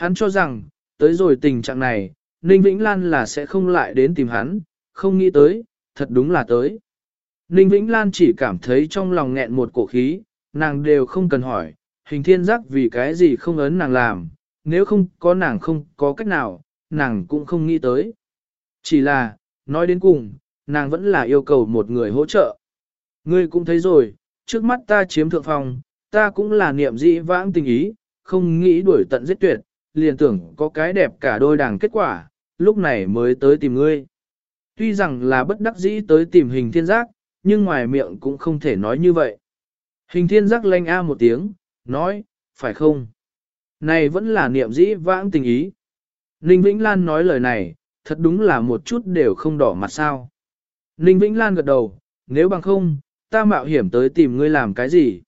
Hắn cho rằng, tới rồi tình trạng này, Ninh Vĩnh Lan là sẽ không lại đến tìm hắn, không nghĩ tới, thật đúng là tới. Ninh Vĩnh Lan chỉ cảm thấy trong lòng nghẹn một cổ khí, nàng đều không cần hỏi, hình thiên giác vì cái gì không ấn nàng làm, nếu không có nàng không có cách nào, nàng cũng không nghĩ tới. Chỉ là, nói đến cùng, nàng vẫn là yêu cầu một người hỗ trợ. Ngươi cũng thấy rồi, trước mắt ta chiếm thượng phòng, ta cũng là niệm dĩ vãng tình ý, không nghĩ đuổi tận giết tuyệt, liền tưởng có cái đẹp cả đôi đảng kết quả, lúc này mới tới tìm ngươi. Tuy rằng là bất đắc dĩ tới tìm hình thiên giác, nhưng ngoài miệng cũng không thể nói như vậy. Hình thiên giác lanh a một tiếng, nói, phải không? Này vẫn là niệm dĩ vãng tình ý. Ninh Vĩnh Lan nói lời này, thật đúng là một chút đều không đỏ mặt sao. Ninh Vĩnh Lan gật đầu, nếu bằng không, ta mạo hiểm tới tìm ngươi làm cái gì?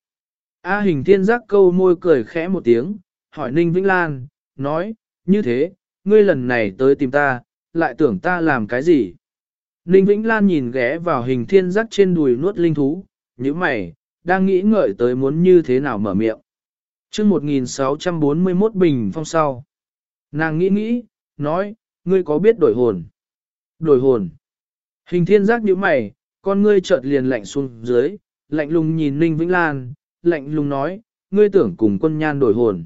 A hình thiên giác câu môi cười khẽ một tiếng, hỏi Ninh Vĩnh Lan, nói, như thế, ngươi lần này tới tìm ta, lại tưởng ta làm cái gì? Ninh Vĩnh Lan nhìn ghé vào hình thiên giác trên đùi nuốt linh thú, như mày, đang nghĩ ngợi tới muốn như thế nào mở miệng. chương 1641 bình phong sau. Nàng nghĩ nghĩ, nói, ngươi có biết đổi hồn? Đổi hồn. Hình thiên giác như mày, con ngươi chợt liền lạnh xuống dưới, lạnh lùng nhìn Ninh Vĩnh Lan, lạnh lùng nói, ngươi tưởng cùng quân nhan đổi hồn.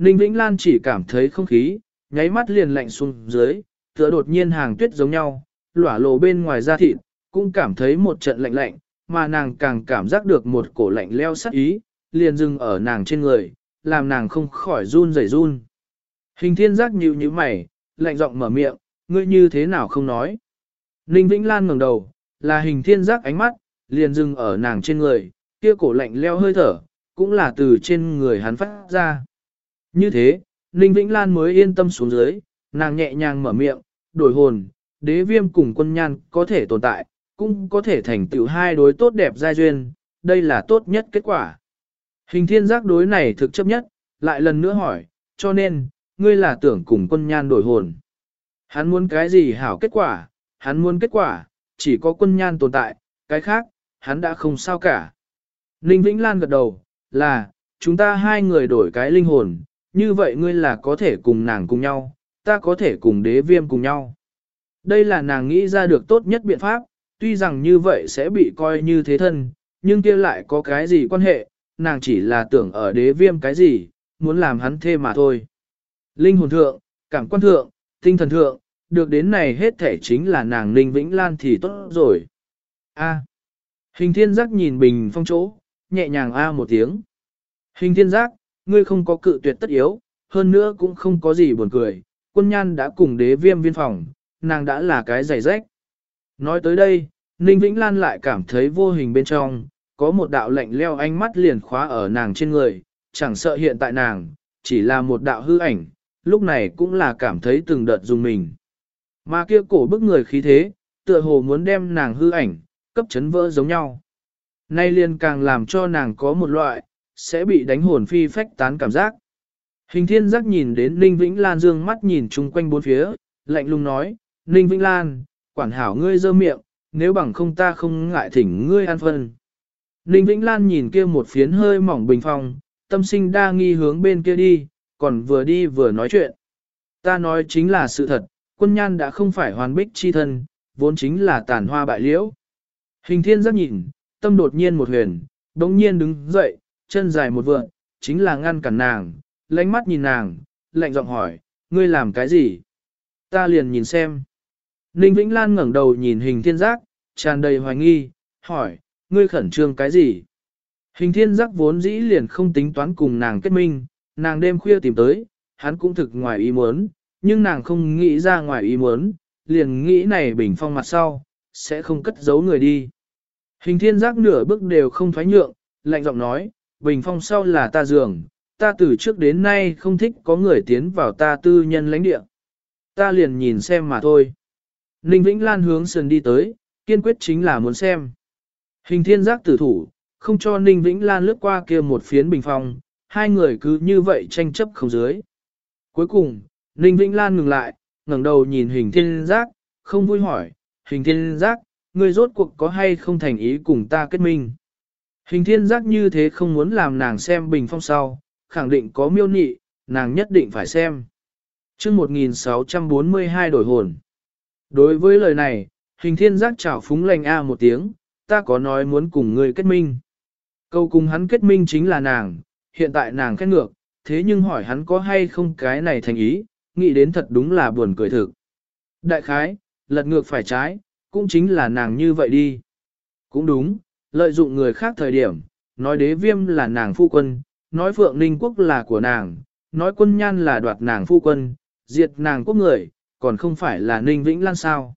Ninh Vĩnh Lan chỉ cảm thấy không khí, nháy mắt liền lạnh xuống dưới, tựa đột nhiên hàng tuyết giống nhau, lỏa lộ bên ngoài da thịt, cũng cảm thấy một trận lạnh lạnh, mà nàng càng cảm giác được một cổ lạnh leo sắc ý, liền dừng ở nàng trên người, làm nàng không khỏi run rẩy run. Hình thiên giác nhíu như mày, lạnh giọng mở miệng, ngươi như thế nào không nói. Ninh Vĩnh Lan ngẩng đầu, là hình thiên giác ánh mắt, liền dừng ở nàng trên người, kia cổ lạnh leo hơi thở, cũng là từ trên người hắn phát ra. Như thế, Ninh Vĩnh Lan mới yên tâm xuống dưới, nàng nhẹ nhàng mở miệng, đổi hồn, đế viêm cùng quân nhan có thể tồn tại, cũng có thể thành tựu hai đối tốt đẹp giai duyên, đây là tốt nhất kết quả. Hình thiên giác đối này thực chấp nhất, lại lần nữa hỏi, cho nên, ngươi là tưởng cùng quân nhan đổi hồn. Hắn muốn cái gì hảo kết quả, hắn muốn kết quả, chỉ có quân nhan tồn tại, cái khác, hắn đã không sao cả. Ninh Vĩnh Lan gật đầu, là, chúng ta hai người đổi cái linh hồn, như vậy ngươi là có thể cùng nàng cùng nhau, ta có thể cùng đế viêm cùng nhau. Đây là nàng nghĩ ra được tốt nhất biện pháp, tuy rằng như vậy sẽ bị coi như thế thân, nhưng kia lại có cái gì quan hệ, nàng chỉ là tưởng ở đế viêm cái gì, muốn làm hắn thê mà thôi. Linh hồn thượng, cảm quan thượng, tinh thần thượng, được đến này hết thể chính là nàng Ninh Vĩnh Lan thì tốt rồi. A. Hình thiên giác nhìn bình phong chỗ, nhẹ nhàng A một tiếng. Hình thiên giác, ngươi không có cự tuyệt tất yếu, hơn nữa cũng không có gì buồn cười, quân nhan đã cùng đế viêm viên phòng, nàng đã là cái giày rách. Nói tới đây, Ninh Vĩnh Lan lại cảm thấy vô hình bên trong, có một đạo lạnh leo ánh mắt liền khóa ở nàng trên người, chẳng sợ hiện tại nàng, chỉ là một đạo hư ảnh, lúc này cũng là cảm thấy từng đợt dùng mình. Mà kia cổ bức người khí thế, tựa hồ muốn đem nàng hư ảnh, cấp chấn vỡ giống nhau. Nay liền càng làm cho nàng có một loại, sẽ bị đánh hồn phi phách tán cảm giác. Hình thiên giác nhìn đến Ninh Vĩnh Lan dương mắt nhìn chung quanh bốn phía, lạnh lùng nói, Ninh Vĩnh Lan, quản hảo ngươi dơ miệng, nếu bằng không ta không ngại thỉnh ngươi ăn phân. Ninh Vĩnh Lan nhìn kia một phiến hơi mỏng bình phong, tâm sinh đa nghi hướng bên kia đi, còn vừa đi vừa nói chuyện. Ta nói chính là sự thật, quân nhan đã không phải hoàn bích chi thân, vốn chính là tàn hoa bại liễu. Hình thiên giác nhìn, tâm đột nhiên một huyền, đống nhiên đứng dậy, chân dài một vượn, chính là ngăn cản nàng, lánh mắt nhìn nàng, lạnh giọng hỏi, ngươi làm cái gì? Ta liền nhìn xem. Ninh Vĩnh Lan ngẩng đầu nhìn hình thiên giác, tràn đầy hoài nghi, hỏi, ngươi khẩn trương cái gì? Hình thiên giác vốn dĩ liền không tính toán cùng nàng kết minh, nàng đêm khuya tìm tới, hắn cũng thực ngoài ý muốn, nhưng nàng không nghĩ ra ngoài ý muốn, liền nghĩ này bình phong mặt sau, sẽ không cất giấu người đi. Hình thiên giác nửa bước đều không thoái nhượng, lạnh giọng nói, bình phong sau là ta giường, ta từ trước đến nay không thích có người tiến vào ta tư nhân lãnh địa. Ta liền nhìn xem mà thôi. Ninh Vĩnh Lan hướng sườn đi tới, kiên quyết chính là muốn xem. Hình thiên giác tử thủ, không cho Ninh Vĩnh Lan lướt qua kia một phiến bình phong, hai người cứ như vậy tranh chấp không dưới. Cuối cùng, Ninh Vĩnh Lan ngừng lại, ngẩng đầu nhìn hình thiên giác, không vui hỏi, hình thiên giác, ngươi rốt cuộc có hay không thành ý cùng ta kết minh. Hình thiên giác như thế không muốn làm nàng xem bình phong sau, khẳng định có miêu nị, nàng nhất định phải xem. chương 1642 đổi hồn. Đối với lời này, hình thiên giác chào phúng lành A một tiếng, ta có nói muốn cùng ngươi kết minh. Câu cùng hắn kết minh chính là nàng, hiện tại nàng khét ngược, thế nhưng hỏi hắn có hay không cái này thành ý, nghĩ đến thật đúng là buồn cười thực. Đại khái, lật ngược phải trái, cũng chính là nàng như vậy đi. Cũng đúng, lợi dụng người khác thời điểm, nói đế viêm là nàng phu quân, nói phượng ninh quốc là của nàng, nói quân nhan là đoạt nàng phu quân, diệt nàng quốc người, còn không phải là ninh vĩnh lan sao.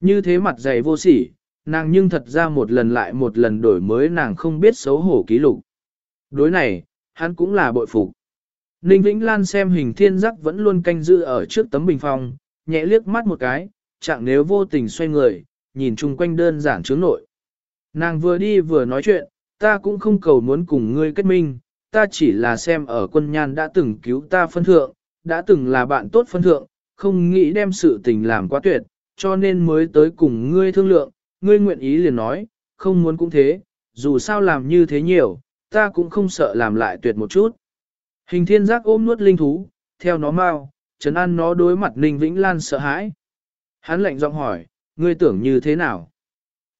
Như thế mặt dày vô sỉ, nàng nhưng thật ra một lần lại một lần đổi mới nàng không biết xấu hổ ký lục. Đối này, hắn cũng là bội phục. Ninh Vĩnh Lan xem hình thiên giác vẫn luôn canh giữ ở trước tấm bình phong, nhẹ liếc mắt một cái, chẳng nếu vô tình xoay người, nhìn chung quanh đơn giản chướng nội. Nàng vừa đi vừa nói chuyện, ta cũng không cầu muốn cùng ngươi kết minh, ta chỉ là xem ở quân nhan đã từng cứu ta phân thượng, đã từng là bạn tốt phân thượng, không nghĩ đem sự tình làm quá tuyệt, cho nên mới tới cùng ngươi thương lượng, ngươi nguyện ý liền nói, không muốn cũng thế, dù sao làm như thế nhiều, ta cũng không sợ làm lại tuyệt một chút. Hình thiên giác ôm nuốt linh thú, theo nó mau, trấn an nó đối mặt Ninh Vĩnh Lan sợ hãi. Hắn lạnh giọng hỏi, ngươi tưởng như thế nào?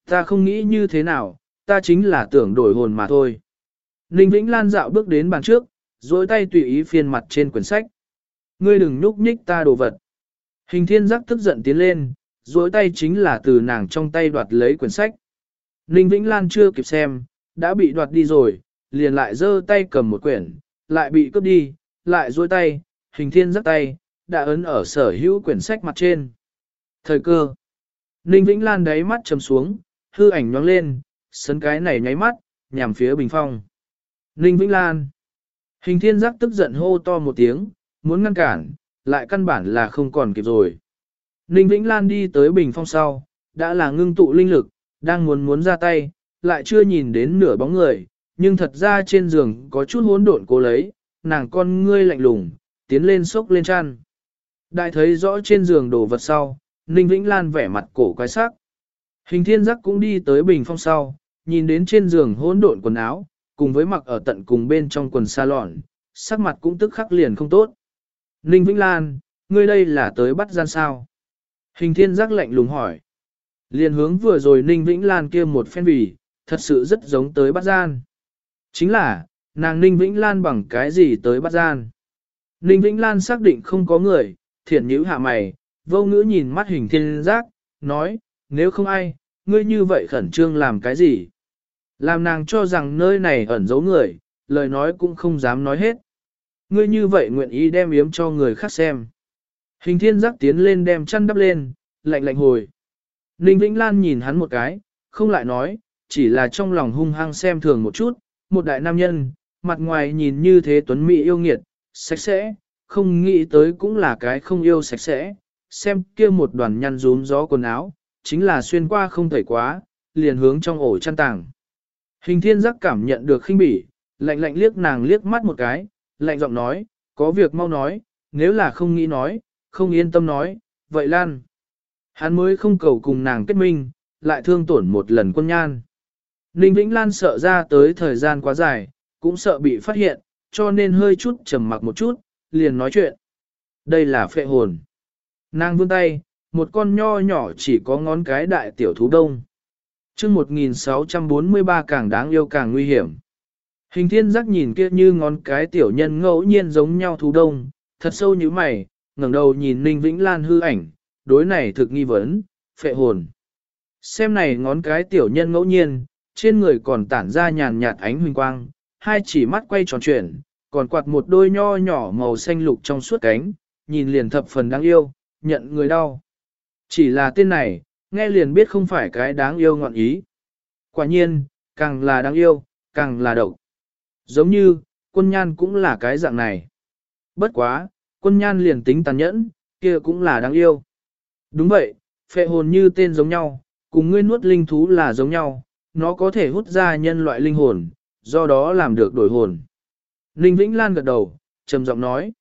Ta không nghĩ như thế nào, ta chính là tưởng đổi hồn mà thôi. Ninh Vĩnh Lan dạo bước đến bàn trước, dối tay tùy ý phiên mặt trên quyển sách. Ngươi đừng núp nhích ta đồ vật. Hình thiên giác tức giận tiến lên, dối tay chính là từ nàng trong tay đoạt lấy quyển sách. Ninh Vĩnh Lan chưa kịp xem, đã bị đoạt đi rồi, liền lại giơ tay cầm một quyển, lại bị cướp đi, lại dối tay, hình thiên giác tay, đã ấn ở sở hữu quyển sách mặt trên. Thời cơ. Ninh Vĩnh Lan đáy mắt chầm xuống, hư ảnh nhoáng lên, sấn cái này nháy mắt, nhằm phía bình phong. Ninh Vĩnh Lan. Hình thiên giác tức giận hô to một tiếng, muốn ngăn cản, lại căn bản là không còn kịp rồi. Ninh Vĩnh Lan đi tới bình phong sau, đã là ngưng tụ linh lực, đang muốn muốn ra tay, lại chưa nhìn đến nửa bóng người, nhưng thật ra trên giường có chút hỗn độn cố lấy, nàng con ngươi lạnh lùng, tiến lên sốc lên chăn. Đại thấy rõ trên giường đồ vật sau, Ninh Vĩnh Lan vẻ mặt cổ quái sắc. Hình thiên giác cũng đi tới bình phong sau, nhìn đến trên giường hỗn độn quần áo, cùng với mặc ở tận cùng bên trong quần sa lọn, sắc mặt cũng tức khắc liền không tốt. Ninh Vĩnh Lan, ngươi đây là tới bắt gian sao? Hình thiên giác lạnh lùng hỏi. Liền hướng vừa rồi Ninh Vĩnh Lan kia một phen bì, thật sự rất giống tới bắt gian. Chính là, nàng Ninh Vĩnh Lan bằng cái gì tới bắt gian. Ninh Vĩnh Lan xác định không có người, thiện nhữ hạ mày, vô ngữ nhìn mắt hình thiên giác, nói, nếu không ai, ngươi như vậy khẩn trương làm cái gì? Làm nàng cho rằng nơi này ẩn giấu người, lời nói cũng không dám nói hết. Ngươi như vậy nguyện ý đem yếm cho người khác xem. Hình thiên giác tiến lên đem chăn đắp lên, lạnh lạnh hồi. Ninh Vĩnh Lan nhìn hắn một cái, không lại nói, chỉ là trong lòng hung hăng xem thường một chút, một đại nam nhân, mặt ngoài nhìn như thế tuấn mỹ yêu nghiệt, sạch sẽ, không nghĩ tới cũng là cái không yêu sạch sẽ, xem kia một đoàn nhăn rúm gió quần áo, chính là xuyên qua không thể quá, liền hướng trong ổ chăn tàng. Hình thiên giác cảm nhận được khinh bỉ, lạnh lạnh liếc nàng liếc mắt một cái, lạnh giọng nói, có việc mau nói, nếu là không nghĩ nói, không yên tâm nói, vậy lan. Hắn mới không cầu cùng nàng kết minh, lại thương tổn một lần quân nhan. Ninh Vĩnh Lan sợ ra tới thời gian quá dài, cũng sợ bị phát hiện, cho nên hơi chút trầm mặc một chút, liền nói chuyện. Đây là phệ hồn. Nàng vươn tay, một con nho nhỏ chỉ có ngón cái đại tiểu thú đông. chương 1643 càng đáng yêu càng nguy hiểm. Hình thiên giác nhìn kia như ngón cái tiểu nhân ngẫu nhiên giống nhau thú đông, thật sâu như mày, ngẩng đầu nhìn Ninh Vĩnh Lan hư ảnh, đối này thực nghi vấn, phệ hồn. Xem này ngón cái tiểu nhân ngẫu nhiên, trên người còn tản ra nhàn nhạt ánh huỳnh quang, hai chỉ mắt quay tròn chuyển, còn quạt một đôi nho nhỏ màu xanh lục trong suốt cánh, nhìn liền thập phần đáng yêu, nhận người đau. Chỉ là tên này, nghe liền biết không phải cái đáng yêu ngọn ý. Quả nhiên, càng là đáng yêu, càng là độc. Giống như, quân nhan cũng là cái dạng này. Bất quá, quân nhan liền tính tàn nhẫn, kia cũng là đáng yêu. Đúng vậy, phệ hồn như tên giống nhau, cùng ngươi nuốt linh thú là giống nhau, nó có thể hút ra nhân loại linh hồn, do đó làm được đổi hồn. Ninh Vĩnh Lan gật đầu, trầm giọng nói.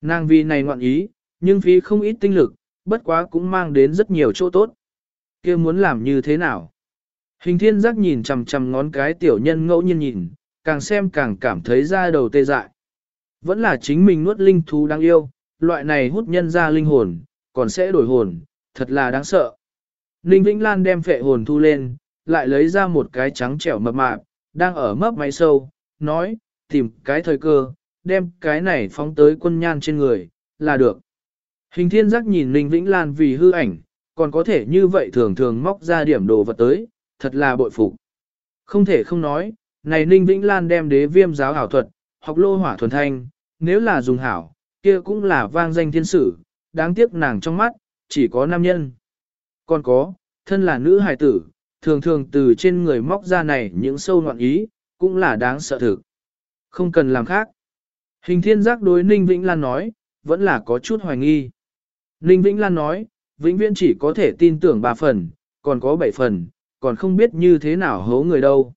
Nàng vì này ngoạn ý, nhưng phí không ít tinh lực, bất quá cũng mang đến rất nhiều chỗ tốt. kia muốn làm như thế nào? Hình thiên giác nhìn chằm chằm ngón cái tiểu nhân ngẫu nhiên nhìn, càng xem càng cảm thấy da đầu tê dại. Vẫn là chính mình nuốt linh thú đáng yêu, loại này hút nhân ra linh hồn, còn sẽ đổi hồn, thật là đáng sợ. Ninh Vĩnh Lan đem phệ hồn thu lên, lại lấy ra một cái trắng trẻo mập mạp, đang ở mấp máy sâu, nói, tìm cái thời cơ, đem cái này phóng tới quân nhan trên người, là được. Hình thiên giác nhìn Ninh Vĩnh Lan vì hư ảnh, còn có thể như vậy thường thường móc ra điểm đồ vật tới, thật là bội phục. Không thể không nói, này Ninh Vĩnh Lan đem đế viêm giáo hảo thuật, học lô hỏa thuần thanh, nếu là dùng hảo, kia cũng là vang danh thiên sử, đáng tiếc nàng trong mắt, chỉ có nam nhân. Còn có, thân là nữ hài tử, thường thường từ trên người móc ra này những sâu ngoạn ý, cũng là đáng sợ thực. Không cần làm khác. Hình thiên giác đối Ninh Vĩnh Lan nói, vẫn là có chút hoài nghi. Ninh Vĩnh Lan nói, Vĩnh Viễn chỉ có thể tin tưởng 3 phần, còn có 7 phần, còn không biết như thế nào hố người đâu.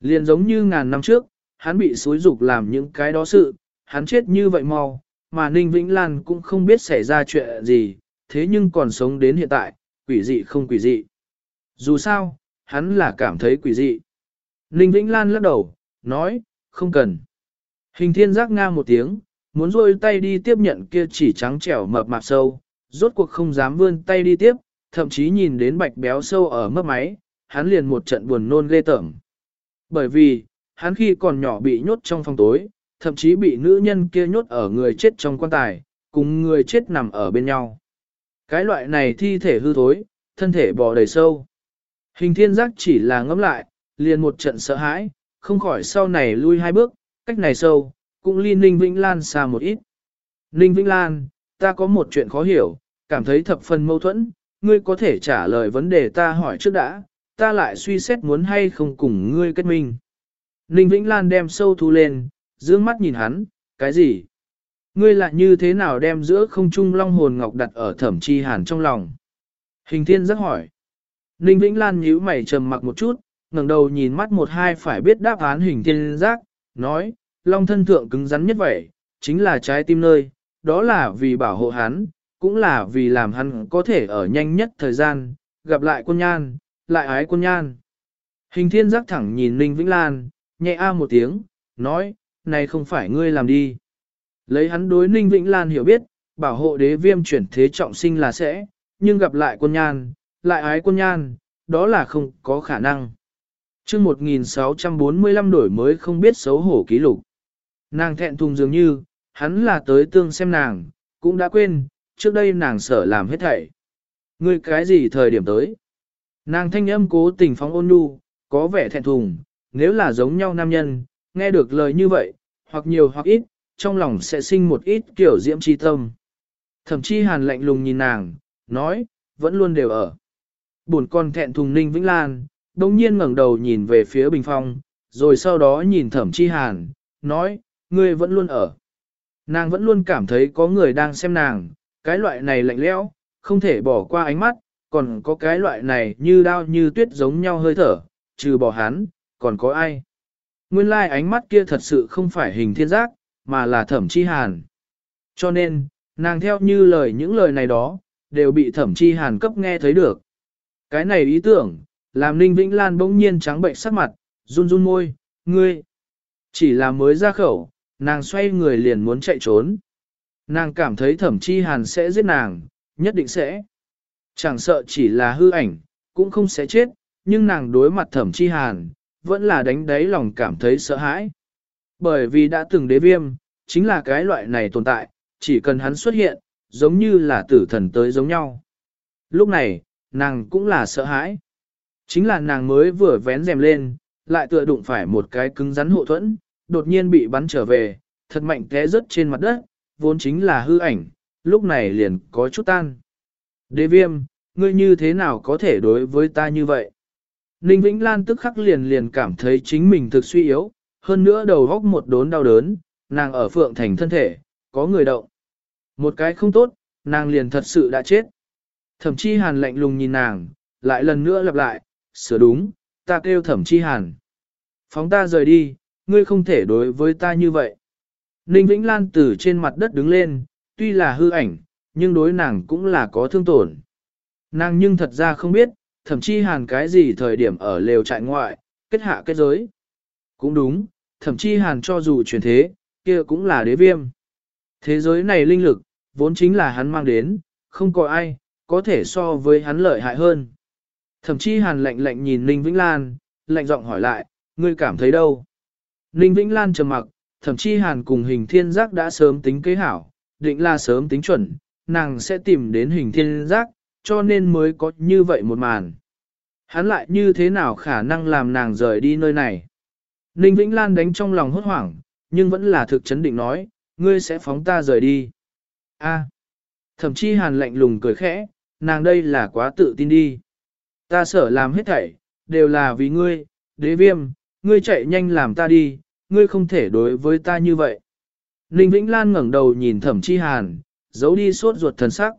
Liền giống như ngàn năm trước, hắn bị xúi dục làm những cái đó sự, hắn chết như vậy mau, mà Ninh Vĩnh Lan cũng không biết xảy ra chuyện gì, thế nhưng còn sống đến hiện tại, quỷ dị không quỷ dị. Dù sao, hắn là cảm thấy quỷ dị. Ninh Vĩnh Lan lắc đầu, nói, không cần. Hình thiên giác nga một tiếng, muốn rôi tay đi tiếp nhận kia chỉ trắng trẻo mập mạp sâu, rốt cuộc không dám vươn tay đi tiếp, thậm chí nhìn đến bạch béo sâu ở mấp máy, hắn liền một trận buồn nôn ghê tởm. Bởi vì, hắn khi còn nhỏ bị nhốt trong phòng tối, thậm chí bị nữ nhân kia nhốt ở người chết trong quan tài, cùng người chết nằm ở bên nhau. Cái loại này thi thể hư thối, thân thể bò đầy sâu. Hình thiên giác chỉ là ngẫm lại, liền một trận sợ hãi, không khỏi sau này lui hai bước, cách này sâu, cũng ly Ninh Vĩnh Lan xa một ít. Ninh Vĩnh Lan, ta có một chuyện khó hiểu, cảm thấy thập phần mâu thuẫn, ngươi có thể trả lời vấn đề ta hỏi trước đã, ta lại suy xét muốn hay không cùng ngươi kết minh. Ninh Vĩnh Lan đem sâu thu lên, dương mắt nhìn hắn, cái gì? Ngươi lại như thế nào đem giữa không trung long hồn ngọc đặt ở thẩm chi hàn trong lòng? Hình thiên rất hỏi. Ninh Vĩnh Lan nhíu mày trầm mặc một chút, ngẩng đầu nhìn mắt một hai phải biết đáp án hình thiên giác, nói, long thân thượng cứng rắn nhất vậy, chính là trái tim nơi, đó là vì bảo hộ hắn, cũng là vì làm hắn có thể ở nhanh nhất thời gian, gặp lại quân nhan, lại ái quân nhan. Hình thiên giác thẳng nhìn Ninh Vĩnh Lan, nhẹ a một tiếng, nói, này không phải ngươi làm đi. Lấy hắn đối Ninh Vĩnh Lan hiểu biết, bảo hộ đế viêm chuyển thế trọng sinh là sẽ, nhưng gặp lại quân nhan, lại ái quân nhan, đó là không có khả năng. chương 1645 đổi mới không biết xấu hổ ký lục. Nàng thẹn thùng dường như, hắn là tới tương xem nàng, cũng đã quên, trước đây nàng sợ làm hết thảy. Ngươi cái gì thời điểm tới? Nàng thanh âm cố tình phóng ôn nhu, có vẻ thẹn thùng, nếu là giống nhau nam nhân, nghe được lời như vậy, hoặc nhiều hoặc ít, trong lòng sẽ sinh một ít kiểu diễm chi tâm. Thậm chí hàn lạnh lùng nhìn nàng, nói, vẫn luôn đều ở. Buồn con thẹn thùng ninh vĩnh lan, đồng nhiên ngẩng đầu nhìn về phía bình phong, rồi sau đó nhìn thẩm chi hàn, nói, ngươi vẫn luôn ở. Nàng vẫn luôn cảm thấy có người đang xem nàng, cái loại này lạnh lẽo, không thể bỏ qua ánh mắt, còn có cái loại này như đao như tuyết giống nhau hơi thở, trừ bỏ hắn, còn có ai. Nguyên lai like ánh mắt kia thật sự không phải hình thiên giác, mà là thẩm chi hàn. Cho nên, nàng theo như lời những lời này đó, đều bị thẩm chi hàn cấp nghe thấy được. Cái này ý tưởng, làm Ninh Vĩnh Lan bỗng nhiên trắng bệnh sắc mặt, run run môi, ngươi. Chỉ là mới ra khẩu, nàng xoay người liền muốn chạy trốn. Nàng cảm thấy thẩm chi hàn sẽ giết nàng, nhất định sẽ. Chẳng sợ chỉ là hư ảnh, cũng không sẽ chết, nhưng nàng đối mặt thẩm chi hàn, vẫn là đánh đáy lòng cảm thấy sợ hãi. Bởi vì đã từng đế viêm, chính là cái loại này tồn tại, chỉ cần hắn xuất hiện, giống như là tử thần tới giống nhau. Lúc này, nàng cũng là sợ hãi. Chính là nàng mới vừa vén rèm lên, lại tựa đụng phải một cái cứng rắn hộ thuẫn, đột nhiên bị bắn trở về, thật mạnh té rớt trên mặt đất, vốn chính là hư ảnh, lúc này liền có chút tan. Đế viêm, ngươi như thế nào có thể đối với ta như vậy? Ninh Vĩnh Lan tức khắc liền liền cảm thấy chính mình thực suy yếu, hơn nữa đầu góc một đốn đau đớn, nàng ở phượng thành thân thể, có người động. Một cái không tốt, nàng liền thật sự đã chết. Thẩm chi hàn lạnh lùng nhìn nàng, lại lần nữa lặp lại, sửa đúng, ta kêu thẩm chi hàn. Phóng ta rời đi, ngươi không thể đối với ta như vậy. Ninh Vĩnh Lan từ trên mặt đất đứng lên, tuy là hư ảnh, nhưng đối nàng cũng là có thương tổn. Nàng nhưng thật ra không biết, thậm chí hàn cái gì thời điểm ở lều trại ngoại, kết hạ kết giới. Cũng đúng, thậm chí hàn cho dù chuyển thế, kia cũng là đế viêm. Thế giới này linh lực, vốn chính là hắn mang đến, không có ai, có thể so với hắn lợi hại hơn. Thậm chí hàn lạnh lạnh nhìn Ninh Vĩnh Lan, lạnh giọng hỏi lại, ngươi cảm thấy đâu? Ninh Vĩnh Lan trầm mặc, thậm chí hàn cùng hình thiên giác đã sớm tính kế hảo, định là sớm tính chuẩn, nàng sẽ tìm đến hình thiên giác, cho nên mới có như vậy một màn. Hắn lại như thế nào khả năng làm nàng rời đi nơi này? Ninh Vĩnh Lan đánh trong lòng hốt hoảng, nhưng vẫn là thực chấn định nói, ngươi sẽ phóng ta rời đi. A. Thậm chí hàn lạnh lùng cười khẽ, nàng đây là quá tự tin đi. Ta sợ làm hết thảy, đều là vì ngươi, đế viêm, ngươi chạy nhanh làm ta đi, ngươi không thể đối với ta như vậy. Ninh Vĩnh Lan ngẩng đầu nhìn thẩm chi hàn, giấu đi sốt ruột thần sắc.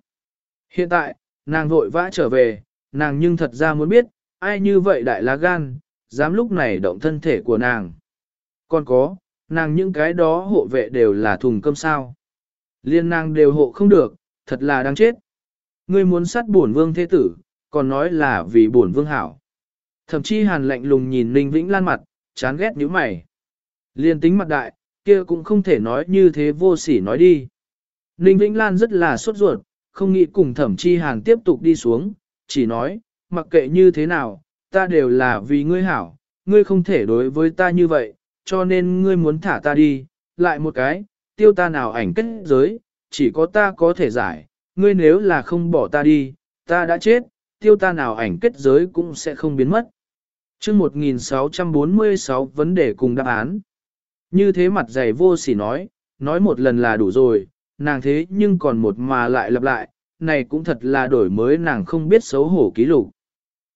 Hiện tại, nàng vội vã trở về, nàng nhưng thật ra muốn biết, ai như vậy đại lá gan, dám lúc này động thân thể của nàng. Còn có, nàng những cái đó hộ vệ đều là thùng cơm sao. Liên nàng đều hộ không được, thật là đáng chết. Ngươi muốn sát bổn vương thế tử, còn nói là vì bổn vương hảo. Thậm chí hàn lạnh lùng nhìn Ninh Vĩnh Lan mặt, chán ghét nhíu mày. Liên tính mặt đại, kia cũng không thể nói như thế vô sỉ nói đi. Ninh Vĩnh Lan rất là sốt ruột, không nghĩ cùng thẩm chi hàn tiếp tục đi xuống, chỉ nói, mặc kệ như thế nào, ta đều là vì ngươi hảo, ngươi không thể đối với ta như vậy, cho nên ngươi muốn thả ta đi, lại một cái, tiêu ta nào ảnh kết giới, chỉ có ta có thể giải, ngươi nếu là không bỏ ta đi, ta đã chết, tiêu ta nào ảnh kết giới cũng sẽ không biến mất chương 1646 vấn đề cùng đáp án. Như thế mặt dày vô sỉ nói, nói một lần là đủ rồi, nàng thế nhưng còn một mà lại lặp lại, này cũng thật là đổi mới nàng không biết xấu hổ ký lục.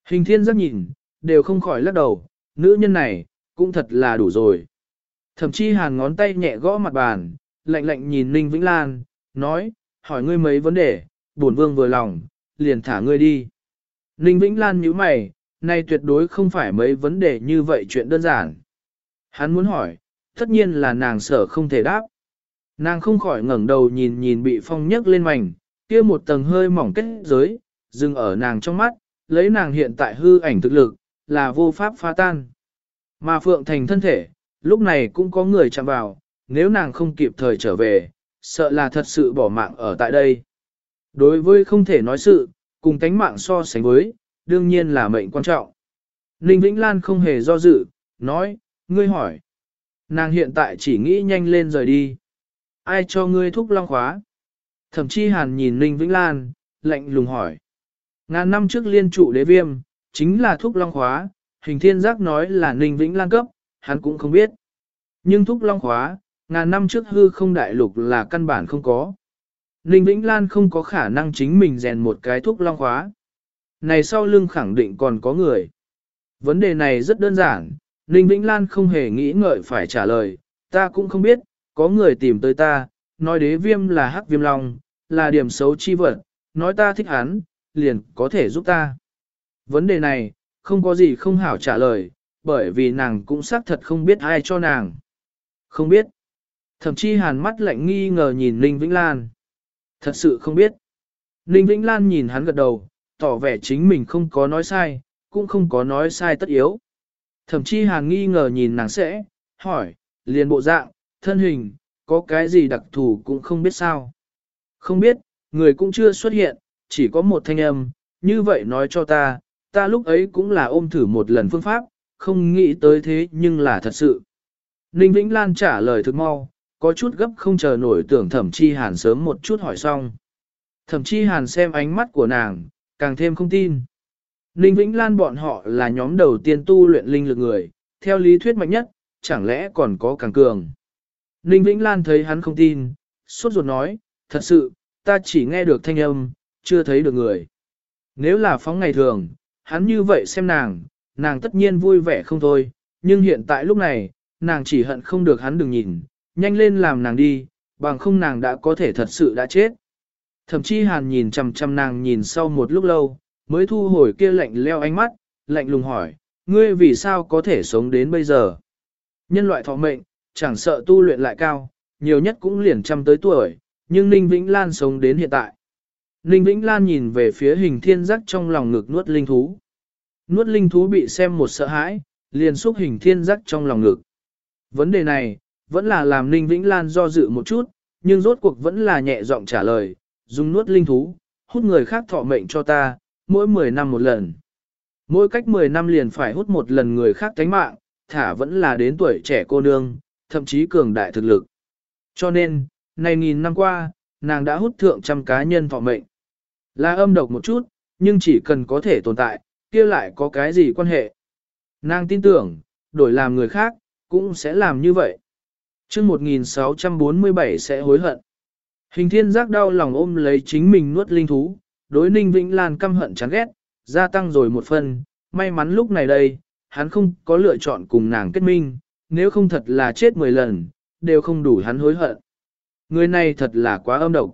Hình thiên giác nhìn, đều không khỏi lắc đầu, nữ nhân này, cũng thật là đủ rồi. Thậm chí hàn ngón tay nhẹ gõ mặt bàn, lạnh lạnh nhìn Ninh Vĩnh Lan, nói, hỏi ngươi mấy vấn đề, bổn vương vừa lòng, liền thả ngươi đi. Ninh Vĩnh Lan nhíu mày, nay tuyệt đối không phải mấy vấn đề như vậy chuyện đơn giản. Hắn muốn hỏi, tất nhiên là nàng sợ không thể đáp. Nàng không khỏi ngẩng đầu nhìn nhìn bị phong nhấc lên mảnh, kia một tầng hơi mỏng kết giới, dừng ở nàng trong mắt, lấy nàng hiện tại hư ảnh thực lực, là vô pháp phá tan. Mà Phượng Thành thân thể, lúc này cũng có người chạm vào, nếu nàng không kịp thời trở về, sợ là thật sự bỏ mạng ở tại đây. Đối với không thể nói sự, cùng tánh mạng so sánh với, đương nhiên là mệnh quan trọng. Ninh Vĩnh Lan không hề do dự, nói, ngươi hỏi. Nàng hiện tại chỉ nghĩ nhanh lên rời đi. Ai cho ngươi thúc long khóa? Thậm chí hàn nhìn Ninh Vĩnh Lan, lạnh lùng hỏi. Ngàn năm trước liên trụ đế viêm, chính là thúc long khóa, hình thiên giác nói là Ninh Vĩnh Lan cấp, hắn cũng không biết. Nhưng thúc long khóa, ngàn năm trước hư không đại lục là căn bản không có. Ninh Vĩnh Lan không có khả năng chính mình rèn một cái thúc long khóa. Này sau lưng khẳng định còn có người. Vấn đề này rất đơn giản, Ninh Vĩnh Lan không hề nghĩ ngợi phải trả lời, ta cũng không biết, có người tìm tới ta, nói đế viêm là hắc viêm long, là điểm xấu chi vật, nói ta thích hắn, liền có thể giúp ta. Vấn đề này, không có gì không hảo trả lời, bởi vì nàng cũng xác thật không biết ai cho nàng. Không biết. Thậm chí hàn mắt lạnh nghi ngờ nhìn Ninh Vĩnh Lan. Thật sự không biết. Ninh Vĩnh Lan nhìn hắn gật đầu, tỏ vẻ chính mình không có nói sai, cũng không có nói sai tất yếu. Thậm chí hàn nghi ngờ nhìn nàng sẽ, hỏi, liền bộ dạng, thân hình, có cái gì đặc thù cũng không biết sao. Không biết, người cũng chưa xuất hiện, chỉ có một thanh âm, như vậy nói cho ta, ta lúc ấy cũng là ôm thử một lần phương pháp, không nghĩ tới thế nhưng là thật sự. Ninh Vĩnh Lan trả lời thực mau, có chút gấp không chờ nổi tưởng thẩm chi hàn sớm một chút hỏi xong. Thẩm chi hàn xem ánh mắt của nàng, càng thêm không tin. Ninh Vĩnh Lan bọn họ là nhóm đầu tiên tu luyện linh lực người, theo lý thuyết mạnh nhất, chẳng lẽ còn có càng cường. Ninh Vĩnh Lan thấy hắn không tin, suốt ruột nói, thật sự, ta chỉ nghe được thanh âm, chưa thấy được người. Nếu là phóng ngày thường, hắn như vậy xem nàng, nàng tất nhiên vui vẻ không thôi, nhưng hiện tại lúc này, nàng chỉ hận không được hắn đừng nhìn, nhanh lên làm nàng đi, bằng không nàng đã có thể thật sự đã chết. Thậm chí hàn nhìn chằm chằm nàng nhìn sau một lúc lâu, mới thu hồi kia lạnh leo ánh mắt, lạnh lùng hỏi, ngươi vì sao có thể sống đến bây giờ? Nhân loại thọ mệnh, chẳng sợ tu luyện lại cao, nhiều nhất cũng liền trăm tới tuổi, nhưng Ninh Vĩnh Lan sống đến hiện tại. Ninh Vĩnh Lan nhìn về phía hình thiên giác trong lòng ngực nuốt linh thú. Nuốt linh thú bị xem một sợ hãi, liền xúc hình thiên giác trong lòng ngực. Vấn đề này, Vẫn là làm Ninh Vĩnh Lan do dự một chút, nhưng rốt cuộc vẫn là nhẹ giọng trả lời, dùng nuốt linh thú, hút người khác thọ mệnh cho ta, mỗi 10 năm một lần. Mỗi cách 10 năm liền phải hút một lần người khác tánh mạng, thả vẫn là đến tuổi trẻ cô nương, thậm chí cường đại thực lực. Cho nên, này nghìn năm qua, nàng đã hút thượng trăm cá nhân thọ mệnh. Là âm độc một chút, nhưng chỉ cần có thể tồn tại, kia lại có cái gì quan hệ. Nàng tin tưởng, đổi làm người khác, cũng sẽ làm như vậy. chương 1647 sẽ hối hận. Hình thiên giác đau lòng ôm lấy chính mình nuốt linh thú, đối ninh Vĩnh Lan căm hận chán ghét, gia tăng rồi một phần, may mắn lúc này đây, hắn không có lựa chọn cùng nàng kết minh, nếu không thật là chết 10 lần, đều không đủ hắn hối hận. Người này thật là quá âm độc.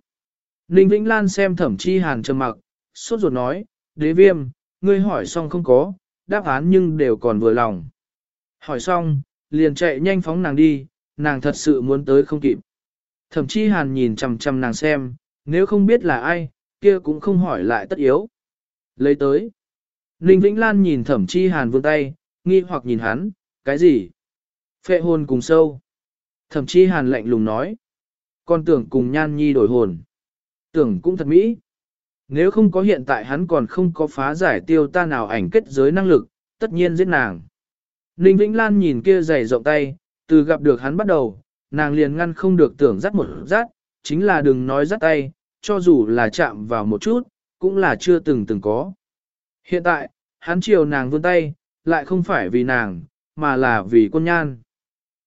Ninh Vĩnh Lan xem thẩm chi hàn trầm mặc, sốt ruột nói, đế viêm, ngươi hỏi xong không có, đáp án nhưng đều còn vừa lòng. Hỏi xong, liền chạy nhanh phóng nàng đi, nàng thật sự muốn tới không kịp. Thẩm chi hàn nhìn chằm chằm nàng xem, nếu không biết là ai, kia cũng không hỏi lại tất yếu. Lấy tới. Ninh Vĩnh Lan nhìn thẩm chi hàn vươn tay, nghi hoặc nhìn hắn, cái gì? Phệ hồn cùng sâu. Thẩm chi hàn lạnh lùng nói. Con tưởng cùng nhan nhi đổi hồn. Tưởng cũng thật mỹ. Nếu không có hiện tại hắn còn không có phá giải tiêu ta nào ảnh kết giới năng lực, tất nhiên giết nàng. Ninh Vĩnh Lan nhìn kia dày rộng tay, từ gặp được hắn bắt đầu, nàng liền ngăn không được tưởng dắt một dắt, chính là đừng nói dắt tay, cho dù là chạm vào một chút, cũng là chưa từng từng có. Hiện tại, hắn chiều nàng vươn tay, lại không phải vì nàng, mà là vì quân nhan.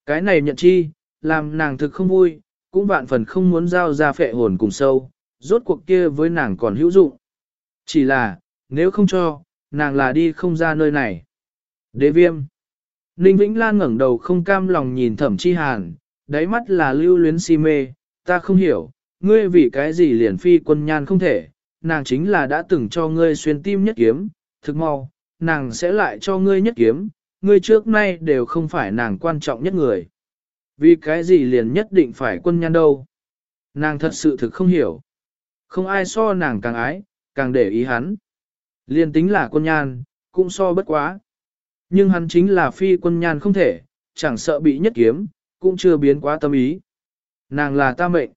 Cái này nhận chi, làm nàng thực không vui, cũng vạn phần không muốn giao ra phệ hồn cùng sâu, rốt cuộc kia với nàng còn hữu dụng. Chỉ là, nếu không cho, nàng là đi không ra nơi này. Đế viêm. Ninh Vĩnh Lan ngẩng đầu không cam lòng nhìn thẩm chi hàn, đáy mắt là lưu luyến si mê, ta không hiểu, ngươi vì cái gì liền phi quân nhan không thể, nàng chính là đã từng cho ngươi xuyên tim nhất kiếm, thực mau, nàng sẽ lại cho ngươi nhất kiếm, ngươi trước nay đều không phải nàng quan trọng nhất người. Vì cái gì liền nhất định phải quân nhan đâu? Nàng thật sự thực không hiểu. Không ai so nàng càng ái, càng để ý hắn. Liên tính là quân nhan, cũng so bất quá. Nhưng hắn chính là phi quân nhan không thể, chẳng sợ bị nhất kiếm, cũng chưa biến quá tâm ý. Nàng là ta mệnh.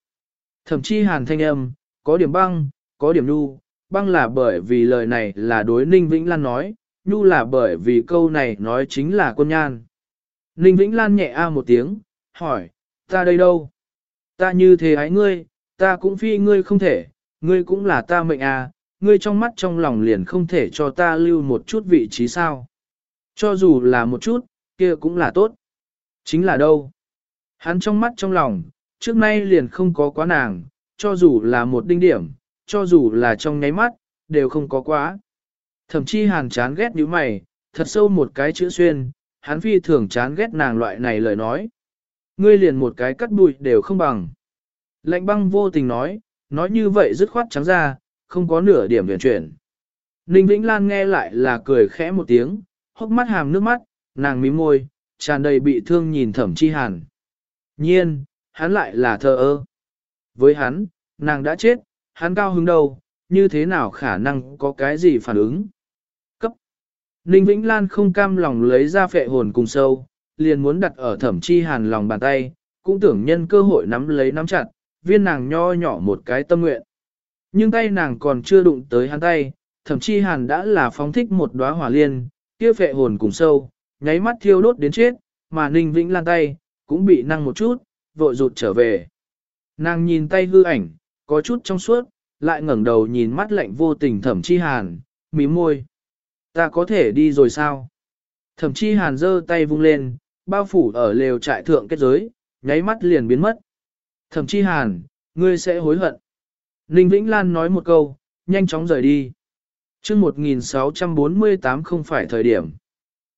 Thậm chí hàn thanh âm, có điểm băng, có điểm nhu, băng là bởi vì lời này là đối Ninh Vĩnh Lan nói, nhu là bởi vì câu này nói chính là quân nhan. Ninh Vĩnh Lan nhẹ a một tiếng, hỏi, ta đây đâu? Ta như thế ái ngươi, ta cũng phi ngươi không thể, ngươi cũng là ta mệnh à, ngươi trong mắt trong lòng liền không thể cho ta lưu một chút vị trí sao. Cho dù là một chút, kia cũng là tốt. Chính là đâu? Hắn trong mắt trong lòng, trước nay liền không có quá nàng, cho dù là một đinh điểm, cho dù là trong nháy mắt, đều không có quá. Thậm chí hàn chán ghét như mày, thật sâu một cái chữ xuyên, hắn phi thường chán ghét nàng loại này lời nói. Ngươi liền một cái cắt bụi đều không bằng. Lạnh băng vô tình nói, nói như vậy dứt khoát trắng ra, không có nửa điểm viện chuyển. Ninh Vĩnh Lan nghe lại là cười khẽ một tiếng, hốc mắt hàm nước mắt, nàng mím môi, tràn đầy bị thương nhìn thẩm chi hàn. Nhiên, hắn lại là thờ ơ. Với hắn, nàng đã chết, hắn cao hứng đâu, như thế nào khả năng có cái gì phản ứng. Cấp. Ninh Vĩnh Lan không cam lòng lấy ra phệ hồn cùng sâu, liền muốn đặt ở thẩm chi hàn lòng bàn tay, cũng tưởng nhân cơ hội nắm lấy nắm chặt, viên nàng nho nhỏ một cái tâm nguyện. Nhưng tay nàng còn chưa đụng tới hắn tay, thậm chí hàn đã là phóng thích một đóa hỏa liên, kia phệ hồn cùng sâu, nháy mắt thiêu đốt đến chết, mà Ninh Vĩnh Lan tay, cũng bị năng một chút, vội rụt trở về. Nàng nhìn tay hư ảnh, có chút trong suốt, lại ngẩng đầu nhìn mắt lạnh vô tình thẩm chi hàn, mím môi. Ta có thể đi rồi sao? Thẩm chi hàn giơ tay vung lên, bao phủ ở lều trại thượng kết giới, nháy mắt liền biến mất. Thẩm chi hàn, ngươi sẽ hối hận. Ninh Vĩnh Lan nói một câu, nhanh chóng rời đi. chương 1648 không phải thời điểm.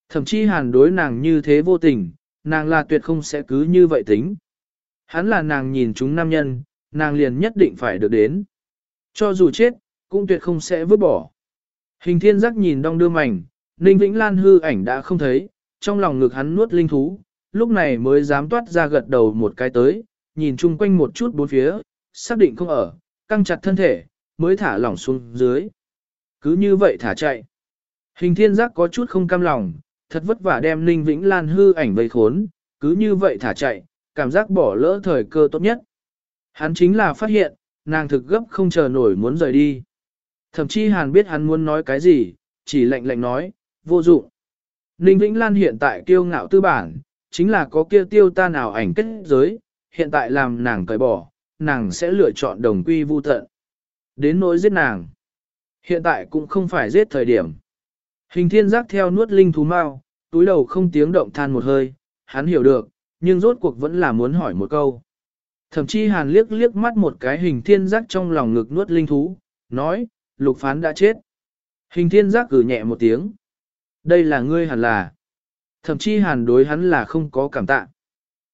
Thẩm chi hàn đối nàng như thế vô tình, nàng là tuyệt không sẽ cứ như vậy tính. Hắn là nàng nhìn chúng nam nhân, nàng liền nhất định phải được đến. Cho dù chết, cũng tuyệt không sẽ vứt bỏ. Hình thiên giác nhìn đong đưa mảnh, Ninh Vĩnh Lan hư ảnh đã không thấy, trong lòng ngực hắn nuốt linh thú, lúc này mới dám toát ra gật đầu một cái tới, nhìn chung quanh một chút bốn phía, xác định không ở, căng chặt thân thể, mới thả lỏng xuống dưới. Cứ như vậy thả chạy. Hình thiên giác có chút không cam lòng, thật vất vả đem Ninh Vĩnh Lan hư ảnh vây khốn, cứ như vậy thả chạy, cảm giác bỏ lỡ thời cơ tốt nhất. Hắn chính là phát hiện, nàng thực gấp không chờ nổi muốn rời đi. Thậm chí Hàn biết hắn muốn nói cái gì, chỉ lạnh lạnh nói, vô dụng. Ninh Vĩnh Lan hiện tại kiêu ngạo tư bản, chính là có kia tiêu ta nào ảnh kết giới, hiện tại làm nàng cởi bỏ, nàng sẽ lựa chọn đồng quy vu tận. Đến nỗi giết nàng. Hiện tại cũng không phải giết thời điểm. Hình thiên giác theo nuốt linh thú mau, túi đầu không tiếng động than một hơi, hắn hiểu được, nhưng rốt cuộc vẫn là muốn hỏi một câu. Thậm chí hàn liếc liếc mắt một cái hình thiên giác trong lòng ngực nuốt linh thú, nói, lục phán đã chết. Hình thiên giác cử nhẹ một tiếng. Đây là ngươi hẳn là. Thậm chí hàn đối hắn là không có cảm tạ.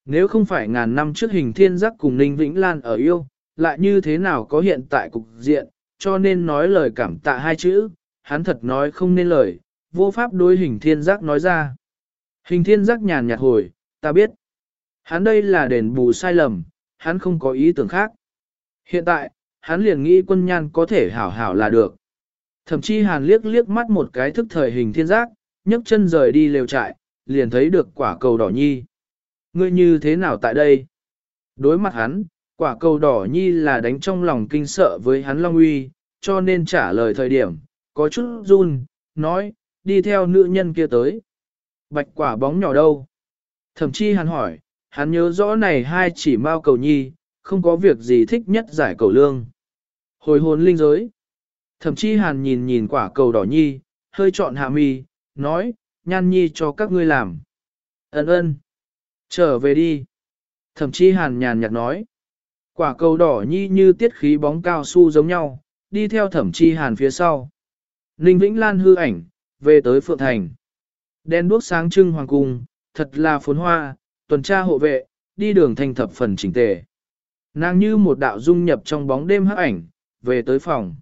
Nếu không phải ngàn năm trước hình thiên giác cùng Ninh Vĩnh Lan ở yêu, lại như thế nào có hiện tại cục diện, cho nên nói lời cảm tạ hai chữ, hắn thật nói không nên lời, vô pháp đối hình thiên giác nói ra. Hình thiên giác nhàn nhạt hồi, ta biết. Hắn đây là đền bù sai lầm, hắn không có ý tưởng khác. Hiện tại, hắn liền nghĩ quân nhan có thể hảo hảo là được. Thậm chí hàn liếc liếc mắt một cái thức thời hình thiên giác, nhấc chân rời đi lều trại, liền thấy được quả cầu đỏ nhi. Ngươi như thế nào tại đây? Đối mặt hắn, quả cầu đỏ nhi là đánh trong lòng kinh sợ với hắn Long Uy, cho nên trả lời thời điểm, có chút run, nói, đi theo nữ nhân kia tới. Bạch quả bóng nhỏ đâu? Thẩm Chi hắn hỏi, hắn nhớ rõ này hai chỉ mau cầu nhi, không có việc gì thích nhất giải cầu lương. Hồi hồn linh giới. Thậm chí hàn nhìn nhìn quả cầu đỏ nhi, hơi chọn hạ mi, nói, nhan nhi cho các ngươi làm. Ấn ơn. Trở về đi. Thậm chí hàn nhàn nhạt nói. Quả cầu đỏ nhi như tiết khí bóng cao su giống nhau, đi theo thẩm chi hàn phía sau. Ninh Vĩnh Lan hư ảnh, về tới Phượng Thành. Đen đuốc sáng trưng hoàng cung, thật là phồn hoa, tuần tra hộ vệ, đi đường thành thập phần chỉnh tề. Nàng như một đạo dung nhập trong bóng đêm hắc ảnh, về tới phòng.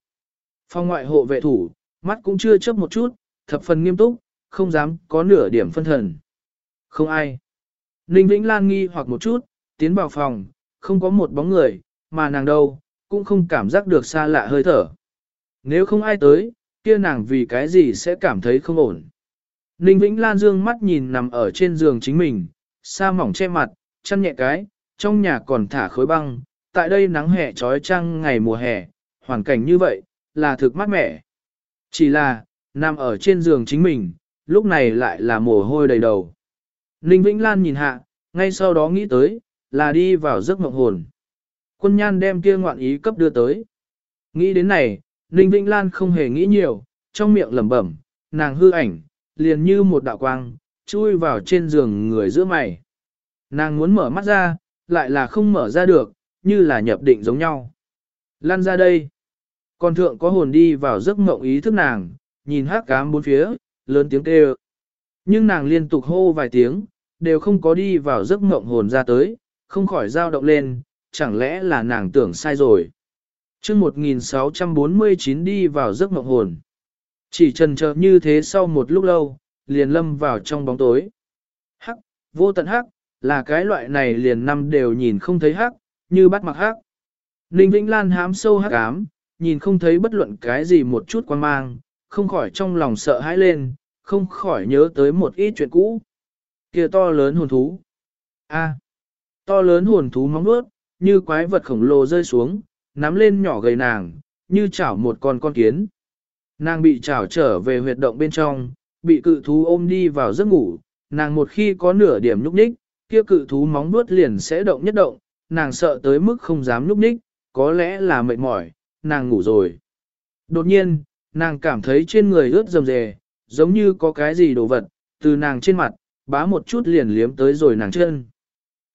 Phòng ngoại hộ vệ thủ, mắt cũng chưa chớp một chút, thập phần nghiêm túc, không dám có nửa điểm phân thần. Không ai. Ninh Vĩnh Lan nghi hoặc một chút, tiến vào phòng, không có một bóng người, mà nàng đâu, cũng không cảm giác được xa lạ hơi thở. Nếu không ai tới, kia nàng vì cái gì sẽ cảm thấy không ổn. Ninh Vĩnh Lan dương mắt nhìn nằm ở trên giường chính mình, sa mỏng che mặt, chăn nhẹ cái, trong nhà còn thả khối băng, tại đây nắng hè trói trăng ngày mùa hè, hoàn cảnh như vậy, là thực mát mẻ. Chỉ là, nằm ở trên giường chính mình, lúc này lại là mồ hôi đầy đầu. Ninh Vĩnh Lan nhìn hạ, ngay sau đó nghĩ tới, là đi vào giấc mộng hồn. Quân nhan đem kia ngoạn ý cấp đưa tới. Nghĩ đến này, Ninh Vĩnh Lan không hề nghĩ nhiều, trong miệng lẩm bẩm, nàng hư ảnh, liền như một đạo quang, chui vào trên giường người giữa mày. Nàng muốn mở mắt ra, lại là không mở ra được, như là nhập định giống nhau. Lan ra đây. con thượng có hồn đi vào giấc mộng ý thức nàng, nhìn hát cám bốn phía, lớn tiếng kêu. Nhưng nàng liên tục hô vài tiếng, đều không có đi vào giấc mộng hồn ra tới, không khỏi dao động lên, chẳng lẽ là nàng tưởng sai rồi chương 1649 đi vào giấc mộng hồn. Chỉ trần chờ như thế sau một lúc lâu, liền lâm vào trong bóng tối. Hắc, vô tận hắc, là cái loại này liền năm đều nhìn không thấy hắc, như bắt mặc hắc. Ninh Vĩnh Lan hám sâu hắc ám, nhìn không thấy bất luận cái gì một chút quan mang, không khỏi trong lòng sợ hãi lên, không khỏi nhớ tới một ít chuyện cũ. kia to lớn hồn thú. a to lớn hồn thú móng nuốt, như quái vật khổng lồ rơi xuống, nắm lên nhỏ gầy nàng, như chảo một con con kiến. Nàng bị chảo trở về huyệt động bên trong, bị cự thú ôm đi vào giấc ngủ, nàng một khi có nửa điểm nhúc nhích, kia cự thú móng nuốt liền sẽ động nhất động, nàng sợ tới mức không dám nhúc nhích, có lẽ là mệt mỏi, nàng ngủ rồi. Đột nhiên, nàng cảm thấy trên người ướt rầm rề, giống như có cái gì đồ vật, từ nàng trên mặt, bá một chút liền liếm tới rồi nàng chân.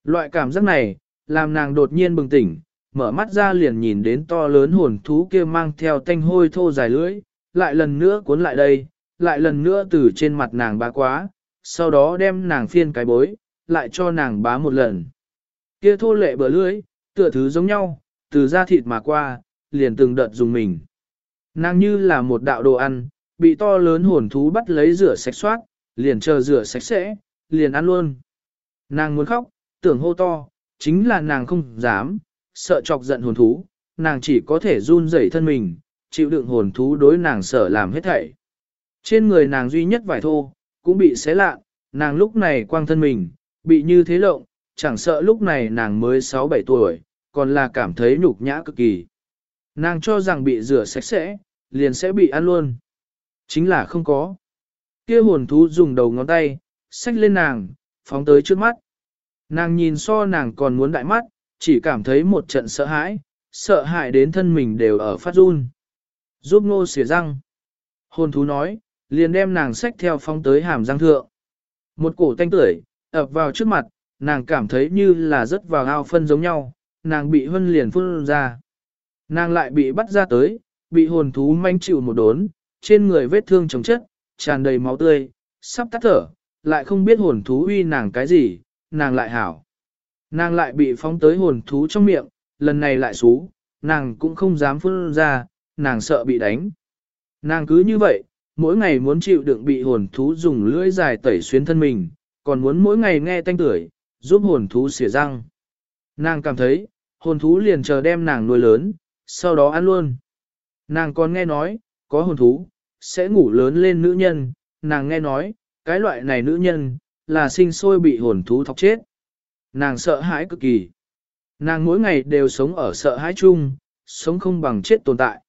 Loại cảm giác này, làm nàng đột nhiên bừng tỉnh, mở mắt ra liền nhìn đến to lớn hồn thú kia mang theo tanh hôi thô dài lưỡi, lại lần nữa cuốn lại đây, lại lần nữa từ trên mặt nàng bá quá, sau đó đem nàng phiên cái bối, lại cho nàng bá một lần. Kia thô lệ bờ lưỡi, tựa thứ giống nhau, từ da thịt mà qua, liền từng đợt dùng mình. Nàng như là một đạo đồ ăn, bị to lớn hồn thú bắt lấy rửa sạch soát, liền chờ rửa sạch sẽ, liền ăn luôn. Nàng muốn khóc, tưởng hô to, chính là nàng không dám, sợ chọc giận hồn thú, nàng chỉ có thể run rẩy thân mình, chịu đựng hồn thú đối nàng sợ làm hết thảy. Trên người nàng duy nhất vải thô, cũng bị xé lạ, nàng lúc này quang thân mình, bị như thế lộng, chẳng sợ lúc này nàng mới 6-7 tuổi, còn là cảm thấy nhục nhã cực kỳ. Nàng cho rằng bị rửa sạch sẽ, liền sẽ bị ăn luôn. Chính là không có. Kia hồn thú dùng đầu ngón tay, xách lên nàng, phóng tới trước mắt. Nàng nhìn so nàng còn muốn đại mắt, chỉ cảm thấy một trận sợ hãi, sợ hãi đến thân mình đều ở phát run. Giúp ngô xỉa răng. Hồn thú nói, liền đem nàng xách theo phóng tới hàm răng thượng. Một cổ tanh tưởi, ập vào trước mặt, nàng cảm thấy như là rớt vào ao phân giống nhau, nàng bị hân liền phun ra. Nàng lại bị bắt ra tới, bị hồn thú manh chịu một đốn, trên người vết thương chống chất, tràn đầy máu tươi, sắp tắt thở, lại không biết hồn thú uy nàng cái gì, nàng lại hảo. Nàng lại bị phóng tới hồn thú trong miệng, lần này lại xú, nàng cũng không dám phun ra, nàng sợ bị đánh. Nàng cứ như vậy, mỗi ngày muốn chịu đựng bị hồn thú dùng lưỡi dài tẩy xuyến thân mình, còn muốn mỗi ngày nghe tanh tưởi, giúp hồn thú xỉa răng. Nàng cảm thấy, hồn thú liền chờ đem nàng nuôi lớn, sau đó ăn luôn. Nàng còn nghe nói, có hồn thú, sẽ ngủ lớn lên nữ nhân, nàng nghe nói, cái loại này nữ nhân, là sinh sôi bị hồn thú thọc chết. Nàng sợ hãi cực kỳ. Nàng mỗi ngày đều sống ở sợ hãi chung, sống không bằng chết tồn tại.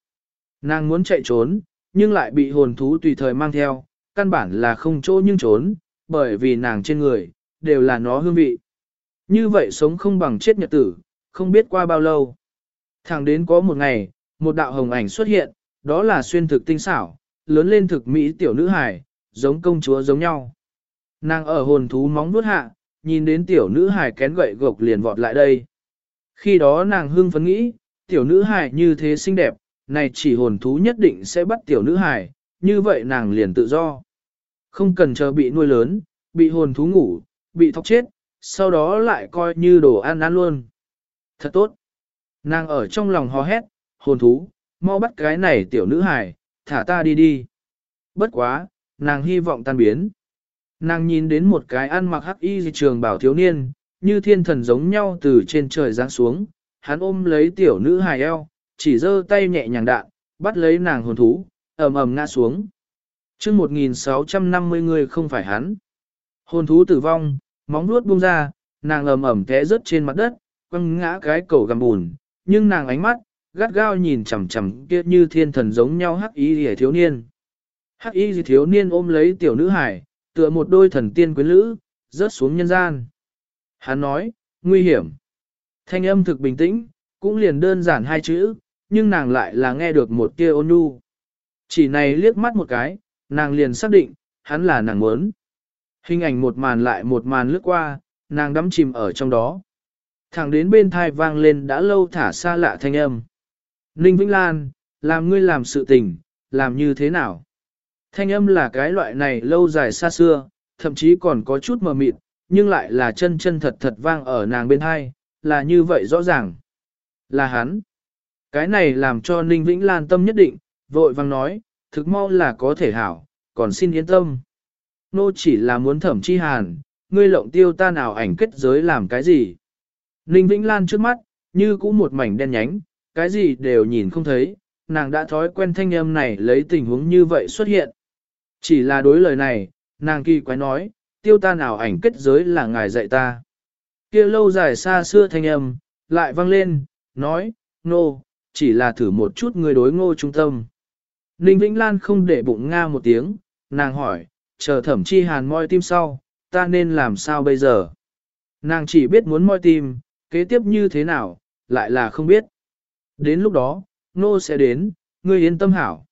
Nàng muốn chạy trốn, nhưng lại bị hồn thú tùy thời mang theo, căn bản là không chỗ nhưng trốn, bởi vì nàng trên người, đều là nó hương vị. Như vậy sống không bằng chết nhật tử, không biết qua bao lâu. Thẳng đến có một ngày, một đạo hồng ảnh xuất hiện, đó là xuyên thực tinh xảo, lớn lên thực mỹ tiểu nữ hải, giống công chúa giống nhau. Nàng ở hồn thú móng nuốt hạ, nhìn đến tiểu nữ hài kén gậy gộc liền vọt lại đây. Khi đó nàng hưng phấn nghĩ, tiểu nữ hài như thế xinh đẹp, này chỉ hồn thú nhất định sẽ bắt tiểu nữ hài, như vậy nàng liền tự do. Không cần chờ bị nuôi lớn, bị hồn thú ngủ, bị thóc chết, sau đó lại coi như đồ ăn ăn luôn. Thật tốt. Nàng ở trong lòng hò hét, hồn thú, mau bắt cái này tiểu nữ hài, thả ta đi đi. Bất quá, nàng hy vọng tan biến. Nàng nhìn đến một cái ăn mặc hắc y trường bảo thiếu niên, như thiên thần giống nhau từ trên trời giáng xuống, hắn ôm lấy tiểu nữ hài eo, chỉ giơ tay nhẹ nhàng đạn, bắt lấy nàng hồn thú, ầm ầm ngã xuống. chương 1650 người không phải hắn. Hồn thú tử vong, móng nuốt buông ra, nàng ầm ầm té rớt trên mặt đất, quăng ngã cái cầu gầm bùn, nhưng nàng ánh mắt, gắt gao nhìn chằm chằm kia như thiên thần giống nhau hắc y rìa thiếu niên. Hắc y rìa thiếu niên ôm lấy tiểu nữ hải, tựa một đôi thần tiên quyến lữ, rớt xuống nhân gian. Hắn nói, nguy hiểm. Thanh âm thực bình tĩnh, cũng liền đơn giản hai chữ, nhưng nàng lại là nghe được một tia ôn nhu. Chỉ này liếc mắt một cái, nàng liền xác định, hắn là nàng muốn. Hình ảnh một màn lại một màn lướt qua, nàng đắm chìm ở trong đó. Thẳng đến bên thai vang lên đã lâu thả xa lạ thanh âm. Ninh Vĩnh Lan, làm ngươi làm sự tình, làm như thế nào? Thanh âm là cái loại này lâu dài xa xưa, thậm chí còn có chút mờ mịt, nhưng lại là chân chân thật thật vang ở nàng bên hai, là như vậy rõ ràng. Là hắn. Cái này làm cho Ninh Vĩnh Lan tâm nhất định, vội vang nói, thực mau là có thể hảo, còn xin yên tâm. Nô chỉ là muốn thẩm chi hàn, ngươi lộng tiêu ta nào ảnh kết giới làm cái gì. Ninh Vĩnh Lan trước mắt, như cũ một mảnh đen nhánh, cái gì đều nhìn không thấy, nàng đã thói quen thanh âm này lấy tình huống như vậy xuất hiện. Chỉ là đối lời này, nàng kỳ quái nói, tiêu ta nào ảnh kết giới là ngài dạy ta. kia lâu dài xa xưa thanh âm, lại vang lên, nói, nô, no, chỉ là thử một chút người đối ngô trung tâm. Ninh Vĩnh Lan không để bụng nga một tiếng, nàng hỏi, chờ thẩm chi hàn moi tim sau, ta nên làm sao bây giờ? Nàng chỉ biết muốn moi tim, kế tiếp như thế nào, lại là không biết. Đến lúc đó, nô sẽ đến, ngươi yên tâm hảo.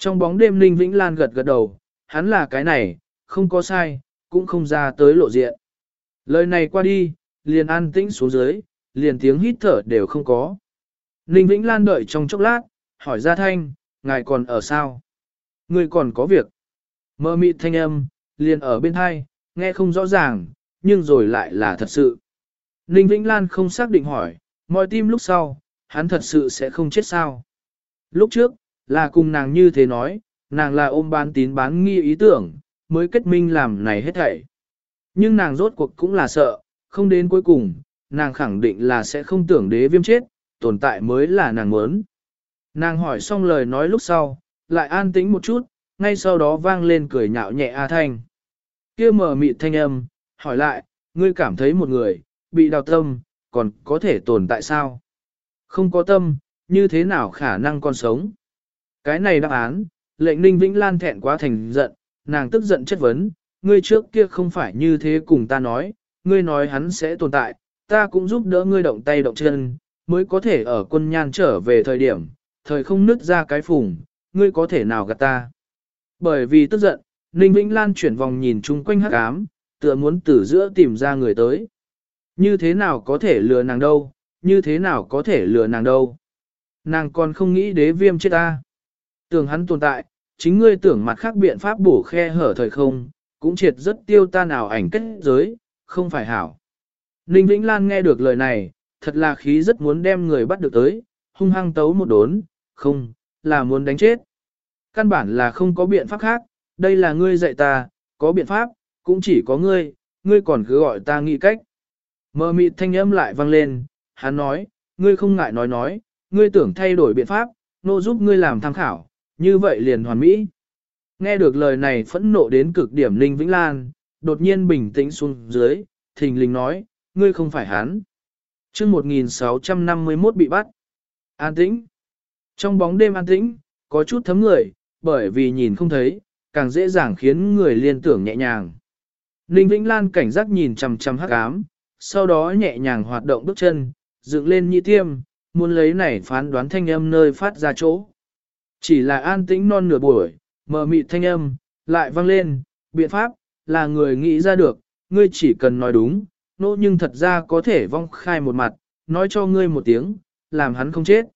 Trong bóng đêm Ninh Vĩnh Lan gật gật đầu, hắn là cái này, không có sai, cũng không ra tới lộ diện. Lời này qua đi, liền an tĩnh xuống dưới, liền tiếng hít thở đều không có. Ninh Vĩnh Lan đợi trong chốc lát, hỏi ra thanh, ngài còn ở sao? Người còn có việc. Mơ mịt thanh âm, liền ở bên hai, nghe không rõ ràng, nhưng rồi lại là thật sự. Ninh Vĩnh Lan không xác định hỏi, mọi tim lúc sau, hắn thật sự sẽ không chết sao? Lúc trước, là cùng nàng như thế nói, nàng là ôm bán tín bán nghi ý tưởng, mới kết minh làm này hết thảy. Nhưng nàng rốt cuộc cũng là sợ, không đến cuối cùng, nàng khẳng định là sẽ không tưởng đế viêm chết, tồn tại mới là nàng muốn. Nàng hỏi xong lời nói lúc sau, lại an tĩnh một chút, ngay sau đó vang lên cười nhạo nhẹ A Thanh. kia mở mịt thanh âm, hỏi lại, ngươi cảm thấy một người, bị đào tâm, còn có thể tồn tại sao? Không có tâm, như thế nào khả năng còn sống? Cái này đáp án, lệnh ninh Vĩnh Lan thẹn quá thành giận, nàng tức giận chất vấn, ngươi trước kia không phải như thế cùng ta nói, ngươi nói hắn sẽ tồn tại, ta cũng giúp đỡ ngươi động tay động chân, mới có thể ở quân nhan trở về thời điểm, thời không nứt ra cái phùng, ngươi có thể nào gạt ta. Bởi vì tức giận, Ninh Vĩnh Lan chuyển vòng nhìn chung quanh hắc ám, tựa muốn từ giữa tìm ra người tới. Như thế nào có thể lừa nàng đâu, như thế nào có thể lừa nàng đâu. Nàng còn không nghĩ đế viêm chết ta. Tưởng hắn tồn tại, chính ngươi tưởng mặt khác biện pháp bổ khe hở thời không, cũng triệt rất tiêu ta nào ảnh kết giới, không phải hảo. Ninh Vĩnh Lan nghe được lời này, thật là khí rất muốn đem người bắt được tới, hung hăng tấu một đốn, không, là muốn đánh chết. Căn bản là không có biện pháp khác, đây là ngươi dạy ta, có biện pháp, cũng chỉ có ngươi, ngươi còn cứ gọi ta nghĩ cách. Mơ mịt thanh âm lại vang lên, hắn nói, ngươi không ngại nói nói, ngươi tưởng thay đổi biện pháp, nô giúp ngươi làm tham khảo, như vậy liền hoàn mỹ. Nghe được lời này phẫn nộ đến cực điểm Ninh Vĩnh Lan, đột nhiên bình tĩnh xuống dưới, thình lình nói, ngươi không phải hắn. chương 1651 bị bắt. An tĩnh. Trong bóng đêm an tĩnh, có chút thấm người, bởi vì nhìn không thấy, càng dễ dàng khiến người liên tưởng nhẹ nhàng. Ninh Vĩnh Lan cảnh giác nhìn chằm chằm hắc ám, sau đó nhẹ nhàng hoạt động bước chân, dựng lên nhị tiêm, muốn lấy này phán đoán thanh âm nơi phát ra chỗ. Chỉ là an tĩnh non nửa buổi, mờ mịt thanh âm, lại vang lên, biện pháp, là người nghĩ ra được, ngươi chỉ cần nói đúng, nỗ nhưng thật ra có thể vong khai một mặt, nói cho ngươi một tiếng, làm hắn không chết.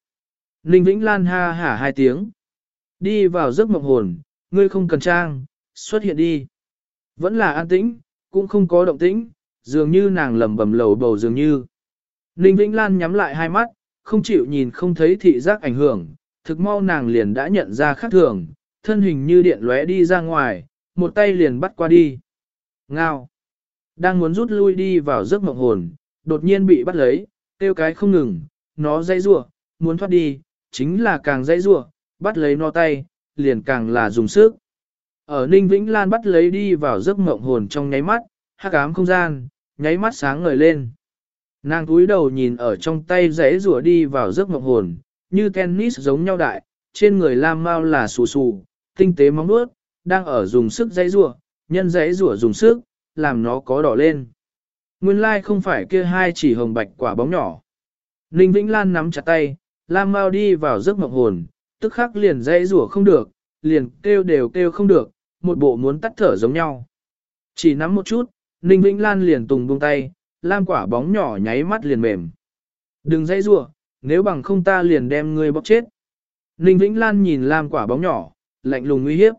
Ninh Vĩnh Lan ha hả hai tiếng. Đi vào giấc mộng hồn, ngươi không cần trang, xuất hiện đi. Vẫn là an tĩnh, cũng không có động tĩnh, dường như nàng lầm bầm lầu bầu dường như. Ninh Vĩnh Lan nhắm lại hai mắt, không chịu nhìn không thấy thị giác ảnh hưởng, thực mau nàng liền đã nhận ra khác thường, thân hình như điện lóe đi ra ngoài, một tay liền bắt qua đi. Ngao. Đang muốn rút lui đi vào giấc mộng hồn, đột nhiên bị bắt lấy, tiêu cái không ngừng, nó dây rua, muốn thoát đi, chính là càng dây rua, bắt lấy nó tay, liền càng là dùng sức. Ở Ninh Vĩnh Lan bắt lấy đi vào giấc mộng hồn trong nháy mắt, hắc ám không gian, nháy mắt sáng ngời lên. Nàng túi đầu nhìn ở trong tay rẽ rùa đi vào giấc mộng hồn, như tennis giống nhau đại, trên người lam mau là xù xù, tinh tế móng nuốt, đang ở dùng sức dãy rùa, nhân dãy rùa dùng sức, làm nó có đỏ lên. Nguyên lai like không phải kia hai chỉ hồng bạch quả bóng nhỏ. Ninh Vĩnh Lan nắm chặt tay, lam mau đi vào giấc mộng hồn, tức khắc liền dãy rùa không được, liền kêu đều kêu không được, một bộ muốn tắt thở giống nhau. Chỉ nắm một chút, Ninh Vĩnh Lan liền tùng buông tay, lam quả bóng nhỏ nháy mắt liền mềm. Đừng dãy rủa, nếu bằng không ta liền đem ngươi bóc chết. Ninh Vĩnh Lan nhìn lam quả bóng nhỏ, lạnh lùng uy hiếp.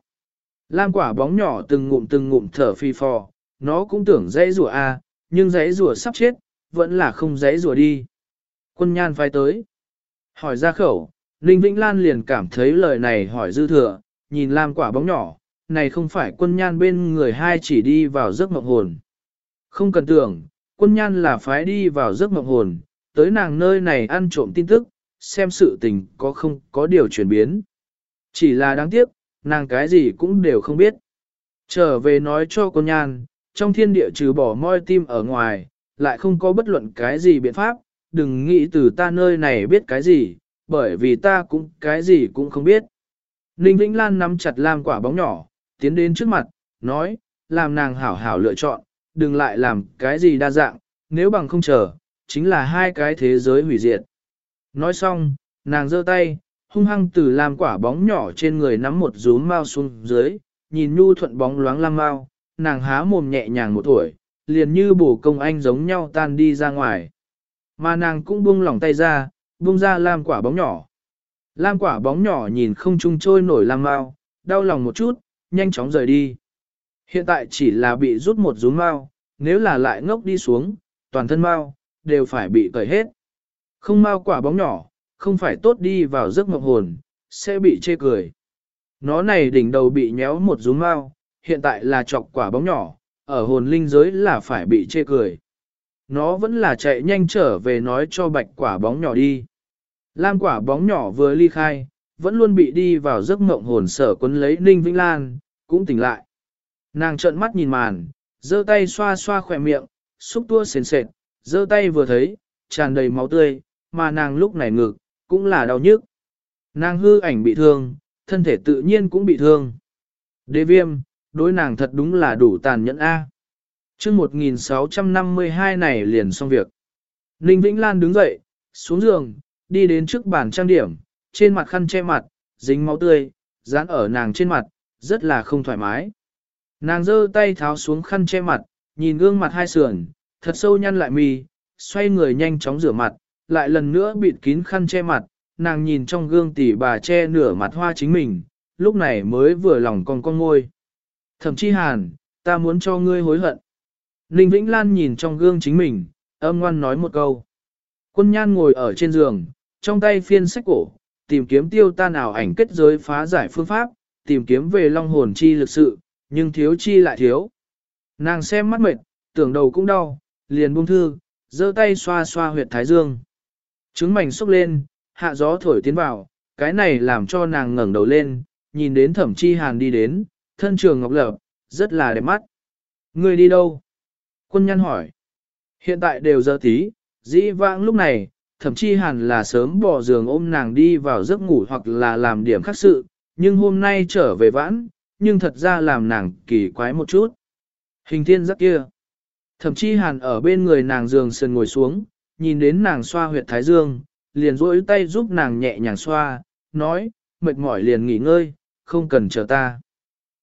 Lam quả bóng nhỏ từng ngụm từng ngụm thở phi phò, nó cũng tưởng dãy rùa a, à, nhưng dãy rùa sắp chết, vẫn là không dãy rùa đi. Quân nhan phai tới. Hỏi ra khẩu, Ninh Vĩnh Lan liền cảm thấy lời này hỏi dư thừa, nhìn lam quả bóng nhỏ, này không phải quân nhan bên người hai chỉ đi vào giấc mộng hồn. Không cần tưởng, quân nhan là phái đi vào giấc mộng hồn, tới nàng nơi này ăn trộm tin tức, xem sự tình có không có điều chuyển biến. Chỉ là đáng tiếc, nàng cái gì cũng đều không biết. Trở về nói cho cô nhan, trong thiên địa trừ bỏ moi tim ở ngoài, lại không có bất luận cái gì biện pháp, đừng nghĩ từ ta nơi này biết cái gì, bởi vì ta cũng cái gì cũng không biết. Ninh Vĩnh Lan nắm chặt lam quả bóng nhỏ, tiến đến trước mặt, nói, làm nàng hảo hảo lựa chọn, đừng lại làm cái gì đa dạng, nếu bằng không chờ, chính là hai cái thế giới hủy diệt. Nói xong, nàng giơ tay, hung hăng từ làm quả bóng nhỏ trên người nắm một rúm mau xuống dưới, nhìn nhu thuận bóng loáng lam mau, nàng há mồm nhẹ nhàng một tuổi, liền như bổ công anh giống nhau tan đi ra ngoài. Mà nàng cũng buông lỏng tay ra, buông ra lam quả bóng nhỏ. Lam quả bóng nhỏ nhìn không trung trôi nổi lam mau, đau lòng một chút, nhanh chóng rời đi. Hiện tại chỉ là bị rút một rúm mau, nếu là lại ngốc đi xuống, toàn thân mau, đều phải bị cởi hết. Không mau quả bóng nhỏ, không phải tốt đi vào giấc mộng hồn, sẽ bị chê cười. Nó này đỉnh đầu bị nhéo một rúm mau, hiện tại là chọc quả bóng nhỏ, ở hồn linh giới là phải bị chê cười. Nó vẫn là chạy nhanh trở về nói cho bạch quả bóng nhỏ đi. Lam quả bóng nhỏ vừa ly khai, vẫn luôn bị đi vào giấc mộng hồn sở quấn lấy Ninh Vĩnh Lan, cũng tỉnh lại. Nàng trợn mắt nhìn màn, giơ tay xoa xoa khỏe miệng, xúc tua sền sệt, giơ tay vừa thấy, tràn đầy máu tươi, mà nàng lúc này ngực, cũng là đau nhức. Nàng hư ảnh bị thương, thân thể tự nhiên cũng bị thương. Đế viêm, đối nàng thật đúng là đủ tàn nhẫn A. Chương 1652 này liền xong việc. Ninh Vĩnh Lan đứng dậy, xuống giường, đi đến trước bàn trang điểm, trên mặt khăn che mặt, dính máu tươi, dán ở nàng trên mặt, rất là không thoải mái. Nàng giơ tay tháo xuống khăn che mặt, nhìn gương mặt hai sườn, thật sâu nhăn lại mì, xoay người nhanh chóng rửa mặt, lại lần nữa bịt kín khăn che mặt, nàng nhìn trong gương tỉ bà che nửa mặt hoa chính mình, lúc này mới vừa lòng con con ngôi. Thẩm Chi hàn, ta muốn cho ngươi hối hận. Ninh Vĩnh Lan nhìn trong gương chính mình, âm ngoan nói một câu. Quân nhan ngồi ở trên giường, trong tay phiên sách cổ, tìm kiếm tiêu tan ảo ảnh kết giới phá giải phương pháp, tìm kiếm về long hồn chi lực sự, nhưng thiếu chi lại thiếu. Nàng xem mắt mệt, tưởng đầu cũng đau, liền buông thư, giơ tay xoa xoa huyệt thái dương. Trứng mảnh xúc lên, hạ gió thổi tiến vào, cái này làm cho nàng ngẩng đầu lên, nhìn đến thẩm chi hàn đi đến, thân trường ngọc lập, rất là đẹp mắt. Người đi đâu? Quân nhân hỏi. Hiện tại đều giờ tí, dĩ vãng lúc này, thậm chí hẳn là sớm bỏ giường ôm nàng đi vào giấc ngủ hoặc là làm điểm khác sự, nhưng hôm nay trở về vãn, nhưng thật ra làm nàng kỳ quái một chút. Hình thiên giấc kia. Thậm chí hàn ở bên người nàng giường sườn ngồi xuống, nhìn đến nàng xoa huyệt thái dương, liền rỗi tay giúp nàng nhẹ nhàng xoa, nói, mệt mỏi liền nghỉ ngơi, không cần chờ ta.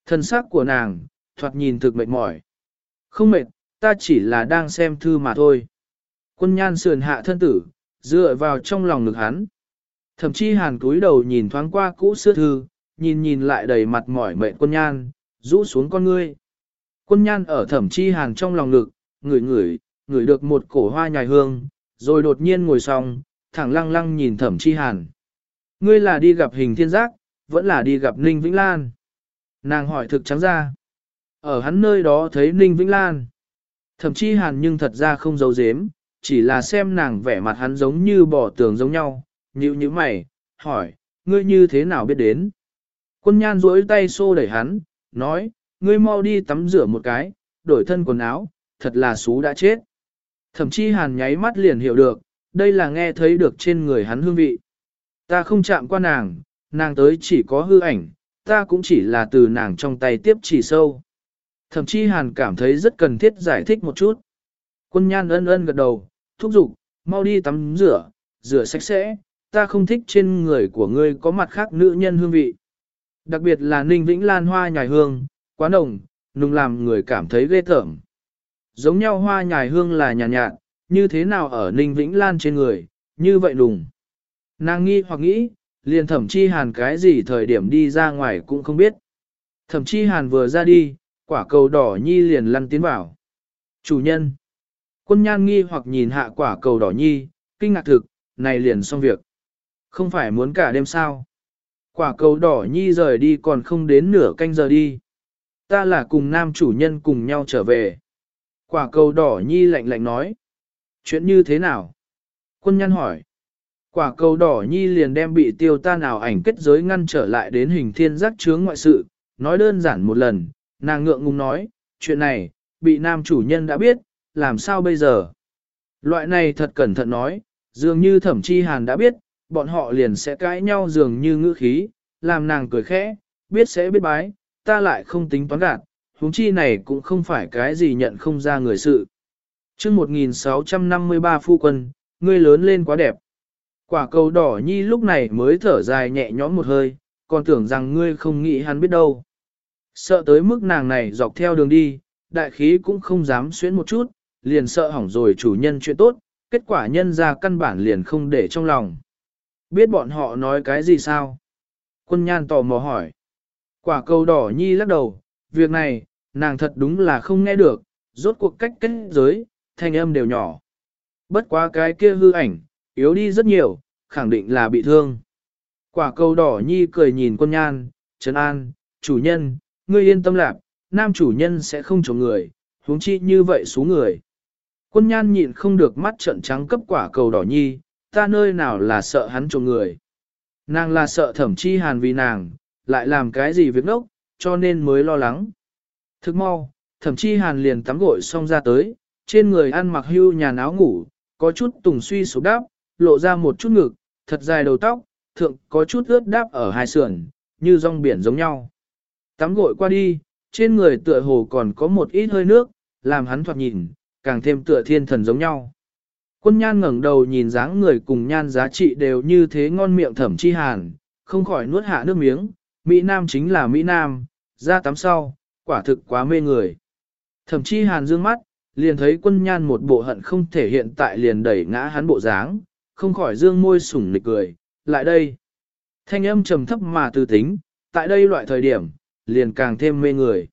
Thân xác của nàng, thoạt nhìn thực mệt mỏi. Không mệt, ta chỉ là đang xem thư mà thôi. Quân nhan sườn hạ thân tử, dựa vào trong lòng ngực hắn. Thậm chí hàn cúi đầu nhìn thoáng qua cũ xưa thư, nhìn nhìn lại đầy mặt mỏi mệt quân nhan, rũ xuống con ngươi. Quân nhan ở thẩm chi hàn trong lòng ngực, ngửi ngửi, ngửi được một cổ hoa nhài hương, rồi đột nhiên ngồi xong, thẳng lăng lăng nhìn thẩm chi hàn. Ngươi là đi gặp hình thiên giác, vẫn là đi gặp Ninh Vĩnh Lan. Nàng hỏi thực trắng ra. Ở hắn nơi đó thấy Ninh Vĩnh Lan. Thẩm chi hàn nhưng thật ra không giấu giếm, chỉ là xem nàng vẻ mặt hắn giống như bỏ tường giống nhau, nhíu như mày, hỏi, ngươi như thế nào biết đến? Quân nhan duỗi tay xô đẩy hắn, nói, ngươi mau đi tắm rửa một cái, đổi thân quần áo, thật là xú đã chết. Thậm chí hàn nháy mắt liền hiểu được, đây là nghe thấy được trên người hắn hương vị. Ta không chạm qua nàng, nàng tới chỉ có hư ảnh, ta cũng chỉ là từ nàng trong tay tiếp chỉ sâu. Thậm chí hàn cảm thấy rất cần thiết giải thích một chút. Quân nhan ân ân gật đầu, thúc giục, mau đi tắm rửa, rửa sạch sẽ, ta không thích trên người của ngươi có mặt khác nữ nhân hương vị. Đặc biệt là ninh vĩnh lan hoa nhài hương, quá nồng, nùng làm người cảm thấy ghê tởm. Giống nhau hoa nhài hương là nhàn nhạt, nhạt, như thế nào ở ninh vĩnh lan trên người, như vậy đùng. Nàng nghi hoặc nghĩ, liền thẩm chi hàn cái gì thời điểm đi ra ngoài cũng không biết. Thẩm chi hàn vừa ra đi, quả cầu đỏ nhi liền lăn tiến vào. Chủ nhân. Quân nhan nghi hoặc nhìn hạ quả cầu đỏ nhi, kinh ngạc thực, này liền xong việc. Không phải muốn cả đêm sao. Quả cầu đỏ nhi rời đi còn không đến nửa canh giờ đi. Ta là cùng nam chủ nhân cùng nhau trở về. Quả cầu đỏ nhi lạnh lạnh nói. Chuyện như thế nào? Quân nhân hỏi. Quả cầu đỏ nhi liền đem bị tiêu ta nào ảnh kết giới ngăn trở lại đến hình thiên giác chướng ngoại sự. Nói đơn giản một lần, nàng ngượng ngùng nói, chuyện này, bị nam chủ nhân đã biết, làm sao bây giờ? Loại này thật cẩn thận nói, dường như thẩm chi hàn đã biết, bọn họ liền sẽ cãi nhau dường như ngữ khí, làm nàng cười khẽ, biết sẽ biết bái, ta lại không tính toán gạt, huống chi này cũng không phải cái gì nhận không ra người sự. chương 1653 phu quân, ngươi lớn lên quá đẹp. Quả cầu đỏ nhi lúc này mới thở dài nhẹ nhõm một hơi, còn tưởng rằng ngươi không nghĩ hắn biết đâu. Sợ tới mức nàng này dọc theo đường đi, đại khí cũng không dám xuyến một chút, liền sợ hỏng rồi chủ nhân chuyện tốt, kết quả nhân ra căn bản liền không để trong lòng. Biết bọn họ nói cái gì sao? Quân nhan tò mò hỏi. Quả cầu đỏ nhi lắc đầu, việc này, nàng thật đúng là không nghe được, rốt cuộc cách kết giới, thanh âm đều nhỏ. Bất quá cái kia hư ảnh, yếu đi rất nhiều, khẳng định là bị thương. Quả cầu đỏ nhi cười nhìn quân nhan, trấn an, chủ nhân, ngươi yên tâm lạc, nam chủ nhân sẽ không trộm người, huống chi như vậy số người. Quân nhan nhịn không được mắt trận trắng cấp quả cầu đỏ nhi, ta nơi nào là sợ hắn trộm người. Nàng là sợ thẩm chi hàn vì nàng, lại làm cái gì việc nốc, cho nên mới lo lắng. Thức mau, thậm chí hàn liền tắm gội xong ra tới, trên người ăn mặc hưu nhà áo ngủ, có chút tùng suy sụp đáp, lộ ra một chút ngực, thật dài đầu tóc, thượng có chút ướt đáp ở hai sườn, như rong biển giống nhau. Tắm gội qua đi, trên người tựa hồ còn có một ít hơi nước, làm hắn thoạt nhìn, càng thêm tựa thiên thần giống nhau. Quân nhan ngẩng đầu nhìn dáng người cùng nhan giá trị đều như thế ngon miệng thẩm chi hàn, không khỏi nuốt hạ nước miếng, Mỹ Nam chính là Mỹ Nam, ra tắm sau, quả thực quá mê người. thậm chi hàn dương mắt, liền thấy quân nhan một bộ hận không thể hiện tại liền đẩy ngã hắn bộ dáng, không khỏi dương môi sủng nịch cười, lại đây. Thanh âm trầm thấp mà tư tính, tại đây loại thời điểm, liền càng thêm mê người.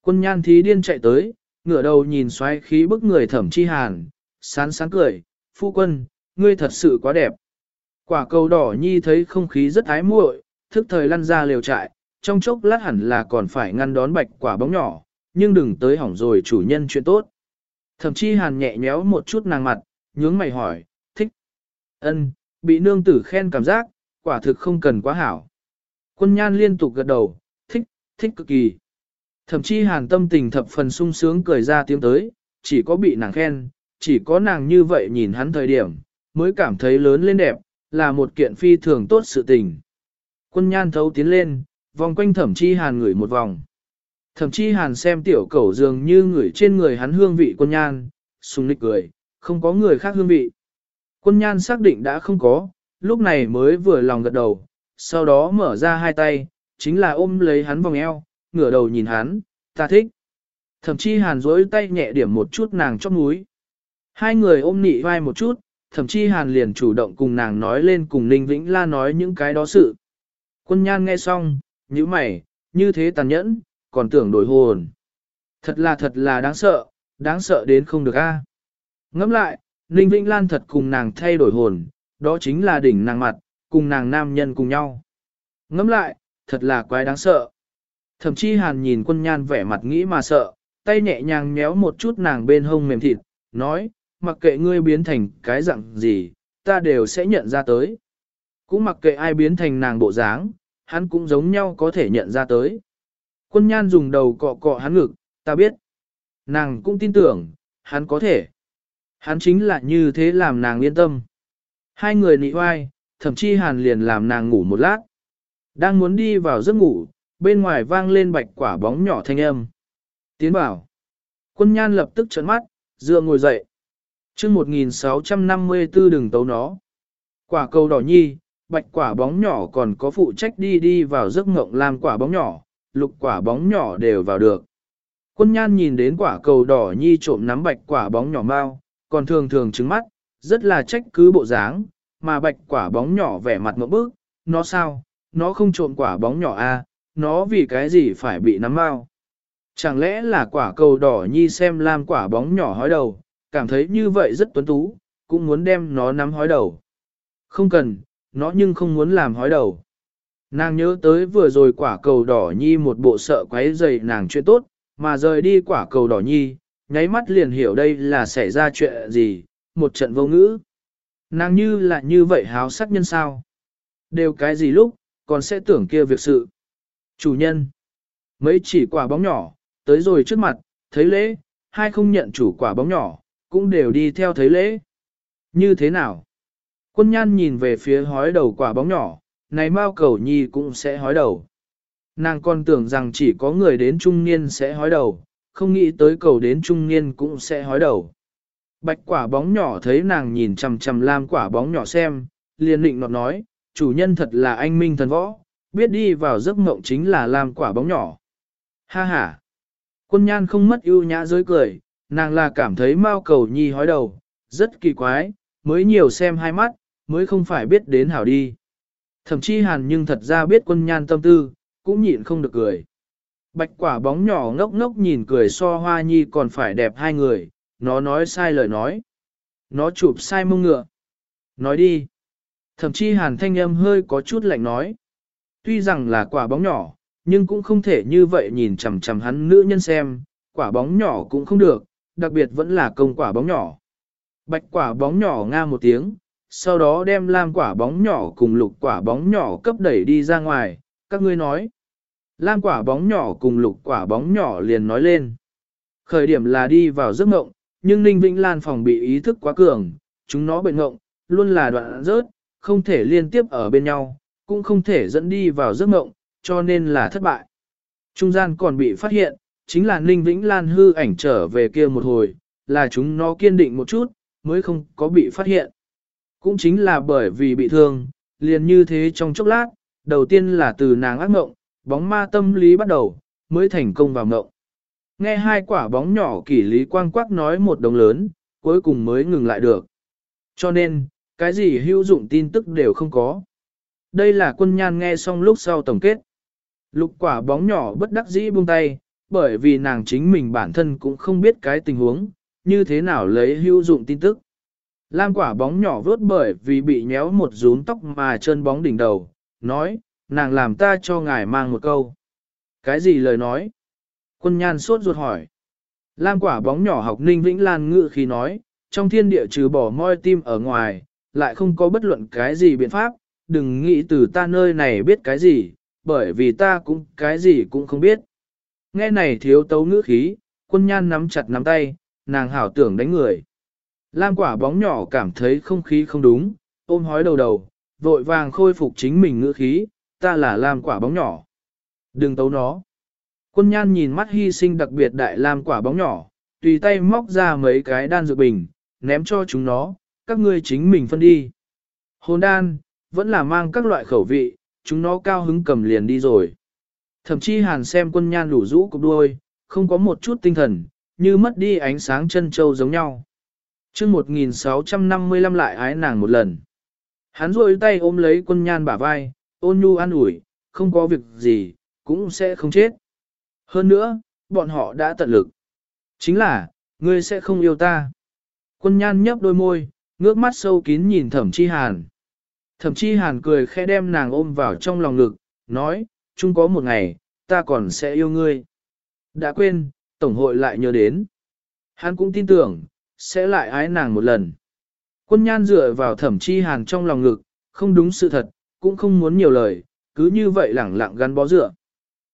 Quân nhan thí điên chạy tới, ngửa đầu nhìn xoáy khí bức người thẩm chi hàn, sán sán cười, phu quân, ngươi thật sự quá đẹp. Quả cầu đỏ nhi thấy không khí rất ái muội, thức thời lăn ra liều trại, trong chốc lát hẳn là còn phải ngăn đón bạch quả bóng nhỏ, nhưng đừng tới hỏng rồi chủ nhân chuyện tốt. Thậm chí hàn nhẹ nhéo một chút nàng mặt, nhướng mày hỏi, thích. ân bị nương tử khen cảm giác, quả thực không cần quá hảo. Quân nhan liên tục gật đầu, thích, thích cực kỳ. Thậm chí hàn tâm tình thập phần sung sướng cười ra tiếng tới, chỉ có bị nàng khen, chỉ có nàng như vậy nhìn hắn thời điểm, mới cảm thấy lớn lên đẹp, là một kiện phi thường tốt sự tình. Quân nhan thấu tiến lên, vòng quanh thẩm chi hàn ngửi một vòng. Thẩm chi hàn xem tiểu cẩu dường như ngửi trên người hắn hương vị quân nhan, sung nịch cười, không có người khác hương vị. Quân nhan xác định đã không có, lúc này mới vừa lòng gật đầu, sau đó mở ra hai tay, chính là ôm lấy hắn vòng eo, ngửa đầu nhìn hắn, ta thích. Thẩm chi hàn dối tay nhẹ điểm một chút nàng chóp núi. Hai người ôm nị vai một chút, thậm chí hàn liền chủ động cùng nàng nói lên cùng Ninh Vĩnh La nói những cái đó sự. Quân nhan nghe xong, như mày, như thế tàn nhẫn, còn tưởng đổi hồn. Thật là thật là đáng sợ, đáng sợ đến không được a. À. Ngẫm lại, Ninh Vĩnh Lan thật cùng nàng thay đổi hồn, đó chính là đỉnh nàng mặt, cùng nàng nam nhân cùng nhau. Ngẫm lại, thật là quái đáng sợ. Thậm chí hàn nhìn quân nhan vẻ mặt nghĩ mà sợ, tay nhẹ nhàng méo một chút nàng bên hông mềm thịt, nói, mặc kệ ngươi biến thành cái dạng gì, ta đều sẽ nhận ra tới. Cũng mặc kệ ai biến thành nàng bộ dáng, hắn cũng giống nhau có thể nhận ra tới. Quân nhan dùng đầu cọ cọ hắn ngực, ta biết. Nàng cũng tin tưởng, hắn có thể. Hắn chính là như thế làm nàng yên tâm. Hai người nị oai, thậm chí hàn liền làm nàng ngủ một lát. Đang muốn đi vào giấc ngủ, bên ngoài vang lên bạch quả bóng nhỏ thanh âm. Tiến bảo. Quân nhan lập tức trấn mắt, dựa ngồi dậy chương 1654 đừng tấu nó. Quả cầu đỏ nhi, bạch quả bóng nhỏ còn có phụ trách đi đi vào giấc ngộng làm quả bóng nhỏ, lục quả bóng nhỏ đều vào được. Quân nhan nhìn đến quả cầu đỏ nhi trộm nắm bạch quả bóng nhỏ mau, còn thường thường trứng mắt, rất là trách cứ bộ dáng, mà bạch quả bóng nhỏ vẻ mặt ngỡ bức, nó sao, nó không trộm quả bóng nhỏ a, à, nó vì cái gì phải bị nắm mau. Chẳng lẽ là quả cầu đỏ nhi xem lam quả bóng nhỏ hói đầu, cảm thấy như vậy rất tuấn tú, cũng muốn đem nó nắm hói đầu. Không cần, nó nhưng không muốn làm hói đầu. Nàng nhớ tới vừa rồi quả cầu đỏ nhi một bộ sợ quấy dày nàng chuyện tốt, mà rời đi quả cầu đỏ nhi, nháy mắt liền hiểu đây là xảy ra chuyện gì, một trận vô ngữ. Nàng như là như vậy háo sắc nhân sao. Đều cái gì lúc, còn sẽ tưởng kia việc sự. Chủ nhân. Mấy chỉ quả bóng nhỏ, tới rồi trước mặt, thấy lễ, hai không nhận chủ quả bóng nhỏ, cũng đều đi theo thấy lễ. Như thế nào? Quân nhan nhìn về phía hói đầu quả bóng nhỏ, này Mao cầu nhi cũng sẽ hói đầu. Nàng còn tưởng rằng chỉ có người đến trung niên sẽ hói đầu, không nghĩ tới cầu đến trung niên cũng sẽ hói đầu. Bạch quả bóng nhỏ thấy nàng nhìn chằm chằm lam quả bóng nhỏ xem, liền định nọt nói, chủ nhân thật là anh minh thần võ, biết đi vào giấc mộng chính là lam quả bóng nhỏ. Ha ha! Quân nhan không mất ưu nhã dối cười, nàng là cảm thấy Mao cầu nhi hói đầu, rất kỳ quái, mới nhiều xem hai mắt, mới không phải biết đến hảo đi. Thậm chí hàn nhưng thật ra biết quân nhan tâm tư, cũng nhịn không được cười. Bạch quả bóng nhỏ ngốc ngốc nhìn cười so hoa nhi còn phải đẹp hai người, nó nói sai lời nói. Nó chụp sai mông ngựa. Nói đi. Thậm chí hàn thanh âm hơi có chút lạnh nói. Tuy rằng là quả bóng nhỏ, nhưng cũng không thể như vậy nhìn chằm chằm hắn nữ nhân xem, quả bóng nhỏ cũng không được, đặc biệt vẫn là công quả bóng nhỏ. Bạch quả bóng nhỏ nga một tiếng, sau đó đem lam quả bóng nhỏ cùng lục quả bóng nhỏ cấp đẩy đi ra ngoài, các ngươi nói. Lam quả bóng nhỏ cùng lục quả bóng nhỏ liền nói lên. Khởi điểm là đi vào giấc mộng, nhưng Ninh Vĩnh Lan phòng bị ý thức quá cường, chúng nó bệnh ngộng, luôn là đoạn rớt, không thể liên tiếp ở bên nhau, cũng không thể dẫn đi vào giấc ngộng, cho nên là thất bại. Trung gian còn bị phát hiện, chính là Ninh Vĩnh Lan hư ảnh trở về kia một hồi, là chúng nó kiên định một chút, mới không có bị phát hiện. Cũng chính là bởi vì bị thương, liền như thế trong chốc lát, đầu tiên là từ nàng ác mộng, bóng ma tâm lý bắt đầu, mới thành công vào mộng. Nghe hai quả bóng nhỏ kỷ lý quang quắc nói một đồng lớn, cuối cùng mới ngừng lại được. Cho nên, cái gì hữu dụng tin tức đều không có. Đây là quân nhan nghe xong lúc sau tổng kết. Lục quả bóng nhỏ bất đắc dĩ buông tay, bởi vì nàng chính mình bản thân cũng không biết cái tình huống, như thế nào lấy hữu dụng tin tức. Lam quả bóng nhỏ vớt bởi vì bị nhéo một rúm tóc mà chân bóng đỉnh đầu, nói, nàng làm ta cho ngài mang một câu. Cái gì lời nói? Quân nhan sốt ruột hỏi. Lam quả bóng nhỏ học ninh vĩnh lan ngự khi nói, trong thiên địa trừ bỏ môi tim ở ngoài, lại không có bất luận cái gì biện pháp, đừng nghĩ từ ta nơi này biết cái gì, bởi vì ta cũng cái gì cũng không biết. Nghe này thiếu tấu ngữ khí, quân nhan nắm chặt nắm tay, nàng hảo tưởng đánh người. Lam quả bóng nhỏ cảm thấy không khí không đúng, ôm hói đầu đầu, vội vàng khôi phục chính mình ngữ khí, ta là Lam quả bóng nhỏ. Đừng tấu nó. Quân nhan nhìn mắt hy sinh đặc biệt đại Lam quả bóng nhỏ, tùy tay móc ra mấy cái đan dược bình, ném cho chúng nó, các ngươi chính mình phân đi. Hồn đan, vẫn là mang các loại khẩu vị, chúng nó cao hứng cầm liền đi rồi. Thậm chí hàn xem quân nhan đủ rũ cục đuôi, không có một chút tinh thần, như mất đi ánh sáng chân châu giống nhau chương 1655 lại ái nàng một lần. Hắn rôi tay ôm lấy quân nhan bả vai, ôn nhu an ủi, không có việc gì, cũng sẽ không chết. Hơn nữa, bọn họ đã tận lực. Chính là, ngươi sẽ không yêu ta. Quân nhan nhấp đôi môi, ngước mắt sâu kín nhìn thẩm chi hàn. Thẩm chi hàn cười khẽ đem nàng ôm vào trong lòng ngực, nói, chung có một ngày, ta còn sẽ yêu ngươi. Đã quên, Tổng hội lại nhớ đến. Hắn cũng tin tưởng, sẽ lại ái nàng một lần. Quân nhan dựa vào thẩm chi hàn trong lòng ngực, không đúng sự thật, cũng không muốn nhiều lời, cứ như vậy lẳng lặng gắn bó dựa.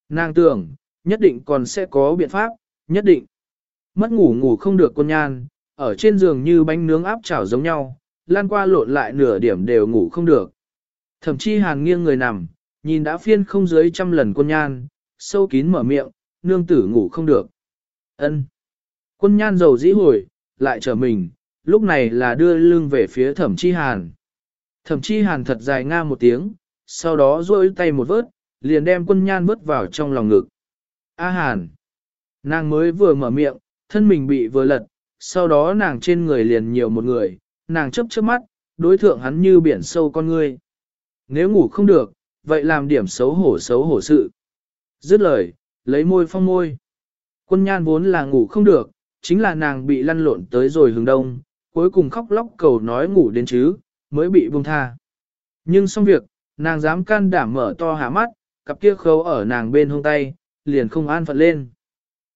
Nàng tưởng, nhất định còn sẽ có biện pháp, nhất định. Mất ngủ ngủ không được quân nhan, ở trên giường như bánh nướng áp chảo giống nhau, lan qua lộn lại nửa điểm đều ngủ không được. Thậm chí hàn nghiêng người nằm, nhìn đã phiên không dưới trăm lần quân nhan, sâu kín mở miệng, nương tử ngủ không được. ân Quân nhan dầu dĩ hồi, lại trở mình, lúc này là đưa lưng về phía thẩm chi hàn. Thẩm chi hàn thật dài nga một tiếng, sau đó duỗi tay một vớt, liền đem quân nhan vớt vào trong lòng ngực. A hàn! Nàng mới vừa mở miệng, thân mình bị vừa lật, sau đó nàng trên người liền nhiều một người, nàng chấp chớp mắt, đối thượng hắn như biển sâu con ngươi. Nếu ngủ không được, vậy làm điểm xấu hổ xấu hổ sự. Dứt lời, lấy môi phong môi. Quân nhan vốn là ngủ không được, chính là nàng bị lăn lộn tới rồi hướng đông, cuối cùng khóc lóc cầu nói ngủ đến chứ, mới bị buông tha. Nhưng xong việc, nàng dám can đảm mở to hạ mắt, cặp kia khâu ở nàng bên hông tay, liền không an phận lên.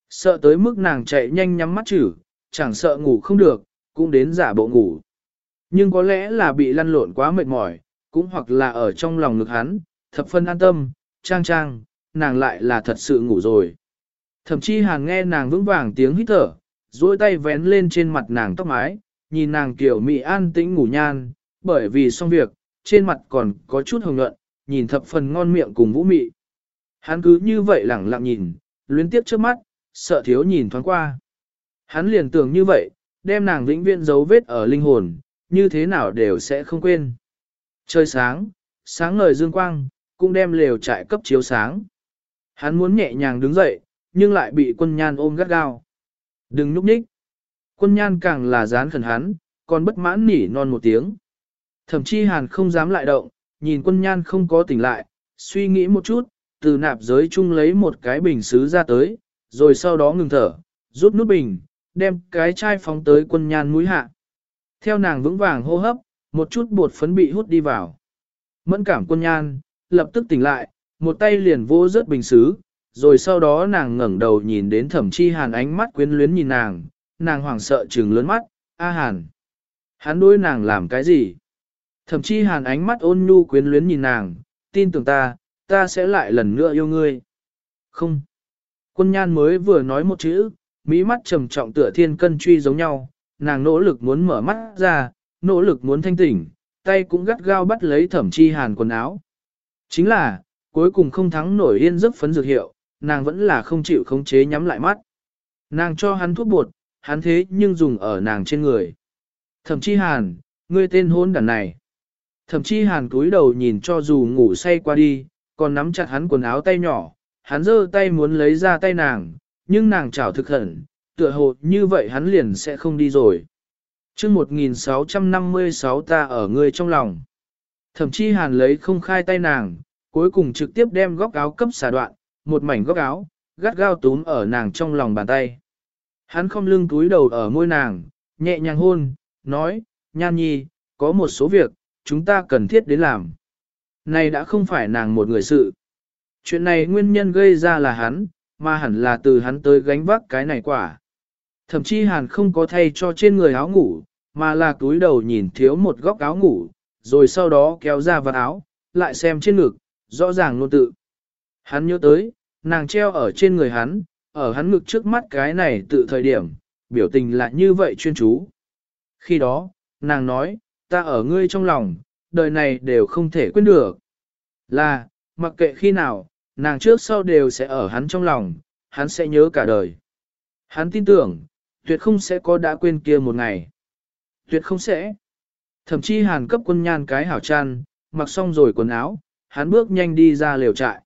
Sợ tới mức nàng chạy nhanh nhắm mắt chử, chẳng sợ ngủ không được, cũng đến giả bộ ngủ. Nhưng có lẽ là bị lăn lộn quá mệt mỏi, cũng hoặc là ở trong lòng ngực hắn, thập phân an tâm, trang trang, nàng lại là thật sự ngủ rồi. Thậm chí hàn nghe nàng vững vàng tiếng hít thở, duỗi tay vén lên trên mặt nàng tóc mái, nhìn nàng kiểu mị an tĩnh ngủ nhan, bởi vì xong việc, trên mặt còn có chút hồng nhuận, nhìn thập phần ngon miệng cùng vũ mị. Hắn cứ như vậy lẳng lặng nhìn, luyến tiếp trước mắt, sợ thiếu nhìn thoáng qua. Hắn liền tưởng như vậy, đem nàng vĩnh viễn dấu vết ở linh hồn, như thế nào đều sẽ không quên. Trời sáng, sáng ngời dương quang, cũng đem lều trại cấp chiếu sáng. Hắn muốn nhẹ nhàng đứng dậy, nhưng lại bị quân nhan ôm gắt gao. Đừng núp nhích. Quân nhan càng là dán khẩn hắn, còn bất mãn nỉ non một tiếng. Thậm chí hàn không dám lại động, nhìn quân nhan không có tỉnh lại, suy nghĩ một chút, từ nạp giới chung lấy một cái bình xứ ra tới, rồi sau đó ngừng thở, rút nút bình, đem cái chai phóng tới quân nhan mũi hạ. Theo nàng vững vàng hô hấp, một chút bột phấn bị hút đi vào. Mẫn cảm quân nhan, lập tức tỉnh lại, một tay liền vô rớt bình xứ, rồi sau đó nàng ngẩng đầu nhìn đến thẩm chi hàn ánh mắt quyến luyến nhìn nàng, nàng hoảng sợ trừng lớn mắt, a hàn. Hắn đối nàng làm cái gì? Thẩm chi hàn ánh mắt ôn nhu quyến luyến nhìn nàng, tin tưởng ta, ta sẽ lại lần nữa yêu ngươi. Không. Quân nhan mới vừa nói một chữ, mỹ mắt trầm trọng tựa thiên cân truy giống nhau, nàng nỗ lực muốn mở mắt ra, nỗ lực muốn thanh tỉnh, tay cũng gắt gao bắt lấy thẩm chi hàn quần áo. Chính là, cuối cùng không thắng nổi yên giấc phấn dược hiệu, nàng vẫn là không chịu khống chế nhắm lại mắt. Nàng cho hắn thuốc bột, hắn thế nhưng dùng ở nàng trên người. Thẩm chi hàn, ngươi tên hôn đàn này. Thẩm chi hàn cúi đầu nhìn cho dù ngủ say qua đi, còn nắm chặt hắn quần áo tay nhỏ, hắn giơ tay muốn lấy ra tay nàng, nhưng nàng chảo thực hẳn, tựa hồ như vậy hắn liền sẽ không đi rồi. chương 1656 ta ở ngươi trong lòng. Thẩm chi hàn lấy không khai tay nàng, cuối cùng trực tiếp đem góc áo cấp xả đoạn, một mảnh góc áo, gắt gao túm ở nàng trong lòng bàn tay. Hắn không lưng túi đầu ở môi nàng, nhẹ nhàng hôn, nói, nhan nhi, có một số việc, chúng ta cần thiết đến làm. Này đã không phải nàng một người sự. Chuyện này nguyên nhân gây ra là hắn, mà hẳn là từ hắn tới gánh vác cái này quả. Thậm chí hàn không có thay cho trên người áo ngủ, mà là túi đầu nhìn thiếu một góc áo ngủ, rồi sau đó kéo ra vật áo, lại xem trên ngực, rõ ràng luôn tự. Hắn nhớ tới, nàng treo ở trên người hắn, ở hắn ngực trước mắt cái này tự thời điểm, biểu tình lại như vậy chuyên chú. Khi đó, nàng nói, ta ở ngươi trong lòng, đời này đều không thể quên được. Là, mặc kệ khi nào, nàng trước sau đều sẽ ở hắn trong lòng, hắn sẽ nhớ cả đời. Hắn tin tưởng, tuyệt không sẽ có đã quên kia một ngày. Tuyệt không sẽ. Thậm chí hàn cấp quân nhan cái hảo chăn, mặc xong rồi quần áo, hắn bước nhanh đi ra liều trại.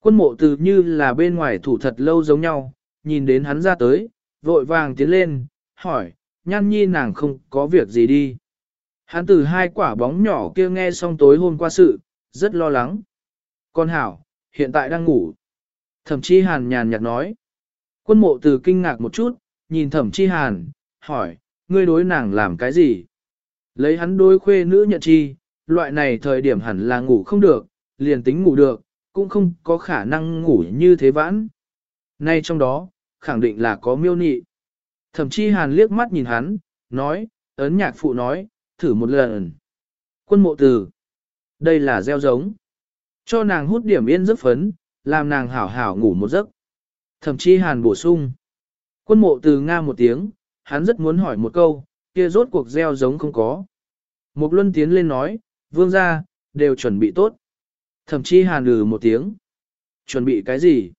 Quân mộ từ như là bên ngoài thủ thật lâu giống nhau, nhìn đến hắn ra tới, vội vàng tiến lên, hỏi, nhan nhi nàng không có việc gì đi. Hắn từ hai quả bóng nhỏ kia nghe xong tối hôm qua sự, rất lo lắng. Con hảo, hiện tại đang ngủ. Thẩm chi hàn nhàn nhạt nói. Quân mộ từ kinh ngạc một chút, nhìn thẩm chi hàn, hỏi, ngươi đối nàng làm cái gì? Lấy hắn đối khuê nữ nhận chi, loại này thời điểm hẳn là ngủ không được, liền tính ngủ được, cũng không có khả năng ngủ như thế vãn. Nay trong đó, khẳng định là có miêu nị. Thẩm chi hàn liếc mắt nhìn hắn, nói, ấn nhạc phụ nói, thử một lần. Quân mộ từ. Đây là gieo giống. Cho nàng hút điểm yên giấc phấn, làm nàng hảo hảo ngủ một giấc. Thẩm chi hàn bổ sung. Quân mộ từ Nga một tiếng, hắn rất muốn hỏi một câu, kia rốt cuộc gieo giống không có. Một luân tiến lên nói, vương gia, đều chuẩn bị tốt. Thẩm chi hàn lừ một tiếng. Chuẩn bị cái gì?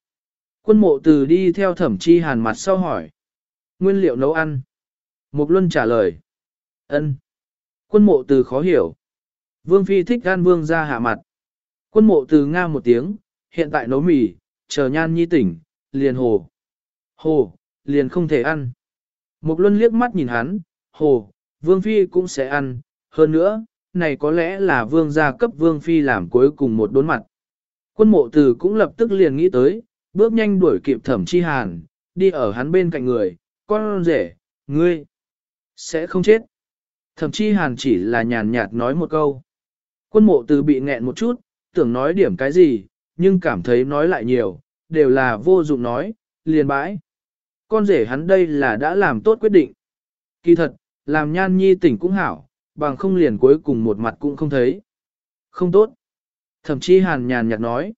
Quân mộ từ đi theo thẩm chi hàn mặt sau hỏi. Nguyên liệu nấu ăn. Mục luân trả lời. ân. Quân mộ từ khó hiểu. Vương phi thích gan vương ra hạ mặt. Quân mộ từ nga một tiếng, hiện tại nấu mì, chờ nhan nhi tỉnh, liền hồ. Hồ, liền không thể ăn. Mục luân liếc mắt nhìn hắn, hồ, vương phi cũng sẽ ăn, hơn nữa, này có lẽ là vương gia cấp vương phi làm cuối cùng một đốn mặt. Quân mộ từ cũng lập tức liền nghĩ tới, bước nhanh đuổi kịp thẩm chi hàn, đi ở hắn bên cạnh người, con rể, ngươi, sẽ không chết. Thẩm chi hàn chỉ là nhàn nhạt nói một câu. Quân mộ từ bị nghẹn một chút, tưởng nói điểm cái gì, nhưng cảm thấy nói lại nhiều, đều là vô dụng nói, liền bãi. Con rể hắn đây là đã làm tốt quyết định. Kỳ thật, làm nhan nhi tỉnh cũng hảo, bằng không liền cuối cùng một mặt cũng không thấy. Không tốt. Thậm chí hàn nhàn nhạt nói.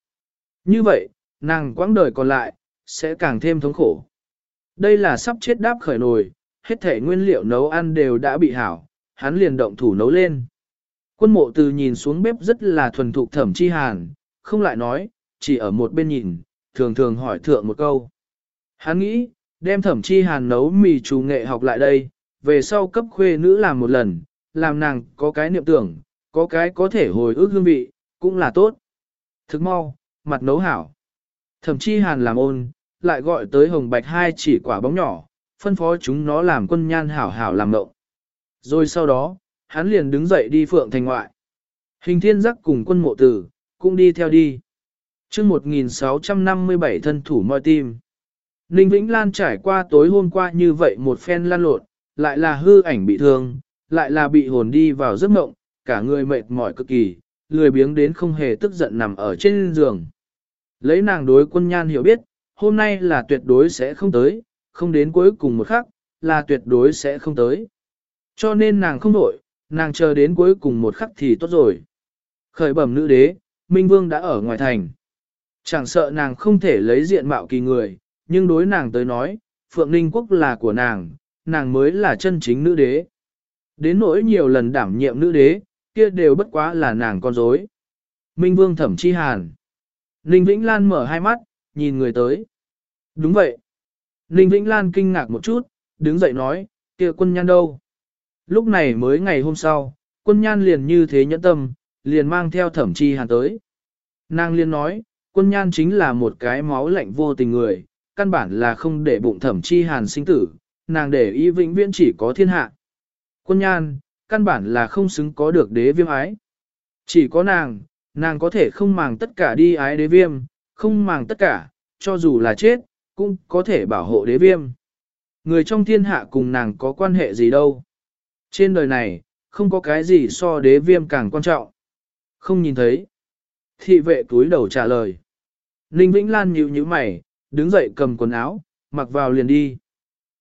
Như vậy, nàng quãng đời còn lại, sẽ càng thêm thống khổ. Đây là sắp chết đáp khởi nồi, hết thể nguyên liệu nấu ăn đều đã bị hảo, hắn liền động thủ nấu lên. Quân mộ từ nhìn xuống bếp rất là thuần thục thẩm chi hàn, không lại nói, chỉ ở một bên nhìn, thường thường hỏi thượng một câu. Hắn nghĩ, đem thẩm chi hàn nấu mì chú nghệ học lại đây, về sau cấp khuê nữ làm một lần, làm nàng có cái niệm tưởng, có cái có thể hồi ức hương vị, cũng là tốt. Thức mau, mặt nấu hảo. Thẩm chi hàn làm ôn, lại gọi tới hồng bạch hai chỉ quả bóng nhỏ, phân phó chúng nó làm quân nhan hảo hảo làm mộng. Rồi sau đó, hắn liền đứng dậy đi phượng thành ngoại. Hình thiên giác cùng quân mộ tử, cũng đi theo đi. chương 1657 thân thủ moi tim. Ninh Vĩnh Lan trải qua tối hôm qua như vậy một phen lan lột, lại là hư ảnh bị thương, lại là bị hồn đi vào giấc mộng, cả người mệt mỏi cực kỳ, lười biếng đến không hề tức giận nằm ở trên giường. Lấy nàng đối quân nhan hiểu biết, hôm nay là tuyệt đối sẽ không tới, không đến cuối cùng một khắc, là tuyệt đối sẽ không tới. Cho nên nàng không đổi, nàng chờ đến cuối cùng một khắc thì tốt rồi. Khởi bẩm nữ đế, Minh Vương đã ở ngoài thành. Chẳng sợ nàng không thể lấy diện mạo kỳ người, nhưng đối nàng tới nói, Phượng Ninh Quốc là của nàng, nàng mới là chân chính nữ đế. Đến nỗi nhiều lần đảm nhiệm nữ đế, kia đều bất quá là nàng con dối. Minh Vương thẩm chi hàn. Ninh Vĩnh Lan mở hai mắt, nhìn người tới. Đúng vậy. Ninh Vĩnh Lan kinh ngạc một chút, đứng dậy nói, kia quân nhan đâu? Lúc này mới ngày hôm sau, quân nhan liền như thế nhẫn tâm, liền mang theo thẩm chi hàn tới. Nàng liền nói, quân nhan chính là một cái máu lạnh vô tình người, căn bản là không để bụng thẩm chi hàn sinh tử, nàng để ý vĩnh viễn chỉ có thiên hạ. Quân nhan, căn bản là không xứng có được đế viêm ái. Chỉ có nàng, nàng có thể không màng tất cả đi ái đế viêm, không màng tất cả, cho dù là chết, cũng có thể bảo hộ đế viêm. Người trong thiên hạ cùng nàng có quan hệ gì đâu. Trên đời này, không có cái gì so đế viêm càng quan trọng. Không nhìn thấy. Thị vệ túi đầu trả lời. Ninh Vĩnh Lan nhíu nhíu mày, đứng dậy cầm quần áo, mặc vào liền đi.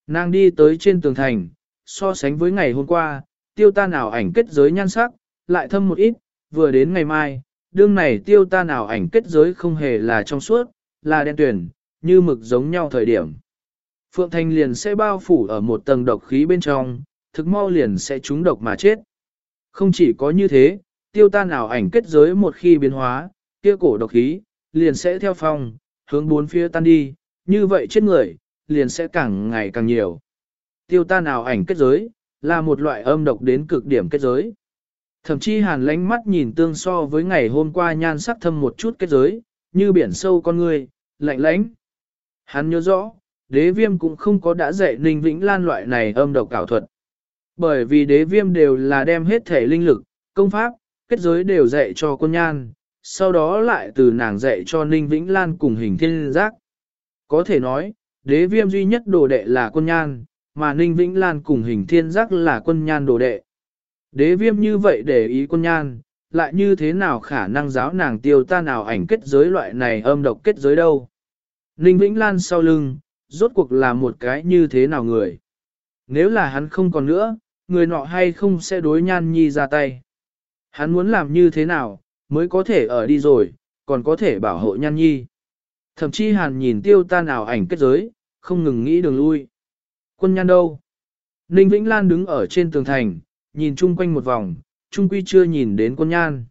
Nàng đi tới trên tường thành, so sánh với ngày hôm qua, tiêu ta nào ảnh kết giới nhan sắc, lại thâm một ít, vừa đến ngày mai, đương này tiêu ta nào ảnh kết giới không hề là trong suốt, là đen tuyển, như mực giống nhau thời điểm. Phượng Thanh liền sẽ bao phủ ở một tầng độc khí bên trong, thực mau liền sẽ trúng độc mà chết. Không chỉ có như thế, tiêu tan ảo ảnh kết giới một khi biến hóa, kia cổ độc khí, liền sẽ theo phong, hướng bốn phía tan đi, như vậy chết người, liền sẽ càng ngày càng nhiều. Tiêu tan ảo ảnh kết giới, là một loại âm độc đến cực điểm kết giới. Thậm chí hàn lánh mắt nhìn tương so với ngày hôm qua nhan sắc thâm một chút kết giới, như biển sâu con người, lạnh lánh. Hắn nhớ rõ, đế viêm cũng không có đã dạy Ninh Vĩnh Lan loại này âm độc ảo thuật. Bởi vì đế viêm đều là đem hết thể linh lực, công pháp, kết giới đều dạy cho quân nhan, sau đó lại từ nàng dạy cho Ninh Vĩnh Lan cùng hình thiên giác. Có thể nói, đế viêm duy nhất đồ đệ là quân nhan, mà Ninh Vĩnh Lan cùng hình thiên giác là quân nhan đồ đệ. Đế viêm như vậy để ý quân nhan, lại như thế nào khả năng giáo nàng tiêu ta nào ảnh kết giới loại này âm độc kết giới đâu. Ninh Vĩnh Lan sau lưng, rốt cuộc là một cái như thế nào người. Nếu là hắn không còn nữa, người nọ hay không sẽ đối nhan nhi ra tay. Hắn muốn làm như thế nào, mới có thể ở đi rồi, còn có thể bảo hộ nhan nhi. Thậm chí hàn nhìn tiêu ta nào ảnh kết giới, không ngừng nghĩ đường lui. Quân nhan đâu? Ninh Vĩnh Lan đứng ở trên tường thành, nhìn chung quanh một vòng, chung quy chưa nhìn đến quân nhan.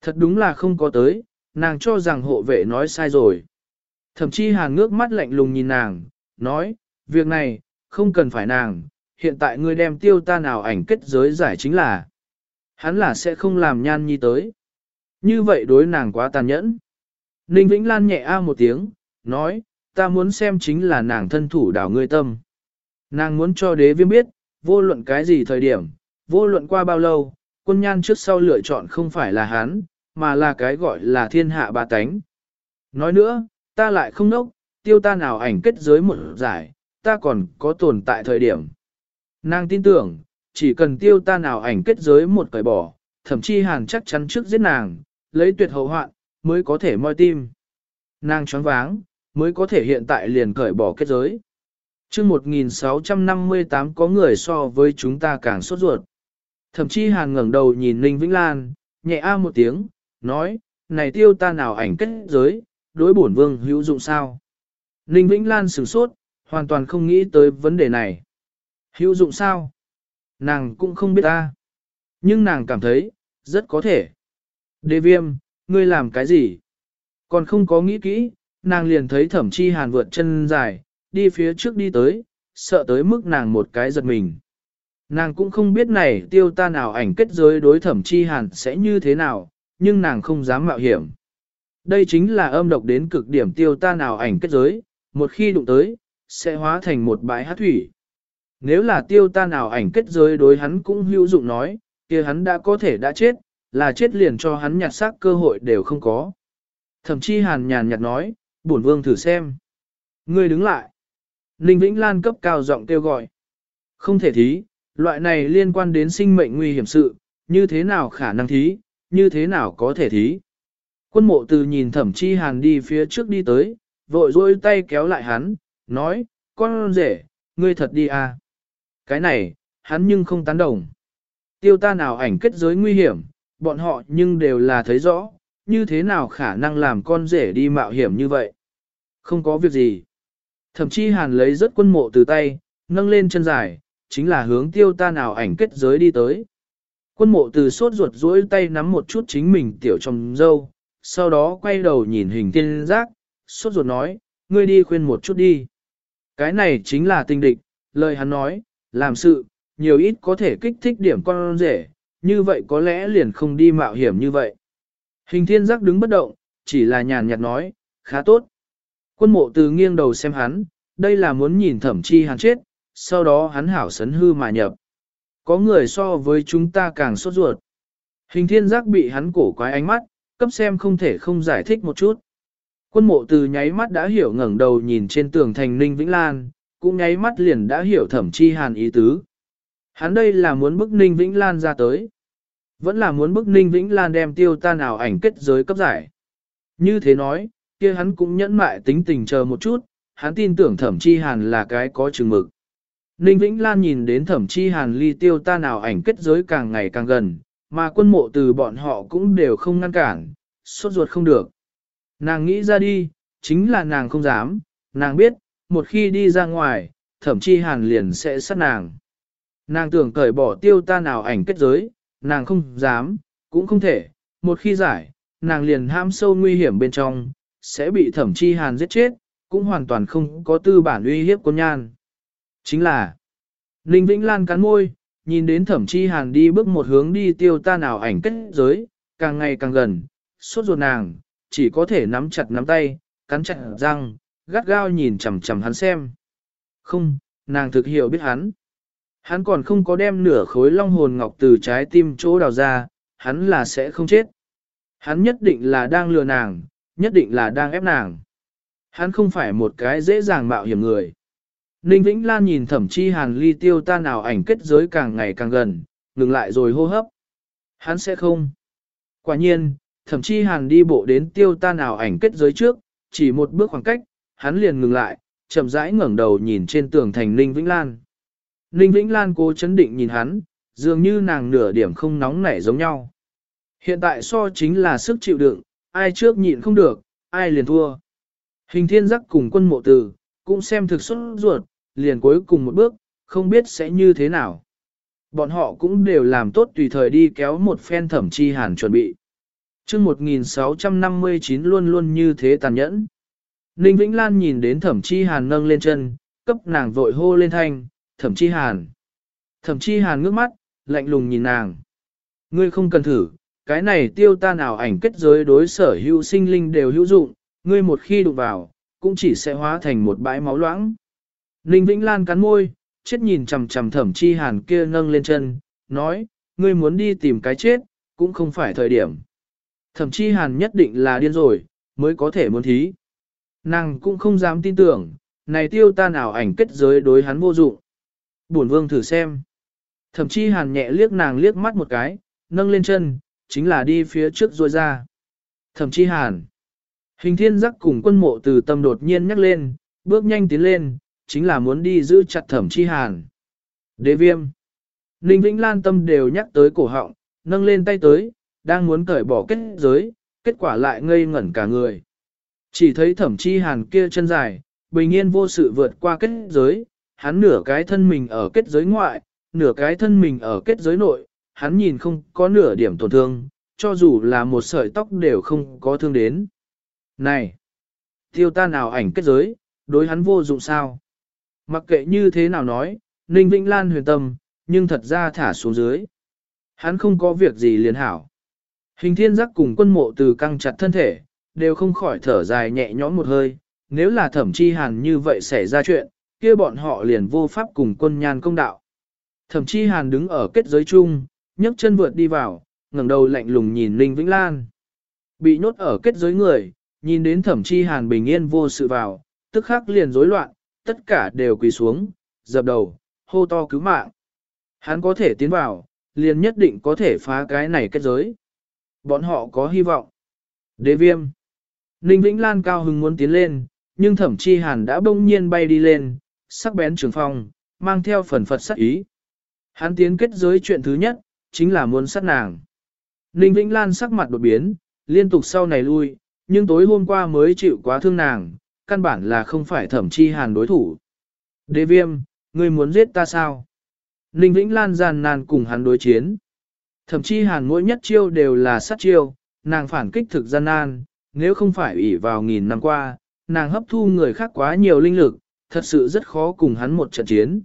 Thật đúng là không có tới, nàng cho rằng hộ vệ nói sai rồi. Thậm chí hàn ngước mắt lạnh lùng nhìn nàng, nói, việc này, không cần phải nàng, hiện tại ngươi đem tiêu ta nào ảnh kết giới giải chính là. Hắn là sẽ không làm nhan nhi tới. Như vậy đối nàng quá tàn nhẫn. Ninh Vĩnh Lan nhẹ a một tiếng, nói, ta muốn xem chính là nàng thân thủ đảo ngươi tâm. Nàng muốn cho đế viêm biết, vô luận cái gì thời điểm, vô luận qua bao lâu, quân nhan trước sau lựa chọn không phải là hắn, mà là cái gọi là thiên hạ ba tánh. Nói nữa, ta lại không nốc, tiêu ta nào ảnh kết giới một giải, ta còn có tồn tại thời điểm. Nàng tin tưởng, chỉ cần tiêu ta nào ảnh kết giới một cởi bỏ, thậm chí hàn chắc chắn trước giết nàng, lấy tuyệt hậu hoạn, mới có thể moi tim. Nàng choáng váng, mới có thể hiện tại liền cởi bỏ kết giới chương 1658 có người so với chúng ta càng sốt ruột. Thậm chí hàn ngẩng đầu nhìn Ninh Vĩnh Lan, nhẹ a một tiếng, nói, này tiêu ta nào ảnh kết giới, đối bổn vương hữu dụng sao? Ninh Vĩnh Lan sửng sốt, hoàn toàn không nghĩ tới vấn đề này. Hữu dụng sao? Nàng cũng không biết ta. Nhưng nàng cảm thấy, rất có thể. Đê viêm, ngươi làm cái gì? Còn không có nghĩ kỹ, nàng liền thấy thẩm chi hàn vượt chân dài, đi phía trước đi tới, sợ tới mức nàng một cái giật mình. Nàng cũng không biết này tiêu ta nào ảnh kết giới đối thẩm chi hàn sẽ như thế nào, nhưng nàng không dám mạo hiểm. Đây chính là âm độc đến cực điểm tiêu ta nào ảnh kết giới, một khi đụng tới, sẽ hóa thành một bãi hát thủy. Nếu là tiêu ta nào ảnh kết giới đối hắn cũng hữu dụng nói, kia hắn đã có thể đã chết, là chết liền cho hắn nhặt xác cơ hội đều không có. Thậm chí hàn nhàn nhạt nói, bổn vương thử xem. Ngươi đứng lại. Ninh Vĩnh Lan cấp cao giọng kêu gọi. Không thể thí, loại này liên quan đến sinh mệnh nguy hiểm sự, như thế nào khả năng thí, như thế nào có thể thí. Quân mộ từ nhìn thẩm chi hàn đi phía trước đi tới, vội dôi tay kéo lại hắn, nói, con rể, ngươi thật đi à. Cái này, hắn nhưng không tán đồng. Tiêu ta nào ảnh kết giới nguy hiểm, bọn họ nhưng đều là thấy rõ, như thế nào khả năng làm con rể đi mạo hiểm như vậy. Không có việc gì. Thậm chí hàn lấy rất quân mộ từ tay, nâng lên chân dài, chính là hướng tiêu ta nào ảnh kết giới đi tới. Quân mộ từ sốt ruột duỗi tay nắm một chút chính mình tiểu trong dâu, sau đó quay đầu nhìn hình tiên giác, sốt ruột nói, ngươi đi khuyên một chút đi. Cái này chính là tinh địch, lời hắn nói, làm sự, nhiều ít có thể kích thích điểm con rể, như vậy có lẽ liền không đi mạo hiểm như vậy. Hình thiên giác đứng bất động, chỉ là nhàn nhạt nói, khá tốt. Quân mộ từ nghiêng đầu xem hắn, đây là muốn nhìn thẩm chi hắn chết, sau đó hắn hảo sấn hư mà nhập. Có người so với chúng ta càng sốt ruột. Hình thiên giác bị hắn cổ quái ánh mắt, cấp xem không thể không giải thích một chút. Quân mộ từ nháy mắt đã hiểu ngẩng đầu nhìn trên tường thành Ninh Vĩnh Lan, cũng nháy mắt liền đã hiểu thẩm chi hàn ý tứ. Hắn đây là muốn bức Ninh Vĩnh Lan ra tới. Vẫn là muốn bức Ninh Vĩnh Lan đem tiêu tan ảo ảnh kết giới cấp giải. Như thế nói, kia hắn cũng nhẫn mại tính tình chờ một chút, hắn tin tưởng thẩm chi hàn là cái có chừng mực. Ninh Vĩnh Lan nhìn đến thẩm chi hàn ly tiêu ta nào ảnh kết giới càng ngày càng gần, mà quân mộ từ bọn họ cũng đều không ngăn cản, sốt ruột không được. Nàng nghĩ ra đi, chính là nàng không dám, nàng biết, một khi đi ra ngoài, thẩm chi hàn liền sẽ sát nàng. Nàng tưởng cởi bỏ tiêu ta nào ảnh kết giới, nàng không dám, cũng không thể, một khi giải, nàng liền ham sâu nguy hiểm bên trong, sẽ bị thẩm chi hàn giết chết, cũng hoàn toàn không có tư bản uy hiếp quân nhan. Chính là, Ninh Vĩnh Lan cắn môi, nhìn đến thẩm chi hàn đi bước một hướng đi tiêu ta nào ảnh kết giới, càng ngày càng gần, sốt ruột nàng, chỉ có thể nắm chặt nắm tay, cắn chặt răng, gắt gao nhìn chằm chằm hắn xem. Không, nàng thực hiểu biết hắn. Hắn còn không có đem nửa khối long hồn ngọc từ trái tim chỗ đào ra, hắn là sẽ không chết. Hắn nhất định là đang lừa nàng, nhất định là đang ép nàng. Hắn không phải một cái dễ dàng mạo hiểm người. Ninh Vĩnh Lan nhìn thẩm chi hàn ly tiêu ta nào ảnh kết giới càng ngày càng gần, ngừng lại rồi hô hấp. Hắn sẽ không. Quả nhiên, thẩm chi hàn đi bộ đến tiêu ta nào ảnh kết giới trước, chỉ một bước khoảng cách, hắn liền ngừng lại, chậm rãi ngẩng đầu nhìn trên tường thành Ninh Vĩnh Lan. Ninh Vĩnh Lan cố chấn định nhìn hắn, dường như nàng nửa điểm không nóng nảy giống nhau. Hiện tại so chính là sức chịu đựng, ai trước nhịn không được, ai liền thua. Hình thiên giác cùng quân mộ tử, cũng xem thực xuất ruột, liền cuối cùng một bước, không biết sẽ như thế nào. Bọn họ cũng đều làm tốt tùy thời đi kéo một phen thẩm chi hàn chuẩn bị. chương 1659 luôn luôn như thế tàn nhẫn. Ninh Vĩnh Lan nhìn đến thẩm chi hàn nâng lên chân, cấp nàng vội hô lên thanh, thẩm chi hàn. Thẩm chi hàn ngước mắt, lạnh lùng nhìn nàng. Ngươi không cần thử, cái này tiêu ta nào ảnh kết giới đối sở hữu sinh linh đều hữu dụng, ngươi một khi đụng vào, cũng chỉ sẽ hóa thành một bãi máu loãng. Ninh Vĩnh Lan cắn môi, chết nhìn chằm chằm thẩm chi hàn kia nâng lên chân, nói, ngươi muốn đi tìm cái chết, cũng không phải thời điểm. Thẩm chi hàn nhất định là điên rồi, mới có thể muốn thí. Nàng cũng không dám tin tưởng, này tiêu ta nào ảnh kết giới đối hắn vô dụng. Bổn vương thử xem. Thẩm chi hàn nhẹ liếc nàng liếc mắt một cái, nâng lên chân, chính là đi phía trước rồi ra. Thẩm chi hàn. Hình thiên giác cùng quân mộ từ tâm đột nhiên nhắc lên, bước nhanh tiến lên, chính là muốn đi giữ chặt thẩm chi hàn. Đế viêm. Ninh Vĩnh Lan tâm đều nhắc tới cổ họng, nâng lên tay tới, đang muốn cởi bỏ kết giới, kết quả lại ngây ngẩn cả người. Chỉ thấy thẩm chi hàn kia chân dài, bình yên vô sự vượt qua kết giới, hắn nửa cái thân mình ở kết giới ngoại, nửa cái thân mình ở kết giới nội, hắn nhìn không có nửa điểm tổn thương, cho dù là một sợi tóc đều không có thương đến. Này! Tiêu ta nào ảnh kết giới, đối hắn vô dụng sao? Mặc kệ như thế nào nói, Ninh Vĩnh Lan huyền tâm, nhưng thật ra thả xuống dưới. Hắn không có việc gì liền hảo. Hình thiên giác cùng quân mộ từ căng chặt thân thể, đều không khỏi thở dài nhẹ nhõm một hơi. Nếu là thẩm chi hàn như vậy xảy ra chuyện, kia bọn họ liền vô pháp cùng quân nhan công đạo. Thẩm chi hàn đứng ở kết giới chung, nhấc chân vượt đi vào, ngẩng đầu lạnh lùng nhìn Ninh Vĩnh Lan. Bị nhốt ở kết giới người, nhìn đến thẩm chi hàn bình yên vô sự vào, tức khắc liền rối loạn, tất cả đều quỳ xuống, dập đầu, hô to cứu mạng. Hắn có thể tiến vào, liền nhất định có thể phá cái này kết giới. Bọn họ có hy vọng. Đế viêm. Ninh Vĩnh Lan cao hứng muốn tiến lên, nhưng thẩm chi hàn đã bỗng nhiên bay đi lên, sắc bén trường phong, mang theo phần phật sắc ý. Hắn tiến kết giới chuyện thứ nhất, chính là muốn sát nàng. Ninh Vĩnh Lan sắc mặt đột biến, liên tục sau này lui, nhưng tối hôm qua mới chịu quá thương nàng, căn bản là không phải thẩm chi hàn đối thủ. Đế viêm, ngươi muốn giết ta sao? Ninh Vĩnh Lan gian nan cùng hắn đối chiến. Thẩm chi hàn mỗi nhất chiêu đều là sát chiêu, nàng phản kích thực gian nan, nếu không phải ủy vào nghìn năm qua, nàng hấp thu người khác quá nhiều linh lực, thật sự rất khó cùng hắn một trận chiến.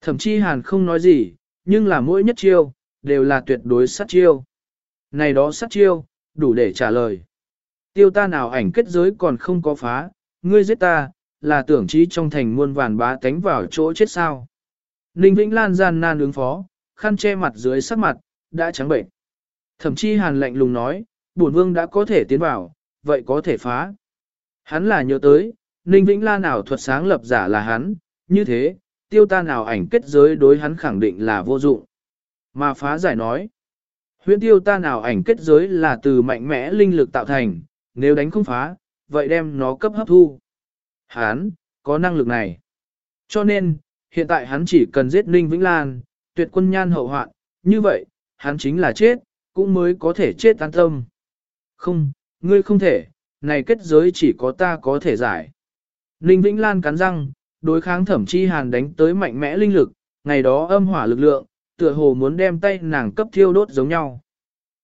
Thẩm chi hàn không nói gì, nhưng là mỗi nhất chiêu, đều là tuyệt đối sát chiêu. Này đó sát chiêu, đủ để trả lời. Tiêu ta nào ảnh kết giới còn không có phá, ngươi giết ta, là tưởng trí trong thành muôn vàn bá tánh vào chỗ chết sao. Ninh Vĩnh Lan gian nan ứng phó, khăn che mặt dưới sắc mặt, đã trắng bệnh. Thậm chí hàn lạnh lùng nói, bổn vương đã có thể tiến vào, vậy có thể phá. Hắn là nhớ tới, Ninh Vĩnh Lan nào thuật sáng lập giả là hắn, như thế, tiêu ta nào ảnh kết giới đối hắn khẳng định là vô dụng. Mà phá giải nói, huyễn tiêu ta nào ảnh kết giới là từ mạnh mẽ linh lực tạo thành, nếu đánh không phá, vậy đem nó cấp hấp thu. Hắn, có năng lực này. Cho nên, hiện tại hắn chỉ cần giết Ninh Vĩnh Lan, tuyệt quân nhan hậu hoạn, như vậy, hắn chính là chết, cũng mới có thể chết an tâm. Không, ngươi không thể, này kết giới chỉ có ta có thể giải. Ninh Vĩnh Lan cắn răng, đối kháng thẩm chi hàn đánh tới mạnh mẽ linh lực, ngày đó âm hỏa lực lượng, tựa hồ muốn đem tay nàng cấp thiêu đốt giống nhau.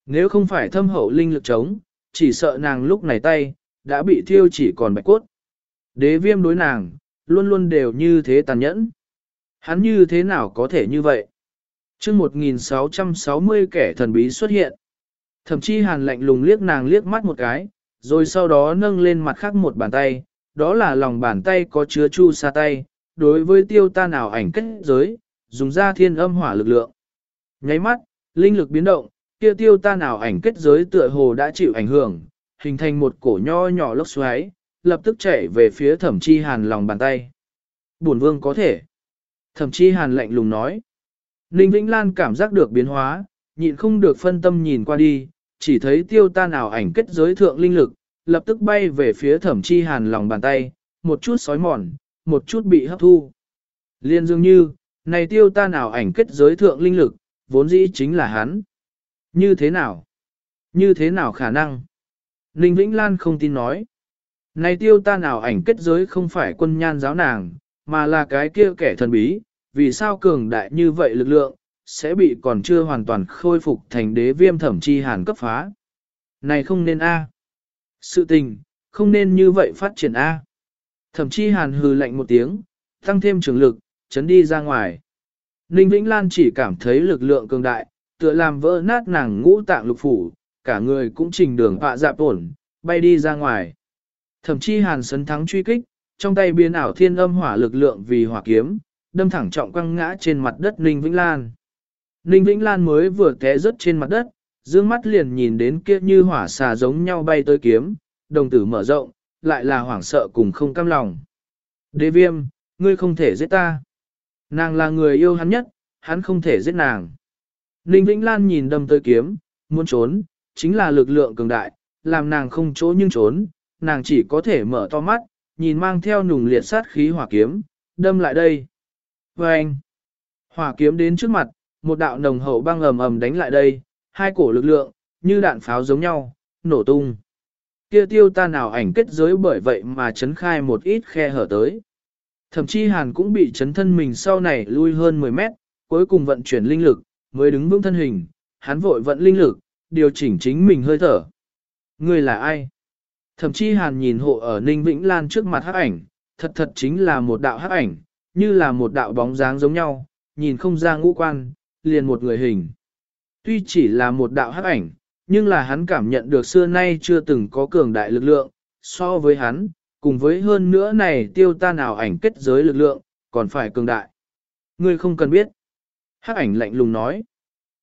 Nếu không phải thâm hậu linh lực chống, chỉ sợ nàng lúc này tay, đã bị thiêu chỉ còn bạch cốt. Đế viêm đối nàng, luôn luôn đều như thế tàn nhẫn. Hắn như thế nào có thể như vậy? chương 1660 kẻ thần bí xuất hiện. Thậm chí hàn lạnh lùng liếc nàng liếc mắt một cái, rồi sau đó nâng lên mặt khác một bàn tay, đó là lòng bàn tay có chứa chu sa tay, đối với tiêu ta nào ảnh kết giới, dùng ra thiên âm hỏa lực lượng. Nháy mắt, linh lực biến động, kia tiêu ta nào ảnh kết giới tựa hồ đã chịu ảnh hưởng, hình thành một cổ nho nhỏ lốc xoáy, lập tức chạy về phía thẩm chi hàn lòng bàn tay. Bổn vương có thể. Thẩm chi hàn lạnh lùng nói. Ninh Vĩnh Lan cảm giác được biến hóa, nhịn không được phân tâm nhìn qua đi, chỉ thấy tiêu ta nào ảnh kết giới thượng linh lực, lập tức bay về phía thẩm chi hàn lòng bàn tay, một chút sói mòn, một chút bị hấp thu. Liên dường như, này tiêu ta nào ảnh kết giới thượng linh lực, vốn dĩ chính là hắn. Như thế nào? Như thế nào khả năng? Ninh Vĩnh Lan không tin nói. Này tiêu ta nào ảnh kết giới không phải quân nhan giáo nàng, mà là cái kia kẻ thần bí, vì sao cường đại như vậy lực lượng, sẽ bị còn chưa hoàn toàn khôi phục thành đế viêm thẩm chi hàn cấp phá. Này không nên A. Sự tình, không nên như vậy phát triển A. Thẩm chi hàn hừ lạnh một tiếng, tăng thêm trường lực, chấn đi ra ngoài. Ninh Vĩnh Lan chỉ cảm thấy lực lượng cường đại, tựa làm vỡ nát nàng ngũ tạng lục phủ, cả người cũng trình đường họa dạp ổn, bay đi ra ngoài. thậm chí hàn sấn thắng truy kích, trong tay biến ảo thiên âm hỏa lực lượng vì hỏa kiếm, đâm thẳng trọng quăng ngã trên mặt đất Ninh Vĩnh Lan. Ninh Vĩnh Lan mới vừa té rớt trên mặt đất, dương mắt liền nhìn đến kia như hỏa xà giống nhau bay tới kiếm, đồng tử mở rộng, lại là hoảng sợ cùng không cam lòng. Đế viêm, ngươi không thể giết ta. Nàng là người yêu hắn nhất, hắn không thể giết nàng. Ninh Vĩnh Lan nhìn đâm tới kiếm, muốn trốn, chính là lực lượng cường đại, làm nàng không chỗ nhưng trốn, nàng chỉ có thể mở to mắt, nhìn mang theo nùng liệt sát khí hỏa kiếm, đâm lại đây. Và anh, hỏa kiếm đến trước mặt, một đạo nồng hậu băng ầm ầm đánh lại đây, hai cổ lực lượng, như đạn pháo giống nhau, nổ tung. Kia tiêu ta nào ảnh kết giới bởi vậy mà chấn khai một ít khe hở tới. Thậm chí hàn cũng bị chấn thân mình sau này lui hơn 10 mét, cuối cùng vận chuyển linh lực, mới đứng vững thân hình, hắn vội vận linh lực, điều chỉnh chính mình hơi thở. Người là ai? Thậm chí hàn nhìn hộ ở Ninh Vĩnh Lan trước mặt hắc ảnh, thật thật chính là một đạo hắc ảnh, như là một đạo bóng dáng giống nhau, nhìn không ra ngũ quan, liền một người hình. Tuy chỉ là một đạo hắc ảnh, nhưng là hắn cảm nhận được xưa nay chưa từng có cường đại lực lượng, so với hắn, cùng với hơn nữa này tiêu tan ảo ảnh kết giới lực lượng, còn phải cường đại. Ngươi không cần biết. Hắc ảnh lạnh lùng nói.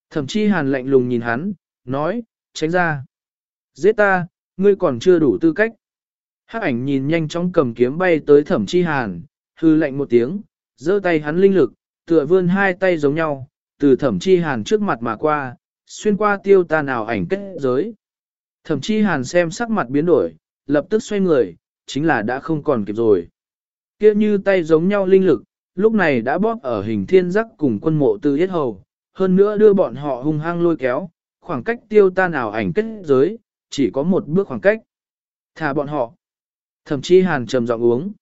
Thậm chí hàn lạnh lùng nhìn hắn, nói, tránh ra. Giết ta, ngươi còn chưa đủ tư cách. Hắc ảnh nhìn nhanh chóng cầm kiếm bay tới thẩm chi hàn, hư lạnh một tiếng, giơ tay hắn linh lực, tựa vươn hai tay giống nhau, từ thẩm chi hàn trước mặt mà qua, xuyên qua tiêu tan ảo ảnh kết giới. Thẩm chi hàn xem sắc mặt biến đổi, lập tức xoay người, chính là đã không còn kịp rồi. Kia như tay giống nhau linh lực, lúc này đã bóp ở hình thiên giác cùng quân mộ tư yết hầu, hơn nữa đưa bọn họ hung hăng lôi kéo, khoảng cách tiêu tan ảo ảnh kết giới, chỉ có một bước khoảng cách. Thả bọn họ. Thẩm chi hàn trầm giọng uống.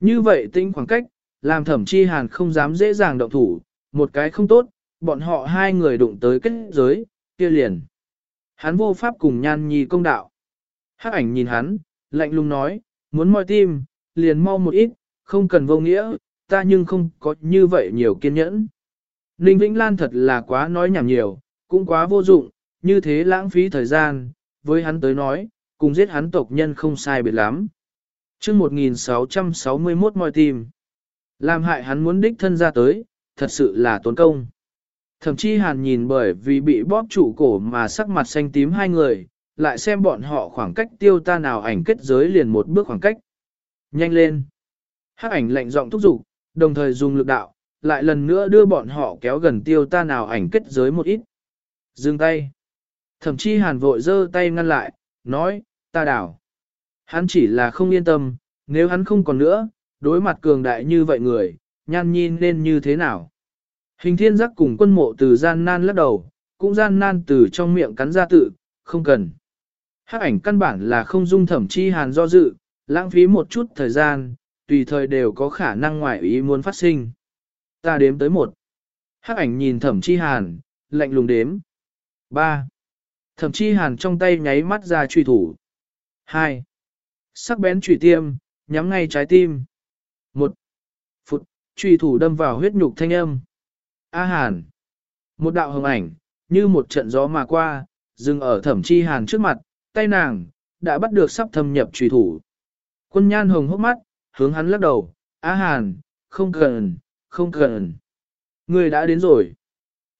Như vậy tinh khoảng cách, làm thẩm chi hàn không dám dễ dàng động thủ, một cái không tốt, bọn họ hai người đụng tới kết giới, kia liền. Hắn vô pháp cùng nhan nhi công đạo. Hắc ảnh nhìn hắn, lạnh lùng nói, muốn moi tim, liền mau một ít, không cần vô nghĩa, ta nhưng không có như vậy nhiều kiên nhẫn. Ninh Vĩnh Lan thật là quá nói nhảm nhiều, cũng quá vô dụng, như thế lãng phí thời gian, với hắn tới nói, cùng giết hắn tộc nhân không sai biệt lắm. chương 1661 moi tim, làm hại hắn muốn đích thân ra tới, thật sự là tốn công. Thậm chí hàn nhìn bởi vì bị bóp trụ cổ mà sắc mặt xanh tím hai người, lại xem bọn họ khoảng cách tiêu ta nào ảnh kết giới liền một bước khoảng cách. Nhanh lên! Hắc ảnh lạnh giọng thúc giục, đồng thời dùng lực đạo, lại lần nữa đưa bọn họ kéo gần tiêu ta nào ảnh kết giới một ít. Dừng tay! Thậm chí hàn vội giơ tay ngăn lại, nói, ta đảo. Hắn chỉ là không yên tâm, nếu hắn không còn nữa, đối mặt cường đại như vậy người, nhan nhìn nên như thế nào? Hình thiên giác cùng quân mộ từ gian nan lắc đầu, cũng gian nan từ trong miệng cắn ra tự, không cần. Hắc ảnh căn bản là không dung thẩm chi hàn do dự, lãng phí một chút thời gian, tùy thời đều có khả năng ngoại ý muốn phát sinh. Ta đếm tới một. Hắc ảnh nhìn thẩm chi hàn, lạnh lùng đếm. Ba. Thẩm chi hàn trong tay nháy mắt ra truy thủ. Hai. Sắc bén truy tiêm, nhắm ngay trái tim. Một. Phụt, truy thủ đâm vào huyết nhục thanh âm. A hàn. Một đạo hồng ảnh, như một trận gió mà qua, dừng ở thẩm chi hàn trước mặt, tay nàng, đã bắt được sắp thâm nhập truy thủ. Quân nhan hồng hốc mắt, hướng hắn lắc đầu, á hàn, không cần, không cần. Người đã đến rồi.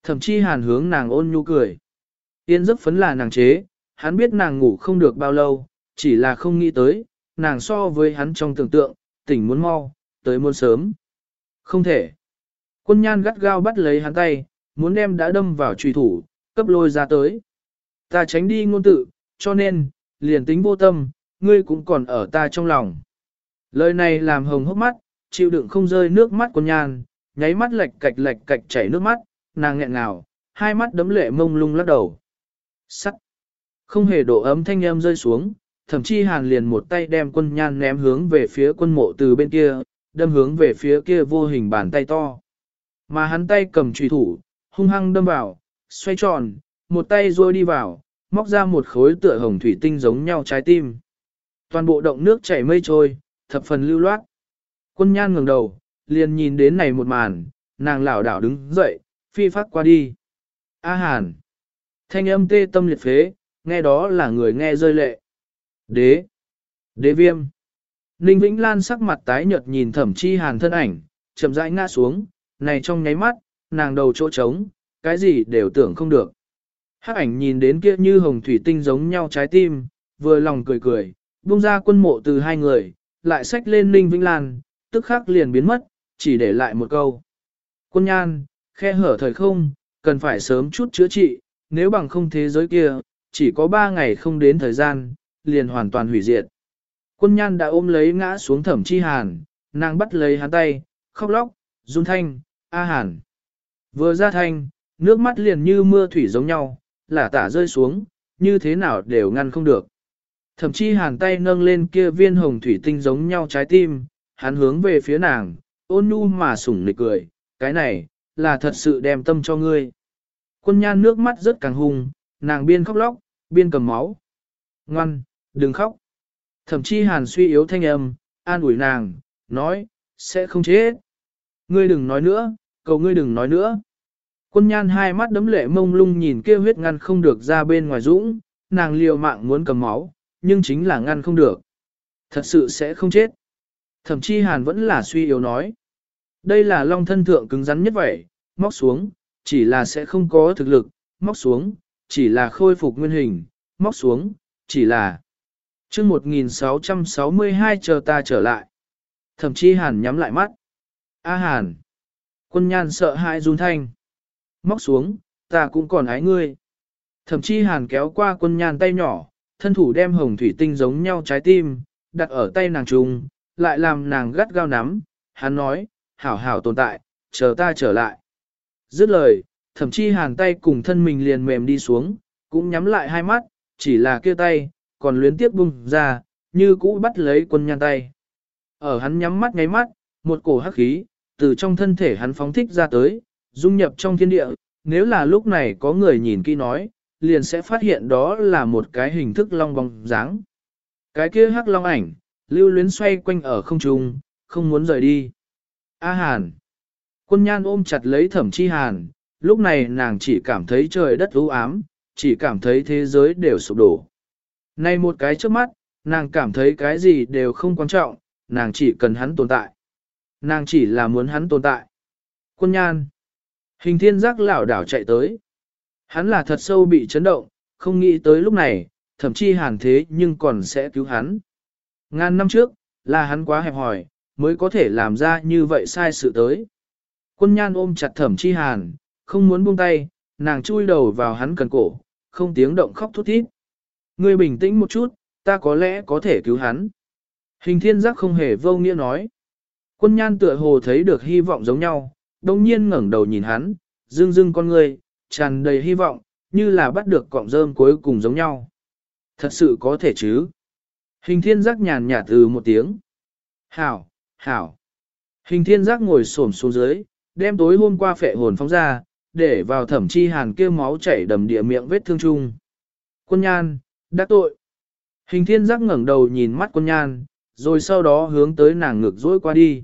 thậm chi hàn hướng nàng ôn nhu cười. Yên giấc phấn là nàng chế, hắn biết nàng ngủ không được bao lâu, chỉ là không nghĩ tới, nàng so với hắn trong tưởng tượng, tỉnh muốn mau, tới muốn sớm. Không thể. Quân nhan gắt gao bắt lấy hắn tay, muốn đem đã đâm vào truy thủ, cấp lôi ra tới. Ta tránh đi ngôn tự, cho nên, liền tính vô tâm, ngươi cũng còn ở ta trong lòng. Lời này làm hồng hốc mắt, chịu đựng không rơi nước mắt của nhan, nháy mắt lệch cạch lệch cạch chảy nước mắt, nàng nghẹn ngào, hai mắt đấm lệ mông lung lắc đầu. Sắt. Không hề độ ấm thanh âm rơi xuống, thậm chí hàn liền một tay đem quân nhan ném hướng về phía quân mộ từ bên kia, đâm hướng về phía kia vô hình bàn tay to. Mà hắn tay cầm trùy thủ, hung hăng đâm vào, xoay tròn, một tay ruôi đi vào, móc ra một khối tựa hồng thủy tinh giống nhau trái tim. Toàn bộ động nước chảy mây trôi, thập phần lưu loát. Quân nhan ngẩng đầu, liền nhìn đến này một màn, nàng lảo đảo đứng dậy, phi phát qua đi. A hàn. Thanh âm tê tâm liệt phế, nghe đó là người nghe rơi lệ. Đế. Đế viêm. Ninh Vĩnh Lan sắc mặt tái nhợt nhìn thẩm chi hàn thân ảnh, chậm rãi ngã xuống, này trong nháy mắt, nàng đầu chỗ trống, cái gì đều tưởng không được. Hắc ảnh nhìn đến kia như hồng thủy tinh giống nhau trái tim, vừa lòng cười cười, buông ra quân mộ từ hai người, lại xách lên Ninh Vĩnh Lan, tức khắc liền biến mất, chỉ để lại một câu. Quân nhan, khe hở thời không, cần phải sớm chút chữa trị, nếu bằng không thế giới kia, chỉ có ba ngày không đến thời gian, liền hoàn toàn hủy diệt. Quân nhan đã ôm lấy ngã xuống thẩm chi hàn, nàng bắt lấy hắn tay, khóc lóc, run thanh, a hàn. Vừa ra thanh, nước mắt liền như mưa thủy giống nhau, là tả rơi xuống, như thế nào đều ngăn không được. Thậm chí hàn tay nâng lên kia viên hồng thủy tinh giống nhau trái tim, hắn hướng về phía nàng, ôn nhu mà sủng nịch cười, cái này, là thật sự đem tâm cho ngươi. Quân nhan nước mắt rất càng hung, nàng biên khóc lóc, biên cầm máu. Ngoan, đừng khóc. Thậm chí hàn suy yếu thanh âm, an ủi nàng, nói, sẽ không chết. Ngươi đừng nói nữa, cầu ngươi đừng nói nữa. Quân nhan hai mắt đấm lệ mông lung nhìn kia huyết ngăn không được ra bên ngoài dũng, nàng liều mạng muốn cầm máu, nhưng chính là ngăn không được. Thật sự sẽ không chết. Thậm chí hàn vẫn là suy yếu nói. Đây là long thân thượng cứng rắn nhất vậy, móc xuống, chỉ là sẽ không có thực lực, móc xuống, chỉ là khôi phục nguyên hình, móc xuống, chỉ là chương 1662 chờ ta trở lại. Thậm chí hàn nhắm lại mắt. A hàn. Quân nhan sợ hãi run thanh. Móc xuống, ta cũng còn ái ngươi. Thậm chí hàn kéo qua quân nhan tay nhỏ, thân thủ đem hồng thủy tinh giống nhau trái tim, đặt ở tay nàng trùng, lại làm nàng gắt gao nắm. Hắn nói, hảo hảo tồn tại, chờ ta trở lại. Dứt lời, thậm chí hàn tay cùng thân mình liền mềm đi xuống, cũng nhắm lại hai mắt, chỉ là kia tay, còn luyến tiếp bung ra, như cũ bắt lấy quân nhan tay. Ở hắn nhắm mắt ngáy mắt, một cổ hắc khí, từ trong thân thể hắn phóng thích ra tới, dung nhập trong thiên địa, nếu là lúc này có người nhìn kỹ nói, liền sẽ phát hiện đó là một cái hình thức long bóng dáng. Cái kia hắc long ảnh, lưu luyến xoay quanh ở không trung, không muốn rời đi. A Hàn. Quân nhan ôm chặt lấy thẩm chi Hàn, lúc này nàng chỉ cảm thấy trời đất u ám, chỉ cảm thấy thế giới đều sụp đổ. Nay một cái trước mắt, nàng cảm thấy cái gì đều không quan trọng, nàng chỉ cần hắn tồn tại. Nàng chỉ là muốn hắn tồn tại. Quân nhan. Hình thiên giác lảo đảo chạy tới. Hắn là thật sâu bị chấn động, không nghĩ tới lúc này, thậm chí hàn thế nhưng còn sẽ cứu hắn. Ngàn năm trước, là hắn quá hẹp hòi, mới có thể làm ra như vậy sai sự tới. Quân nhan ôm chặt thẩm chi hàn, không muốn buông tay, nàng chui đầu vào hắn cần cổ, không tiếng động khóc thút thít. Ngươi bình tĩnh một chút, ta có lẽ có thể cứu hắn. Hình thiên giác không hề vô nghĩa nói. Quân nhan tựa hồ thấy được hy vọng giống nhau, đông nhiên ngẩng đầu nhìn hắn, dương dương con người, tràn đầy hy vọng, như là bắt được cọng rơm cuối cùng giống nhau. Thật sự có thể chứ. Hình thiên giác nhàn nhạt từ một tiếng. Hảo, hảo. Hình thiên giác ngồi xổm xuống dưới, đem tối hôm qua phệ hồn phóng ra, để vào thẩm chi hàn kia máu chảy đầm địa miệng vết thương chung. Quân nhan, đã tội. Hình thiên giác ngẩng đầu nhìn mắt quân nhan, rồi sau đó hướng tới nàng ngược dối qua đi.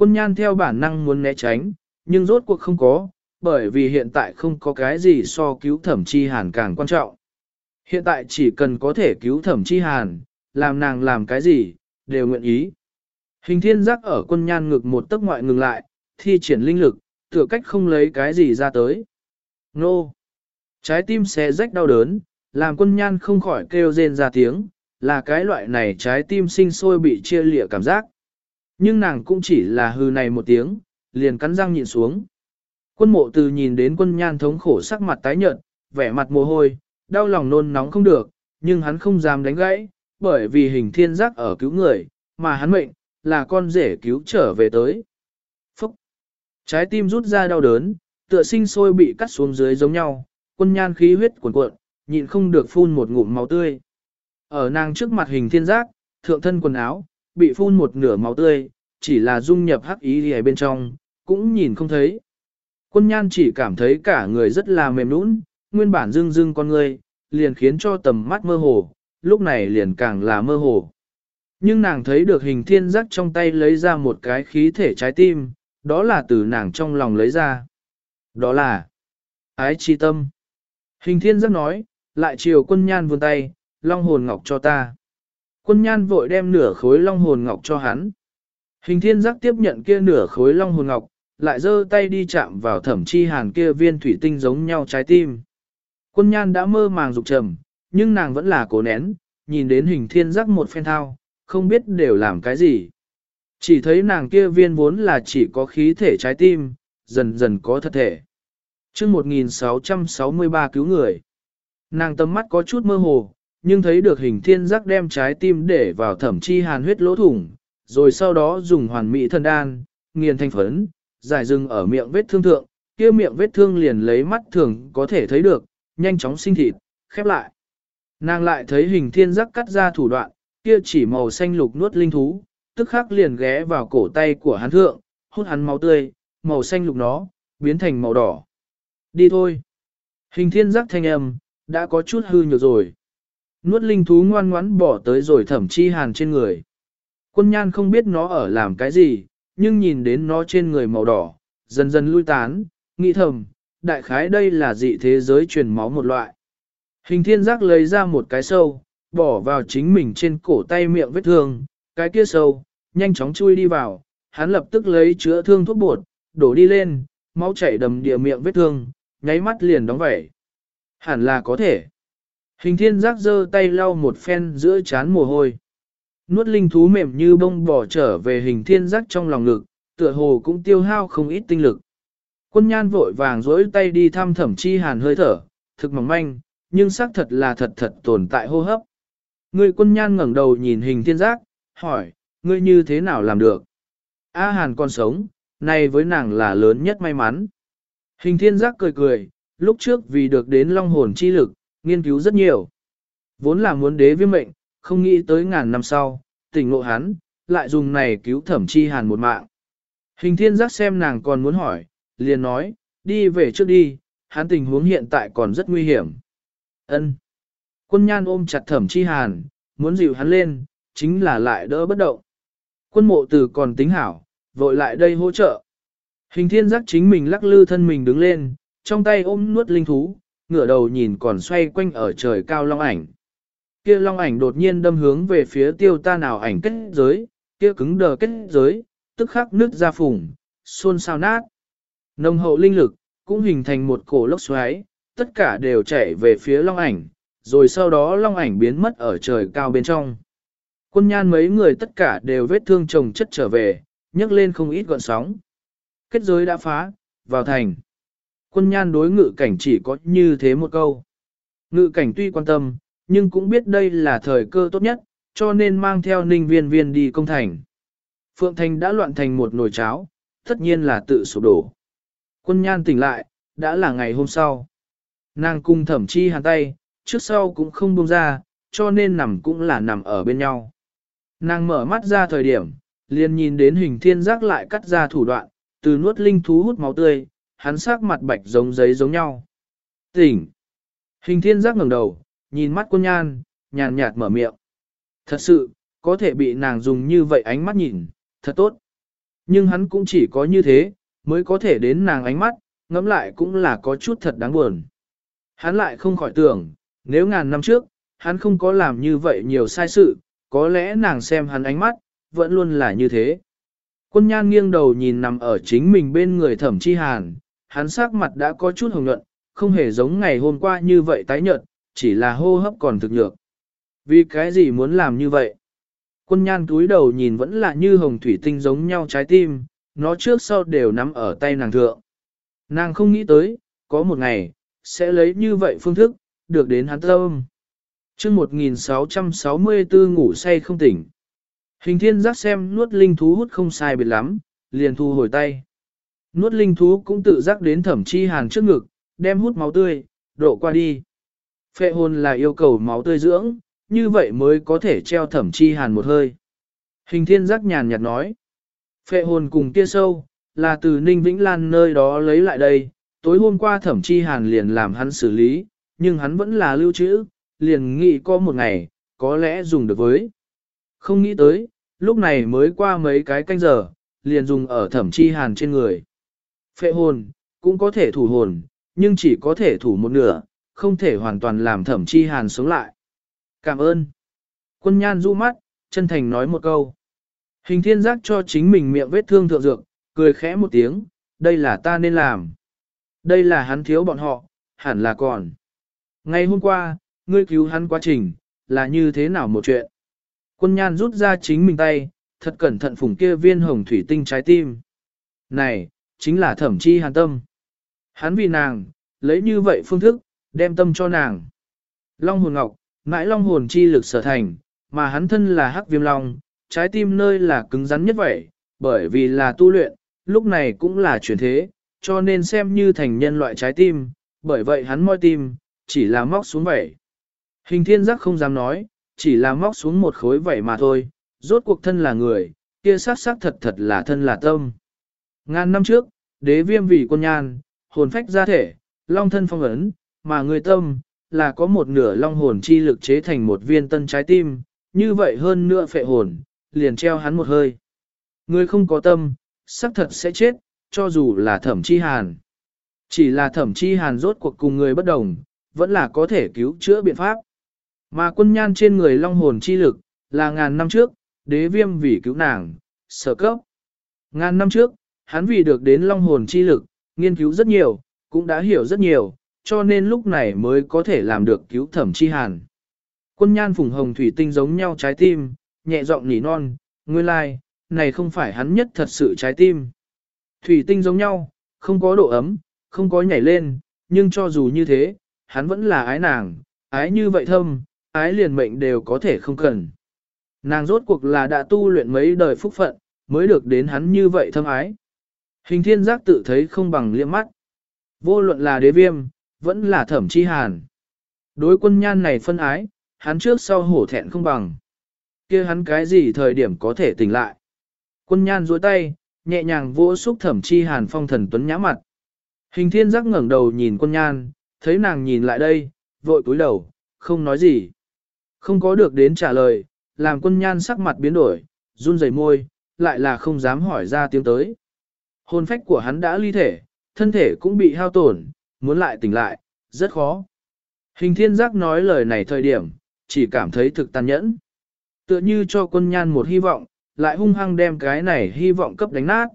Quân nhan theo bản năng muốn né tránh, nhưng rốt cuộc không có, bởi vì hiện tại không có cái gì so cứu thẩm chi hàn càng quan trọng. Hiện tại chỉ cần có thể cứu thẩm chi hàn, làm nàng làm cái gì, đều nguyện ý. Hình thiên giác ở quân nhan ngực một tấc ngoại ngừng lại, thi triển linh lực, tựa cách không lấy cái gì ra tới. Nô! Trái tim xé rách đau đớn, làm quân nhan không khỏi kêu rên ra tiếng, là cái loại này trái tim sinh sôi bị chia lịa cảm giác. Nhưng nàng cũng chỉ là hư này một tiếng, liền cắn răng nhịn xuống. Quân mộ từ nhìn đến quân nhan thống khổ sắc mặt tái nhợt, vẻ mặt mồ hôi, đau lòng nôn nóng không được, nhưng hắn không dám đánh gãy, bởi vì hình thiên giác ở cứu người, mà hắn mệnh, là con rể cứu trở về tới. Phúc! Trái tim rút ra đau đớn, tựa sinh sôi bị cắt xuống dưới giống nhau, quân nhan khí huyết cuồn cuộn, nhịn không được phun một ngụm máu tươi. Ở nàng trước mặt hình thiên giác, thượng thân quần áo, bị phun một nửa máu tươi, chỉ là dung nhập hắc ý ở bên trong, cũng nhìn không thấy. Quân nhan chỉ cảm thấy cả người rất là mềm nũng, nguyên bản dưng dưng con người, liền khiến cho tầm mắt mơ hồ, lúc này liền càng là mơ hồ. Nhưng nàng thấy được hình thiên giác trong tay lấy ra một cái khí thể trái tim, đó là từ nàng trong lòng lấy ra. Đó là ái chi tâm. Hình thiên giác nói, lại chiều quân nhan vươn tay, long hồn ngọc cho ta. Quân nhan vội đem nửa khối long hồn ngọc cho hắn. Hình thiên giác tiếp nhận kia nửa khối long hồn ngọc, lại giơ tay đi chạm vào thẩm chi hàn kia viên thủy tinh giống nhau trái tim. Quân nhan đã mơ màng dục trầm, nhưng nàng vẫn là cố nén, nhìn đến hình thiên giác một phen thao, không biết đều làm cái gì. Chỉ thấy nàng kia viên vốn là chỉ có khí thể trái tim, dần dần có thật thể. chương 1663 cứu người. Nàng tầm mắt có chút mơ hồ, nhưng thấy được hình thiên giác đem trái tim để vào thẩm chi hàn huyết lỗ thủng, rồi sau đó dùng hoàn mỹ thân đan, nghiền thanh phấn, giải rừng ở miệng vết thương thượng, kia miệng vết thương liền lấy mắt thường có thể thấy được, nhanh chóng sinh thịt, khép lại. Nàng lại thấy hình thiên giác cắt ra thủ đoạn, kia chỉ màu xanh lục nuốt linh thú, tức khắc liền ghé vào cổ tay của hắn thượng, hút hắn máu tươi, màu xanh lục nó, biến thành màu đỏ. Đi thôi. Hình thiên giác thanh âm, đã có chút hư nhược rồi. Nuốt linh thú ngoan ngoãn bỏ tới rồi thẩm chi hàn trên người. Quân nhan không biết nó ở làm cái gì, nhưng nhìn đến nó trên người màu đỏ, dần dần lui tán, nghĩ thầm, đại khái đây là dị thế giới truyền máu một loại. Hình thiên giác lấy ra một cái sâu, bỏ vào chính mình trên cổ tay miệng vết thương, cái kia sâu, nhanh chóng chui đi vào, hắn lập tức lấy chữa thương thuốc bột, đổ đi lên, máu chảy đầm địa miệng vết thương, nháy mắt liền đóng vẩy. Hẳn là có thể. Hình thiên giác giơ tay lau một phen giữa chán mồ hôi. Nuốt linh thú mềm như bông bỏ trở về hình thiên giác trong lòng ngực, tựa hồ cũng tiêu hao không ít tinh lực. Quân nhan vội vàng dối tay đi thăm thẩm chi hàn hơi thở, thực mỏng manh, nhưng xác thật là thật thật tồn tại hô hấp. Người quân nhan ngẩng đầu nhìn hình thiên giác, hỏi, ngươi như thế nào làm được? A hàn còn sống, này với nàng là lớn nhất may mắn. Hình thiên giác cười cười, lúc trước vì được đến long hồn chi lực, nghiên cứu rất nhiều. Vốn là muốn đế viêm mệnh, không nghĩ tới ngàn năm sau, tỉnh ngộ hắn, lại dùng này cứu thẩm chi hàn một mạng. Hình thiên giác xem nàng còn muốn hỏi, liền nói, đi về trước đi, hắn tình huống hiện tại còn rất nguy hiểm. Ân. Quân nhan ôm chặt thẩm chi hàn, muốn dịu hắn lên, chính là lại đỡ bất động. Quân mộ từ còn tính hảo, vội lại đây hỗ trợ. Hình thiên giác chính mình lắc lư thân mình đứng lên, trong tay ôm nuốt linh thú, ngửa đầu nhìn còn xoay quanh ở trời cao long ảnh. Kia long ảnh đột nhiên đâm hướng về phía tiêu ta nào ảnh kết giới, kia cứng đờ kết giới, tức khắc nứt ra phùng, xôn xao nát. Nông hậu linh lực, cũng hình thành một cổ lốc xoáy, tất cả đều chạy về phía long ảnh, rồi sau đó long ảnh biến mất ở trời cao bên trong. Quân nhan mấy người tất cả đều vết thương chồng chất trở về, nhấc lên không ít gọn sóng. Kết giới đã phá, vào thành. Quân nhan đối ngự cảnh chỉ có như thế một câu. Ngự cảnh tuy quan tâm, nhưng cũng biết đây là thời cơ tốt nhất, cho nên mang theo ninh viên viên đi công thành. Phượng Thành đã loạn thành một nồi cháo, tất nhiên là tự sụp đổ. Quân nhan tỉnh lại, đã là ngày hôm sau. Nàng cung thẩm chi hàn tay, trước sau cũng không buông ra, cho nên nằm cũng là nằm ở bên nhau. Nàng mở mắt ra thời điểm, liền nhìn đến hình thiên giác lại cắt ra thủ đoạn, từ nuốt linh thú hút máu tươi, hắn sắc mặt bạch giống giấy giống nhau. Tỉnh! Hình thiên giác ngẩng đầu, nhìn mắt quân nhan, nhàn nhạt mở miệng. Thật sự, có thể bị nàng dùng như vậy ánh mắt nhìn, thật tốt. Nhưng hắn cũng chỉ có như thế, mới có thể đến nàng ánh mắt, ngẫm lại cũng là có chút thật đáng buồn. Hắn lại không khỏi tưởng, nếu ngàn năm trước, hắn không có làm như vậy nhiều sai sự, có lẽ nàng xem hắn ánh mắt, vẫn luôn là như thế. Quân nhan nghiêng đầu nhìn nằm ở chính mình bên người thẩm chi hàn, hắn sắc mặt đã có chút hồng nhuận, không hề giống ngày hôm qua như vậy tái nhợt, chỉ là hô hấp còn thực nhược. Vì cái gì muốn làm như vậy? Quân nhan túi đầu nhìn vẫn là như hồng thủy tinh giống nhau trái tim, nó trước sau đều nắm ở tay nàng thượng. Nàng không nghĩ tới, có một ngày, sẽ lấy như vậy phương thức, được đến hắn tâm. chương 1664 ngủ say không tỉnh. Hình thiên giác xem nuốt linh thú hút không sai biệt lắm, liền thu hồi tay. Nuốt linh thú cũng tự giác đến thẩm chi hàn trước ngực, đem hút máu tươi, độ qua đi. Phệ hồn là yêu cầu máu tươi dưỡng, như vậy mới có thể treo thẩm chi hàn một hơi. Hình thiên giác nhàn nhạt nói. Phệ hồn cùng kia sâu, là từ Ninh Vĩnh Lan nơi đó lấy lại đây, tối hôm qua thẩm chi hàn liền làm hắn xử lý, nhưng hắn vẫn là lưu trữ, liền nghĩ có một ngày, có lẽ dùng được với. Không nghĩ tới, lúc này mới qua mấy cái canh giờ, liền dùng ở thẩm chi hàn trên người. Phệ hồn, cũng có thể thủ hồn, nhưng chỉ có thể thủ một nửa, không thể hoàn toàn làm thẩm chi hàn sống lại. Cảm ơn. Quân nhan du mắt, chân thành nói một câu. Hình thiên giác cho chính mình miệng vết thương thượng dược, cười khẽ một tiếng, đây là ta nên làm. Đây là hắn thiếu bọn họ, hẳn là còn. Ngày hôm qua, ngươi cứu hắn quá trình, là như thế nào một chuyện? Quân nhan rút ra chính mình tay, thật cẩn thận phủng kia viên hồng thủy tinh trái tim. Này, chính là thẩm chi hàn tâm. Hắn vì nàng, lấy như vậy phương thức, đem tâm cho nàng. Long hồn ngọc, mãi long hồn chi lực sở thành, mà hắn thân là hắc viêm long, trái tim nơi là cứng rắn nhất vậy, bởi vì là tu luyện, lúc này cũng là chuyển thế, cho nên xem như thành nhân loại trái tim, bởi vậy hắn moi tim, chỉ là móc xuống vậy. Hình thiên giác không dám nói, chỉ là móc xuống một khối vậy mà thôi, rốt cuộc thân là người, kia sát sát thật thật là thân là tâm. Ngàn năm trước, đế viêm vì quân nhan, hồn phách ra thể, long thân phong ấn, mà người tâm, là có một nửa long hồn chi lực chế thành một viên tân trái tim, như vậy hơn nữa phệ hồn, liền treo hắn một hơi. Người không có tâm, xác thật sẽ chết, cho dù là thẩm chi hàn. Chỉ là thẩm chi hàn rốt cuộc cùng người bất đồng, vẫn là có thể cứu chữa biện pháp. Mà quân nhan trên người long hồn chi lực, là ngàn năm trước, đế viêm vì cứu nàng, sở cấp. Ngàn năm trước, hắn vì được đến long hồn chi lực, nghiên cứu rất nhiều, cũng đã hiểu rất nhiều, cho nên lúc này mới có thể làm được cứu thẩm chi hàn. Quân nhan phùng hồng thủy tinh giống nhau trái tim, nhẹ giọng nỉ non, nguyên lai, like, này không phải hắn nhất thật sự trái tim. Thủy tinh giống nhau, không có độ ấm, không có nhảy lên, nhưng cho dù như thế, hắn vẫn là ái nàng, ái như vậy thâm, ái liền mệnh đều có thể không cần. Nàng rốt cuộc là đã tu luyện mấy đời phúc phận, mới được đến hắn như vậy thâm ái. Hình thiên giác tự thấy không bằng liếc mắt. Vô luận là đế viêm, vẫn là thẩm chi hàn. Đối quân nhan này phân ái, hắn trước sau hổ thẹn không bằng. kia hắn cái gì thời điểm có thể tỉnh lại. Quân nhan duỗi tay, nhẹ nhàng vỗ xúc thẩm chi hàn phong thần tuấn nhã mặt. Hình thiên giác ngẩng đầu nhìn quân nhan, thấy nàng nhìn lại đây, vội cúi đầu, không nói gì. Không có được đến trả lời, làm quân nhan sắc mặt biến đổi, run rẩy môi, lại là không dám hỏi ra tiếng tới. Hồn phách của hắn đã ly thể, thân thể cũng bị hao tổn, muốn lại tỉnh lại, rất khó. Hình thiên giác nói lời này thời điểm, chỉ cảm thấy thực tàn nhẫn. Tựa như cho quân nhan một hy vọng, lại hung hăng đem cái này hy vọng cấp đánh nát.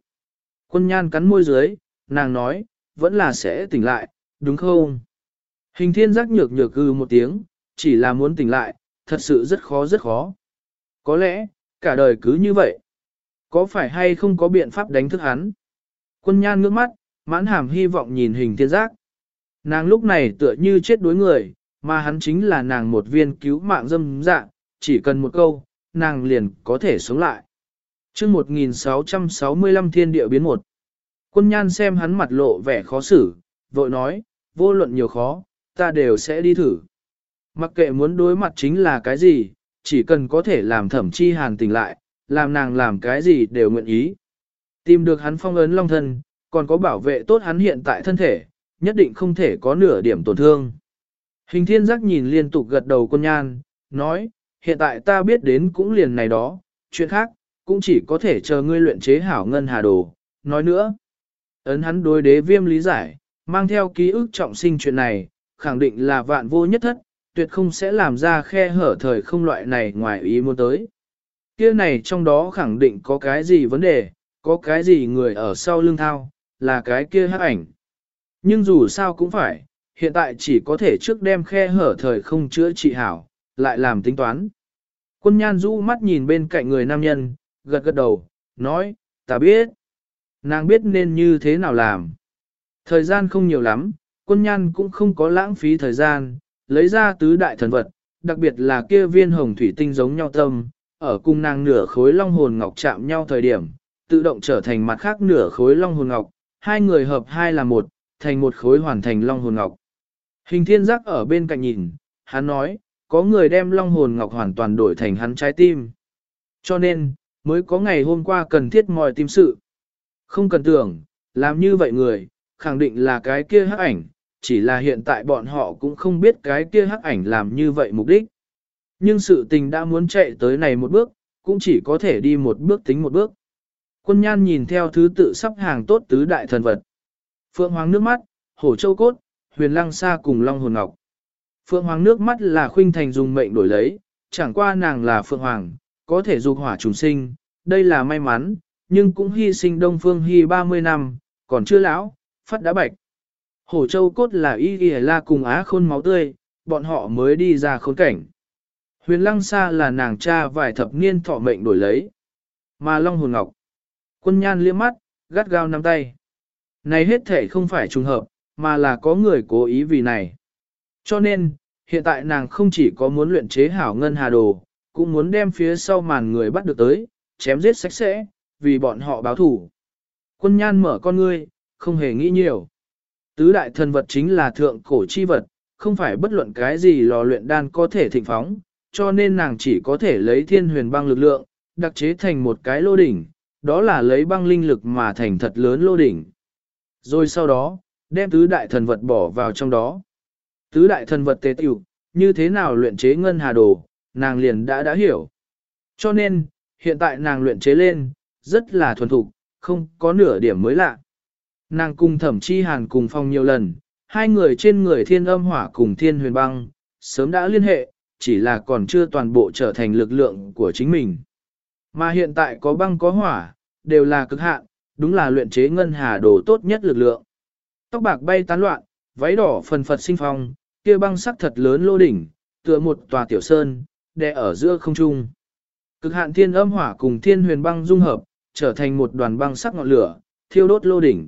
Quân nhan cắn môi dưới, nàng nói, vẫn là sẽ tỉnh lại, đúng không? Hình thiên giác nhược nhược gư một tiếng, chỉ là muốn tỉnh lại, thật sự rất khó rất khó. Có lẽ, cả đời cứ như vậy. Có phải hay không có biện pháp đánh thức hắn? Quân nhan ngước mắt, mãn hàm hy vọng nhìn hình thiên giác. Nàng lúc này tựa như chết đối người, mà hắn chính là nàng một viên cứu mạng dâm dạ, chỉ cần một câu, nàng liền có thể sống lại. chương 1665 thiên địa biến một. Quân nhan xem hắn mặt lộ vẻ khó xử, vội nói, vô luận nhiều khó, ta đều sẽ đi thử. Mặc kệ muốn đối mặt chính là cái gì, chỉ cần có thể làm thẩm chi hàn tỉnh lại, làm nàng làm cái gì đều nguyện ý. Tìm được hắn phong ấn long thân, còn có bảo vệ tốt hắn hiện tại thân thể, nhất định không thể có nửa điểm tổn thương. Hình thiên giác nhìn liên tục gật đầu con nhan, nói, hiện tại ta biết đến cũng liền này đó, chuyện khác, cũng chỉ có thể chờ ngươi luyện chế hảo ngân hà đồ. Nói nữa, ấn hắn đối đế viêm lý giải, mang theo ký ức trọng sinh chuyện này, khẳng định là vạn vô nhất thất, tuyệt không sẽ làm ra khe hở thời không loại này ngoài ý muốn tới. Kia này trong đó khẳng định có cái gì vấn đề, có cái gì người ở sau lưng thao, là cái kia hắc ảnh. Nhưng dù sao cũng phải, hiện tại chỉ có thể trước đem khe hở thời không chữa trị hảo, lại làm tính toán. Quân nhan rũ mắt nhìn bên cạnh người nam nhân, gật gật đầu, nói, ta biết. Nàng biết nên như thế nào làm. Thời gian không nhiều lắm, quân nhan cũng không có lãng phí thời gian, lấy ra tứ đại thần vật, đặc biệt là kia viên hồng thủy tinh giống nhau tâm, ở cung nàng nửa khối long hồn ngọc chạm nhau thời điểm, tự động trở thành mặt khác nửa khối long hồn ngọc, hai người hợp hai là một, thành một khối hoàn thành long hồn ngọc. Hình thiên giác ở bên cạnh nhìn, hắn nói, có người đem long hồn ngọc hoàn toàn đổi thành hắn trái tim. Cho nên, mới có ngày hôm qua cần thiết mọi tim sự. Không cần tưởng, làm như vậy người, khẳng định là cái kia hắc ảnh, chỉ là hiện tại bọn họ cũng không biết cái kia hắc ảnh làm như vậy mục đích. Nhưng sự tình đã muốn chạy tới này một bước, cũng chỉ có thể đi một bước tính một bước. Quân nhan nhìn theo thứ tự sắp hàng tốt tứ đại thần vật. Phượng Hoàng nước mắt, hổ châu cốt, huyền lăng sa cùng long hồn ngọc. Phượng Hoàng nước mắt là khuynh thành dùng mệnh đổi lấy, chẳng qua nàng là Phượng Hoàng, có thể dục hỏa trùng sinh, đây là may mắn, nhưng cũng hy sinh Đông Phương Hy 30 năm, còn chưa lão, phát đã bạch. Hổ châu cốt là y ghi la cùng á khôn máu tươi, bọn họ mới đi ra khốn cảnh. Huyền lăng sa là nàng cha vài thập niên thọ mệnh đổi lấy. Mà Long Hồn Ngọc. Quân nhan liếc mắt, gắt gao nắm tay. Này hết thể không phải trùng hợp, mà là có người cố ý vì này. Cho nên, hiện tại nàng không chỉ có muốn luyện chế hảo ngân hà đồ, cũng muốn đem phía sau màn người bắt được tới, chém giết sạch sẽ, vì bọn họ báo thủ. Quân nhan mở con ngươi, không hề nghĩ nhiều. Tứ đại thần vật chính là thượng cổ chi vật, không phải bất luận cái gì lò luyện đan có thể thịnh phóng, cho nên nàng chỉ có thể lấy thiên huyền băng lực lượng, đặc chế thành một cái lô đỉnh, đó là lấy băng linh lực mà thành thật lớn lô đỉnh. Rồi sau đó, đem tứ đại thần vật bỏ vào trong đó. Tứ đại thần vật tế tiểu, như thế nào luyện chế ngân hà đồ, nàng liền đã đã hiểu. Cho nên, hiện tại nàng luyện chế lên, rất là thuần thục, không có nửa điểm mới lạ. Nàng cùng thẩm chi hàn cùng phong nhiều lần, hai người trên người thiên âm hỏa cùng thiên huyền băng, sớm đã liên hệ, chỉ là còn chưa toàn bộ trở thành lực lượng của chính mình. Mà hiện tại có băng có hỏa, đều là cực hạn, đúng là luyện chế ngân hà đồ tốt nhất lực lượng. Tóc bạc bay tán loạn, váy đỏ phần phật sinh phong, kia băng sắc thật lớn lô đỉnh, tựa một tòa tiểu sơn, đè ở giữa không trung. Cực hạn thiên âm hỏa cùng thiên huyền băng dung hợp, trở thành một đoàn băng sắc ngọn lửa, thiêu đốt lô đỉnh.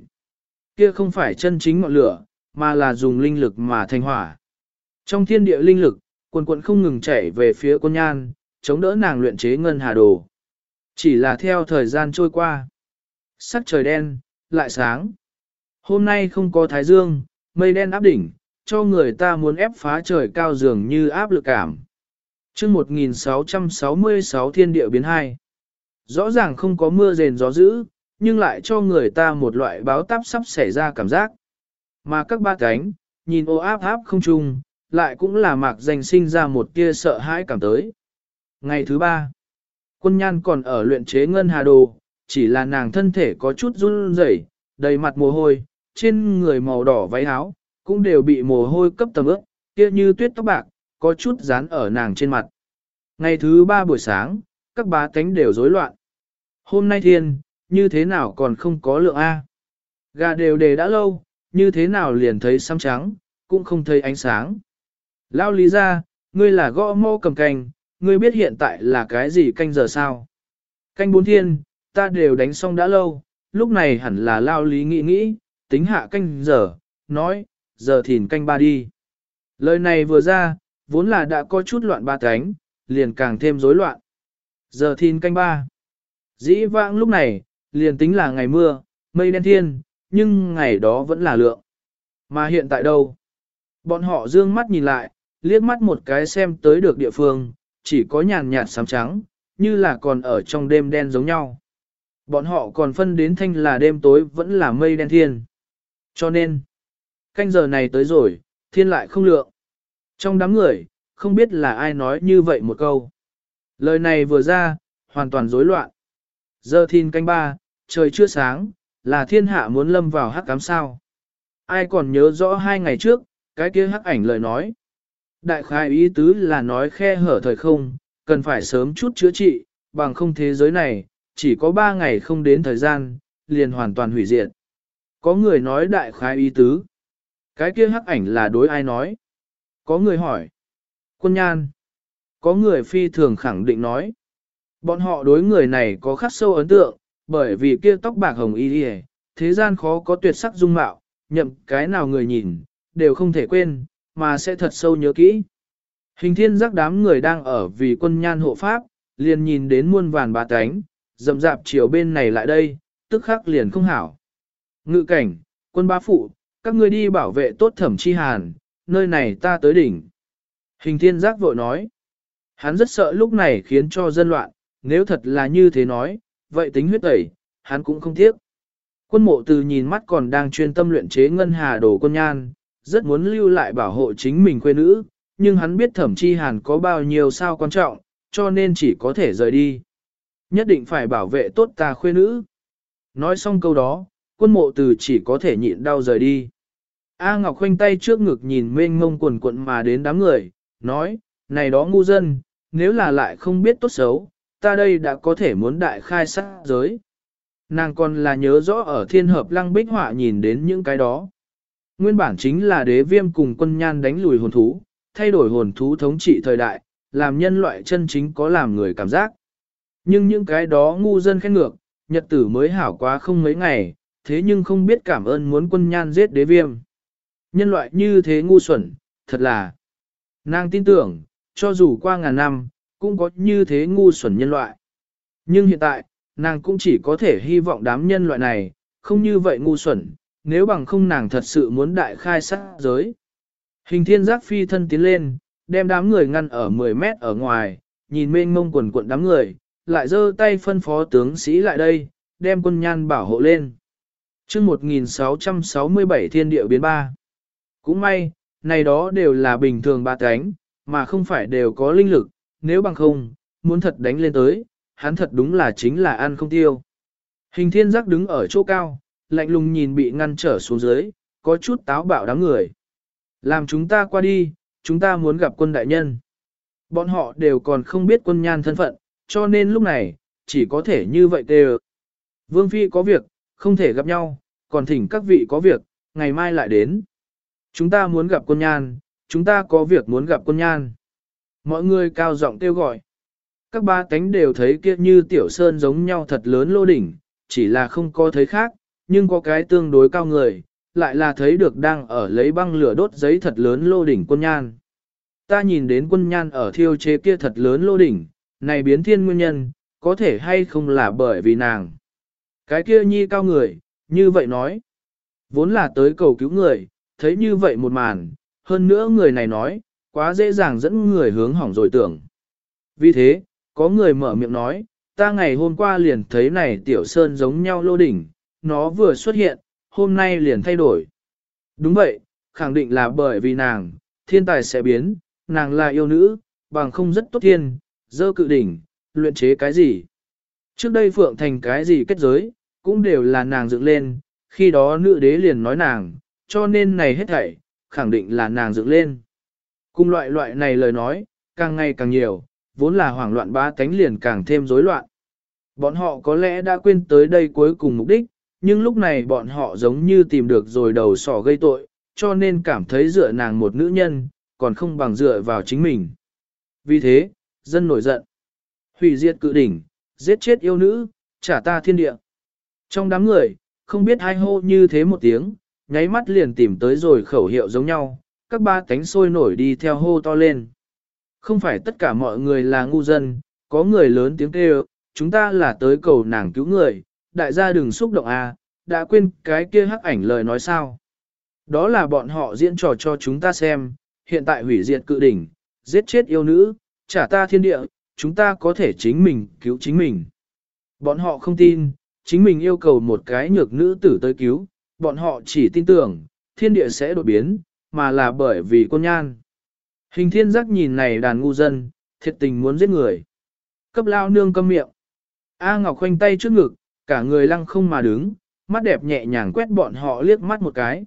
Kia không phải chân chính ngọn lửa, mà là dùng linh lực mà thành hỏa. Trong thiên địa linh lực, quần quần không ngừng chảy về phía quân nhan, chống đỡ nàng luyện chế ngân hà đồ. Chỉ là theo thời gian trôi qua. Sắc trời đen, lại sáng. Hôm nay không có thái dương, mây đen áp đỉnh, cho người ta muốn ép phá trời cao dường như áp lực cảm. chương 1666 thiên địa biến hai. Rõ ràng không có mưa rền gió dữ, nhưng lại cho người ta một loại báo táp sắp xảy ra cảm giác. Mà các ba cánh, nhìn ô áp áp không trung, lại cũng là mạc danh sinh ra một tia sợ hãi cảm tới. Ngày thứ ba, quân nhan còn ở luyện chế ngân hà đồ, chỉ là nàng thân thể có chút run rẩy, đầy mặt mồ hôi, trên người màu đỏ váy áo, cũng đều bị mồ hôi cấp tầm ướt, kia như tuyết tóc bạc, có chút dán ở nàng trên mặt. Ngày thứ ba buổi sáng, các bá tánh đều rối loạn. Hôm nay thiên, như thế nào còn không có lượng A. Gà đều đề đã lâu, như thế nào liền thấy xăm trắng, cũng không thấy ánh sáng. Lao lý ra, ngươi là gõ mô cầm cành ngươi biết hiện tại là cái gì canh giờ sao? Canh bốn thiên, ta đều đánh xong đã lâu, lúc này hẳn là lao lý nghĩ nghĩ, tính hạ canh giờ, nói, giờ thìn canh ba đi. Lời này vừa ra, vốn là đã có chút loạn ba cánh, liền càng thêm rối loạn. Giờ thìn canh ba. Dĩ vãng lúc này, liền tính là ngày mưa, mây đen thiên, nhưng ngày đó vẫn là lượng. Mà hiện tại đâu? Bọn họ dương mắt nhìn lại, liếc mắt một cái xem tới được địa phương, chỉ có nhàn nhạt sám trắng, như là còn ở trong đêm đen giống nhau. Bọn họ còn phân đến thanh là đêm tối vẫn là mây đen thiên. Cho nên, canh giờ này tới rồi, thiên lại không lượng. Trong đám người, không biết là ai nói như vậy một câu. Lời này vừa ra, hoàn toàn rối loạn. Giờ thiên canh ba, trời chưa sáng, là thiên hạ muốn lâm vào hắc cám sao. Ai còn nhớ rõ hai ngày trước, cái kia hắc ảnh lời nói. Đại khai ý tứ là nói khe hở thời không, cần phải sớm chút chữa trị, bằng không thế giới này, chỉ có ba ngày không đến thời gian, liền hoàn toàn hủy diệt. Có người nói đại khai ý tứ. Cái kia hắc ảnh là đối ai nói? Có người hỏi. Quân nhan. Có người phi thường khẳng định nói. Bọn họ đối người này có khắc sâu ấn tượng, bởi vì kia tóc bạc hồng y đi thế gian khó có tuyệt sắc dung mạo, nhậm cái nào người nhìn, đều không thể quên, mà sẽ thật sâu nhớ kỹ. Hình thiên giác đám người đang ở vì quân nhan hộ pháp, liền nhìn đến muôn vàn bà cánh, dầm dạp chiều bên này lại đây, tức khắc liền không hảo. Ngự cảnh, quân bá phụ, các ngươi đi bảo vệ tốt thẩm chi hàn, nơi này ta tới đỉnh. Hình thiên giác vội nói, hắn rất sợ lúc này khiến cho dân loạn, nếu thật là như thế nói, vậy tính huyết tẩy, hắn cũng không tiếc. Quân mộ từ nhìn mắt còn đang chuyên tâm luyện chế ngân hà đồ quân nhan, rất muốn lưu lại bảo hộ chính mình quê nữ, nhưng hắn biết thẩm chi hàn có bao nhiêu sao quan trọng, cho nên chỉ có thể rời đi. Nhất định phải bảo vệ tốt ta khuê nữ. Nói xong câu đó, quân mộ từ chỉ có thể nhịn đau rời đi. A Ngọc khoanh tay trước ngực nhìn mênh mông quần quận mà đến đám người, nói, này đó ngu dân, nếu là lại không biết tốt xấu, ta đây đã có thể muốn đại khai sát giới. Nàng còn là nhớ rõ ở thiên hợp lăng bích họa nhìn đến những cái đó. Nguyên bản chính là đế viêm cùng quân nhan đánh lùi hồn thú, thay đổi hồn thú thống trị thời đại, làm nhân loại chân chính có làm người cảm giác. Nhưng những cái đó ngu dân khen ngược, nhật tử mới hảo quá không mấy ngày, thế nhưng không biết cảm ơn muốn quân nhan giết đế viêm. Nhân loại như thế ngu xuẩn, thật là. Nàng tin tưởng, cho dù qua ngàn năm, cũng có như thế ngu xuẩn nhân loại. Nhưng hiện tại, nàng cũng chỉ có thể hy vọng đám nhân loại này, không như vậy ngu xuẩn, nếu bằng không nàng thật sự muốn đại khai sát giới. Hình thiên giác phi thân tiến lên, đem đám người ngăn ở 10 mét ở ngoài, nhìn mênh mông quần cuộn đám người, lại giơ tay phân phó tướng sĩ lại đây, đem quân nhan bảo hộ lên. chương 1667 thiên địa biến ba. Cũng may, này đó đều là bình thường ba cánh, mà không phải đều có linh lực, nếu bằng không, muốn thật đánh lên tới, hắn thật đúng là chính là ăn không tiêu. Hình thiên giác đứng ở chỗ cao, lạnh lùng nhìn bị ngăn trở xuống dưới, có chút táo bạo đám người. Làm chúng ta qua đi, chúng ta muốn gặp quân đại nhân. Bọn họ đều còn không biết quân nhan thân phận, cho nên lúc này, chỉ có thể như vậy tê Vương Phi có việc, không thể gặp nhau, còn thỉnh các vị có việc, ngày mai lại đến. Chúng ta muốn gặp quân nhan, chúng ta có việc muốn gặp quân nhan. Mọi người cao giọng kêu gọi. Các ba cánh đều thấy kia như tiểu sơn giống nhau thật lớn lô đỉnh, chỉ là không có thấy khác, nhưng có cái tương đối cao người, lại là thấy được đang ở lấy băng lửa đốt giấy thật lớn lô đỉnh quân nhan. Ta nhìn đến quân nhan ở thiêu chế kia thật lớn lô đỉnh, này biến thiên nguyên nhân, có thể hay không là bởi vì nàng. Cái kia nhi cao người, như vậy nói. Vốn là tới cầu cứu người, thấy như vậy một màn, hơn nữa người này nói, quá dễ dàng dẫn người hướng hỏng rồi tưởng. Vì thế, có người mở miệng nói, ta ngày hôm qua liền thấy này tiểu sơn giống nhau lô đỉnh, nó vừa xuất hiện, hôm nay liền thay đổi. Đúng vậy, khẳng định là bởi vì nàng, thiên tài sẽ biến, nàng là yêu nữ, bằng không rất tốt thiên, dơ cự đỉnh, luyện chế cái gì. Trước đây Phượng Thành cái gì kết giới, cũng đều là nàng dựng lên, khi đó nữ đế liền nói nàng, cho nên này hết thảy, khẳng định là nàng dựng lên. Cùng loại loại này lời nói, càng ngày càng nhiều, vốn là hoảng loạn ba tánh liền càng thêm rối loạn. Bọn họ có lẽ đã quên tới đây cuối cùng mục đích, nhưng lúc này bọn họ giống như tìm được rồi đầu sỏ gây tội, cho nên cảm thấy dựa nàng một nữ nhân, còn không bằng dựa vào chính mình. Vì thế, dân nổi giận. Hủy diệt cự đỉnh, giết chết yêu nữ, trả ta thiên địa. Trong đám người, không biết ai hô như thế một tiếng, nháy mắt liền tìm tới rồi khẩu hiệu giống nhau, các ba cánh sôi nổi đi theo hô to lên. Không phải tất cả mọi người là ngu dân, có người lớn tiếng kêu, chúng ta là tới cầu nàng cứu người, đại gia đừng xúc động à, đã quên cái kia hắc ảnh lời nói sao. Đó là bọn họ diễn trò cho chúng ta xem, hiện tại hủy diệt cự đỉnh, giết chết yêu nữ, trả ta thiên địa, chúng ta có thể chính mình cứu chính mình. Bọn họ không tin, chính mình yêu cầu một cái nhược nữ tử tới cứu, bọn họ chỉ tin tưởng, thiên địa sẽ đổi biến, mà là bởi vì con nhan. Hình thiên giác nhìn này đàn ngu dân, thiệt tình muốn giết người. Cấp lao nương câm miệng. A Ngọc khoanh tay trước ngực, cả người lăng không mà đứng, mắt đẹp nhẹ nhàng quét bọn họ liếc mắt một cái.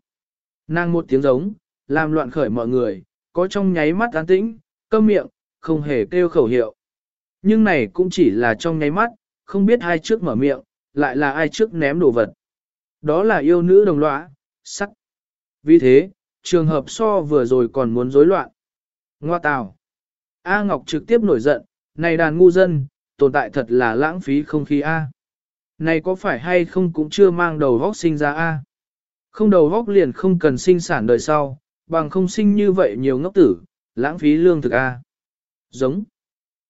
Nàng một tiếng giống, làm loạn khởi mọi người, có trong nháy mắt an tĩnh, câm miệng, không hề kêu khẩu hiệu. Nhưng này cũng chỉ là trong nháy mắt, không biết ai trước mở miệng, lại là ai trước ném đồ vật. Đó là yêu nữ đồng lõa, sắc. Vì thế, trường hợp so vừa rồi còn muốn rối loạn. Ngoa tào. A Ngọc trực tiếp nổi giận, này đàn ngu dân, tồn tại thật là lãng phí không khí A. Này có phải hay không cũng chưa mang đầu góc sinh ra A. Không đầu góc liền không cần sinh sản đời sau, bằng không sinh như vậy nhiều ngốc tử, lãng phí lương thực A. Giống.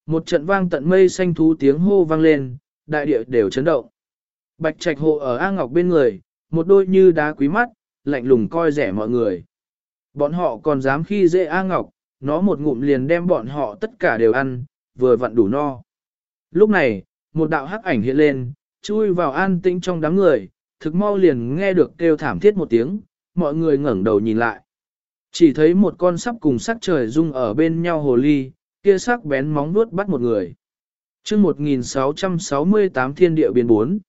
Một trận vang tận mây xanh thú tiếng hô vang lên, đại địa đều chấn động. Bạch trạch hộ ở A Ngọc bên người, một đôi như đá quý mắt, lạnh lùng coi rẻ mọi người. Bọn họ còn dám khi dễ A Ngọc, nó một ngụm liền đem bọn họ tất cả đều ăn, vừa vặn đủ no. Lúc này, một đạo hắc ảnh hiện lên, chui vào an tĩnh trong đám người, thực mau liền nghe được kêu thảm thiết một tiếng, mọi người ngẩng đầu nhìn lại. Chỉ thấy một con sắp cùng sắc trời rung ở bên nhau hồ ly, kia sắc bén móng vuốt bắt một người. chương 1668 thiên địa biến bốn.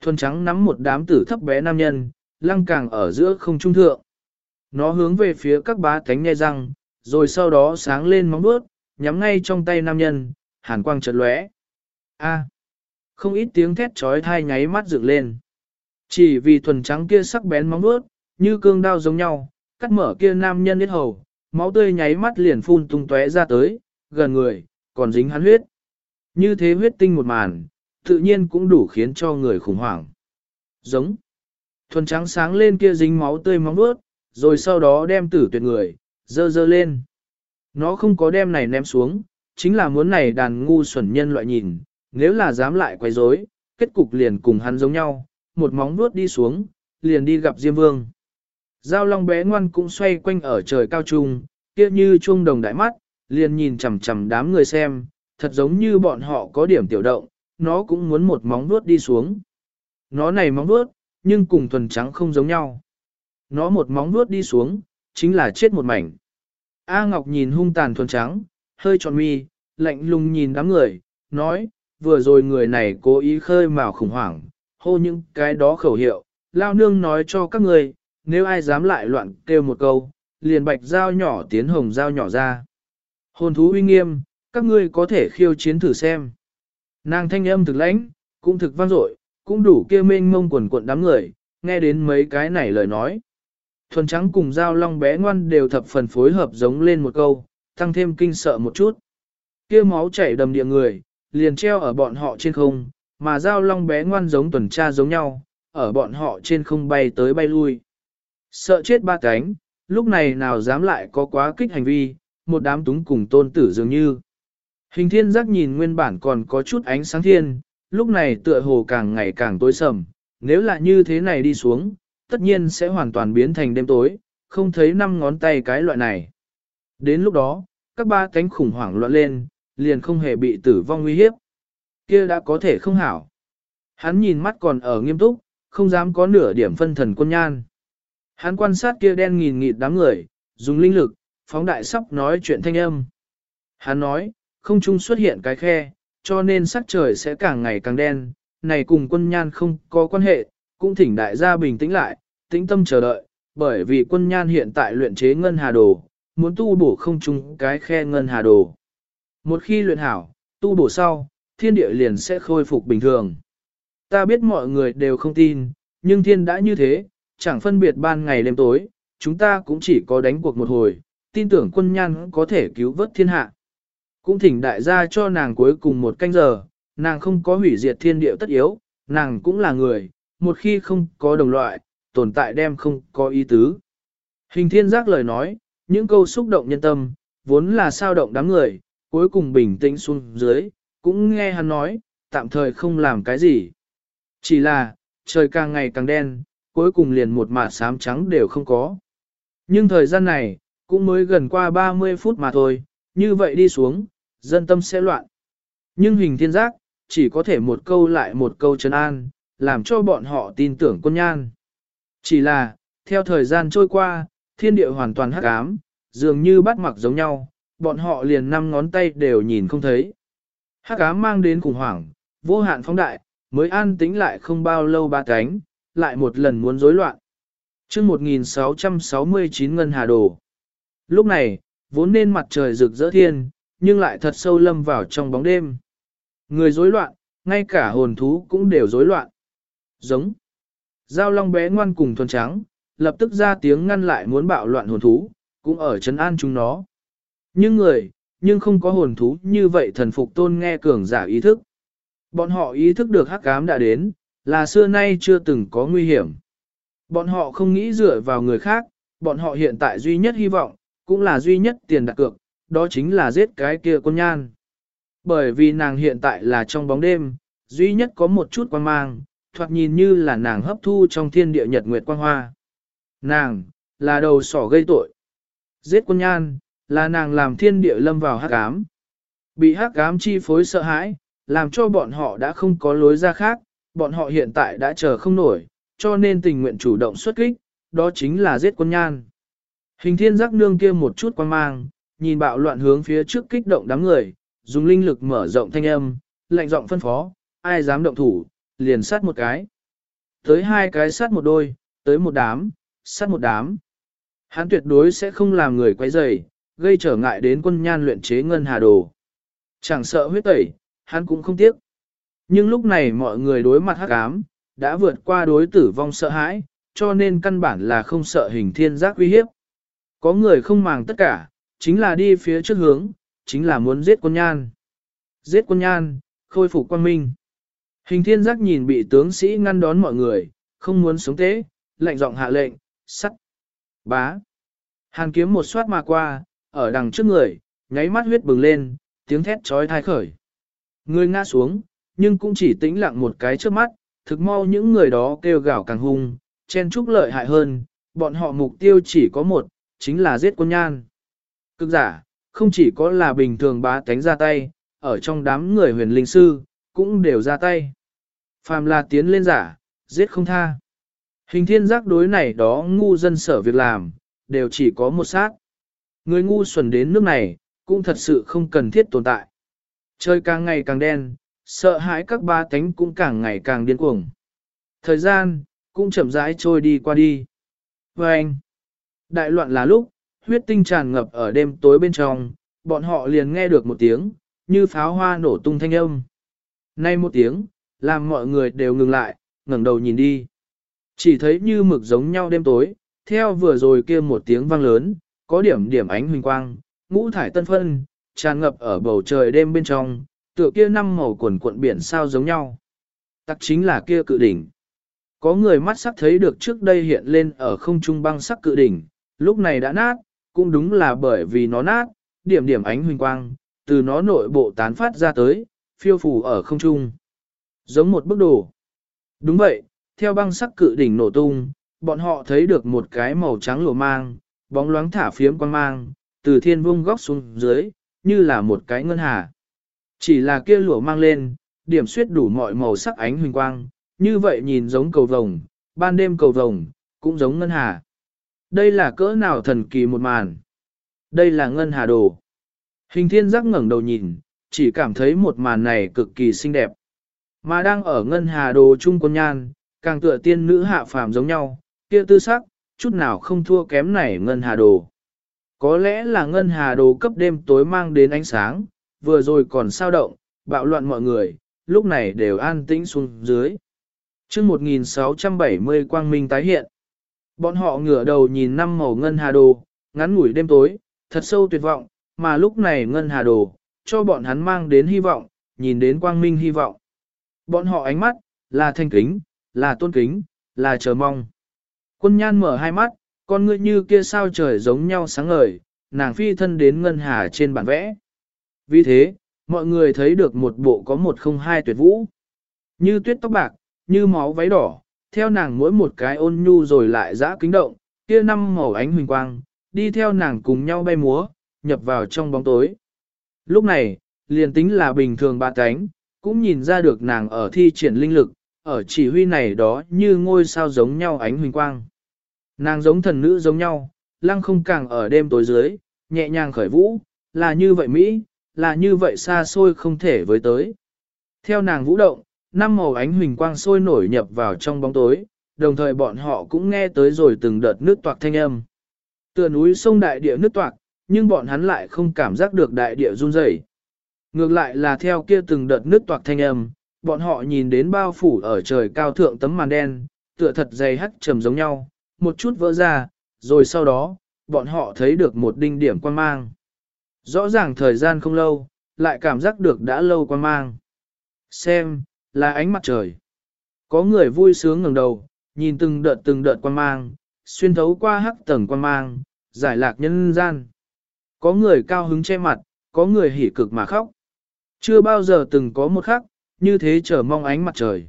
Thuần trắng nắm một đám tử thấp bé nam nhân, lăng càng ở giữa không trung thượng. Nó hướng về phía các bá cánh nghe răng, rồi sau đó sáng lên móng vuốt, nhắm ngay trong tay nam nhân, hàn quang chợt lóe. A không ít tiếng thét trói thai nháy mắt dựng lên. Chỉ vì thuần trắng kia sắc bén móng vuốt, như cương đao giống nhau, cắt mở kia nam nhân hết hầu, máu tươi nháy mắt liền phun tung tóe ra tới, gần người, còn dính hắn huyết. Như thế huyết tinh một màn, tự nhiên cũng đủ khiến cho người khủng hoảng. Giống. Thuần trắng sáng lên kia dính máu tươi móng vuốt, rồi sau đó đem tử tuyệt người, dơ dơ lên. Nó không có đem này ném xuống, chính là muốn này đàn ngu xuẩn nhân loại nhìn, nếu là dám lại quay rối, kết cục liền cùng hắn giống nhau, một móng vuốt đi xuống, liền đi gặp Diêm Vương. Giao long bé ngoan cũng xoay quanh ở trời cao trung, kia như chuông đồng đại mắt, liền nhìn chằm chằm đám người xem, thật giống như bọn họ có điểm tiểu động, nó cũng muốn một móng vuốt đi xuống. Nó này móng vuốt, nhưng cùng thuần trắng không giống nhau. Nó một móng vuốt đi xuống, chính là chết một mảnh. A Ngọc nhìn hung tàn thuần trắng, hơi tròn mi, lạnh lùng nhìn đám người, nói, vừa rồi người này cố ý khơi mào khủng hoảng, hô những cái đó khẩu hiệu, lao nương nói cho các người, nếu ai dám lại loạn kêu một câu, liền bạch dao nhỏ tiến hồng dao nhỏ ra. Hồn thú uy nghiêm, các ngươi có thể khiêu chiến thử xem. Nàng thanh âm thực lãnh, cũng thực vang dội, cũng đủ kia mênh mông quần cuộn đám người, nghe đến mấy cái này lời nói. Thuần trắng cùng dao long bé ngoan đều thập phần phối hợp giống lên một câu, tăng thêm kinh sợ một chút. Kia máu chảy đầm địa người, liền treo ở bọn họ trên không, mà dao long bé ngoan giống tuần tra giống nhau, ở bọn họ trên không bay tới bay lui. Sợ chết ba cánh, lúc này nào dám lại có quá kích hành vi, một đám túng cùng tôn tử dường như. Hình thiên giác nhìn nguyên bản còn có chút ánh sáng thiên, lúc này tựa hồ càng ngày càng tối sầm, nếu là như thế này đi xuống, tất nhiên sẽ hoàn toàn biến thành đêm tối, không thấy năm ngón tay cái loại này. Đến lúc đó, các ba cánh khủng hoảng loạn lên, liền không hề bị tử vong nguy hiếp. Kia đã có thể không hảo. Hắn nhìn mắt còn ở nghiêm túc, không dám có nửa điểm phân thần quân nhan. Hắn quan sát kia đen nghìn nghịt đám người, dùng linh lực, phóng đại sắp nói chuyện thanh âm. Hắn nói, không trung xuất hiện cái khe, cho nên sắc trời sẽ càng ngày càng đen, này cùng quân nhan không có quan hệ, cũng thỉnh đại gia bình tĩnh lại, tĩnh tâm chờ đợi, bởi vì quân nhan hiện tại luyện chế ngân hà đồ, muốn tu bổ không trung cái khe ngân hà đồ. Một khi luyện hảo, tu bổ sau, thiên địa liền sẽ khôi phục bình thường. Ta biết mọi người đều không tin, nhưng thiên đã như thế, chẳng phân biệt ban ngày đêm tối, chúng ta cũng chỉ có đánh cuộc một hồi, tin tưởng quân nhan có thể cứu vớt thiên hạ. Cũng thỉnh đại gia cho nàng cuối cùng một canh giờ, nàng không có hủy diệt thiên địa tất yếu, nàng cũng là người, một khi không có đồng loại, tồn tại đem không có ý tứ. Hình thiên giác lời nói, những câu xúc động nhân tâm, vốn là sao động đám người, cuối cùng bình tĩnh xuống dưới, cũng nghe hắn nói, tạm thời không làm cái gì. Chỉ là, trời càng ngày càng đen, cuối cùng liền một mạt xám trắng đều không có. Nhưng thời gian này, cũng mới gần qua 30 phút mà thôi, như vậy đi xuống, dân tâm sẽ loạn. Nhưng hình thiên giác, chỉ có thể một câu lại một câu trấn an, làm cho bọn họ tin tưởng quân nhan. Chỉ là, theo thời gian trôi qua, thiên địa hoàn toàn hắc ám, dường như bắt mặc giống nhau, bọn họ liền năm ngón tay đều nhìn không thấy. Hắc ám mang đến khủng hoảng, vô hạn phóng đại, mới an tĩnh lại không bao lâu ba cánh, lại một lần muốn rối loạn. chương 1669 Ngân Hà Đồ. Lúc này, vốn nên mặt trời rực rỡ thiên, nhưng lại thật sâu lâm vào trong bóng đêm. Người rối loạn, ngay cả hồn thú cũng đều rối loạn. Giống. Giao long bé ngoan cùng thuần trắng, lập tức ra tiếng ngăn lại muốn bạo loạn hồn thú, cũng ở chấn an chúng nó. Nhưng người, nhưng không có hồn thú như vậy thần phục tôn nghe cường giả ý thức. Bọn họ ý thức được hắc ám đã đến, là xưa nay chưa từng có nguy hiểm. Bọn họ không nghĩ dựa vào người khác, bọn họ hiện tại duy nhất hy vọng, cũng là duy nhất tiền đặt cược, đó chính là giết cái kia con nhan. Bởi vì nàng hiện tại là trong bóng đêm, duy nhất có một chút quan mang, thoạt nhìn như là nàng hấp thu trong thiên địa nhật nguyệt quang hoa. Nàng, là đầu sỏ gây tội. Giết quân nhan, là nàng làm thiên địa lâm vào hắc ám. Bị hắc ám chi phối sợ hãi, làm cho bọn họ đã không có lối ra khác, bọn họ hiện tại đã chờ không nổi, cho nên tình nguyện chủ động xuất kích, đó chính là giết quân nhan. Hình thiên giác nương kia một chút quan mang, nhìn bạo loạn hướng phía trước kích động đám người, dùng linh lực mở rộng thanh âm, lạnh giọng phân phó, ai dám động thủ, liền sát một cái. Tới hai cái sát một đôi, tới một đám, sát một đám. Hắn tuyệt đối sẽ không làm người quấy rầy, gây trở ngại đến quân nhan luyện chế ngân hà đồ. Chẳng sợ huyết tẩy, hắn cũng không tiếc. Nhưng lúc này mọi người đối mặt hắc ám, đã vượt qua đối tử vong sợ hãi, cho nên căn bản là không sợ hình thiên giác uy hiếp. Có người không màng tất cả, chính là đi phía trước hướng, chính là muốn giết quân nhan. Giết quân nhan, khôi phục quan minh. Hình thiên giác nhìn bị tướng sĩ ngăn đón mọi người, không muốn sống tế, lạnh giọng hạ lệnh, sắt, bá. Hàn kiếm một xoát mà qua, ở đằng trước người, nháy mắt huyết bừng lên, tiếng thét trói thai khởi. Người ngã xuống, nhưng cũng chỉ tĩnh lặng một cái trước mắt, thực mau những người đó kêu gào càng hung, chen chúc lợi hại hơn, bọn họ mục tiêu chỉ có một, chính là giết quân nhan. Cực giả, không chỉ có là bình thường bá tánh ra tay, ở trong đám người huyền linh sư, cũng đều ra tay. Phàm là tiến lên giả, giết không tha. Hình thiên giác đối này đó ngu dân sở việc làm, đều chỉ có một sát. Người ngu xuẩn đến nước này, cũng thật sự không cần thiết tồn tại. Trời càng ngày càng đen, sợ hãi các ba tánh cũng càng ngày càng điên cuồng. Thời gian, cũng chậm rãi trôi đi qua đi. Và anh, đại loạn là lúc, huyết tinh tràn ngập ở đêm tối bên trong, bọn họ liền nghe được một tiếng, như pháo hoa nổ tung thanh âm. Nay một tiếng, làm mọi người đều ngừng lại, ngẩng đầu nhìn đi. Chỉ thấy như mực giống nhau đêm tối, theo vừa rồi kia một tiếng vang lớn, có điểm điểm ánh huỳnh quang, ngũ thải tân phân, tràn ngập ở bầu trời đêm bên trong, tựa kia năm màu quần cuộn biển sao giống nhau. Tắc chính là kia cự đỉnh. Có người mắt sắc thấy được trước đây hiện lên ở không trung băng sắc cự đỉnh, lúc này đã nát, cũng đúng là bởi vì nó nát, điểm điểm ánh huỳnh quang, từ nó nội bộ tán phát ra tới, phiêu phù ở không trung. Giống một bức đồ. Đúng vậy, theo băng sắc cự đỉnh nổ tung, bọn họ thấy được một cái màu trắng lùa mang, bóng loáng thả phiếm quang mang, từ thiên vung góc xuống dưới, như là một cái ngân hà. Chỉ là kia lụa mang lên, điểm suyết đủ mọi màu sắc ánh huỳnh quang, như vậy nhìn giống cầu vồng, ban đêm cầu vồng, cũng giống ngân hà. Đây là cỡ nào thần kỳ một màn. Đây là ngân hà đồ. Hình thiên giác ngẩng đầu nhìn, chỉ cảm thấy một màn này cực kỳ xinh đẹp. Mà đang ở ngân hà đồ trung quân nhan, càng tựa tiên nữ hạ phàm giống nhau, kia tư sắc, chút nào không thua kém này ngân hà đồ. Có lẽ là ngân hà đồ cấp đêm tối mang đến ánh sáng, vừa rồi còn sao động, bạo loạn mọi người, lúc này đều an tĩnh xuống dưới. chương 1670 quang minh tái hiện. Bọn họ ngửa đầu nhìn năm màu ngân hà đồ, ngắn ngủi đêm tối, thật sâu tuyệt vọng, mà lúc này ngân hà đồ, cho bọn hắn mang đến hy vọng, nhìn đến quang minh hy vọng. Bọn họ ánh mắt, là thanh kính, là tôn kính, là chờ mong. Quân nhan mở hai mắt, con ngươi như kia sao trời giống nhau sáng ngời, nàng phi thân đến ngân hà trên bản vẽ. Vì thế, mọi người thấy được một bộ có một không hai tuyệt vũ. Như tuyết tóc bạc, như máu váy đỏ, theo nàng mỗi một cái ôn nhu rồi lại dã kính động, kia năm màu ánh huỳnh quang, đi theo nàng cùng nhau bay múa, nhập vào trong bóng tối. Lúc này, liền tính là bình thường ba cánh, cũng nhìn ra được nàng ở thi triển linh lực, ở chỉ huy này đó như ngôi sao giống nhau ánh huỳnh quang. Nàng giống thần nữ giống nhau, lăng không càng ở đêm tối dưới, nhẹ nhàng khởi vũ, là như vậy Mỹ, là như vậy xa xôi không thể với tới. Theo nàng vũ động, năm màu ánh huỳnh quang sôi nổi nhập vào trong bóng tối, đồng thời bọn họ cũng nghe tới rồi từng đợt nước toạc thanh âm. Tựa núi sông đại địa nước toạc, nhưng bọn hắn lại không cảm giác được đại địa run rẩy. Ngược lại là theo kia từng đợt nước toạc thanh âm, bọn họ nhìn đến bao phủ ở trời cao thượng tấm màn đen, tựa thật dày hắt trầm giống nhau, một chút vỡ ra, rồi sau đó, bọn họ thấy được một đinh điểm quan mang. Rõ ràng thời gian không lâu, lại cảm giác được đã lâu quan mang. Xem, là ánh mặt trời. Có người vui sướng ngẩng đầu, nhìn từng đợt từng đợt quan mang, xuyên thấu qua hắc tầng quan mang, giải lạc nhân gian. Có người cao hứng che mặt, có người hỉ cực mà khóc. Chưa bao giờ từng có một khắc, như thế chờ mong ánh mặt trời.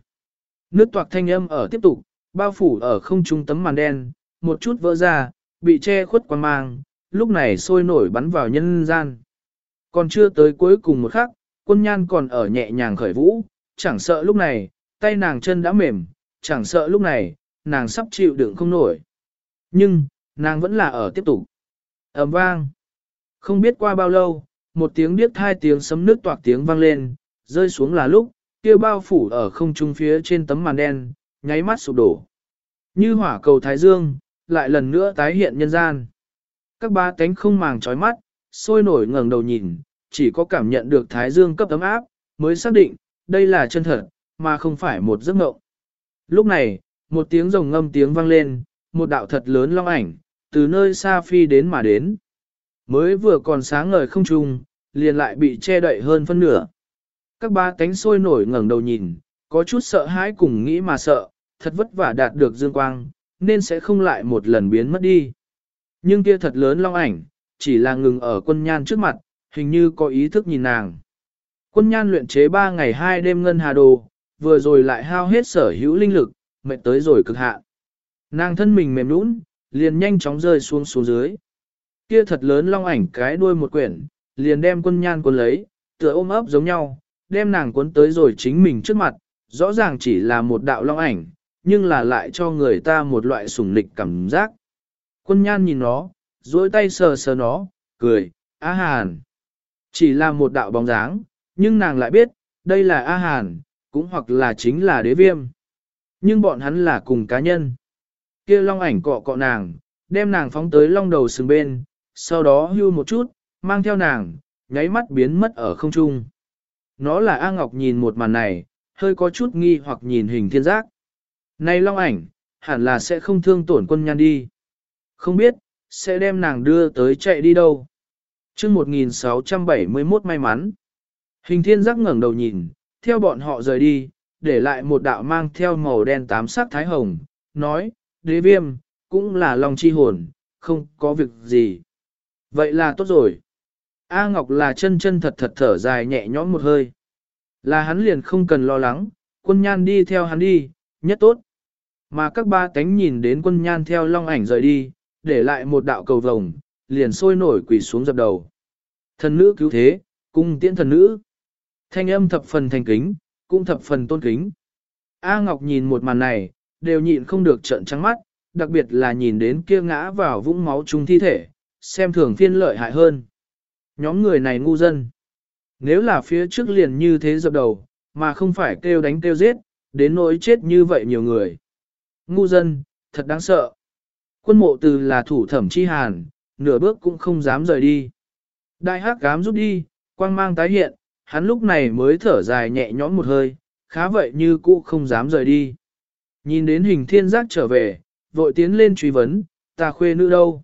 Nước toạc thanh âm ở tiếp tục, bao phủ ở không trung tấm màn đen, một chút vỡ ra, bị che khuất quan mang, lúc này sôi nổi bắn vào nhân gian. Còn chưa tới cuối cùng một khắc, quân nhan còn ở nhẹ nhàng khởi vũ, chẳng sợ lúc này, tay nàng chân đã mềm, chẳng sợ lúc này, nàng sắp chịu đựng không nổi. Nhưng, nàng vẫn là ở tiếp tục. ầm vang. Không biết qua bao lâu, một tiếng điếc hai tiếng sấm nước toạc tiếng vang lên, rơi xuống là lúc, kia bao phủ ở không trung phía trên tấm màn đen, nháy mắt sụp đổ. Như hỏa cầu Thái Dương, lại lần nữa tái hiện nhân gian. Các ba cánh không màng trói mắt, sôi nổi ngẩng đầu nhìn, chỉ có cảm nhận được Thái Dương cấp tấm áp, mới xác định, đây là chân thật, mà không phải một giấc mộng. Lúc này, một tiếng rồng ngâm tiếng vang lên, một đạo thật lớn long ảnh, từ nơi xa phi đến mà đến. Mới vừa còn sáng ngời không trung, liền lại bị che đậy hơn phân nửa. Các ba cánh sôi nổi ngẩng đầu nhìn, có chút sợ hãi cùng nghĩ mà sợ, thật vất vả đạt được dương quang, nên sẽ không lại một lần biến mất đi. Nhưng kia thật lớn long ảnh, chỉ là ngừng ở quân nhan trước mặt, hình như có ý thức nhìn nàng. Quân nhan luyện chế 3 ngày 2 đêm ngân hà đồ, vừa rồi lại hao hết sở hữu linh lực, mệt tới rồi cực hạn. Nàng thân mình mềm nũng, liền nhanh chóng rơi xuống xuống dưới. Kia thật lớn long ảnh cái đuôi một quyển, liền đem quân nhan cuốn lấy, tựa ôm ấp giống nhau, đem nàng cuốn tới rồi chính mình trước mặt, rõ ràng chỉ là một đạo long ảnh, nhưng là lại cho người ta một loại sủng lịch cảm giác. Quân nhan nhìn nó, duỗi tay sờ sờ nó, cười, A Hàn. Chỉ là một đạo bóng dáng, nhưng nàng lại biết, đây là A Hàn, cũng hoặc là chính là đế viêm. Nhưng bọn hắn là cùng cá nhân. kia long ảnh cọ cọ nàng, đem nàng phóng tới long đầu sừng bên, sau đó hưu một chút, mang theo nàng, nháy mắt biến mất ở không trung. Nó là A Ngọc nhìn một màn này, hơi có chút nghi hoặc nhìn hình thiên giác. Này long ảnh, hẳn là sẽ không thương tổn quân nhan đi. Không biết, sẽ đem nàng đưa tới chạy đi đâu. chương 1671 may mắn. Hình thiên giác ngẩng đầu nhìn, theo bọn họ rời đi, để lại một đạo mang theo màu đen tám sắc thái hồng, nói, đế viêm, cũng là lòng chi hồn, không có việc gì. Vậy là tốt rồi. A Ngọc là chân chân thật thật thở dài nhẹ nhõm một hơi. Là hắn liền không cần lo lắng, quân nhan đi theo hắn đi, nhất tốt. Mà các ba cánh nhìn đến quân nhan theo long ảnh rời đi, để lại một đạo cầu vồng, liền sôi nổi quỳ xuống dập đầu. Thần nữ cứu thế, cung tiễn thần nữ. Thanh âm thập phần thành kính, cũng thập phần tôn kính. A Ngọc nhìn một màn này, đều nhịn không được trợn trắng mắt, đặc biệt là nhìn đến kia ngã vào vũng máu chung thi thể, xem thường phiên lợi hại hơn. Nhóm người này ngu dân. Nếu là phía trước liền như thế dập đầu, mà không phải kêu đánh kêu giết, đến nỗi chết như vậy nhiều người. Ngu dân, thật đáng sợ. Quân mộ từ là thủ thẩm chi hàn, nửa bước cũng không dám rời đi. Đại hắc gám rút đi, quang mang tái hiện, hắn lúc này mới thở dài nhẹ nhõm một hơi, khá vậy như cũ không dám rời đi. Nhìn đến hình thiên giác trở về, vội tiến lên truy vấn, ta khuê nữ đâu?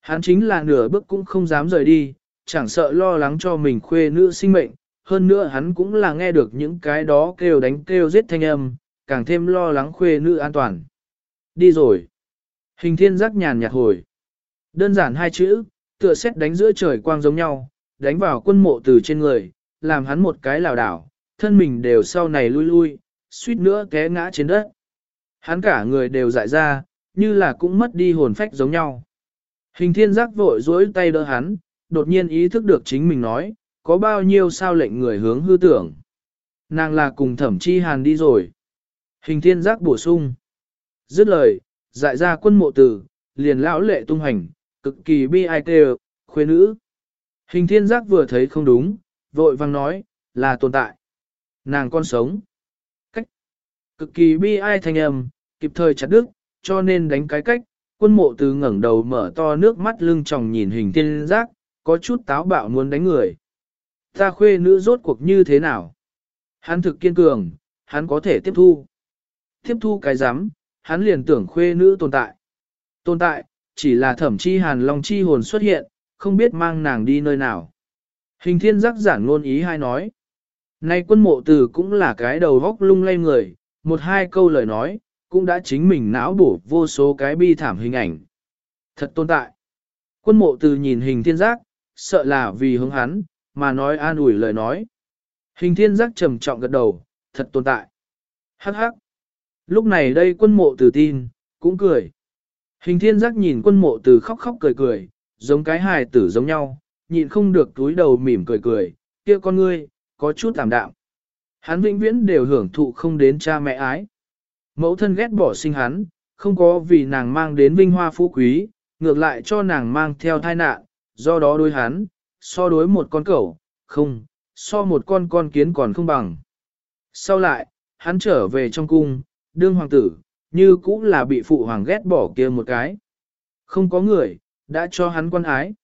Hắn chính là nửa bước cũng không dám rời đi, chẳng sợ lo lắng cho mình khuê nữ sinh mệnh, hơn nữa hắn cũng là nghe được những cái đó kêu đánh kêu giết thanh âm, càng thêm lo lắng khuê nữ an toàn. Đi rồi. Hình thiên giác nhàn nhạt hồi. Đơn giản hai chữ, tựa xét đánh giữa trời quang giống nhau, đánh vào quân mộ từ trên người, làm hắn một cái lảo đảo, thân mình đều sau này lui lui, suýt nữa té ngã trên đất. Hắn cả người đều dại ra, như là cũng mất đi hồn phách giống nhau. Hình thiên giác vội dối tay đỡ hắn, đột nhiên ý thức được chính mình nói, có bao nhiêu sao lệnh người hướng hư tưởng. Nàng là cùng thẩm chi hàn đi rồi. Hình thiên giác bổ sung. Dứt lời, dại ra quân mộ tử, liền lão lệ tung hành, cực kỳ bi ai tê khuê nữ. Hình thiên giác vừa thấy không đúng, vội vang nói, là tồn tại. Nàng con sống. Cách. Cực kỳ bi ai thanh âm, kịp thời chặt đứt, cho nên đánh cái cách, quân mộ từ ngẩng đầu mở to nước mắt lưng tròng nhìn hình thiên giác, có chút táo bạo muốn đánh người. Ta khuê nữ rốt cuộc như thế nào? Hắn thực kiên cường, hắn có thể tiếp thu. Tiếp thu cái giám, hắn liền tưởng khuê nữ tồn tại. Tồn tại, chỉ là thẩm chi hàn long chi hồn xuất hiện, không biết mang nàng đi nơi nào. Hình thiên giác giản ngôn ý hay nói. Nay quân mộ từ cũng là cái đầu góc lung lay người, một hai câu lời nói, cũng đã chính mình não bổ vô số cái bi thảm hình ảnh. Thật tồn tại. Quân mộ từ nhìn hình thiên giác, sợ là vì hướng hắn, mà nói an ủi lời nói. Hình thiên giác trầm trọng gật đầu, thật tồn tại. Hắc hắc. Lúc này đây quân mộ từ tin, cũng cười. Hình thiên giác nhìn quân mộ từ khóc khóc cười cười, giống cái hài tử giống nhau, nhịn không được túi đầu mỉm cười cười, kia con ngươi, có chút tạm đạm. Hắn vĩnh viễn đều hưởng thụ không đến cha mẹ ái. Mẫu thân ghét bỏ sinh hắn, không có vì nàng mang đến vinh hoa phú quý, ngược lại cho nàng mang theo thai nạn, do đó đối hắn, so đối một con cẩu, không, so một con con kiến còn không bằng. Sau lại, hắn trở về trong cung, đương hoàng tử, như cũng là bị phụ hoàng ghét bỏ kia một cái. Không có người, đã cho hắn quan ái.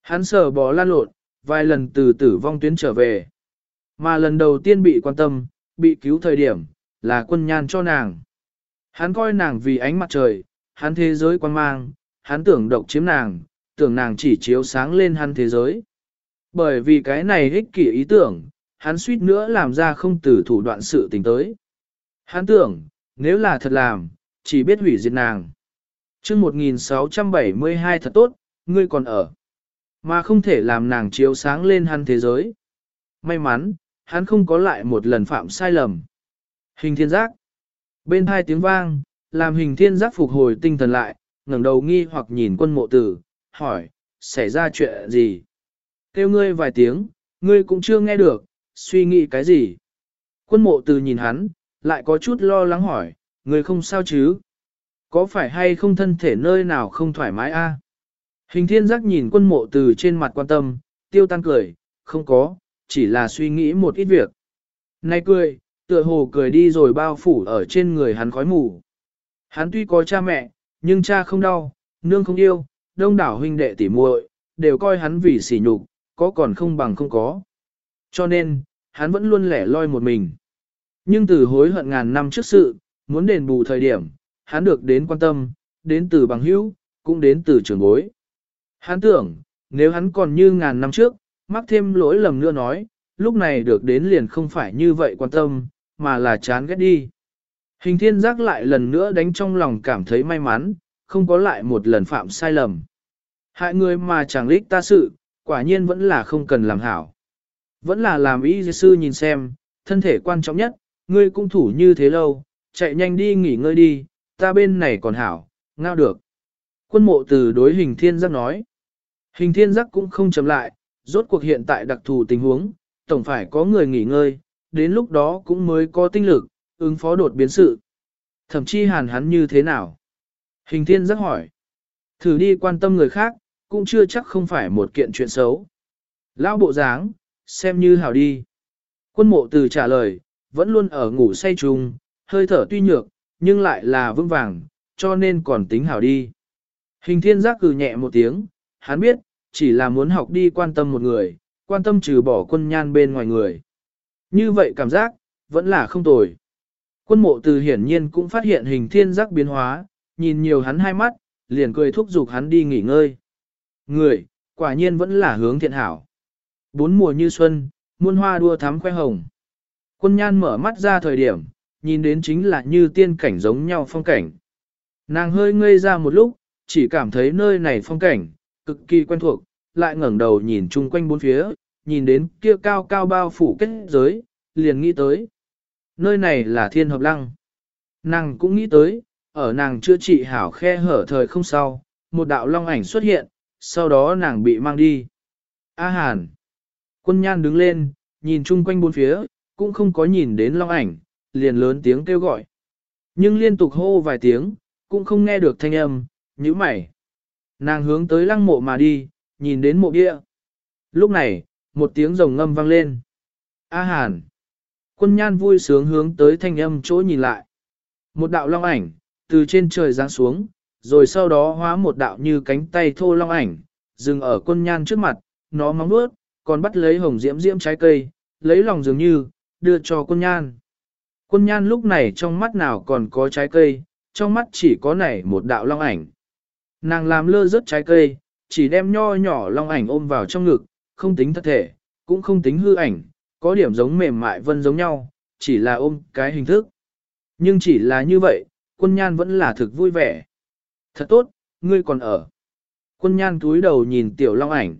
Hắn sờ bò lan lộn, vài lần từ tử vong tuyến trở về. Mà lần đầu tiên bị quan tâm, bị cứu thời điểm, là quân nhan cho nàng. Hắn coi nàng vì ánh mặt trời, hắn thế giới quan mang, hắn tưởng độc chiếm nàng, tưởng nàng chỉ chiếu sáng lên hắn thế giới. Bởi vì cái này ích kỷ ý tưởng, hắn suýt nữa làm ra không từ thủ đoạn sự tình tới. Hắn tưởng, nếu là thật làm, chỉ biết hủy diệt nàng. chương 1672 thật tốt, ngươi còn ở. Mà không thể làm nàng chiếu sáng lên hắn thế giới. May mắn, hắn không có lại một lần phạm sai lầm. Hình thiên giác. Bên hai tiếng vang, làm hình thiên giác phục hồi tinh thần lại, ngẩng đầu nghi hoặc nhìn quân mộ tử, hỏi, xảy ra chuyện gì? Kêu ngươi vài tiếng, ngươi cũng chưa nghe được, suy nghĩ cái gì? Quân mộ Từ nhìn hắn, lại có chút lo lắng hỏi, ngươi không sao chứ? Có phải hay không thân thể nơi nào không thoải mái a? Hình thiên giác nhìn quân mộ từ trên mặt quan tâm, tiêu tan cười, không có, chỉ là suy nghĩ một ít việc. Này cười, tựa hồ cười đi rồi bao phủ ở trên người hắn khói mù. Hắn tuy có cha mẹ, nhưng cha không đau, nương không yêu, đông đảo huynh đệ tỉ muội đều coi hắn vì sỉ nhục, có còn không bằng không có. Cho nên, hắn vẫn luôn lẻ loi một mình. Nhưng từ hối hận ngàn năm trước sự, muốn đền bù thời điểm, hắn được đến quan tâm, đến từ bằng hữu, cũng đến từ trưởng bối. Hắn tưởng, nếu hắn còn như ngàn năm trước, mắc thêm lỗi lầm nữa nói, lúc này được đến liền không phải như vậy quan tâm, mà là chán ghét đi. Hình thiên giác lại lần nữa đánh trong lòng cảm thấy may mắn, không có lại một lần phạm sai lầm. Hại người mà chẳng lích ta sự, quả nhiên vẫn là không cần làm hảo. Vẫn là làm ý sư nhìn xem, thân thể quan trọng nhất, ngươi cũng thủ như thế lâu, chạy nhanh đi nghỉ ngơi đi, ta bên này còn hảo, ngao được. Quân mộ từ đối hình thiên giác nói. Hình thiên giác cũng không chậm lại, rốt cuộc hiện tại đặc thù tình huống, tổng phải có người nghỉ ngơi, đến lúc đó cũng mới có tinh lực, ứng phó đột biến sự. Thậm chí hàn hắn như thế nào? Hình thiên rất hỏi. Thử đi quan tâm người khác, cũng chưa chắc không phải một kiện chuyện xấu. Lão bộ dáng, xem như hào đi. Quân mộ từ trả lời, vẫn luôn ở ngủ say trùng, hơi thở tuy nhược, nhưng lại là vững vàng, cho nên còn tính hào đi. Hình thiên giác cử nhẹ một tiếng, hắn biết, chỉ là muốn học đi quan tâm một người, quan tâm trừ bỏ quân nhan bên ngoài người. Như vậy cảm giác, vẫn là không tồi. Quân mộ từ hiển nhiên cũng phát hiện hình thiên giác biến hóa, nhìn nhiều hắn hai mắt, liền cười thúc giục hắn đi nghỉ ngơi. Người, quả nhiên vẫn là hướng thiện hảo. Bốn mùa như xuân, muôn hoa đua thắm khoe hồng. Quân nhan mở mắt ra thời điểm, nhìn đến chính là như tiên cảnh giống nhau phong cảnh. Nàng hơi ngây ra một lúc, chỉ cảm thấy nơi này phong cảnh, cực kỳ quen thuộc, lại ngẩng đầu nhìn chung quanh bốn phía, nhìn đến kia cao cao bao phủ kết giới, liền nghĩ tới. Nơi này là thiên hợp lăng. Nàng cũng nghĩ tới, ở nàng chữa trị hảo khe hở thời không sau, một đạo long ảnh xuất hiện, sau đó nàng bị mang đi. A Hàn. Quân nhan đứng lên, nhìn chung quanh bốn phía, cũng không có nhìn đến long ảnh, liền lớn tiếng kêu gọi. Nhưng liên tục hô vài tiếng, cũng không nghe được thanh âm, như mày. Nàng hướng tới lăng mộ mà đi, nhìn đến mộ bia. Lúc này, một tiếng rồng ngâm vang lên. A Hàn. Quân nhan vui sướng hướng tới thanh âm chỗ nhìn lại. Một đạo long ảnh, từ trên trời giáng xuống, rồi sau đó hóa một đạo như cánh tay thô long ảnh, dừng ở quân nhan trước mặt, nó móng nuốt, còn bắt lấy hồng diễm diễm trái cây, lấy lòng dường như, đưa cho quân nhan. Quân nhan lúc này trong mắt nào còn có trái cây, trong mắt chỉ có nảy một đạo long ảnh. Nàng làm lơ rớt trái cây, chỉ đem nho nhỏ long ảnh ôm vào trong ngực, không tính thật thể, cũng không tính hư ảnh, có điểm giống mềm mại vân giống nhau, chỉ là ôm cái hình thức. Nhưng chỉ là như vậy, quân nhan vẫn là thực vui vẻ. Thật tốt, ngươi còn ở. Quân nhan túi đầu nhìn tiểu long ảnh.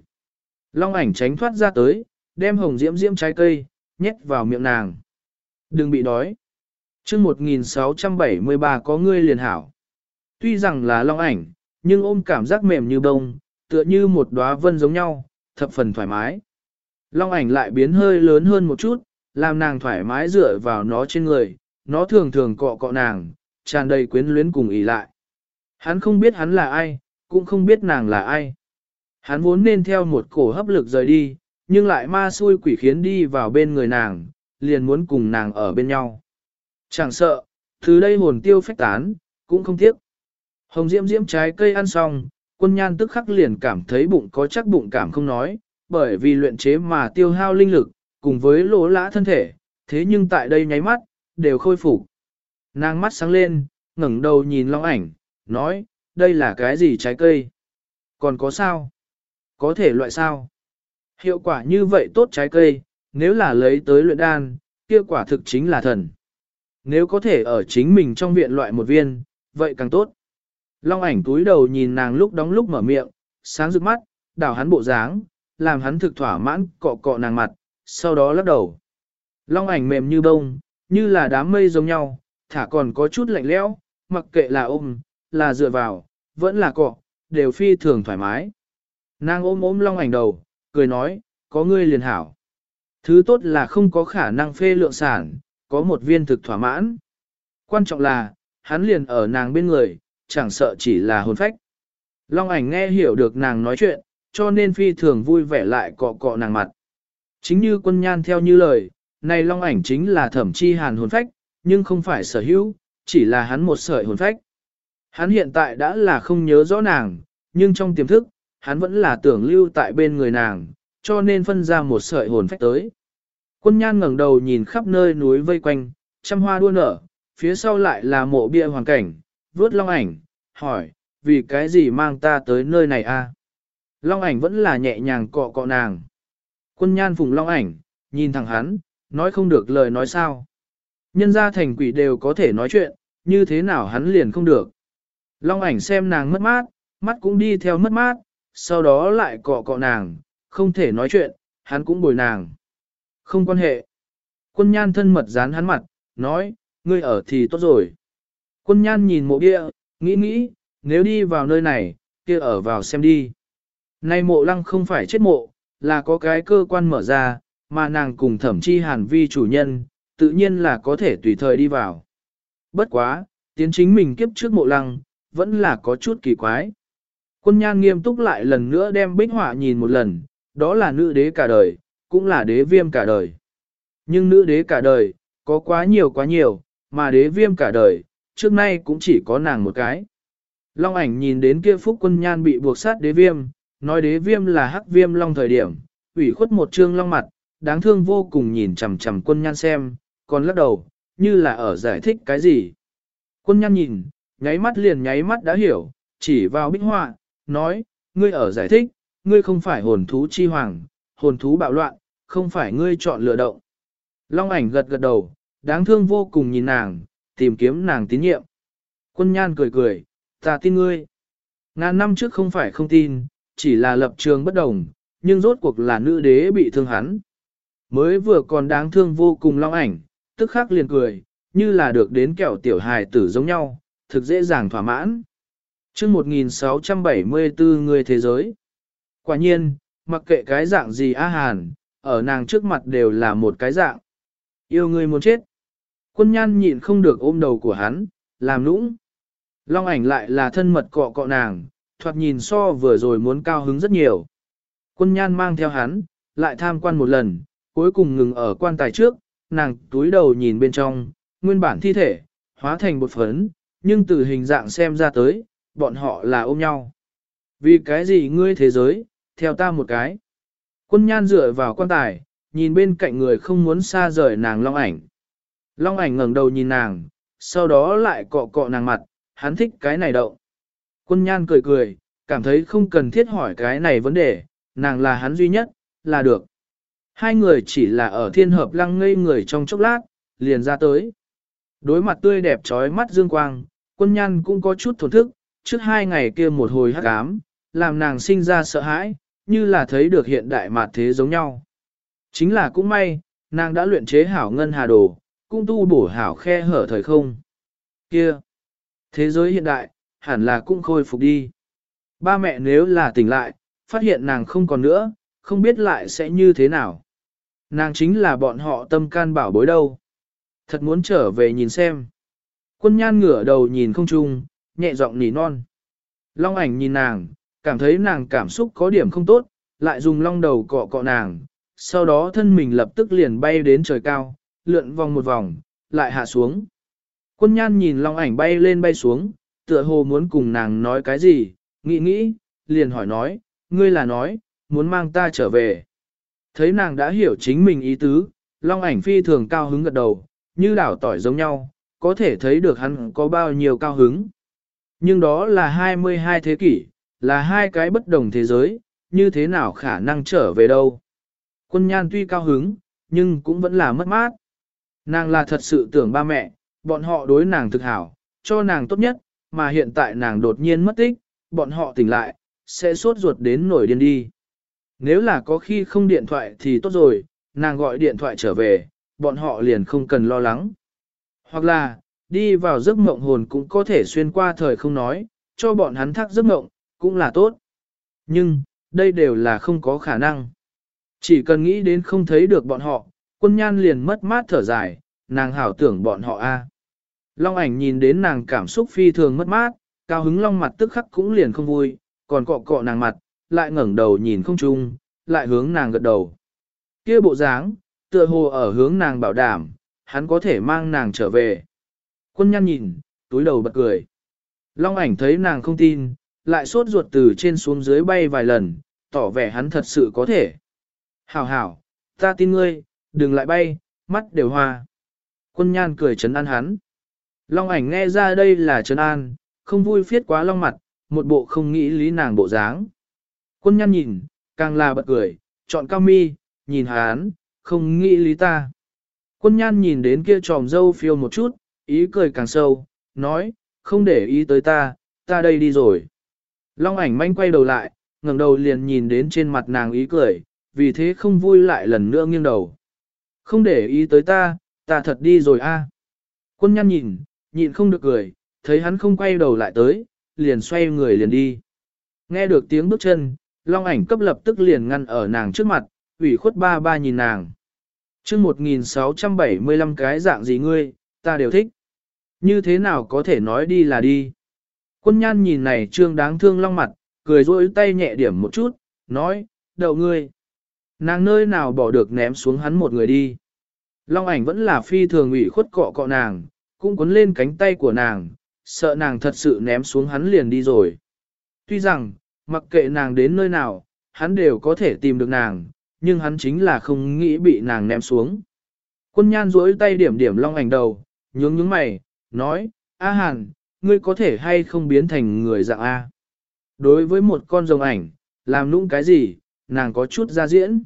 Long ảnh tránh thoát ra tới, đem hồng diễm diễm trái cây, nhét vào miệng nàng. Đừng bị đói. chương 1673 có ngươi liền hảo. Tuy rằng là long ảnh, nhưng ôm cảm giác mềm như bông, tựa như một đóa vân giống nhau, thập phần thoải mái. Long ảnh lại biến hơi lớn hơn một chút, làm nàng thoải mái dựa vào nó trên người, nó thường thường cọ cọ nàng, tràn đầy quyến luyến cùng ý lại. Hắn không biết hắn là ai, cũng không biết nàng là ai. Hắn vốn nên theo một cổ hấp lực rời đi, nhưng lại ma xui quỷ khiến đi vào bên người nàng, liền muốn cùng nàng ở bên nhau. Chẳng sợ, từ đây hồn tiêu phách tán, cũng không tiếc. Hồng diễm diễm trái cây ăn xong, quân nhan tức khắc liền cảm thấy bụng có chắc bụng cảm không nói, bởi vì luyện chế mà tiêu hao linh lực, cùng với lỗ lã thân thể, thế nhưng tại đây nháy mắt, đều khôi phục. Nàng mắt sáng lên, ngẩng đầu nhìn long ảnh, nói, đây là cái gì trái cây? Còn có sao? Có thể loại sao? Hiệu quả như vậy tốt trái cây, nếu là lấy tới luyện đan, kia quả thực chính là thần. Nếu có thể ở chính mình trong viện loại một viên, vậy càng tốt. Long ảnh túi đầu nhìn nàng lúc đóng lúc mở miệng, sáng rực mắt, đảo hắn bộ dáng, làm hắn thực thỏa mãn cọ cọ nàng mặt, sau đó lắc đầu. Long ảnh mềm như bông, như là đám mây giống nhau, thả còn có chút lạnh lẽo, mặc kệ là ôm, là dựa vào, vẫn là cọ, đều phi thường thoải mái. Nàng ôm ôm long ảnh đầu, cười nói, có ngươi liền hảo. Thứ tốt là không có khả năng phê lượng sản, có một viên thực thỏa mãn. Quan trọng là, hắn liền ở nàng bên người, chẳng sợ chỉ là hồn phách. Long ảnh nghe hiểu được nàng nói chuyện, cho nên phi thường vui vẻ lại cọ cọ nàng mặt. Chính như quân nhan theo như lời, này long ảnh chính là thẩm chi hàn hồn phách, nhưng không phải sở hữu, chỉ là hắn một sợi hồn phách. Hắn hiện tại đã là không nhớ rõ nàng, nhưng trong tiềm thức, hắn vẫn là tưởng lưu tại bên người nàng, cho nên phân ra một sợi hồn phách tới. Quân nhan ngẩng đầu nhìn khắp nơi núi vây quanh, trăm hoa đua nở, phía sau lại là mộ bia hoàng cảnh, vuốt long ảnh, hỏi, vì cái gì mang ta tới nơi này a? Long ảnh vẫn là nhẹ nhàng cọ cọ nàng. Quân nhan phùng long ảnh, nhìn thẳng hắn, nói không được lời nói sao. Nhân gia thành quỷ đều có thể nói chuyện, như thế nào hắn liền không được. Long ảnh xem nàng mất mát, mắt cũng đi theo mất mát, sau đó lại cọ cọ nàng, không thể nói chuyện, hắn cũng bồi nàng. Không quan hệ. Quân nhan thân mật dán hắn mặt, nói, ngươi ở thì tốt rồi. Quân nhan nhìn mộ bia, nghĩ nghĩ, nếu đi vào nơi này, kia ở vào xem đi. Nay mộ lăng không phải chết mộ, là có cái cơ quan mở ra, mà nàng cùng thẩm chi hàn vi chủ nhân, tự nhiên là có thể tùy thời đi vào. Bất quá, tiến chính mình kiếp trước mộ lăng, vẫn là có chút kỳ quái. Quân nhan nghiêm túc lại lần nữa đem bích họa nhìn một lần, đó là nữ đế cả đời, cũng là đế viêm cả đời. Nhưng nữ đế cả đời, có quá nhiều quá nhiều, mà đế viêm cả đời, trước nay cũng chỉ có nàng một cái. Long ảnh nhìn đến kia phúc quân nhan bị buộc sát đế viêm, nói đế viêm là hắc viêm long thời điểm, ủy khuất một trương long mặt, đáng thương vô cùng nhìn chằm chằm quân nhan xem, còn lắc đầu, như là ở giải thích cái gì. Quân nhan nhìn, nháy mắt liền nháy mắt đã hiểu, chỉ vào bích họa, nói, ngươi ở giải thích, ngươi không phải hồn thú chi hoàng, hồn thú bạo loạn, không phải ngươi chọn lựa động. Long ảnh gật gật đầu, đáng thương vô cùng nhìn nàng, tìm kiếm nàng tín nhiệm. Quân nhan cười cười, ta tin ngươi. Ngàn năm trước không phải không tin, chỉ là lập trường bất đồng, nhưng rốt cuộc là nữ đế bị thương hắn. Mới vừa còn đáng thương vô cùng long ảnh, tức khắc liền cười, như là được đến kẹo tiểu hài tử giống nhau, thực dễ dàng thỏa mãn. chương 1674 người thế giới. Quả nhiên, mặc kệ cái dạng gì A Hàn, ở nàng trước mặt đều là một cái dạng. Yêu người muốn chết. Quân nhan nhịn không được ôm đầu của hắn, làm nũng. Long ảnh lại là thân mật cọ cọ nàng, thoạt nhìn so vừa rồi muốn cao hứng rất nhiều. Quân nhan mang theo hắn, lại tham quan một lần, cuối cùng ngừng ở quan tài trước, nàng túi đầu nhìn bên trong, nguyên bản thi thể, hóa thành bột phấn, nhưng từ hình dạng xem ra tới, bọn họ là ôm nhau. Vì cái gì ngươi thế giới, theo ta một cái. Quân nhan dựa vào quan tài, nhìn bên cạnh người không muốn xa rời nàng long ảnh. Long ảnh ngẩng đầu nhìn nàng, sau đó lại cọ cọ nàng mặt, hắn thích cái này đậu. Quân nhan cười cười, cảm thấy không cần thiết hỏi cái này vấn đề, nàng là hắn duy nhất, là được. Hai người chỉ là ở thiên hợp lăng ngây người trong chốc lát, liền ra tới. Đối mặt tươi đẹp trói mắt dương quang, quân nhăn cũng có chút thổn thức, trước hai ngày kia một hồi hắc ám, làm nàng sinh ra sợ hãi, như là thấy được hiện đại mặt thế giống nhau. Chính là cũng may, nàng đã luyện chế hảo ngân hà đồ, cũng tu bổ hảo khe hở thời không. Kia! Thế giới hiện đại, hẳn là cũng khôi phục đi. Ba mẹ nếu là tỉnh lại, phát hiện nàng không còn nữa, không biết lại sẽ như thế nào. Nàng chính là bọn họ tâm can bảo bối đâu. Thật muốn trở về nhìn xem. Quân nhan ngửa đầu nhìn không trung, nhẹ giọng nỉ non. Long ảnh nhìn nàng, cảm thấy nàng cảm xúc có điểm không tốt, lại dùng long đầu cọ cọ nàng, sau đó thân mình lập tức liền bay đến trời cao, lượn vòng một vòng, lại hạ xuống. Quân nhan nhìn long ảnh bay lên bay xuống, tựa hồ muốn cùng nàng nói cái gì, nghĩ nghĩ, liền hỏi nói, ngươi là nói, muốn mang ta trở về. Thấy nàng đã hiểu chính mình ý tứ, long ảnh phi thường cao hứng gật đầu, như đảo tỏi giống nhau, có thể thấy được hắn có bao nhiêu cao hứng. Nhưng đó là 22 thế kỷ, là hai cái bất đồng thế giới, như thế nào khả năng trở về đâu. Quân nhan tuy cao hứng, nhưng cũng vẫn là mất mát. Nàng là thật sự tưởng ba mẹ, bọn họ đối nàng thực hảo, cho nàng tốt nhất, mà hiện tại nàng đột nhiên mất tích, bọn họ tỉnh lại, sẽ sốt ruột đến nổi điên đi. Nếu là có khi không điện thoại thì tốt rồi, nàng gọi điện thoại trở về, bọn họ liền không cần lo lắng. Hoặc là, đi vào giấc mộng hồn cũng có thể xuyên qua thời không nói, cho bọn hắn thắc giấc mộng, cũng là tốt. Nhưng, đây đều là không có khả năng. Chỉ cần nghĩ đến không thấy được bọn họ, quân nhan liền mất mát thở dài, nàng hảo tưởng bọn họ a. Long ảnh nhìn đến nàng cảm xúc phi thường mất mát, cao hứng long mặt tức khắc cũng liền không vui, còn cọ cọ nàng mặt, lại ngẩng đầu nhìn không trung, lại hướng nàng gật đầu. kia bộ dáng, tựa hồ ở hướng nàng bảo đảm, hắn có thể mang nàng trở về. Quân nhăn nhìn, túi đầu bật cười. Long ảnh thấy nàng không tin, lại sốt ruột từ trên xuống dưới bay vài lần, tỏ vẻ hắn thật sự có thể. Hảo hảo, ta tin ngươi, đừng lại bay, mắt đều hoa. Quân nhan cười trấn an hắn. Long ảnh nghe ra đây là trấn an, không vui phiết quá long mặt, một bộ không nghĩ lý nàng bộ dáng. Quân nhăn nhìn, càng là bật cười, chọn cao mi, nhìn hán, không nghĩ lý ta. Quân nhan nhìn đến kia tròm dâu phiêu một chút, ý cười càng sâu, nói, không để ý tới ta, ta đây đi rồi. Long ảnh manh quay đầu lại, ngẩng đầu liền nhìn đến trên mặt nàng ý cười, vì thế không vui lại lần nữa nghiêng đầu. Không để ý tới ta, ta thật đi rồi a. Quân Nhan nhìn, nhịn không được cười, thấy hắn không quay đầu lại tới, liền xoay người liền đi. Nghe được tiếng bước chân, long ảnh cấp lập tức liền ngăn ở nàng trước mặt, ủy khuất ba ba nhìn nàng. chương 1675 cái dạng gì ngươi, ta đều thích. Như thế nào có thể nói đi là đi. Quân nhan nhìn này trương đáng thương long mặt, cười rôi tay nhẹ điểm một chút, nói, đậu ngươi. Nàng nơi nào bỏ được ném xuống hắn một người đi. Long ảnh vẫn là phi thường ủy khuất cọ cọ nàng, cũng cuốn lên cánh tay của nàng, sợ nàng thật sự ném xuống hắn liền đi rồi. Tuy rằng, mặc kệ nàng đến nơi nào, hắn đều có thể tìm được nàng, nhưng hắn chính là không nghĩ bị nàng ném xuống. Quân nhan duỗi tay điểm điểm long ảnh đầu, nhướng nhướng mày, nói, A Hàn, ngươi có thể hay không biến thành người dạng A. Đối với một con rồng ảnh, làm nũng cái gì, nàng có chút ra diễn.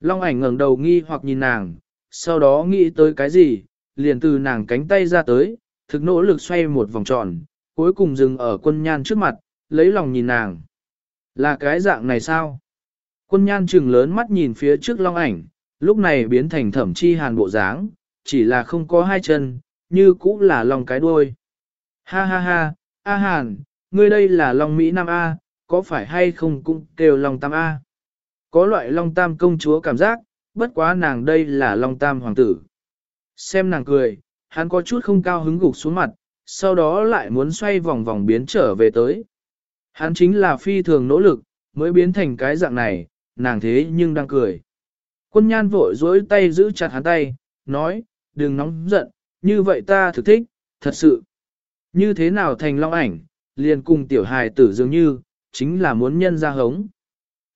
Long ảnh ngẩng đầu nghi hoặc nhìn nàng, sau đó nghĩ tới cái gì, liền từ nàng cánh tay ra tới, thực nỗ lực xoay một vòng tròn, cuối cùng dừng ở quân nhan trước mặt, lấy lòng nhìn nàng. Là cái dạng này sao? Quân nhan trừng lớn mắt nhìn phía trước long ảnh, lúc này biến thành thẩm chi hàn bộ dáng, chỉ là không có hai chân, như cũ là lòng cái đuôi. Ha ha ha, A Hàn, ngươi đây là Long Mỹ Nam A, có phải hay không cũng kêu Long Tam A. Có loại Long Tam công chúa cảm giác, bất quá nàng đây là Long Tam hoàng tử. Xem nàng cười, hắn có chút không cao hứng gục xuống mặt, sau đó lại muốn xoay vòng vòng biến trở về tới. Hắn chính là phi thường nỗ lực, mới biến thành cái dạng này, nàng thế nhưng đang cười. Quân nhan vội dối tay giữ chặt hắn tay, nói, đừng nóng giận, như vậy ta thực thích, thật sự. Như thế nào thành long ảnh, liền cùng tiểu hài tử dường như, chính là muốn nhân ra hống.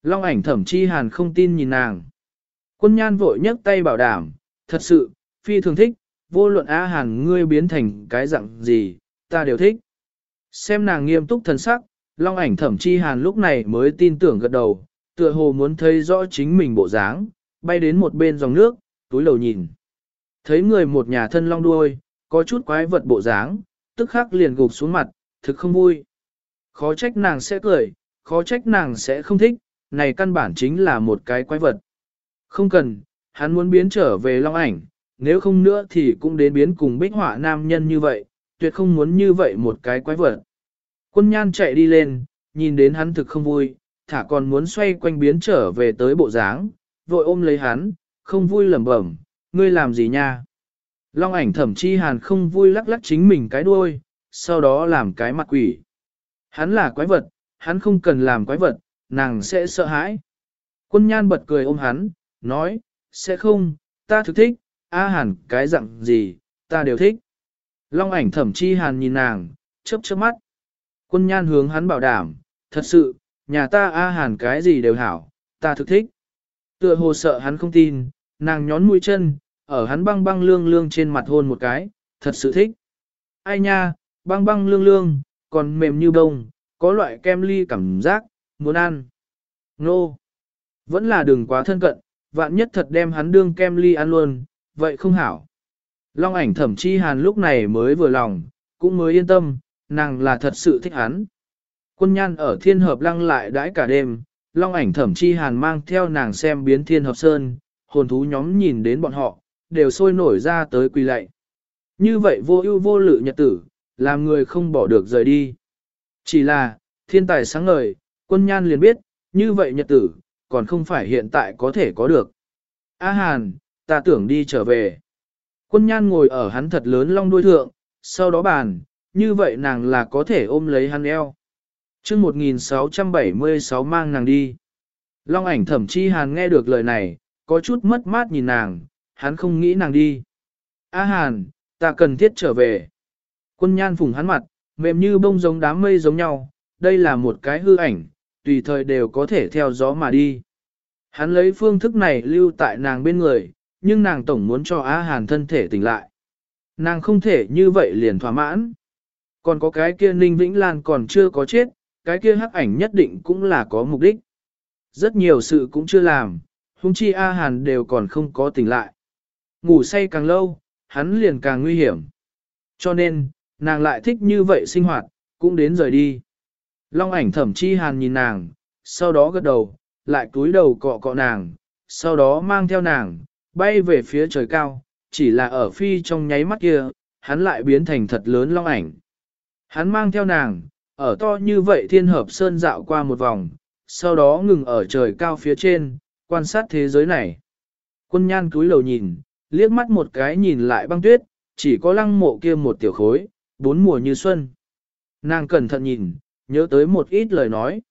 Long ảnh thẩm chi hàn không tin nhìn nàng. Quân nhan vội nhấc tay bảo đảm, thật sự, phi thường thích, vô luận á hàn ngươi biến thành cái dạng gì, ta đều thích. Xem nàng nghiêm túc thần sắc, long ảnh thẩm chi hàn lúc này mới tin tưởng gật đầu, tựa hồ muốn thấy rõ chính mình bộ dáng, bay đến một bên dòng nước, túi đầu nhìn. Thấy người một nhà thân long đuôi, có chút quái vật bộ dáng, tức khắc liền gục xuống mặt, thực không vui. Khó trách nàng sẽ cười, khó trách nàng sẽ không thích, này căn bản chính là một cái quái vật. Không cần, hắn muốn biến trở về long ảnh, nếu không nữa thì cũng đến biến cùng bích họa nam nhân như vậy, tuyệt không muốn như vậy một cái quái vật. Quân nhan chạy đi lên, nhìn đến hắn thực không vui, thả còn muốn xoay quanh biến trở về tới bộ dáng, vội ôm lấy hắn, không vui lẩm bẩm, ngươi làm gì nha? Long ảnh thẩm chi hàn không vui lắc lắc chính mình cái đuôi, sau đó làm cái mặt quỷ. Hắn là quái vật, hắn không cần làm quái vật, nàng sẽ sợ hãi. Quân nhan bật cười ôm hắn, nói, sẽ không, ta thực thích, A hàn cái dạng gì, ta đều thích. Long ảnh thẩm chi hàn nhìn nàng, chớp chớp mắt. Quân nhan hướng hắn bảo đảm, thật sự, nhà ta A hàn cái gì đều hảo, ta thực thích. Tựa hồ sợ hắn không tin, nàng nhón mũi chân, ở hắn băng băng lương lương trên mặt hôn một cái, thật sự thích. Ai nha, băng băng lương lương, còn mềm như bông, có loại kem ly cảm giác, muốn ăn. Nô, vẫn là đừng quá thân cận, vạn nhất thật đem hắn đương kem ly ăn luôn, vậy không hảo. Long ảnh thẩm chi hàn lúc này mới vừa lòng, cũng mới yên tâm, nàng là thật sự thích hắn. Quân nhan ở thiên hợp lăng lại đãi cả đêm, long ảnh thẩm chi hàn mang theo nàng xem biến thiên hợp sơn, hồn thú nhóm nhìn đến bọn họ, đều sôi nổi ra tới quỳ lạy. Như vậy vô ưu vô lự nhật tử, làm người không bỏ được rời đi. Chỉ là, thiên tài sáng ngời, quân nhan liền biết, như vậy nhật tử, còn không phải hiện tại có thể có được. A Hàn, ta tưởng đi trở về. Quân nhan ngồi ở hắn thật lớn long đuôi thượng, sau đó bàn, như vậy nàng là có thể ôm lấy hắn eo. chương 1676 mang nàng đi. Long ảnh thẩm chi hàn nghe được lời này, có chút mất mát nhìn nàng, hắn không nghĩ nàng đi. A hàn, ta cần thiết trở về. Quân nhan phùng hắn mặt, mềm như bông giống đám mây giống nhau, đây là một cái hư ảnh, tùy thời đều có thể theo gió mà đi. Hắn lấy phương thức này lưu tại nàng bên người, nhưng nàng tổng muốn cho A Hàn thân thể tỉnh lại. Nàng không thể như vậy liền thỏa mãn. Còn có cái kia Ninh Vĩnh Lan còn chưa có chết, cái kia hắc ảnh nhất định cũng là có mục đích. Rất nhiều sự cũng chưa làm, hung chi A Hàn đều còn không có tỉnh lại. Ngủ say càng lâu, hắn liền càng nguy hiểm. Cho nên, nàng lại thích như vậy sinh hoạt, cũng đến rời đi. Long ảnh thẩm chi Hàn nhìn nàng, sau đó gật đầu, lại cúi đầu cọ cọ nàng, sau đó mang theo nàng, bay về phía trời cao, chỉ là ở phi trong nháy mắt kia, hắn lại biến thành thật lớn long ảnh. Hắn mang theo nàng, ở to như vậy thiên hợp sơn dạo qua một vòng, sau đó ngừng ở trời cao phía trên, quan sát thế giới này. Quân nhan cúi đầu nhìn, liếc mắt một cái nhìn lại băng tuyết, chỉ có lăng mộ kia một tiểu khối, bốn mùa như xuân. Nàng cẩn thận nhìn, nhớ tới một ít lời nói.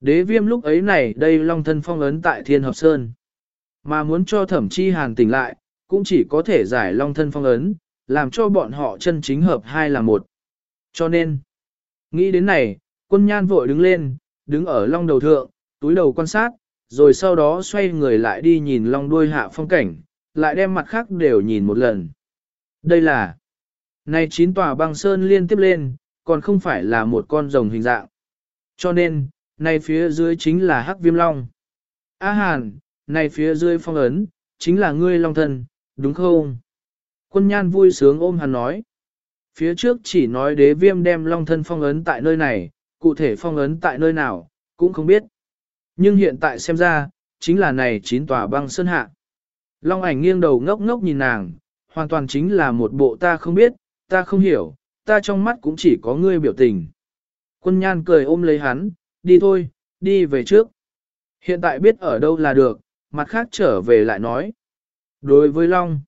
Đế viêm lúc ấy này đây long thân phong ấn tại thiên hợp sơn. Mà muốn cho thẩm chi hàn tỉnh lại, cũng chỉ có thể giải long thân phong ấn, làm cho bọn họ chân chính hợp hai là một. Cho nên, nghĩ đến này, quân nhan vội đứng lên, đứng ở long đầu thượng, túi đầu quan sát, rồi sau đó xoay người lại đi nhìn long đuôi hạ phong cảnh, lại đem mặt khác đều nhìn một lần. Đây là, này chín tòa băng sơn liên tiếp lên, còn không phải là một con rồng hình dạng. Cho nên, này phía dưới chính là hắc viêm long. A Hàn, này phía dưới phong ấn, chính là ngươi long thần, đúng không? Quân nhan vui sướng ôm hắn nói. Phía trước chỉ nói đế viêm đem long thân phong ấn tại nơi này, cụ thể phong ấn tại nơi nào, cũng không biết. Nhưng hiện tại xem ra, chính là này chín tòa băng sơn hạ. Long ảnh nghiêng đầu ngốc ngốc nhìn nàng, hoàn toàn chính là một bộ ta không biết, ta không hiểu, ta trong mắt cũng chỉ có ngươi biểu tình. Quân nhan cười ôm lấy hắn, đi thôi, đi về trước. Hiện tại biết ở đâu là được, mặt khác trở về lại nói. Đối với Long,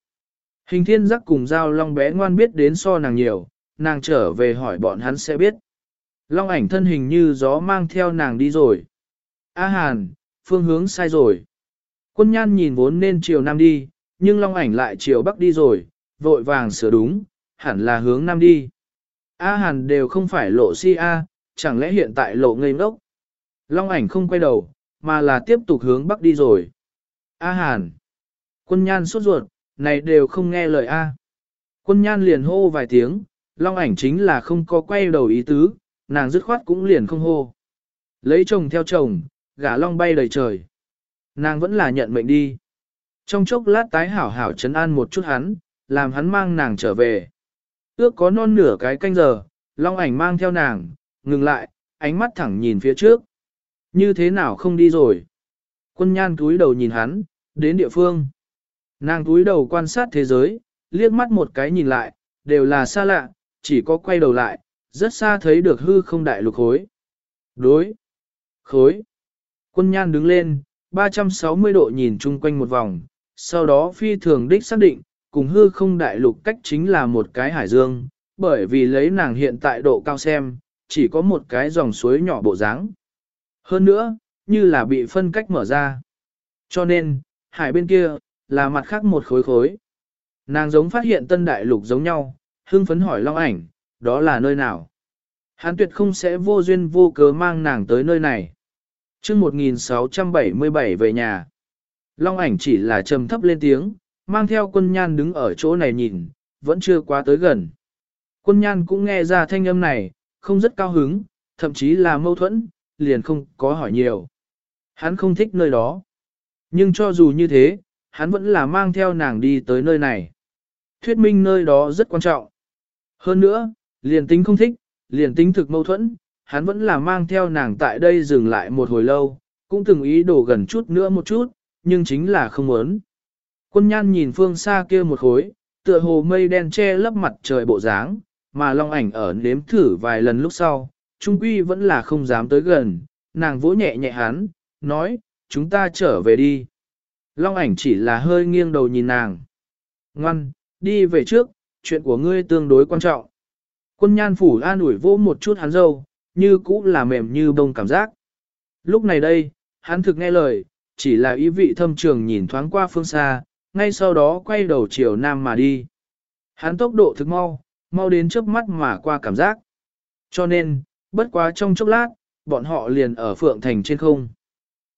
hình thiên giác cùng giao Long bé ngoan biết đến so nàng nhiều, nàng trở về hỏi bọn hắn sẽ biết. Long ảnh thân hình như gió mang theo nàng đi rồi. A Hàn, phương hướng sai rồi. Quân nhan nhìn vốn nên chiều nam đi, nhưng Long ảnh lại chiều bắc đi rồi, vội vàng sửa đúng, hẳn là hướng nam đi. A Hàn đều không phải lộ si A, chẳng lẽ hiện tại lộ ngây ngốc. Long ảnh không quay đầu, mà là tiếp tục hướng bắc đi rồi. A Hàn. Quân nhan sốt ruột, này đều không nghe lời A. Quân nhan liền hô vài tiếng, long ảnh chính là không có quay đầu ý tứ, nàng dứt khoát cũng liền không hô. Lấy chồng theo chồng, gả long bay đầy trời. Nàng vẫn là nhận mệnh đi. Trong chốc lát tái hảo hảo chấn an một chút hắn, làm hắn mang nàng trở về. Ước có non nửa cái canh giờ, long ảnh mang theo nàng, ngừng lại, ánh mắt thẳng nhìn phía trước. Như thế nào không đi rồi? Quân nhan túi đầu nhìn hắn, đến địa phương. Nàng túi đầu quan sát thế giới, liếc mắt một cái nhìn lại, đều là xa lạ, chỉ có quay đầu lại, rất xa thấy được hư không đại lục khối. Đối. Khối. Quân nhan đứng lên, 360 độ nhìn chung quanh một vòng, sau đó phi thường đích xác định, cùng hư không đại lục cách chính là một cái hải dương, bởi vì lấy nàng hiện tại độ cao xem, chỉ có một cái dòng suối nhỏ bộ dáng. Hơn nữa, như là bị phân cách mở ra. Cho nên, hải bên kia, là mặt khác một khối khối. Nàng giống phát hiện tân đại lục giống nhau, hưng phấn hỏi Long ảnh, đó là nơi nào? Hán tuyệt không sẽ vô duyên vô cớ mang nàng tới nơi này. chương 1677 về nhà. Long ảnh chỉ là trầm thấp lên tiếng, mang theo quân nhan đứng ở chỗ này nhìn, vẫn chưa quá tới gần. Quân nhan cũng nghe ra thanh âm này, không rất cao hứng, thậm chí là mâu thuẫn, liền không có hỏi nhiều. Hắn không thích nơi đó. Nhưng cho dù như thế, hắn vẫn là mang theo nàng đi tới nơi này. Thuyết minh nơi đó rất quan trọng. Hơn nữa, liền tính không thích, liền tính thực mâu thuẫn, hắn vẫn là mang theo nàng tại đây dừng lại một hồi lâu, cũng từng ý đồ gần chút nữa một chút, nhưng chính là không muốn. Quân nhan nhìn phương xa kia một khối, tựa hồ mây đen che lấp mặt trời bộ dáng, mà long ảnh ở nếm thử vài lần lúc sau, trung quy vẫn là không dám tới gần, nàng vỗ nhẹ nhẹ hắn, nói, chúng ta trở về đi. Long ảnh chỉ là hơi nghiêng đầu nhìn nàng. Ngoan, đi về trước, chuyện của ngươi tương đối quan trọng. Quân nhan phủ an ủi vô một chút hắn dâu, như cũ là mềm như bông cảm giác. Lúc này đây, hắn thực nghe lời, chỉ là ý vị thâm trường nhìn thoáng qua phương xa, ngay sau đó quay đầu chiều nam mà đi. Hắn tốc độ thực mau, mau đến trước mắt mà qua cảm giác. Cho nên, bất quá trong chốc lát, bọn họ liền ở Phượng Thành trên không.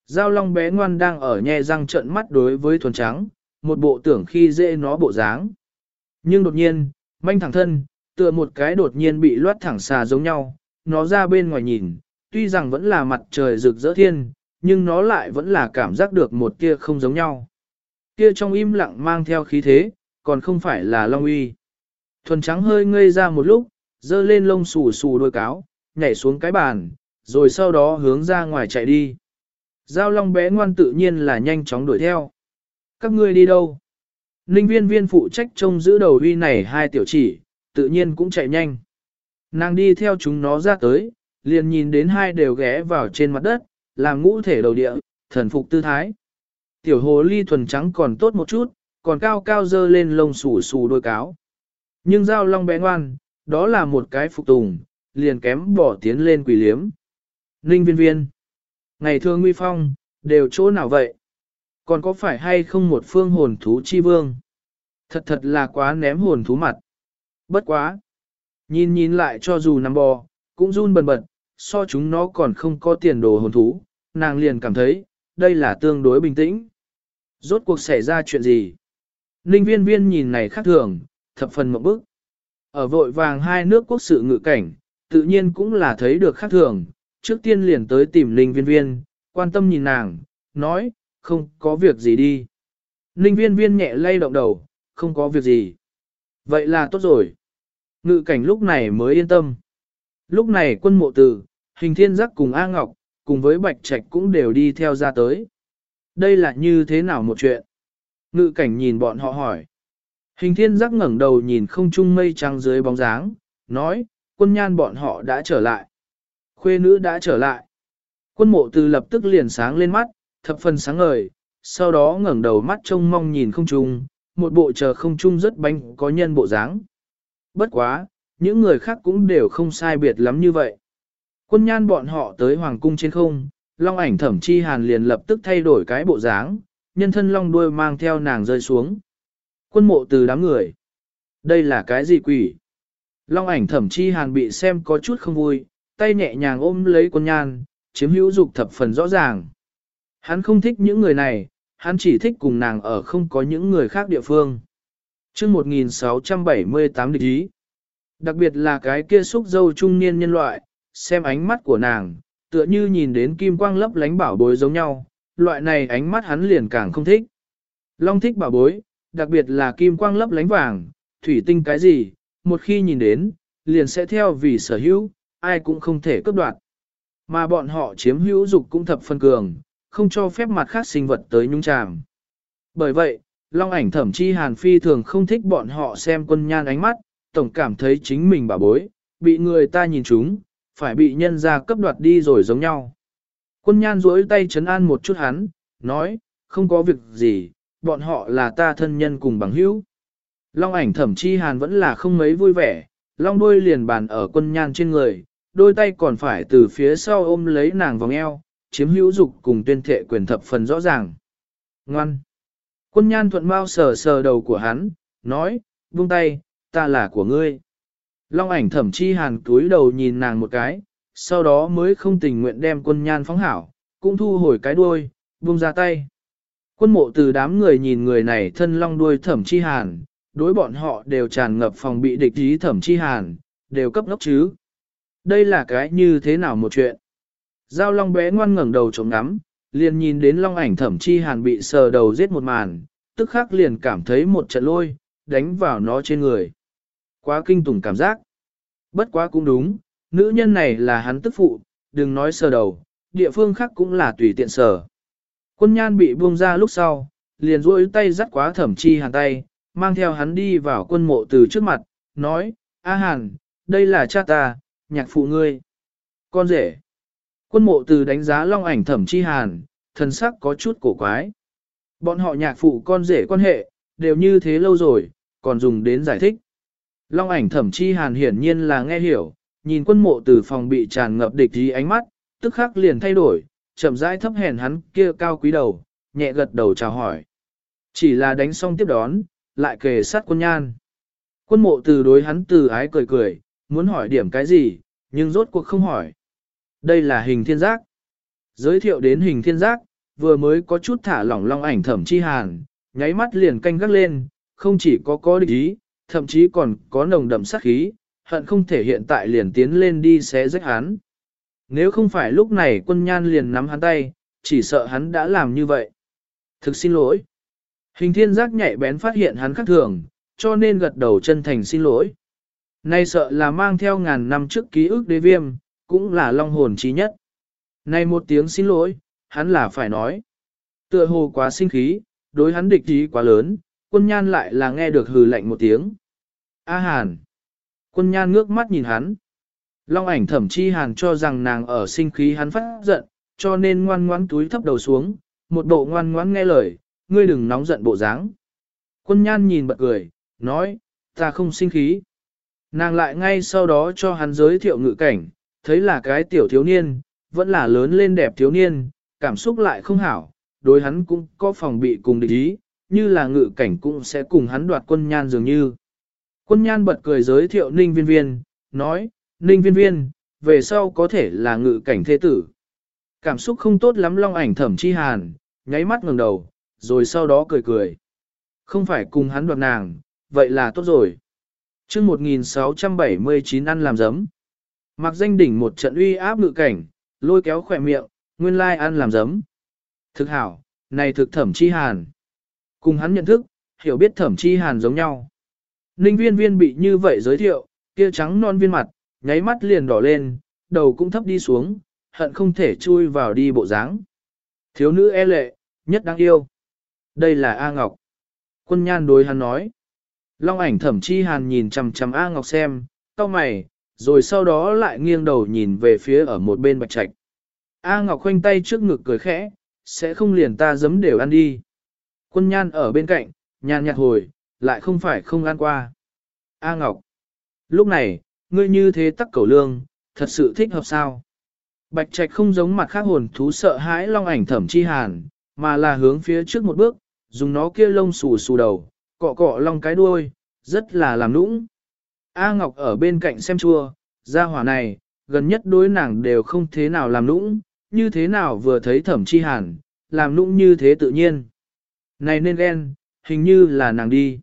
Giao Long bé ngoan đang ở nhe răng trợn mắt đối với thuần trắng, một bộ tưởng khi dễ nó bộ dáng. Nhưng đột nhiên, manh thẳng thân, tựa một cái đột nhiên bị loát thẳng xà giống nhau, nó ra bên ngoài nhìn, tuy rằng vẫn là mặt trời rực rỡ thiên, nhưng nó lại vẫn là cảm giác được một kia không giống nhau. Kia trong im lặng mang theo khí thế, còn không phải là Long uy. Thuần trắng hơi ngây ra một lúc, dơ lên lông xù xù đôi cáo, nhảy xuống cái bàn, rồi sau đó hướng ra ngoài chạy đi. Giao long bé ngoan tự nhiên là nhanh chóng đuổi theo. Các ngươi đi đâu? Ninh viên viên phụ trách trông giữ đầu huy này hai tiểu chỉ, tự nhiên cũng chạy nhanh. Nàng đi theo chúng nó ra tới, liền nhìn đến hai đều ghé vào trên mặt đất, làm ngũ thể đầu địa, thần phục tư thái. Tiểu hồ ly thuần trắng còn tốt một chút, còn cao cao dơ lên lông xù xù đôi cáo. Nhưng giao long bé ngoan, đó là một cái phục tùng, liền kém bỏ tiến lên quỷ liếm. Ninh viên viên. Ngày thường nguy phong, đều chỗ nào vậy? Còn có phải hay không một phương hồn thú chi vương? Thật thật là quá ném hồn thú mặt. Bất quá. Nhìn nhìn lại cho dù nằm bò, cũng run bần bật, so chúng nó còn không có tiền đồ hồn thú, nàng liền cảm thấy, đây là tương đối bình tĩnh. Rốt cuộc xảy ra chuyện gì? Ninh viên viên nhìn này khác thường, thập phần một bức. Ở vội vàng hai nước quốc sự ngự cảnh, tự nhiên cũng là thấy được khác thường, trước tiên liền tới tìm Ninh viên viên, quan tâm nhìn nàng, nói, không có việc gì đi. Ninh viên viên nhẹ lay động đầu, không có việc gì. Vậy là tốt rồi. Ngự cảnh lúc này mới yên tâm. Lúc này quân mộ tử, hình thiên giác cùng A Ngọc, cùng với Bạch Trạch cũng đều đi theo ra tới. Đây là như thế nào một chuyện? Ngự cảnh nhìn bọn họ hỏi. Hình thiên giác ngẩng đầu nhìn không trung mây trăng dưới bóng dáng, nói, quân nhan bọn họ đã trở lại. Khuê nữ đã trở lại. Quân mộ từ lập tức liền sáng lên mắt, thập phần sáng ngời, sau đó ngẩng đầu mắt trông mong nhìn không trung, một bộ chờ không trung rất bánh có nhân bộ dáng. Bất quá, những người khác cũng đều không sai biệt lắm như vậy. Quân nhan bọn họ tới hoàng cung trên không, long ảnh thẩm chi hàn liền lập tức thay đổi cái bộ dáng, nhân thân long đuôi mang theo nàng rơi xuống. Quân mộ từ đám người. Đây là cái gì quỷ? Long ảnh thẩm chi hàn bị xem có chút không vui, tay nhẹ nhàng ôm lấy quân nhan, chiếm hữu dục thập phần rõ ràng. Hắn không thích những người này, hắn chỉ thích cùng nàng ở không có những người khác địa phương. chương 1678 địch ý. Đặc biệt là cái kia xúc dâu trung niên nhân loại, xem ánh mắt của nàng, tựa như nhìn đến kim quang lấp lánh bảo bối giống nhau, loại này ánh mắt hắn liền càng không thích. Long thích bảo bối, đặc biệt là kim quang lấp lánh vàng, thủy tinh cái gì, một khi nhìn đến, liền sẽ theo vì sở hữu, ai cũng không thể cướp đoạt. Mà bọn họ chiếm hữu dục cũng thập phân cường, không cho phép mặt khác sinh vật tới nhung chàm. Bởi vậy, Long ảnh thẩm chi hàn phi thường không thích bọn họ xem quân nhan ánh mắt, tổng cảm thấy chính mình bà bối, bị người ta nhìn chúng, phải bị nhân ra cấp đoạt đi rồi giống nhau. Quân nhan duỗi tay chấn an một chút hắn, nói, không có việc gì, bọn họ là ta thân nhân cùng bằng hữu. Long ảnh thẩm chi hàn vẫn là không mấy vui vẻ, long đuôi liền bàn ở quân nhan trên người, đôi tay còn phải từ phía sau ôm lấy nàng vòng eo, chiếm hữu dục cùng tuyên thệ quyền thập phần rõ ràng. Ngoan! Quân nhan thuận mau sờ sờ đầu của hắn, nói, buông tay, ta là của ngươi. Long ảnh thẩm chi hàn túi đầu nhìn nàng một cái, sau đó mới không tình nguyện đem quân nhan phóng hảo, cũng thu hồi cái đuôi, buông ra tay. Quân mộ từ đám người nhìn người này thân long đuôi thẩm chi hàn, đối bọn họ đều tràn ngập phòng bị địch ý thẩm chi hàn, đều cấp ngốc chứ. Đây là cái như thế nào một chuyện? Giao long bé ngoan ngẩng đầu chống ngắm, liền nhìn đến long ảnh thẩm chi hàn bị sờ đầu giết một màn, tức khắc liền cảm thấy một trận lôi, đánh vào nó trên người. Quá kinh tủng cảm giác. Bất quá cũng đúng, nữ nhân này là hắn tức phụ, đừng nói sờ đầu, địa phương khác cũng là tùy tiện sờ. Quân nhan bị buông ra lúc sau, liền duỗi tay dắt quá thẩm chi hàn tay, mang theo hắn đi vào quân mộ từ trước mặt, nói, A hàn, đây là cha ta, nhạc phụ ngươi. Con rể. Quân mộ từ đánh giá long ảnh thẩm chi hàn, thần sắc có chút cổ quái. Bọn họ nhạc phụ con rể quan hệ, đều như thế lâu rồi, còn dùng đến giải thích. Long ảnh thẩm chi hàn hiển nhiên là nghe hiểu, nhìn quân mộ từ phòng bị tràn ngập địch ý ánh mắt, tức khắc liền thay đổi, chậm rãi thấp hèn hắn kia cao quý đầu, nhẹ gật đầu chào hỏi. Chỉ là đánh xong tiếp đón, lại kề sát quân nhan. Quân mộ từ đối hắn từ ái cười cười, muốn hỏi điểm cái gì, nhưng rốt cuộc không hỏi. Đây là hình thiên giác. Giới thiệu đến hình thiên giác, vừa mới có chút thả lỏng long ảnh thẩm chi hàn, nháy mắt liền canh gác lên, không chỉ có có địch ý, thậm chí còn có nồng đậm sát khí, hận không thể hiện tại liền tiến lên đi xé rách hắn. Nếu không phải lúc này quân nhan liền nắm hắn tay, chỉ sợ hắn đã làm như vậy. Thực xin lỗi. Hình thiên giác nhạy bén phát hiện hắn khác thường, cho nên gật đầu chân thành xin lỗi. Nay sợ là mang theo ngàn năm trước ký ức đế viêm, cũng là long hồn trí nhất. Nay một tiếng xin lỗi, hắn là phải nói. Tựa hồ quá sinh khí, đối hắn địch ý quá lớn, quân nhan lại là nghe được hừ lạnh một tiếng. A hàn. Quân nhan ngước mắt nhìn hắn. Long ảnh thẩm chi hàn cho rằng nàng ở sinh khí hắn phát giận, cho nên ngoan ngoãn túi thấp đầu xuống, một bộ ngoan ngoãn nghe lời, ngươi đừng nóng giận bộ dáng. Quân nhan nhìn bật cười, nói, ta không sinh khí. Nàng lại ngay sau đó cho hắn giới thiệu ngự cảnh, thấy là cái tiểu thiếu niên, vẫn là lớn lên đẹp thiếu niên, cảm xúc lại không hảo, đối hắn cũng có phòng bị cùng địch ý, như là ngự cảnh cũng sẽ cùng hắn đoạt quân nhan dường như. Quân nhan bật cười giới thiệu ninh viên viên, nói, ninh viên viên, về sau có thể là ngự cảnh thế tử. Cảm xúc không tốt lắm long ảnh thẩm chi hàn, nháy mắt ngẩng đầu, rồi sau đó cười cười. Không phải cùng hắn đoạt nàng, vậy là tốt rồi. chương 1679 ăn làm giấm. Mặc danh đỉnh một trận uy áp ngự cảnh, lôi kéo khỏe miệng, nguyên lai ăn làm giấm. Thực hảo, này thực thẩm chi hàn. Cùng hắn nhận thức, hiểu biết thẩm chi hàn giống nhau. Ninh viên viên bị như vậy giới thiệu, kia trắng non viên mặt, nháy mắt liền đỏ lên, đầu cũng thấp đi xuống, hận không thể chui vào đi bộ dáng. Thiếu nữ e lệ, nhất đáng yêu. Đây là A Ngọc. Quân nhan đối hắn nói. Long ảnh thẩm chi hàn nhìn chằm chằm A Ngọc xem, cau mày, rồi sau đó lại nghiêng đầu nhìn về phía ở một bên bạch trạch. A Ngọc khoanh tay trước ngực cười khẽ, sẽ không liền ta giấm đều ăn đi. Quân nhan ở bên cạnh, nhàn nhạt hồi, lại không phải không ăn qua. A Ngọc. Lúc này, ngươi như thế tắc cầu lương, thật sự thích hợp sao? Bạch trạch không giống mặt khác hồn thú sợ hãi long ảnh thẩm chi hàn, mà là hướng phía trước một bước, dùng nó kia lông xù xù đầu, cọ cọ long cái đuôi, rất là làm nũng. A Ngọc ở bên cạnh xem chua, gia hỏa này, gần nhất đối nàng đều không thế nào làm nũng, như thế nào vừa thấy thẩm chi hàn, làm nũng như thế tự nhiên. Này nên ghen, hình như là nàng đi.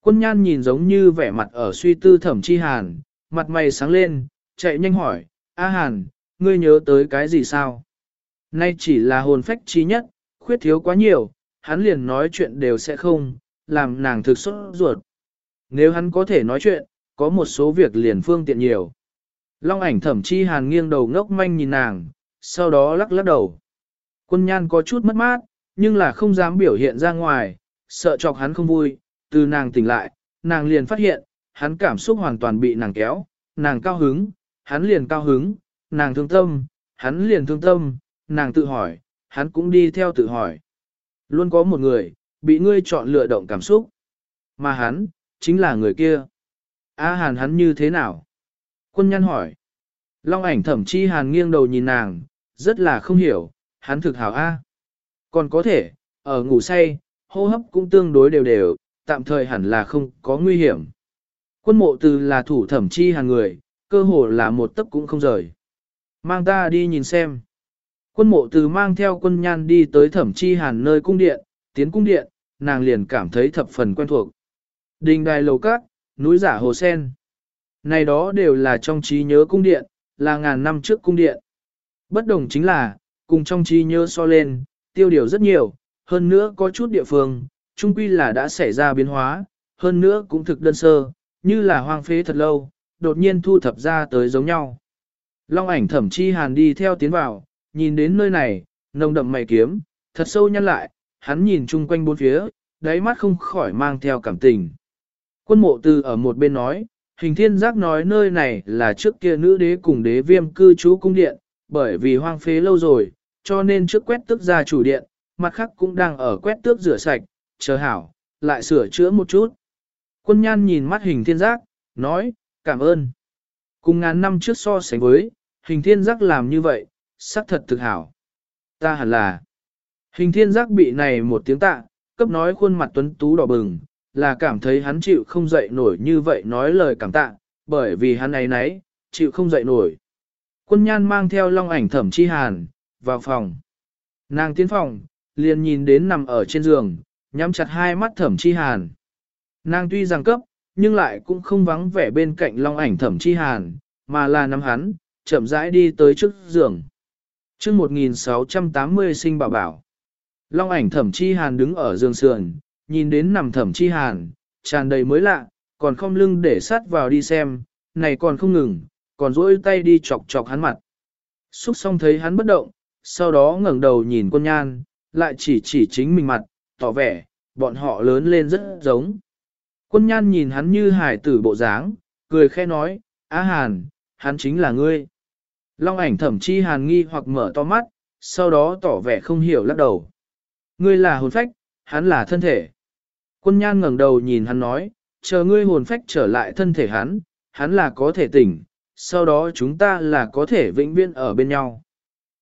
Quân nhan nhìn giống như vẻ mặt ở suy tư thẩm chi hàn, mặt mày sáng lên, chạy nhanh hỏi, A hàn, ngươi nhớ tới cái gì sao? Nay chỉ là hồn phách trí nhất, khuyết thiếu quá nhiều, hắn liền nói chuyện đều sẽ không, làm nàng thực xuất ruột. Nếu hắn có thể nói chuyện, có một số việc liền phương tiện nhiều. Long ảnh thẩm chi hàn nghiêng đầu ngốc manh nhìn nàng, sau đó lắc lắc đầu. Quân nhan có chút mất mát, nhưng là không dám biểu hiện ra ngoài, sợ chọc hắn không vui, từ nàng tỉnh lại, nàng liền phát hiện, hắn cảm xúc hoàn toàn bị nàng kéo, nàng cao hứng, hắn liền cao hứng, nàng thương tâm, hắn liền thương tâm, nàng tự hỏi, hắn cũng đi theo tự hỏi. Luôn có một người, bị ngươi chọn lựa động cảm xúc, mà hắn, chính là người kia. A hàn hắn như thế nào? Quân nhân hỏi. Long ảnh thẩm chi hàn nghiêng đầu nhìn nàng, rất là không hiểu, hắn thực hảo A. Còn có thể, ở ngủ say, hô hấp cũng tương đối đều đều, tạm thời hẳn là không có nguy hiểm. Quân mộ từ là thủ thẩm chi hàn người, cơ hồ là một tấc cũng không rời. Mang ta đi nhìn xem. Quân mộ từ mang theo quân nhan đi tới thẩm chi hàn nơi cung điện, tiến cung điện, nàng liền cảm thấy thập phần quen thuộc. Đình đài lầu cát, núi giả hồ sen. Này đó đều là trong trí nhớ cung điện, là ngàn năm trước cung điện. Bất đồng chính là, cùng trong trí nhớ so lên, tiêu điều rất nhiều, hơn nữa có chút địa phương, chung quy là đã xảy ra biến hóa, hơn nữa cũng thực đơn sơ, như là hoang phế thật lâu, đột nhiên thu thập ra tới giống nhau. Long ảnh thẩm chi hàn đi theo tiến vào, nhìn đến nơi này, nồng đậm mày kiếm, thật sâu nhăn lại, hắn nhìn chung quanh bốn phía, đáy mắt không khỏi mang theo cảm tình. Quân mộ từ ở một bên nói, hình thiên giác nói nơi này là trước kia nữ đế cùng đế viêm cư trú cung điện, bởi vì hoang phế lâu rồi, cho nên trước quét tước ra chủ điện, mặt khác cũng đang ở quét tước rửa sạch, chờ hảo, lại sửa chữa một chút. Quân nhan nhìn mắt hình thiên giác, nói, cảm ơn. Cùng ngàn năm trước so sánh với, hình thiên giác làm như vậy, xác thật thực hảo. Ta hẳn là, hình thiên giác bị này một tiếng tạ, cấp nói khuôn mặt tuấn tú đỏ bừng, là cảm thấy hắn chịu không dậy nổi như vậy nói lời cảm tạ, bởi vì hắn ấy nấy, chịu không dậy nổi. Quân nhan mang theo long ảnh thẩm chi hàn, vào phòng. Nàng tiến phòng, liền nhìn đến nằm ở trên giường, nhắm chặt hai mắt thẩm chi hàn. Nàng tuy rằng cấp, nhưng lại cũng không vắng vẻ bên cạnh long ảnh thẩm chi hàn, mà là nắm hắn, chậm rãi đi tới trước giường. Trước 1680 sinh bảo bảo. Long ảnh thẩm chi hàn đứng ở giường sườn, nhìn đến nằm thẩm chi hàn, tràn đầy mới lạ, còn không lưng để sát vào đi xem, này còn không ngừng, còn duỗi tay đi chọc chọc hắn mặt. Xúc xong thấy hắn bất động, sau đó ngẩng đầu nhìn quân nhan, lại chỉ chỉ chính mình mặt, tỏ vẻ, bọn họ lớn lên rất giống. Quân nhan nhìn hắn như hải tử bộ dáng, cười khẽ nói, Á Hàn, hắn chính là ngươi. Long ảnh thẩm chi Hàn nghi hoặc mở to mắt, sau đó tỏ vẻ không hiểu lắc đầu. Ngươi là hồn phách, hắn là thân thể. Quân nhan ngẩng đầu nhìn hắn nói, chờ ngươi hồn phách trở lại thân thể hắn, hắn là có thể tỉnh, sau đó chúng ta là có thể vĩnh viễn ở bên nhau.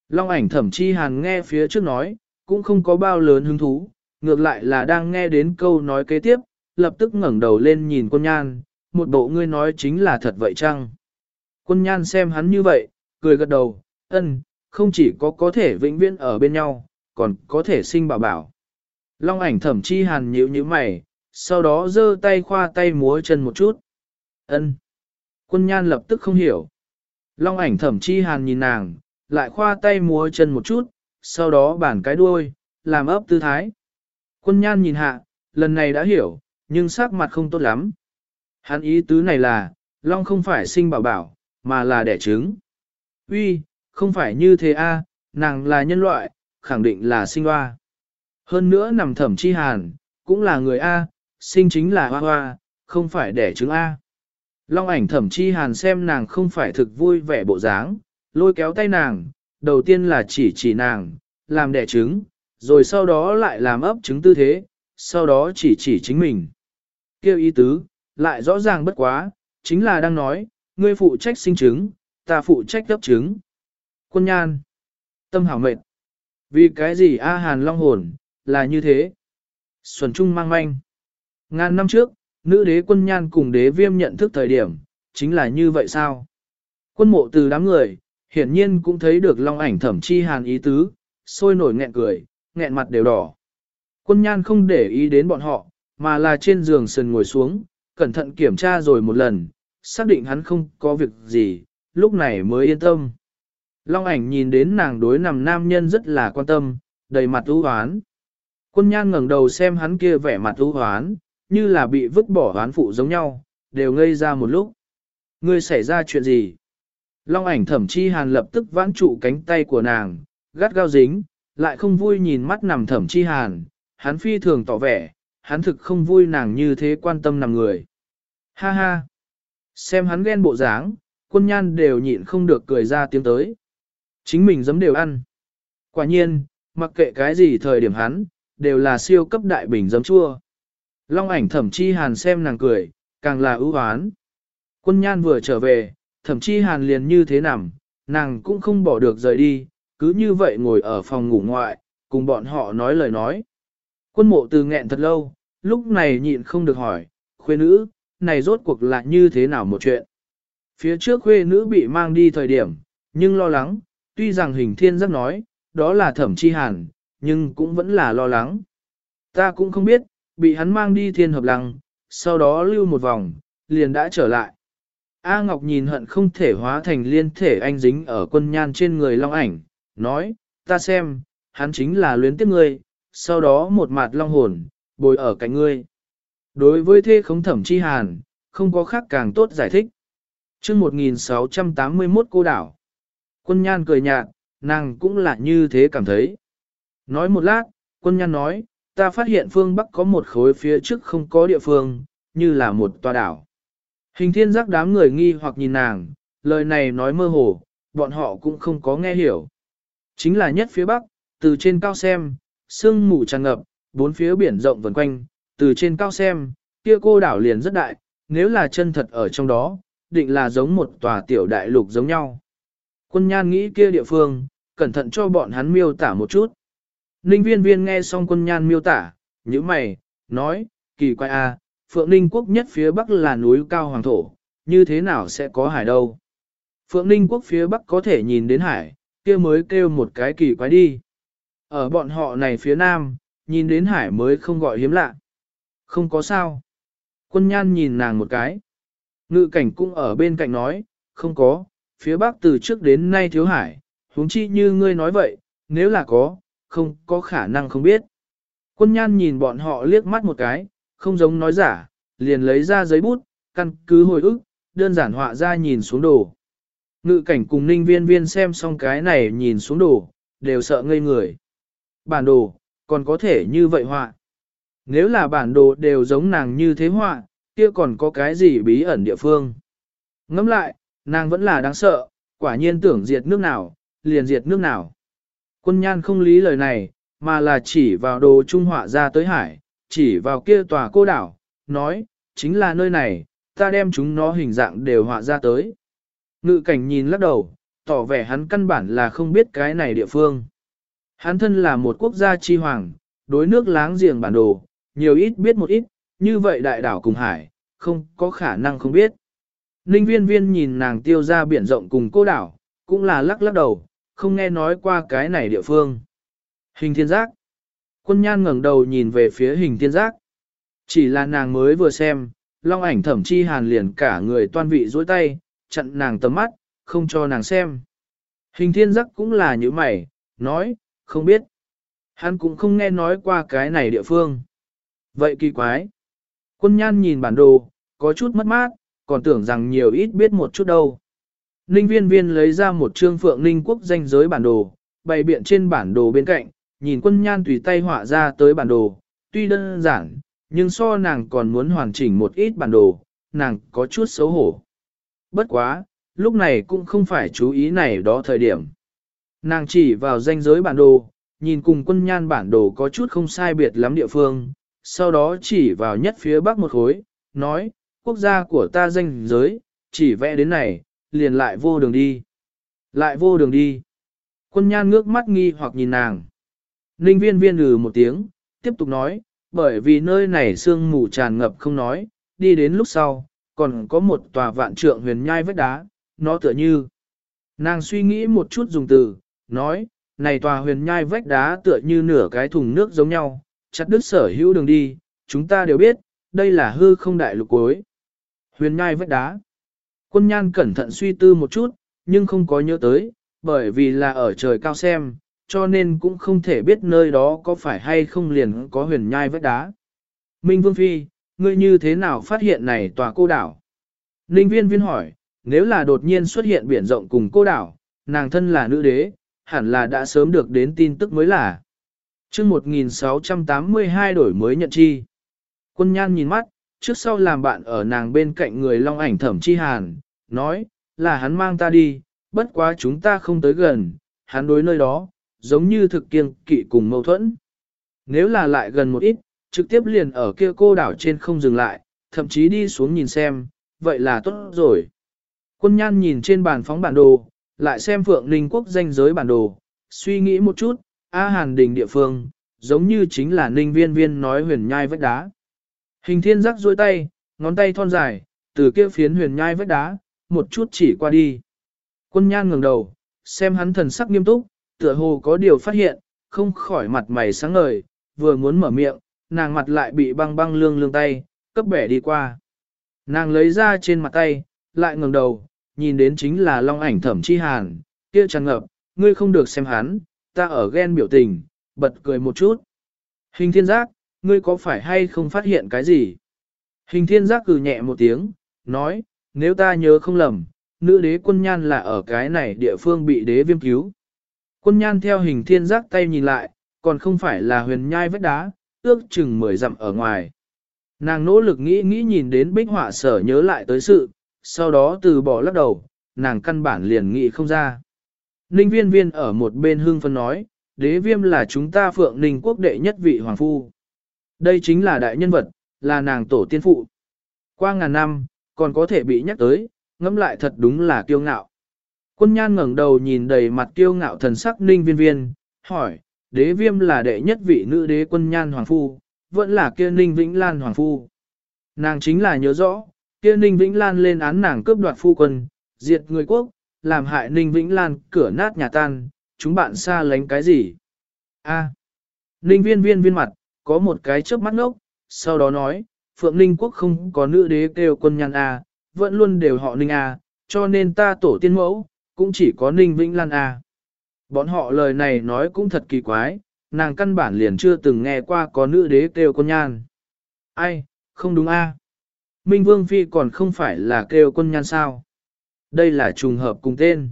Long ảnh thẩm chi hàn nghe phía trước nói, cũng không có bao lớn hứng thú, ngược lại là đang nghe đến câu nói kế tiếp, lập tức ngẩng đầu lên nhìn quân nhan, một bộ ngươi nói chính là thật vậy chăng? Quân nhan xem hắn như vậy, cười gật đầu, ân, không chỉ có có thể vĩnh viễn ở bên nhau, còn có thể sinh bảo bảo. Long ảnh thẩm chi hàn nhíu nhíu mày, sau đó giơ tay khoa tay múa chân một chút. ân. Quân nhan lập tức không hiểu. Long ảnh thẩm chi hàn nhìn nàng, lại khoa tay múa chân một chút, sau đó bản cái đuôi, làm ấp tư thái. Quân nhan nhìn hạ, lần này đã hiểu, nhưng sắc mặt không tốt lắm. Hắn ý tứ này là, Long không phải sinh bảo bảo, mà là đẻ trứng. Uy, không phải như thế a, nàng là nhân loại, khẳng định là sinh hoa. Hơn nữa nằm thẩm chi hàn, cũng là người A, sinh chính là hoa hoa, không phải đẻ trứng A. Long ảnh thẩm chi hàn xem nàng không phải thực vui vẻ bộ dáng, lôi kéo tay nàng, đầu tiên là chỉ chỉ nàng, làm đẻ trứng, rồi sau đó lại làm ấp trứng tư thế, sau đó chỉ chỉ chính mình. Kêu ý tứ, lại rõ ràng bất quá, chính là đang nói, ngươi phụ trách sinh trứng, ta phụ trách cấp trứng. Quân nhan, tâm hảo mệt. Vì cái gì A Hàn Long hồn, là như thế. Xuân Trung mang manh. Ngàn năm trước, nữ đế quân nhan cùng đế viêm nhận thức thời điểm, chính là như vậy sao? Quân mộ từ đám người, hiển nhiên cũng thấy được long ảnh thẩm chi hàn ý tứ, sôi nổi nghẹn cười, nghẹn mặt đều đỏ. Quân nhan không để ý đến bọn họ, mà là trên giường sườn ngồi xuống, cẩn thận kiểm tra rồi một lần, xác định hắn không có việc gì, lúc này mới yên tâm. Long ảnh nhìn đến nàng đối nằm nam nhân rất là quan tâm, đầy mặt ưu hoán. Quân nhan ngẩng đầu xem hắn kia vẻ mặt ưu hoán, như là bị vứt bỏ hoán phụ giống nhau, đều ngây ra một lúc. Ngươi xảy ra chuyện gì? Long ảnh thẩm chi hàn lập tức vãn trụ cánh tay của nàng, gắt gao dính, lại không vui nhìn mắt nằm thẩm chi hàn, hắn phi thường tỏ vẻ, hắn thực không vui nàng như thế quan tâm nằm người. Ha ha! Xem hắn ghen bộ dáng, quân nhan đều nhịn không được cười ra tiếng tới. Chính mình giấm đều ăn. Quả nhiên, mặc kệ cái gì thời điểm hắn, đều là siêu cấp đại bình giấm chua. Long ảnh thẩm chi hàn xem nàng cười, càng là ưu hoán. Quân nhan vừa trở về, thẩm chi hàn liền như thế nằm, nàng cũng không bỏ được rời đi, cứ như vậy ngồi ở phòng ngủ ngoại, cùng bọn họ nói lời nói. Quân mộ từ nghẹn thật lâu, lúc này nhịn không được hỏi, khuê nữ, này rốt cuộc là như thế nào một chuyện. Phía trước khuê nữ bị mang đi thời điểm, nhưng lo lắng, tuy rằng hình thiên giác nói, đó là thẩm chi hàn, nhưng cũng vẫn là lo lắng. Ta cũng không biết, bị hắn mang đi thiên hợp lăng, sau đó lưu một vòng, liền đã trở lại. A Ngọc nhìn hận không thể hóa thành liên thể anh dính ở quân nhan trên người long ảnh, nói, ta xem, hắn chính là luyến tiếc ngươi, sau đó một mặt long hồn, bồi ở cạnh ngươi. Đối với thê không thẩm chi hàn, không có khác càng tốt giải thích chương 1681 cô đảo. Quân nhan cười nhạt, nàng cũng là như thế cảm thấy. Nói một lát, quân nhan nói, ta phát hiện phương Bắc có một khối phía trước không có địa phương, như là một tòa đảo. Hình thiên giác đám người nghi hoặc nhìn nàng, lời này nói mơ hồ, bọn họ cũng không có nghe hiểu. Chính là nhất phía Bắc, từ trên cao xem, sương mù tràn ngập, bốn phía biển rộng vần quanh, từ trên cao xem, kia cô đảo liền rất đại, nếu là chân thật ở trong đó, định là giống một tòa tiểu đại lục giống nhau. Quân nhan nghĩ kia địa phương, cẩn thận cho bọn hắn miêu tả một chút. Ninh viên viên nghe xong quân nhan miêu tả, như mày, nói, kỳ quái a, à, Phượng Ninh quốc nhất phía bắc là núi cao hoàng thổ, như thế nào sẽ có hải đâu? Phượng Ninh quốc phía bắc có thể nhìn đến hải, kia mới kêu một cái kỳ quái đi. Ở bọn họ này phía nam, nhìn đến hải mới không gọi hiếm lạ. Không có sao. Quân nhan nhìn nàng một cái. Ngự cảnh cũng ở bên cạnh nói, không có, phía bắc từ trước đến nay thiếu hải, huống chi như ngươi nói vậy, nếu là có, không có khả năng không biết. Quân nhan nhìn bọn họ liếc mắt một cái, không giống nói giả, liền lấy ra giấy bút, căn cứ hồi ức, đơn giản họa ra nhìn xuống đồ. Ngự cảnh cùng ninh viên viên xem xong cái này nhìn xuống đồ, đều sợ ngây người. Bản đồ, còn có thể như vậy họa. Nếu là bản đồ đều giống nàng như thế họa, kia còn có cái gì bí ẩn địa phương. Ngẫm lại, nàng vẫn là đáng sợ, quả nhiên tưởng diệt nước nào, liền diệt nước nào. Quân nhan không lý lời này, mà là chỉ vào đồ trung họa ra tới hải, chỉ vào kia tòa cô đảo, nói, chính là nơi này, ta đem chúng nó hình dạng đều họa ra tới. Ngự cảnh nhìn lắc đầu, tỏ vẻ hắn căn bản là không biết cái này địa phương. Hắn thân là một quốc gia chi hoàng, đối nước láng giềng bản đồ, nhiều ít biết một ít, như vậy đại đảo cùng hải, không có khả năng không biết. Ninh viên viên nhìn nàng tiêu ra biển rộng cùng cô đảo, cũng là lắc lắc đầu, không nghe nói qua cái này địa phương. Hình thiên giác. Quân nhan ngẩng đầu nhìn về phía hình thiên giác. Chỉ là nàng mới vừa xem, long ảnh thẩm chi hàn liền cả người toan vị dối tay, chặn nàng tầm mắt, không cho nàng xem. Hình thiên giác cũng là như mày, nói, không biết. Hắn cũng không nghe nói qua cái này địa phương. Vậy kỳ quái. Quân nhan nhìn bản đồ, có chút mất mát, còn tưởng rằng nhiều ít biết một chút đâu. Ninh viên viên lấy ra một trương phượng ninh quốc danh giới bản đồ, bày biện trên bản đồ bên cạnh, nhìn quân nhan tùy tay họa ra tới bản đồ, tuy đơn giản, nhưng so nàng còn muốn hoàn chỉnh một ít bản đồ, nàng có chút xấu hổ. Bất quá, lúc này cũng không phải chú ý này đó thời điểm. Nàng chỉ vào danh giới bản đồ, nhìn cùng quân nhan bản đồ có chút không sai biệt lắm địa phương, sau đó chỉ vào nhất phía bắc một khối, nói, quốc gia của ta danh giới, chỉ vẽ đến này, liền lại vô đường đi. Lại vô đường đi. Quân nhan ngước mắt nghi hoặc nhìn nàng. Ninh viên viên lừ một tiếng, tiếp tục nói, bởi vì nơi này sương mù tràn ngập không nói, đi đến lúc sau, còn có một tòa vạn trượng huyền nhai vách đá, nó tựa như. Nàng suy nghĩ một chút dùng từ, nói, này tòa huyền nhai vách đá tựa như nửa cái thùng nước giống nhau, chặt đứt sở hữu đường đi, chúng ta đều biết, đây là hư không đại lục cuối. Huyền nhai vách đá. Quân nhan cẩn thận suy tư một chút, nhưng không có nhớ tới, bởi vì là ở trời cao xem, cho nên cũng không thể biết nơi đó có phải hay không liền có huyền nhai vách đá. Minh Vương Phi, ngươi như thế nào phát hiện này tòa cô đảo? Ninh viên viên hỏi, nếu là đột nhiên xuất hiện biển rộng cùng cô đảo, nàng thân là nữ đế, hẳn là đã sớm được đến tin tức mới là chương 1682 đổi mới nhận chi. Quân nhan nhìn mắt, trước sau làm bạn ở nàng bên cạnh người long ảnh thẩm chi hàn, nói, là hắn mang ta đi, bất quá chúng ta không tới gần, hắn đối nơi đó, giống như thực kiêng kỵ cùng mâu thuẫn. Nếu là lại gần một ít, trực tiếp liền ở kia cô đảo trên không dừng lại, thậm chí đi xuống nhìn xem, vậy là tốt rồi. Quân nhan nhìn trên bàn phóng bản đồ, lại xem Phượng Ninh Quốc danh giới bản đồ, suy nghĩ một chút, A Hàn Đình địa phương, giống như chính là Ninh Viên Viên nói huyền nhai vách đá. Hình thiên rắc duỗi tay, ngón tay thon dài, từ kia phiến huyền nhai vách đá, một chút chỉ qua đi. Quân nhan ngẩng đầu, xem hắn thần sắc nghiêm túc, tựa hồ có điều phát hiện, không khỏi mặt mày sáng ngời, vừa muốn mở miệng, nàng mặt lại bị băng băng lương lương tay, cấp bẻ đi qua. Nàng lấy ra trên mặt tay, lại ngẩng đầu, nhìn đến chính là long ảnh thẩm chi hàn, kia tràn ngập, ngươi không được xem hắn, ta ở ghen biểu tình, bật cười một chút. Hình thiên giác, ngươi có phải hay không phát hiện cái gì? Hình thiên giác cử nhẹ một tiếng, nói, nếu ta nhớ không lầm, nữ đế quân nhan là ở cái này địa phương bị đế viêm cứu. Quân nhan theo hình thiên giác tay nhìn lại, còn không phải là huyền nhai vết đá, ước chừng mười dặm ở ngoài. Nàng nỗ lực nghĩ nghĩ nhìn đến bích họa sở nhớ lại tới sự, sau đó từ bỏ lắc đầu, nàng căn bản liền nghĩ không ra. Ninh viên viên ở một bên hương phân nói, đế viêm là chúng ta phượng ninh quốc đệ nhất vị hoàng phu. Đây chính là đại nhân vật, là nàng tổ tiên phụ. Qua ngàn năm, còn có thể bị nhắc tới, ngẫm lại thật đúng là kiêu ngạo. Quân nhan ngẩng đầu nhìn đầy mặt kiêu ngạo thần sắc ninh viên viên, hỏi, đế viêm là đệ nhất vị nữ đế quân nhan hoàng phu, vẫn là kia ninh vĩnh lan hoàng phu. Nàng chính là nhớ rõ, kia ninh vĩnh lan lên án nàng cướp đoạt phu quân, diệt người quốc, làm hại ninh vĩnh lan cửa nát nhà tan, chúng bạn xa lánh cái gì? A. Ninh viên viên viên mặt, có một cái chớp mắt ngốc, sau đó nói, Phượng Ninh quốc không có nữ đế kêu quân nhan A, vẫn luôn đều họ Ninh A, cho nên ta tổ tiên mẫu, cũng chỉ có Ninh Vĩnh Lan A. Bọn họ lời này nói cũng thật kỳ quái, nàng căn bản liền chưa từng nghe qua có nữ đế kêu quân nhan. Ai, không đúng A. Minh Vương Phi còn không phải là kêu quân nhan sao. Đây là trùng hợp cùng tên.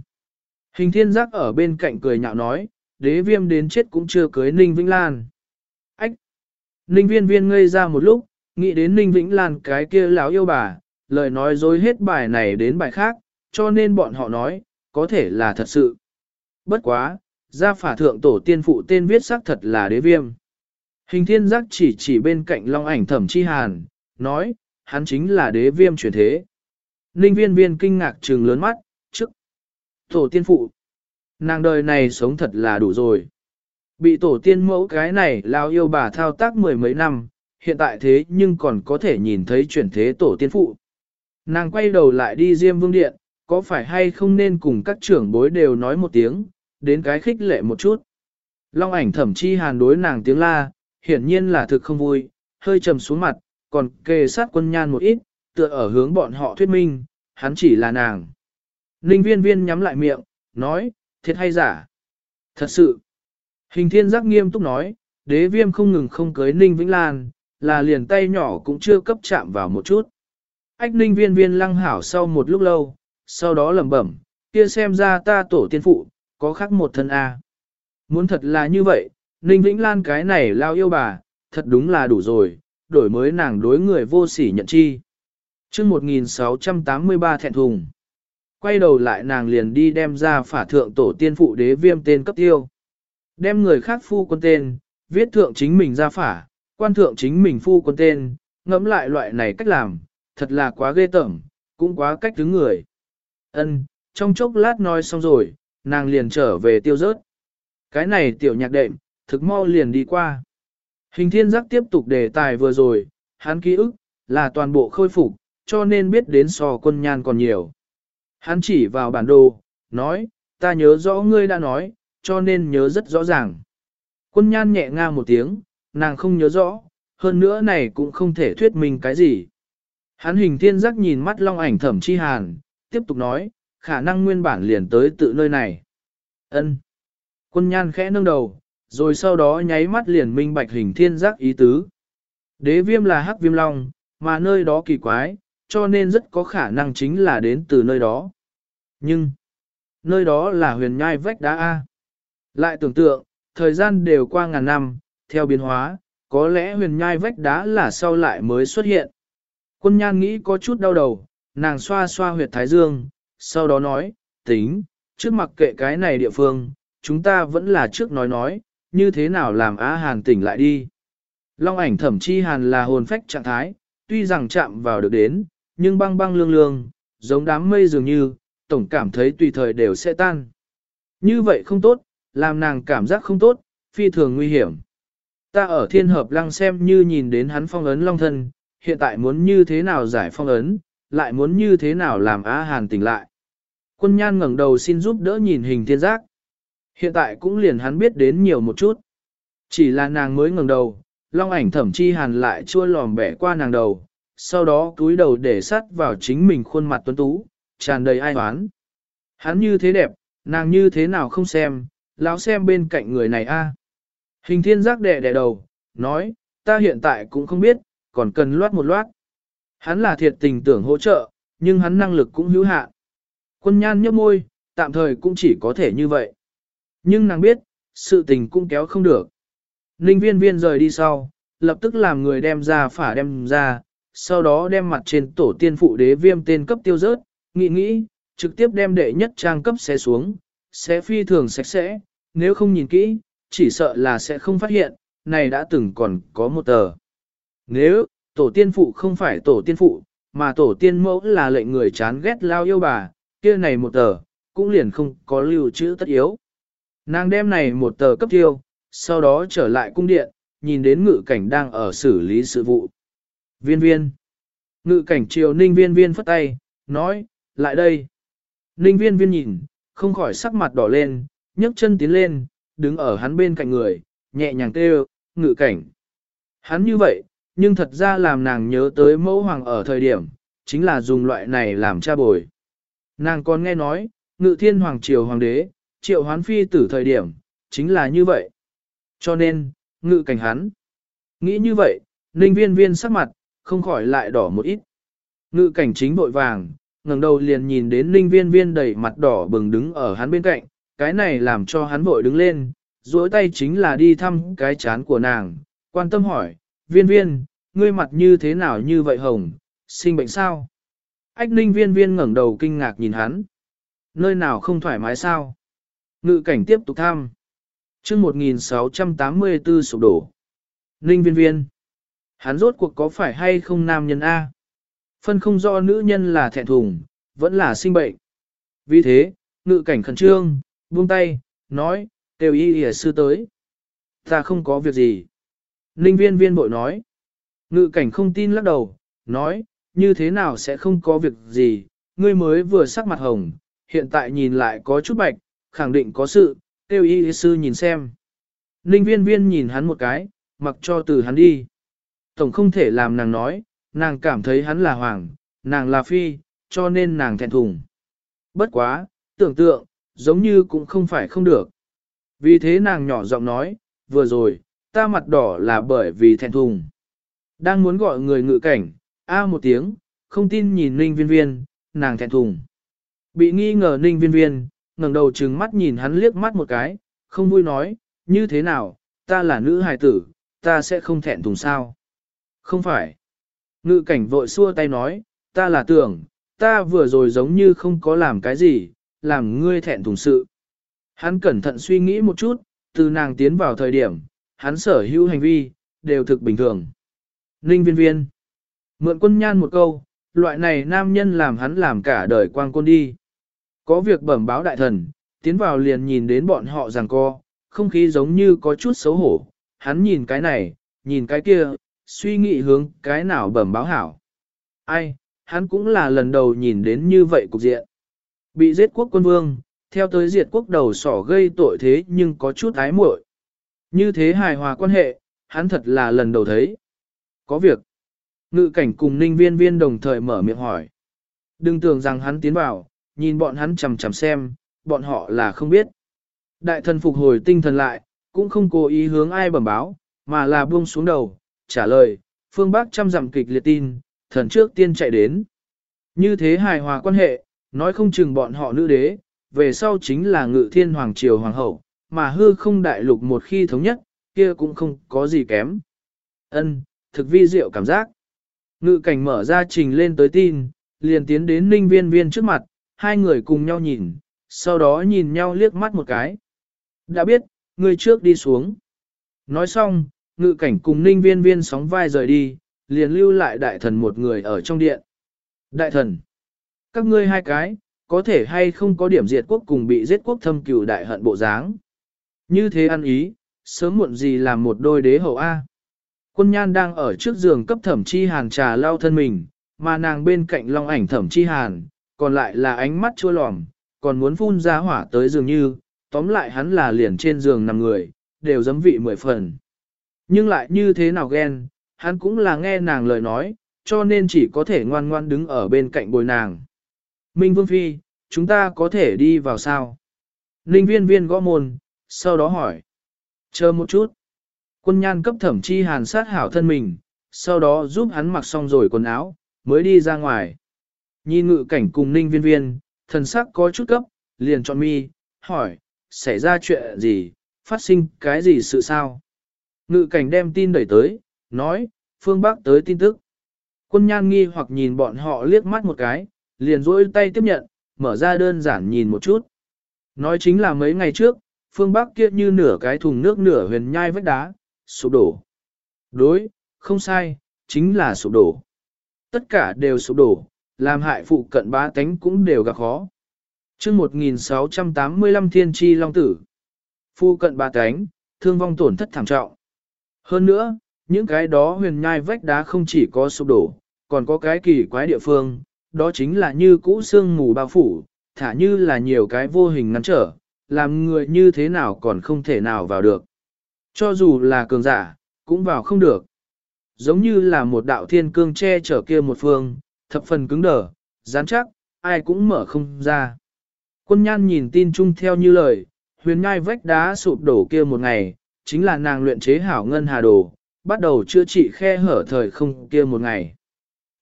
Hình thiên giác ở bên cạnh cười nhạo nói, đế viêm đến chết cũng chưa cưới Ninh Vĩnh Lan. Ách! Ninh viên viên ngây ra một lúc, nghĩ đến Ninh Vĩnh Lan cái kia lão yêu bà, lời nói dối hết bài này đến bài khác, cho nên bọn họ nói, có thể là thật sự. Bất quá, Gia phả thượng tổ tiên phụ tên viết xác thật là đế viêm. Hình thiên giác chỉ chỉ bên cạnh long ảnh thẩm chi hàn, nói, hắn chính là đế viêm chuyển thế. Ninh viên viên kinh ngạc trừng lớn mắt, trước. Tổ tiên phụ. Nàng đời này sống thật là đủ rồi. Bị tổ tiên mẫu cái này lao yêu bà thao tác mười mấy năm, hiện tại thế nhưng còn có thể nhìn thấy chuyển thế tổ tiên phụ. Nàng quay đầu lại đi Diêm Vương Điện, có phải hay không nên cùng các trưởng bối đều nói một tiếng, đến cái khích lệ một chút. Long ảnh thẩm chi hàn đối nàng tiếng la, hiển nhiên là thực không vui, hơi trầm xuống mặt, còn kề sát quân nhan một ít, tựa ở hướng bọn họ thuyết minh, hắn chỉ là nàng. Ninh viên viên nhắm lại miệng, nói, thiệt hay giả? Thật sự. Hình thiên giác nghiêm túc nói, đế viêm không ngừng không cưới Ninh Vĩnh Lan, là liền tay nhỏ cũng chưa cấp chạm vào một chút. Ách ninh viên viên lăng hảo sau một lúc lâu, sau đó lẩm bẩm, kia xem ra ta tổ tiên phụ, có khác một thân A. Muốn thật là như vậy, Ninh Vĩnh Lan cái này lao yêu bà, thật đúng là đủ rồi, đổi mới nàng đối người vô sỉ nhận chi chương 1683 thẹn thùng. Quay đầu lại nàng liền đi đem ra phả thượng tổ tiên phụ đế viêm tên cấp tiêu. Đem người khác phu quân tên, viết thượng chính mình ra phả, quan thượng chính mình phu quân tên, ngẫm lại loại này cách làm, thật là quá ghê tởm, cũng quá cách đứng người. Ân, trong chốc lát nói xong rồi, nàng liền trở về tiêu rớt. Cái này tiểu nhạc đệm, thực mau liền đi qua. Hình thiên giác tiếp tục đề tài vừa rồi, hắn ký ức, là toàn bộ khôi phục, cho nên biết đến so quân nhan còn nhiều. Hắn chỉ vào bản đồ, nói, ta nhớ rõ ngươi đã nói, cho nên nhớ rất rõ ràng. Quân nhan nhẹ ngang một tiếng, nàng không nhớ rõ, hơn nữa này cũng không thể thuyết minh cái gì. Hắn hình thiên giác nhìn mắt long ảnh thẩm chi hàn, tiếp tục nói, khả năng nguyên bản liền tới tự nơi này. ân Quân nhan khẽ nâng đầu, rồi sau đó nháy mắt liền minh bạch hình thiên giác ý tứ. Đế viêm là hắc viêm long, mà nơi đó kỳ quái, cho nên rất có khả năng chính là đến từ nơi đó. Nhưng, nơi đó là huyền nhai vách đá A. Lại tưởng tượng, thời gian đều qua ngàn năm, theo biến hóa, có lẽ huyền nhai vách đá là sau lại mới xuất hiện. Quân nhan nghĩ có chút đau đầu, nàng xoa xoa huyệt thái dương, sau đó nói, tính, trước mặc kệ cái này địa phương, chúng ta vẫn là trước nói nói, như thế nào làm Á Hàn tỉnh lại đi. Long ảnh thẩm chi Hàn là hồn phách trạng thái, tuy rằng chạm vào được đến, nhưng băng băng lương lương, giống đám mây dường như, tổng cảm thấy tùy thời đều sẽ tan. Như vậy không tốt, làm nàng cảm giác không tốt, phi thường nguy hiểm. Ta ở thiên hợp lăng xem như nhìn đến hắn phong ấn long thân, hiện tại muốn như thế nào giải phong ấn, lại muốn như thế nào làm Á Hàn tỉnh lại. Quân nhan ngẩng đầu xin giúp đỡ nhìn hình thiên giác. Hiện tại cũng liền hắn biết đến nhiều một chút. Chỉ là nàng mới ngẩng đầu, long ảnh thẩm chi hàn lại chua lòm bẻ qua nàng đầu, sau đó túi đầu để sắt vào chính mình khuôn mặt tuấn tú, tràn đầy ai toán. Hắn như thế đẹp, nàng như thế nào không xem, lão xem bên cạnh người này a. Hình thiên giác đẻ đẻ đầu, nói, ta hiện tại cũng không biết, còn cần loát một loát. Hắn là thiệt tình tưởng hỗ trợ, nhưng hắn năng lực cũng hữu hạn. Quân nhan nhấp môi, tạm thời cũng chỉ có thể như vậy. Nhưng nàng biết, sự tình cũng kéo không được. Ninh viên viên rời đi sau, lập tức làm người đem ra phả đem ra, sau đó đem mặt trên tổ tiên phụ đế viêm tên cấp tiêu rớt, nghĩ nghĩ, trực tiếp đem đệ nhất trang cấp xé xuống, sẽ phi thường sạch sẽ, nếu không nhìn kỹ, chỉ sợ là sẽ không phát hiện, này đã từng còn có một tờ. Nếu, tổ tiên phụ không phải tổ tiên phụ, mà tổ tiên mẫu là lệnh người chán ghét lao yêu bà, kia này một tờ, cũng liền không có lưu trữ tất yếu. Nàng đem này một tờ cấp tiêu, sau đó trở lại cung điện, nhìn đến ngự cảnh đang ở xử lý sự vụ. Viên viên. Ngự cảnh triều ninh viên viên phất tay, nói, lại đây. Ninh viên viên nhìn, không khỏi sắc mặt đỏ lên, nhấc chân tiến lên, đứng ở hắn bên cạnh người, nhẹ nhàng kêu, ngự cảnh. Hắn như vậy, nhưng thật ra làm nàng nhớ tới mẫu hoàng ở thời điểm, chính là dùng loại này làm cha bồi. Nàng còn nghe nói, ngự thiên hoàng triều hoàng đế, triệu hoán phi tử thời điểm, chính là như vậy. Cho nên, ngự cảnh hắn. Nghĩ như vậy, ninh viên viên sắc mặt, không khỏi lại đỏ một ít. Ngự cảnh chính vội vàng, ngẩng đầu liền nhìn đến ninh viên viên đầy mặt đỏ bừng đứng ở hắn bên cạnh, cái này làm cho hắn vội đứng lên, duỗi tay chính là đi thăm cái chán của nàng, quan tâm hỏi, viên viên, ngươi mặt như thế nào như vậy hồng, sinh bệnh sao? Ách ninh viên viên ngẩng đầu kinh ngạc nhìn hắn. Nơi nào không thoải mái sao? Ngự cảnh tiếp tục thăm. chương 1684 sụp đổ. Ninh viên viên. Hắn rốt cuộc có phải hay không nam nhân A? Phân không do nữ nhân là thẹn thùng, vẫn là sinh bệnh. Vì thế, ngự cảnh khẩn trương, buông tay, nói, đều y y sư tới. Ta không có việc gì. Ninh viên viên bội nói. Ngự cảnh không tin lắc đầu, nói, như thế nào sẽ không có việc gì, ngươi mới vừa sắc mặt hồng, hiện tại nhìn lại có chút bạch, khẳng định có sự, tiêu y sư nhìn xem. Ninh viên viên nhìn hắn một cái, mặc cho từ hắn đi. Tổng không thể làm nàng nói, nàng cảm thấy hắn là hoàng, nàng là phi, cho nên nàng thẹn thùng. Bất quá, tưởng tượng, giống như cũng không phải không được. Vì thế nàng nhỏ giọng nói, vừa rồi, ta mặt đỏ là bởi vì thẹn thùng. Đang muốn gọi người ngự cảnh, a một tiếng, không tin nhìn ninh viên viên, nàng thẹn thùng. Bị nghi ngờ ninh viên viên, ngẩng đầu trừng mắt nhìn hắn liếc mắt một cái, không vui nói, như thế nào, ta là nữ hài tử, ta sẽ không thẹn thùng sao. Không phải. Ngự cảnh vội xua tay nói, ta là tưởng, ta vừa rồi giống như không có làm cái gì, làm ngươi thẹn thùng sự. Hắn cẩn thận suy nghĩ một chút, từ nàng tiến vào thời điểm, hắn sở hữu hành vi, đều thực bình thường. Ninh viên viên. Mượn quân nhan một câu, loại này nam nhân làm hắn làm cả đời quang côn đi. Có việc bẩm báo đại thần, tiến vào liền nhìn đến bọn họ rằng co, không khí giống như có chút xấu hổ. Hắn nhìn cái này, nhìn cái kia, suy nghĩ hướng cái nào bẩm báo hảo. Ai, hắn cũng là lần đầu nhìn đến như vậy cục diện. Bị giết quốc quân vương, theo tới diệt quốc đầu sỏ gây tội thế nhưng có chút ái muội. Như thế hài hòa quan hệ, hắn thật là lần đầu thấy. Có việc. Ngự cảnh cùng ninh viên viên đồng thời mở miệng hỏi. Đừng tưởng rằng hắn tiến vào, nhìn bọn hắn chầm chầm xem, bọn họ là không biết. Đại thần phục hồi tinh thần lại, cũng không cố ý hướng ai bẩm báo, mà là buông xuống đầu, trả lời, phương Bắc chăm dặm kịch liệt tin, thần trước tiên chạy đến. Như thế hài hòa quan hệ, nói không chừng bọn họ nữ đế, về sau chính là ngự thiên hoàng triều hoàng hậu, mà hư không đại lục một khi thống nhất, kia cũng không có gì kém. Ân, thực vi diệu cảm giác. Ngự cảnh mở ra trình lên tới tin, liền tiến đến ninh viên viên trước mặt, hai người cùng nhau nhìn, sau đó nhìn nhau liếc mắt một cái. Đã biết, người trước đi xuống. Nói xong, ngự cảnh cùng ninh viên viên sóng vai rời đi, liền lưu lại đại thần một người ở trong điện. Đại thần, các ngươi hai cái, có thể hay không có điểm diệt quốc cùng bị giết quốc thâm cửu đại hận bộ dáng. Như thế ăn ý, sớm muộn gì làm một đôi đế hậu A. Quân nhan đang ở trước giường cấp thẩm chi hàn trà lau thân mình, mà nàng bên cạnh long ảnh thẩm chi hàn, còn lại là ánh mắt chua lòm, còn muốn phun ra hỏa tới dường như, tóm lại hắn là liền trên giường nằm người, đều dấm vị mười phần. Nhưng lại như thế nào ghen, hắn cũng là nghe nàng lời nói, cho nên chỉ có thể ngoan ngoan đứng ở bên cạnh bồi nàng. Minh Vương Phi, chúng ta có thể đi vào sao? Ninh viên viên gõ môn, sau đó hỏi. Chờ một chút. Quân nhan cấp thẩm chi hàn sát hảo thân mình, sau đó giúp hắn mặc xong rồi quần áo, mới đi ra ngoài. Nhìn ngự cảnh cùng ninh viên viên, thần sắc có chút cấp, liền chọn mi, hỏi, xảy ra chuyện gì, phát sinh cái gì sự sao? Ngự cảnh đem tin đẩy tới, nói, phương Bắc tới tin tức. Quân nhan nghi hoặc nhìn bọn họ liếc mắt một cái, liền rỗi tay tiếp nhận, mở ra đơn giản nhìn một chút. Nói chính là mấy ngày trước, phương Bắc kia như nửa cái thùng nước nửa huyền nhai vách đá, sụp đổ. Đối, không sai, chính là sụp đổ. Tất cả đều sụp đổ, làm hại phụ cận bá tánh cũng đều gặp khó. chương 1685 thiên tri long tử. Phụ cận bá tánh, thương vong tổn thất thảm trọng. Hơn nữa, những cái đó huyền nhai vách đá không chỉ có sụp đổ, còn có cái kỳ quái địa phương, đó chính là như cũ xương mù bao phủ, thả như là nhiều cái vô hình ngăn trở, làm người như thế nào còn không thể nào vào được. Cho dù là cường giả, cũng vào không được. Giống như là một đạo thiên cương che chở kia một phương, thập phần cứng đờ, rắn chắc, ai cũng mở không ra. Quân nhan nhìn tin chung theo như lời, huyền ngai vách đá sụp đổ kia một ngày, chính là nàng luyện chế hảo ngân hà đồ, bắt đầu chữa trị khe hở thời không kia một ngày.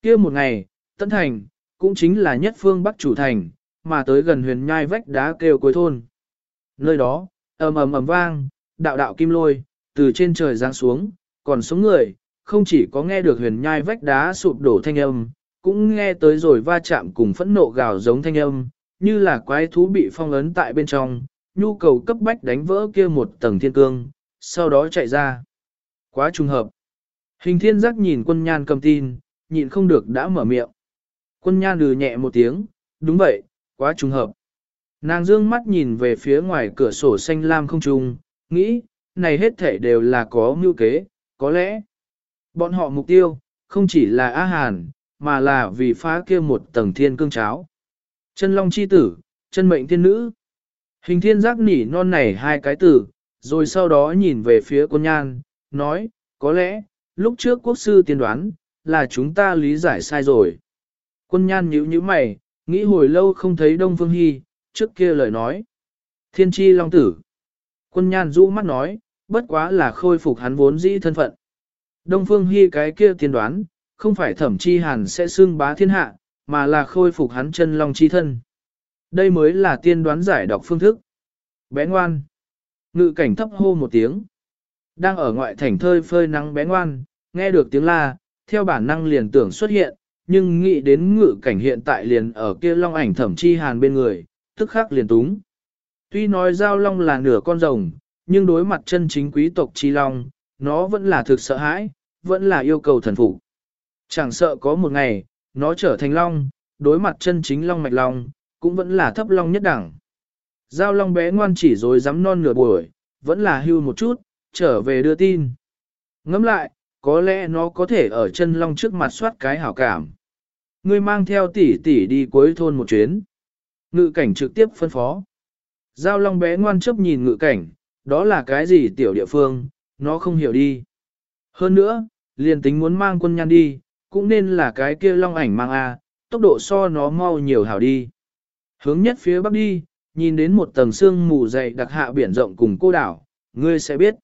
Kia một ngày, Tân Thành, cũng chính là nhất phương Bắc chủ thành, mà tới gần huyền nhai vách đá kêu cuối thôn. Nơi đó, ầm ầm ầm vang, đạo đạo kim lôi, từ trên trời giáng xuống, còn sống người, không chỉ có nghe được huyền nhai vách đá sụp đổ thanh âm, cũng nghe tới rồi va chạm cùng phẫn nộ gào giống thanh âm, như là quái thú bị phong ấn tại bên trong, nhu cầu cấp bách đánh vỡ kia một tầng thiên cương, sau đó chạy ra. Quá trùng hợp. Hình thiên giác nhìn quân nhan cầm tin, nhịn không được đã mở miệng. Quân nhan lừ nhẹ một tiếng, đúng vậy, quá trùng hợp. Nàng dương mắt nhìn về phía ngoài cửa sổ xanh lam không trùng, nghĩ, này hết thể đều là có mưu kế, có lẽ. Bọn họ mục tiêu, không chỉ là A Hàn, mà là vì phá kia một tầng thiên cương cháo. Chân long chi tử, chân mệnh thiên nữ. Hình thiên giác nỉ non này hai cái tử, rồi sau đó nhìn về phía quân nhan, nói, có lẽ, lúc trước quốc sư tiên đoán, là chúng ta lý giải sai rồi. Quân nhan nhíu nhíu mày, nghĩ hồi lâu không thấy Đông Phương Hy, trước kia lời nói. Thiên tri long tử. Quân nhan rũ mắt nói, bất quá là khôi phục hắn vốn dĩ thân phận. Đông Phương Hy cái kia tiên đoán, không phải thẩm chi hàn sẽ xưng bá thiên hạ, mà là khôi phục hắn chân long chi thân. Đây mới là tiên đoán giải đọc phương thức. Bé ngoan. Ngự cảnh thấp hô một tiếng. Đang ở ngoại thành thơi phơi nắng bé ngoan, nghe được tiếng la, theo bản năng liền tưởng xuất hiện, nhưng nghĩ đến ngự cảnh hiện tại liền ở kia long ảnh thẩm chi hàn bên người, tức khắc liền túng. Tuy nói giao long là nửa con rồng, nhưng đối mặt chân chính quý tộc chi long, nó vẫn là thực sợ hãi, vẫn là yêu cầu thần phục. Chẳng sợ có một ngày, nó trở thành long, đối mặt chân chính long mạch long, cũng vẫn là thấp long nhất đẳng. Giao long bé ngoan chỉ rồi dám non nửa buổi, vẫn là hưu một chút, trở về đưa tin. Ngẫm lại, có lẽ nó có thể ở chân long trước mặt soát cái hảo cảm. Ngươi mang theo tỷ tỷ đi cuối thôn một chuyến. Ngự cảnh trực tiếp phân phó. Giao long bé ngoan chấp nhìn ngự cảnh, đó là cái gì tiểu địa phương, nó không hiểu đi. Hơn nữa, liền tính muốn mang quân nhan đi, cũng nên là cái kia long ảnh mang A, tốc độ so nó mau nhiều hảo đi. Hướng nhất phía bắc đi, nhìn đến một tầng sương mù dày đặc hạ biển rộng cùng cô đảo, ngươi sẽ biết.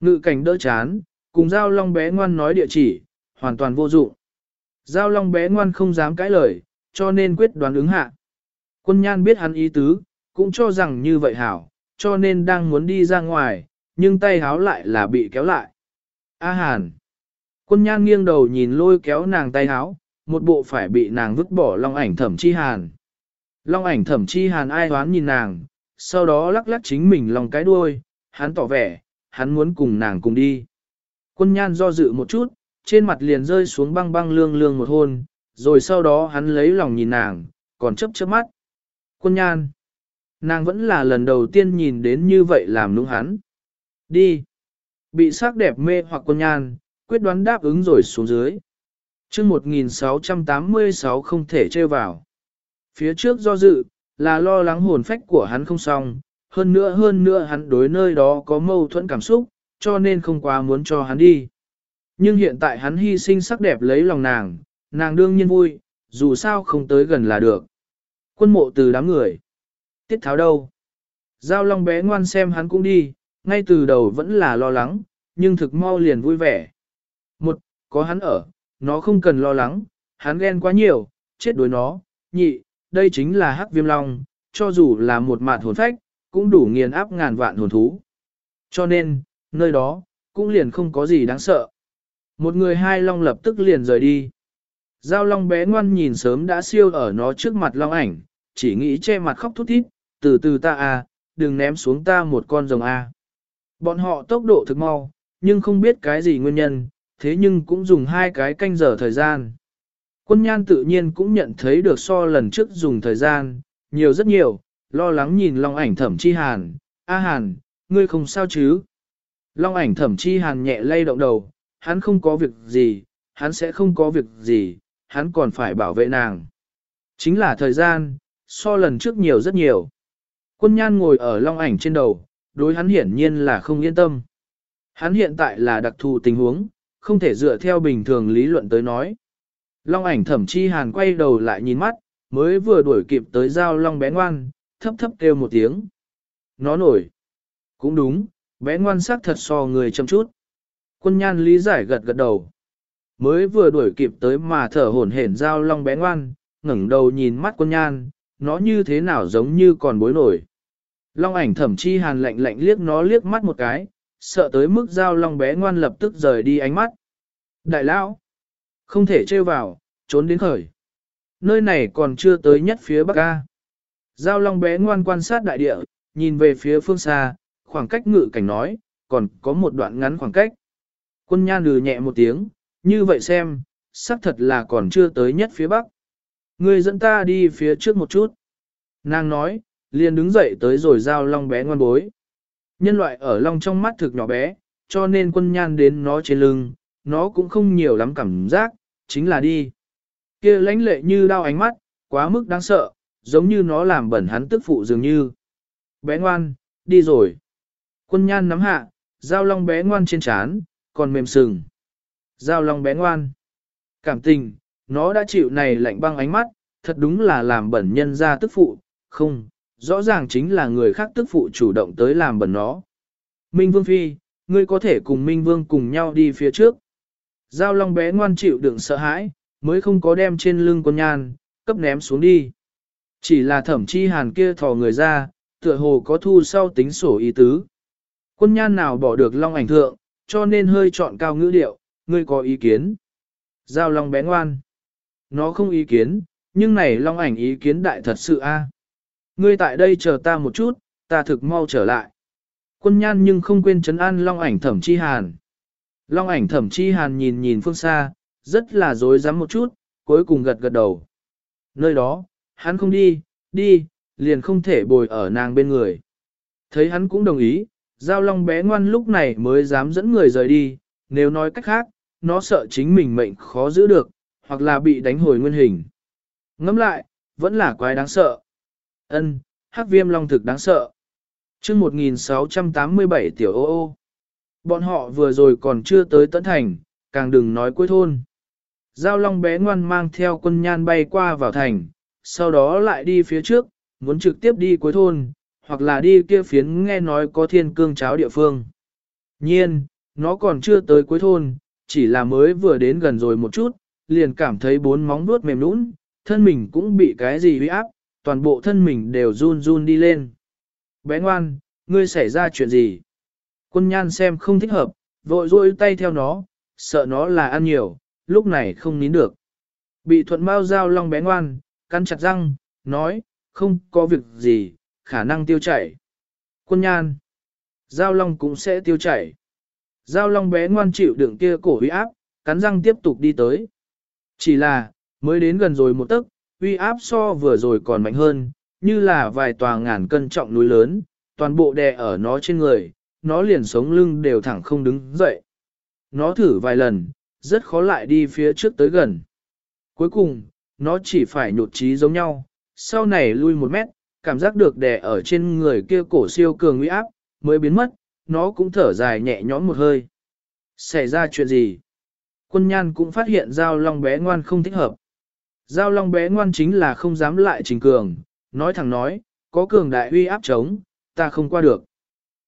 Ngự cảnh đỡ chán, cùng giao long bé ngoan nói địa chỉ, hoàn toàn vô dụng. Giao long bé ngoan không dám cãi lời, cho nên quyết đoán ứng hạ. Quân nhan biết hắn ý tứ, cũng cho rằng như vậy hảo, cho nên đang muốn đi ra ngoài, nhưng tay háo lại là bị kéo lại. A hàn. Quân nhan nghiêng đầu nhìn lôi kéo nàng tay háo, một bộ phải bị nàng vứt bỏ long ảnh thẩm chi hàn. Long ảnh thẩm chi hàn ai đoán nhìn nàng, sau đó lắc lắc chính mình lòng cái đuôi, hắn tỏ vẻ, hắn muốn cùng nàng cùng đi. Quân nhan do dự một chút, trên mặt liền rơi xuống băng băng lương lương một hôn, rồi sau đó hắn lấy lòng nhìn nàng, còn chấp chớp mắt. Quân nhan. Nàng vẫn là lần đầu tiên nhìn đến như vậy làm nũng hắn. Đi. Bị sắc đẹp mê hoặc quân nhan, quyết đoán đáp ứng rồi xuống dưới. chương 1686 không thể trêu vào. Phía trước do dự, là lo lắng hồn phách của hắn không xong, hơn nữa hơn nữa hắn đối nơi đó có mâu thuẫn cảm xúc, cho nên không quá muốn cho hắn đi. Nhưng hiện tại hắn hy sinh sắc đẹp lấy lòng nàng, nàng đương nhiên vui, dù sao không tới gần là được. Quân mộ từ đám người. Tiết tháo đâu? Giao long bé ngoan xem hắn cũng đi, ngay từ đầu vẫn là lo lắng, nhưng thực mau liền vui vẻ. Một, có hắn ở, nó không cần lo lắng, hắn ghen quá nhiều, chết đuối nó. Nhị, đây chính là hắc viêm long, cho dù là một mạt hồn phách, cũng đủ nghiền áp ngàn vạn hồn thú. Cho nên, nơi đó, cũng liền không có gì đáng sợ. Một người hai long lập tức liền rời đi. Giao long bé ngoan nhìn sớm đã siêu ở nó trước mặt long ảnh, chỉ nghĩ che mặt khóc thút thít, từ từ ta à, đừng ném xuống ta một con rồng a. À. Bọn họ tốc độ thực mau, nhưng không biết cái gì nguyên nhân, thế nhưng cũng dùng hai cái canh giờ thời gian. Quân nhan tự nhiên cũng nhận thấy được so lần trước dùng thời gian, nhiều rất nhiều, lo lắng nhìn long ảnh thẩm chi hàn, a hàn, ngươi không sao chứ. Long ảnh thẩm chi hàn nhẹ lay động đầu, hắn không có việc gì, hắn sẽ không có việc gì, hắn còn phải bảo vệ nàng. Chính là thời gian, so lần trước nhiều rất nhiều. Quân nhan ngồi ở long ảnh trên đầu, đối hắn hiển nhiên là không yên tâm. Hắn hiện tại là đặc thù tình huống, không thể dựa theo bình thường lý luận tới nói. Long ảnh thẩm chi hàn quay đầu lại nhìn mắt, mới vừa đuổi kịp tới giao long bé ngoan, thấp thấp kêu một tiếng. Nó nổi. Cũng đúng, bé ngoan sắc thật so người chăm chút. Quân nhan lý giải gật gật đầu. Mới vừa đuổi kịp tới mà thở hổn hển giao long bé ngoan, ngẩng đầu nhìn mắt quân nhan, nó như thế nào giống như còn bối nổi. Long ảnh thẩm chi hàn lạnh lạnh liếc nó liếc mắt một cái, sợ tới mức giao long bé ngoan lập tức rời đi ánh mắt. Đại lão, không thể trêu vào, trốn đến khởi. Nơi này còn chưa tới nhất phía bắc A. Giao long bé ngoan quan sát đại địa, nhìn về phía phương xa, khoảng cách ngự cảnh nói, còn có một đoạn ngắn khoảng cách. Quân nhan lừ nhẹ một tiếng, như vậy xem, xác thật là còn chưa tới nhất phía bắc. Người dẫn ta đi phía trước một chút. Nàng nói, liền đứng dậy tới rồi giao long bé ngoan bối. Nhân loại ở long trong mắt thực nhỏ bé, cho nên quân nhan đến nó trên lưng, nó cũng không nhiều lắm cảm giác, chính là đi. kia lãnh lệ như đau ánh mắt, quá mức đáng sợ, giống như nó làm bẩn hắn tức phụ dường như. Bé ngoan, đi rồi. Quân nhan nắm hạ, giao long bé ngoan trên chán, còn mềm sừng. Giao long bé ngoan. Cảm tình, nó đã chịu này lạnh băng ánh mắt, thật đúng là làm bẩn nhân ra tức phụ, không, rõ ràng chính là người khác tức phụ chủ động tới làm bẩn nó. Minh Vương Phi, ngươi có thể cùng Minh Vương cùng nhau đi phía trước. Giao long bé ngoan chịu đựng sợ hãi, mới không có đem trên lưng con nhan, cấp ném xuống đi. Chỉ là thẩm chi hàn kia thò người ra, tựa hồ có thu sau tính sổ ý tứ. Quân nhan nào bỏ được long ảnh thượng, cho nên hơi chọn cao ngữ điệu, ngươi có ý kiến. Giao long bé ngoan. Nó không ý kiến, nhưng này long ảnh ý kiến đại thật sự a. Ngươi tại đây chờ ta một chút, ta thực mau trở lại. Quân nhan nhưng không quên chấn an long ảnh thẩm chi hàn. Long ảnh thẩm chi hàn nhìn nhìn phương xa, rất là dối rắm một chút, cuối cùng gật gật đầu. Nơi đó, hắn không đi, đi, liền không thể bồi ở nàng bên người. Thấy hắn cũng đồng ý, giao long bé ngoan lúc này mới dám dẫn người rời đi, nếu nói cách khác, nó sợ chính mình mệnh khó giữ được, hoặc là bị đánh hồi nguyên hình. Ngẫm lại, vẫn là quái đáng sợ. Ân, hắc viêm long thực đáng sợ. chương 1687 tiểu ô ô. Bọn họ vừa rồi còn chưa tới tận thành, càng đừng nói cuối thôn. Giao long bé ngoan mang theo quân nhan bay qua vào thành, sau đó lại đi phía trước, muốn trực tiếp đi cuối thôn, hoặc là đi kia phiến nghe nói có thiên cương cháo địa phương. Nhiên, nó còn chưa tới cuối thôn, chỉ là mới vừa đến gần rồi một chút, liền cảm thấy bốn móng vuốt mềm nũng, thân mình cũng bị cái gì uy áp, toàn bộ thân mình đều run run đi lên. Bé ngoan, ngươi xảy ra chuyện gì? Quân nhan xem không thích hợp, vội rôi tay theo nó, sợ nó là ăn nhiều, lúc này không nín được. Bị thuận bao dao long bé ngoan, cắn chặt răng, nói, không có việc gì, khả năng tiêu chảy. Quân nhan, giao long cũng sẽ tiêu chảy. Giao long bé ngoan chịu đựng kia cổ uy áp, cắn răng tiếp tục đi tới. Chỉ là, mới đến gần rồi một tấc, uy áp so vừa rồi còn mạnh hơn, như là vài tòa ngàn cân trọng núi lớn, toàn bộ đè ở nó trên người, nó liền sống lưng đều thẳng không đứng dậy. Nó thử vài lần, rất khó lại đi phía trước tới gần. Cuối cùng, nó chỉ phải nhột trí giống nhau, sau này lui một mét, cảm giác được đè ở trên người kia cổ siêu cường uy áp, mới biến mất, nó cũng thở dài nhẹ nhõm một hơi. Xảy ra chuyện gì? Quân nhan cũng phát hiện giao long bé ngoan không thích hợp. Giao long bé ngoan chính là không dám lại trình cường, nói thẳng nói, có cường đại uy áp chống, ta không qua được.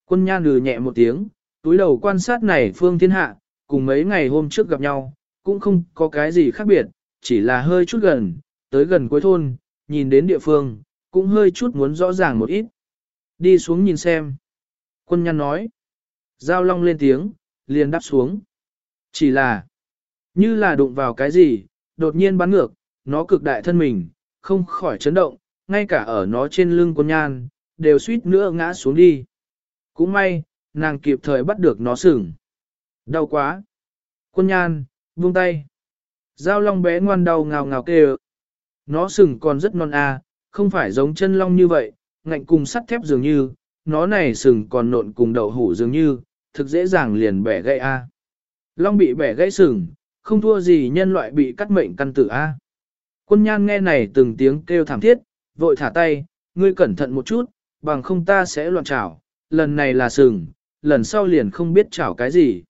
Quân nhan lừ nhẹ một tiếng, túi đầu quan sát này phương thiên hạ, cùng mấy ngày hôm trước gặp nhau, cũng không có cái gì khác biệt, chỉ là hơi chút gần, tới gần cuối thôn, nhìn đến địa phương, cũng hơi chút muốn rõ ràng một ít. Đi xuống nhìn xem. Quân nhan nói. Giao long lên tiếng, liền đáp xuống. Chỉ là, như là đụng vào cái gì, đột nhiên bắn ngược, nó cực đại thân mình, không khỏi chấn động, ngay cả ở nó trên lưng quân nhan, đều suýt nữa ngã xuống đi. Cũng may, nàng kịp thời bắt được nó sừng. Đau quá. Quân nhan, buông tay. Giao long bé ngoan đau ngào ngào kêu. Nó sừng còn rất non à, không phải giống chân long như vậy, ngạnh cùng sắt thép dường như, nó này sừng còn nộn cùng đậu hủ dường như, thực dễ dàng liền bẻ gãy a. Long bị bẻ gãy sừng, không thua gì nhân loại bị cắt mệnh căn tử a. Quân nhan nghe này từng tiếng kêu thảm thiết, vội thả tay, ngươi cẩn thận một chút, bằng không ta sẽ loạn trảo lần này là sừng, lần sau liền không biết chảo cái gì.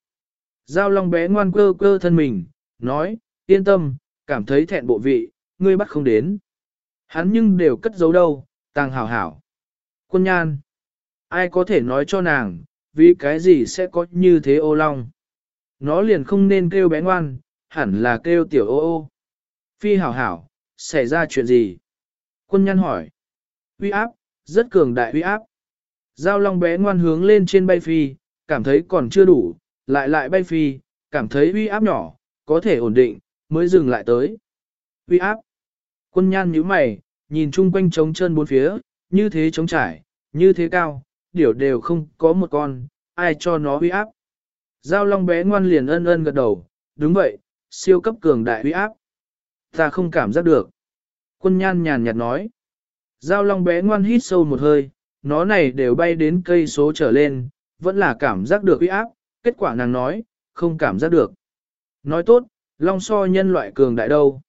Giao long bé ngoan cơ cơ thân mình, nói, yên tâm, cảm thấy thẹn bộ vị, ngươi bắt không đến. Hắn nhưng đều cất giấu đâu, tàng hảo hảo. Quân nhan, ai có thể nói cho nàng, vì cái gì sẽ có như thế ô long. Nó liền không nên kêu bé ngoan, hẳn là kêu tiểu ô ô. Phi hảo hảo, xảy ra chuyện gì? Quân Nhan hỏi. Uy áp, rất cường đại uy áp. Giao long bé ngoan hướng lên trên bay phi, cảm thấy còn chưa đủ, lại lại bay phi, cảm thấy uy áp nhỏ, có thể ổn định, mới dừng lại tới. Uy áp. Quân nhan nhíu mày, nhìn chung quanh trống chân bốn phía, như thế trống trải, như thế cao, điểu đều không có một con, ai cho nó huy áp. Giao long bé ngoan liền ân ân gật đầu, đúng vậy, siêu cấp cường đại huy áp. Ta không cảm giác được. Quân nhan nhàn nhạt nói. Giao long bé ngoan hít sâu một hơi, nó này đều bay đến cây số trở lên, vẫn là cảm giác được huy áp, kết quả nàng nói, không cảm giác được. Nói tốt, long so nhân loại cường đại đâu.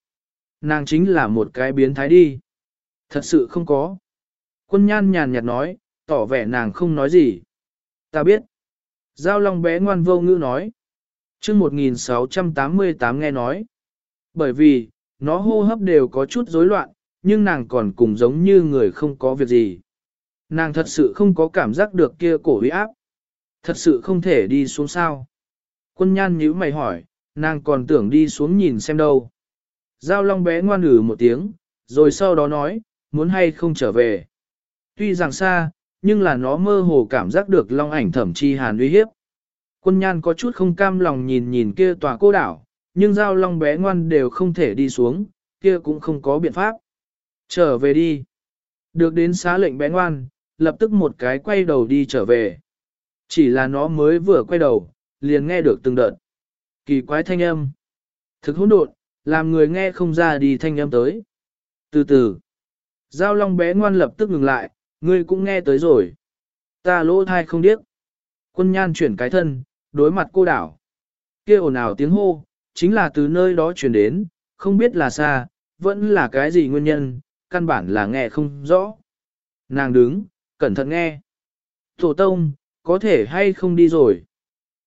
Nàng chính là một cái biến thái đi. Thật sự không có. Quân nhan nhàn nhạt nói, tỏ vẻ nàng không nói gì. Ta biết. Giao long bé ngoan vô ngữ nói. chương 1688 nghe nói. Bởi vì, nó hô hấp đều có chút rối loạn, nhưng nàng còn cùng giống như người không có việc gì. Nàng thật sự không có cảm giác được kia cổ huy áp. Thật sự không thể đi xuống sao. Quân nhan nhíu mày hỏi, nàng còn tưởng đi xuống nhìn xem đâu. Giao long bé ngoan ử một tiếng, rồi sau đó nói, muốn hay không trở về. Tuy rằng xa, nhưng là nó mơ hồ cảm giác được long ảnh thẩm chi hàn uy hiếp. Quân nhan có chút không cam lòng nhìn nhìn kia tòa cô đảo, nhưng giao long bé ngoan đều không thể đi xuống, kia cũng không có biện pháp. Trở về đi. Được đến xá lệnh bé ngoan, lập tức một cái quay đầu đi trở về. Chỉ là nó mới vừa quay đầu, liền nghe được từng đợt. Kỳ quái thanh âm. Thực hỗn độn, làm người nghe không ra đi thanh âm tới. Từ từ, giao long bé ngoan lập tức ngừng lại, ngươi cũng nghe tới rồi. Ta lỗ thai không điếc. Quân nhan chuyển cái thân, đối mặt cô đảo. kia ồn ào tiếng hô, chính là từ nơi đó chuyển đến, không biết là xa, vẫn là cái gì nguyên nhân, căn bản là nghe không rõ. Nàng đứng, cẩn thận nghe. Tổ tông, có thể hay không đi rồi.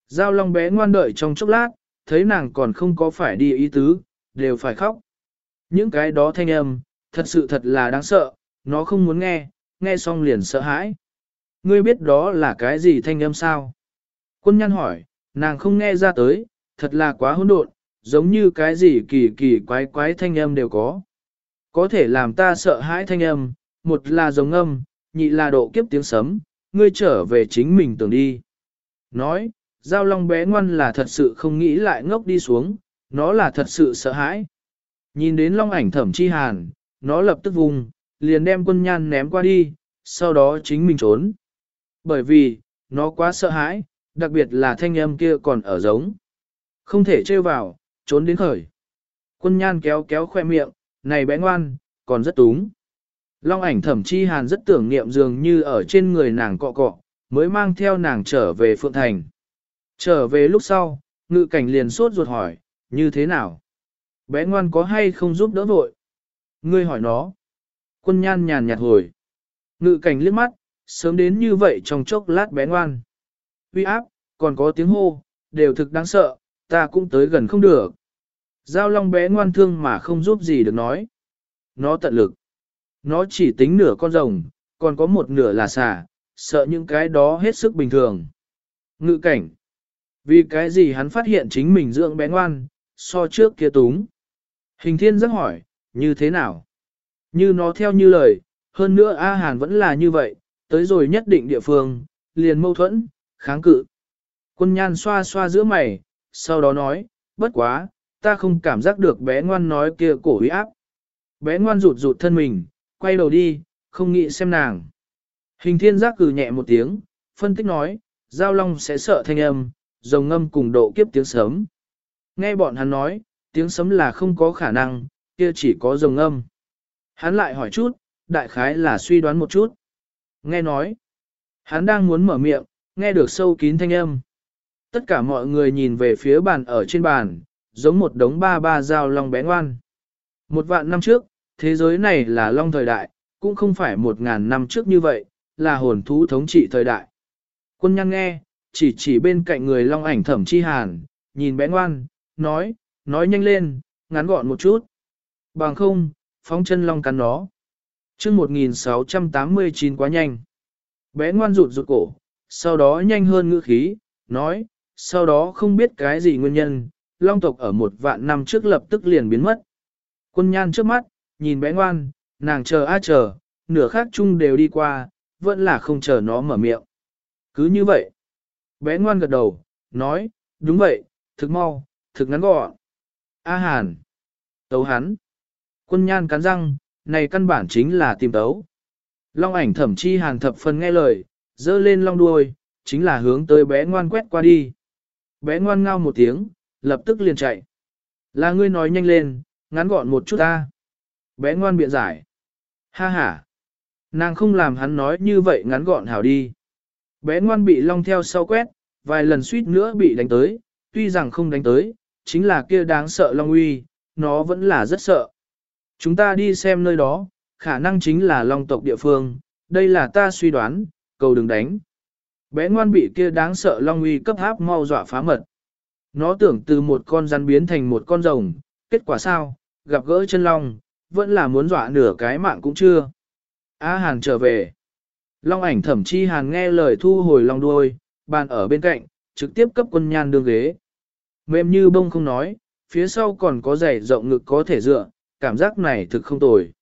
Giao long bé ngoan đợi trong chốc lát, thấy nàng còn không có phải đi ý tứ, đều phải khóc. Những cái đó thanh âm, thật sự thật là đáng sợ, nó không muốn nghe, nghe xong liền sợ hãi. Ngươi biết đó là cái gì thanh âm sao? Quân nhân hỏi, nàng không nghe ra tới, thật là quá hỗn độn, giống như cái gì kỳ kỳ quái quái thanh âm đều có. Có thể làm ta sợ hãi thanh âm, một là giống âm, nhị là độ kiếp tiếng sấm, ngươi trở về chính mình tưởng đi. Nói, giao long bé ngoan là thật sự không nghĩ lại ngốc đi xuống, nó là thật sự sợ hãi. Nhìn đến long ảnh thẩm chi hàn, nó lập tức vùng, liền đem quân nhan ném qua đi, sau đó chính mình trốn. Bởi vì, nó quá sợ hãi, đặc biệt là thanh âm kia còn ở giống. Không thể trêu vào, trốn đến khởi. Quân nhan kéo kéo khoe miệng, này bé ngoan, còn rất túng. Long ảnh thẩm chi hàn rất tưởng niệm dường như ở trên người nàng cọ cọ, mới mang theo nàng trở về Phượng Thành. Trở về lúc sau, ngự cảnh liền sốt ruột hỏi, như thế nào? Bé ngoan có hay không giúp đỡ vội? Ngươi hỏi nó. Quân nhan nhàn nhạt hồi. Ngự cảnh liếc mắt, sớm đến như vậy trong chốc lát bé ngoan. Uy áp, còn có tiếng hô, đều thực đáng sợ, ta cũng tới gần không được. Giao long bé ngoan thương mà không giúp gì được nói. Nó tận lực. Nó chỉ tính nửa con rồng, còn có một nửa là xà, sợ những cái đó hết sức bình thường. Ngự cảnh. Vì cái gì hắn phát hiện chính mình dưỡng bé ngoan, so trước kia túng. Hình thiên rất hỏi, như thế nào? Như nó theo như lời, hơn nữa A Hàn vẫn là như vậy, tới rồi nhất định địa phương, liền mâu thuẫn, kháng cự. Quân nhan xoa xoa giữa mày, sau đó nói, bất quá, ta không cảm giác được bé ngoan nói kia cổ uy áp. Bé ngoan rụt rụt thân mình, quay đầu đi, không nghĩ xem nàng. Hình thiên giác cử nhẹ một tiếng, phân tích nói, giao long sẽ sợ thanh âm, rồng ngâm cùng độ kiếp tiếng sấm. Nghe bọn hắn nói, tiếng sấm là không có khả năng, kia chỉ có rồng ngâm. Hắn lại hỏi chút, đại khái là suy đoán một chút. Nghe nói, hắn đang muốn mở miệng, nghe được sâu kín thanh âm. Tất cả mọi người nhìn về phía bàn ở trên bàn, giống một đống ba ba dao long bé ngoan. Một vạn năm trước, thế giới này là long thời đại, cũng không phải một ngàn năm trước như vậy, là hồn thú thống trị thời đại. Quân nhăn nghe, chỉ chỉ bên cạnh người long ảnh thẩm chi hàn, nhìn bé ngoan, nói, nói nhanh lên, ngắn gọn một chút. Bằng không, phóng chân long cắn nó. chương 1689 quá nhanh. Bé ngoan rụt rụt cổ, sau đó nhanh hơn ngữ khí, nói, sau đó không biết cái gì nguyên nhân, long tộc ở một vạn năm trước lập tức liền biến mất. Quân nhan trước mắt, nhìn bé ngoan, nàng chờ a chờ, nửa khác chung đều đi qua, vẫn là không chờ nó mở miệng. Cứ như vậy, bé ngoan gật đầu, nói, đúng vậy, thực mau, thực ngắn gọn. A Hàn, tấu hắn. Quân nhan cắn răng, này căn bản chính là tìm tấu. Long ảnh thẩm chi hàn thập phần nghe lời, dơ lên long đuôi, chính là hướng tới bé ngoan quét qua đi. Bé ngoan ngao một tiếng, lập tức liền chạy. Là ngươi nói nhanh lên, ngắn gọn một chút ta. Bé ngoan biện giải. Ha ha. Nàng không làm hắn nói như vậy ngắn gọn hảo đi. Bé ngoan bị long theo sau quét, vài lần suýt nữa bị đánh tới, tuy rằng không đánh tới, chính là kia đáng sợ long uy, nó vẫn là rất sợ. Chúng ta đi xem nơi đó, khả năng chính là long tộc địa phương, đây là ta suy đoán, cầu đừng đánh. Bé ngoan bị kia đáng sợ long uy cấp áp mau dọa phá mật. Nó tưởng từ một con rắn biến thành một con rồng, kết quả sao, gặp gỡ chân long, vẫn là muốn dọa nửa cái mạng cũng chưa. A Hàn trở về. Long ảnh thẩm chi Hàn nghe lời thu hồi long đuôi, bàn ở bên cạnh, trực tiếp cấp quân nhan đương ghế. Mềm như bông không nói, phía sau còn có giày rộng ngực có thể dựa, cảm giác này thực không tồi.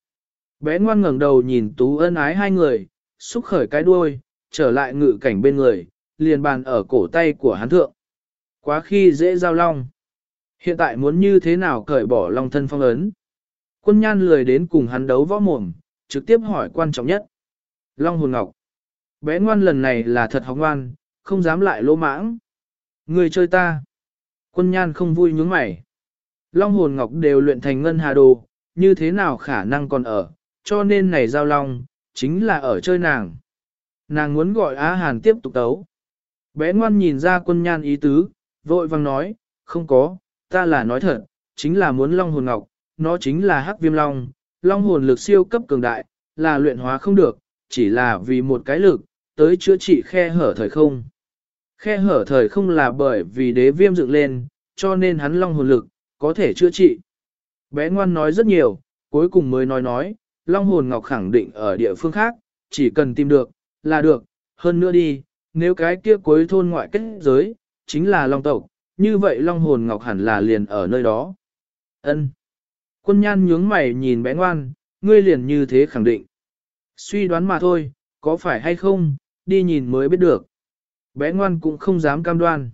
Bé ngoan ngẩng đầu nhìn tú ân ái hai người, xúc khởi cái đuôi, trở lại ngự cảnh bên người, liền bàn ở cổ tay của hắn thượng. Quá khi dễ giao long. Hiện tại muốn như thế nào cởi bỏ long thân phong ấn. Quân nhan lười đến cùng hắn đấu võ mồm, trực tiếp hỏi quan trọng nhất. Long hồn ngọc. Bé ngoan lần này là thật học ngoan, không dám lại lỗ mãng. Người chơi ta. Quân nhan không vui nhướng mày. Long hồn ngọc đều luyện thành ngân hà đồ, như thế nào khả năng còn ở, cho nên này giao long, chính là ở chơi nàng. Nàng muốn gọi Á Hàn tiếp tục đấu. Bé ngoan nhìn ra quân nhan ý tứ, vội vang nói, không có, ta là nói thật, chính là muốn long hồn ngọc, nó chính là hắc viêm long, long hồn lực siêu cấp cường đại, là luyện hóa không được, chỉ là vì một cái lực, tới chữa trị khe hở thời không. Khe hở thời không là bởi vì đế viêm dựng lên, cho nên hắn long hồn lực, có thể chữa trị. Bé ngoan nói rất nhiều, cuối cùng mới nói nói, long hồn ngọc khẳng định ở địa phương khác, chỉ cần tìm được, là được, hơn nữa đi, nếu cái kia cuối thôn ngoại kết giới, chính là long tộc, như vậy long hồn ngọc hẳn là liền ở nơi đó. Ân. Quân nhan nhướng mày nhìn bé ngoan, ngươi liền như thế khẳng định. Suy đoán mà thôi, có phải hay không, đi nhìn mới biết được. Bé ngoan cũng không dám cam đoan.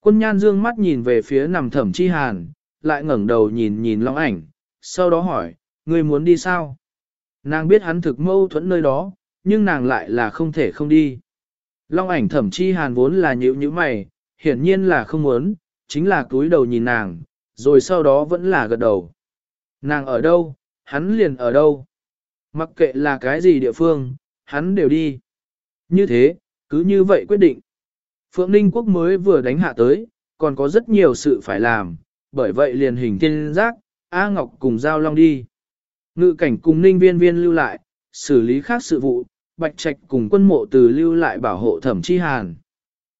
Quân nhan dương mắt nhìn về phía nằm thẩm chi hàn, lại ngẩng đầu nhìn nhìn long ảnh, sau đó hỏi, ngươi muốn đi sao? Nàng biết hắn thực mâu thuẫn nơi đó, nhưng nàng lại là không thể không đi. Long ảnh thẩm chi hàn vốn là nhữ như mày, hiển nhiên là không muốn, chính là cúi đầu nhìn nàng, rồi sau đó vẫn là gật đầu. Nàng ở đâu, hắn liền ở đâu. Mặc kệ là cái gì địa phương, hắn đều đi. Như thế, cứ như vậy quyết định. Phượng Ninh Quốc mới vừa đánh hạ tới, còn có rất nhiều sự phải làm, bởi vậy liền hình tiên giác, A Ngọc cùng Giao Long đi. Ngự cảnh cùng Ninh Viên Viên lưu lại, xử lý khác sự vụ, Bạch Trạch cùng quân mộ từ lưu lại bảo hộ thẩm chi hàn.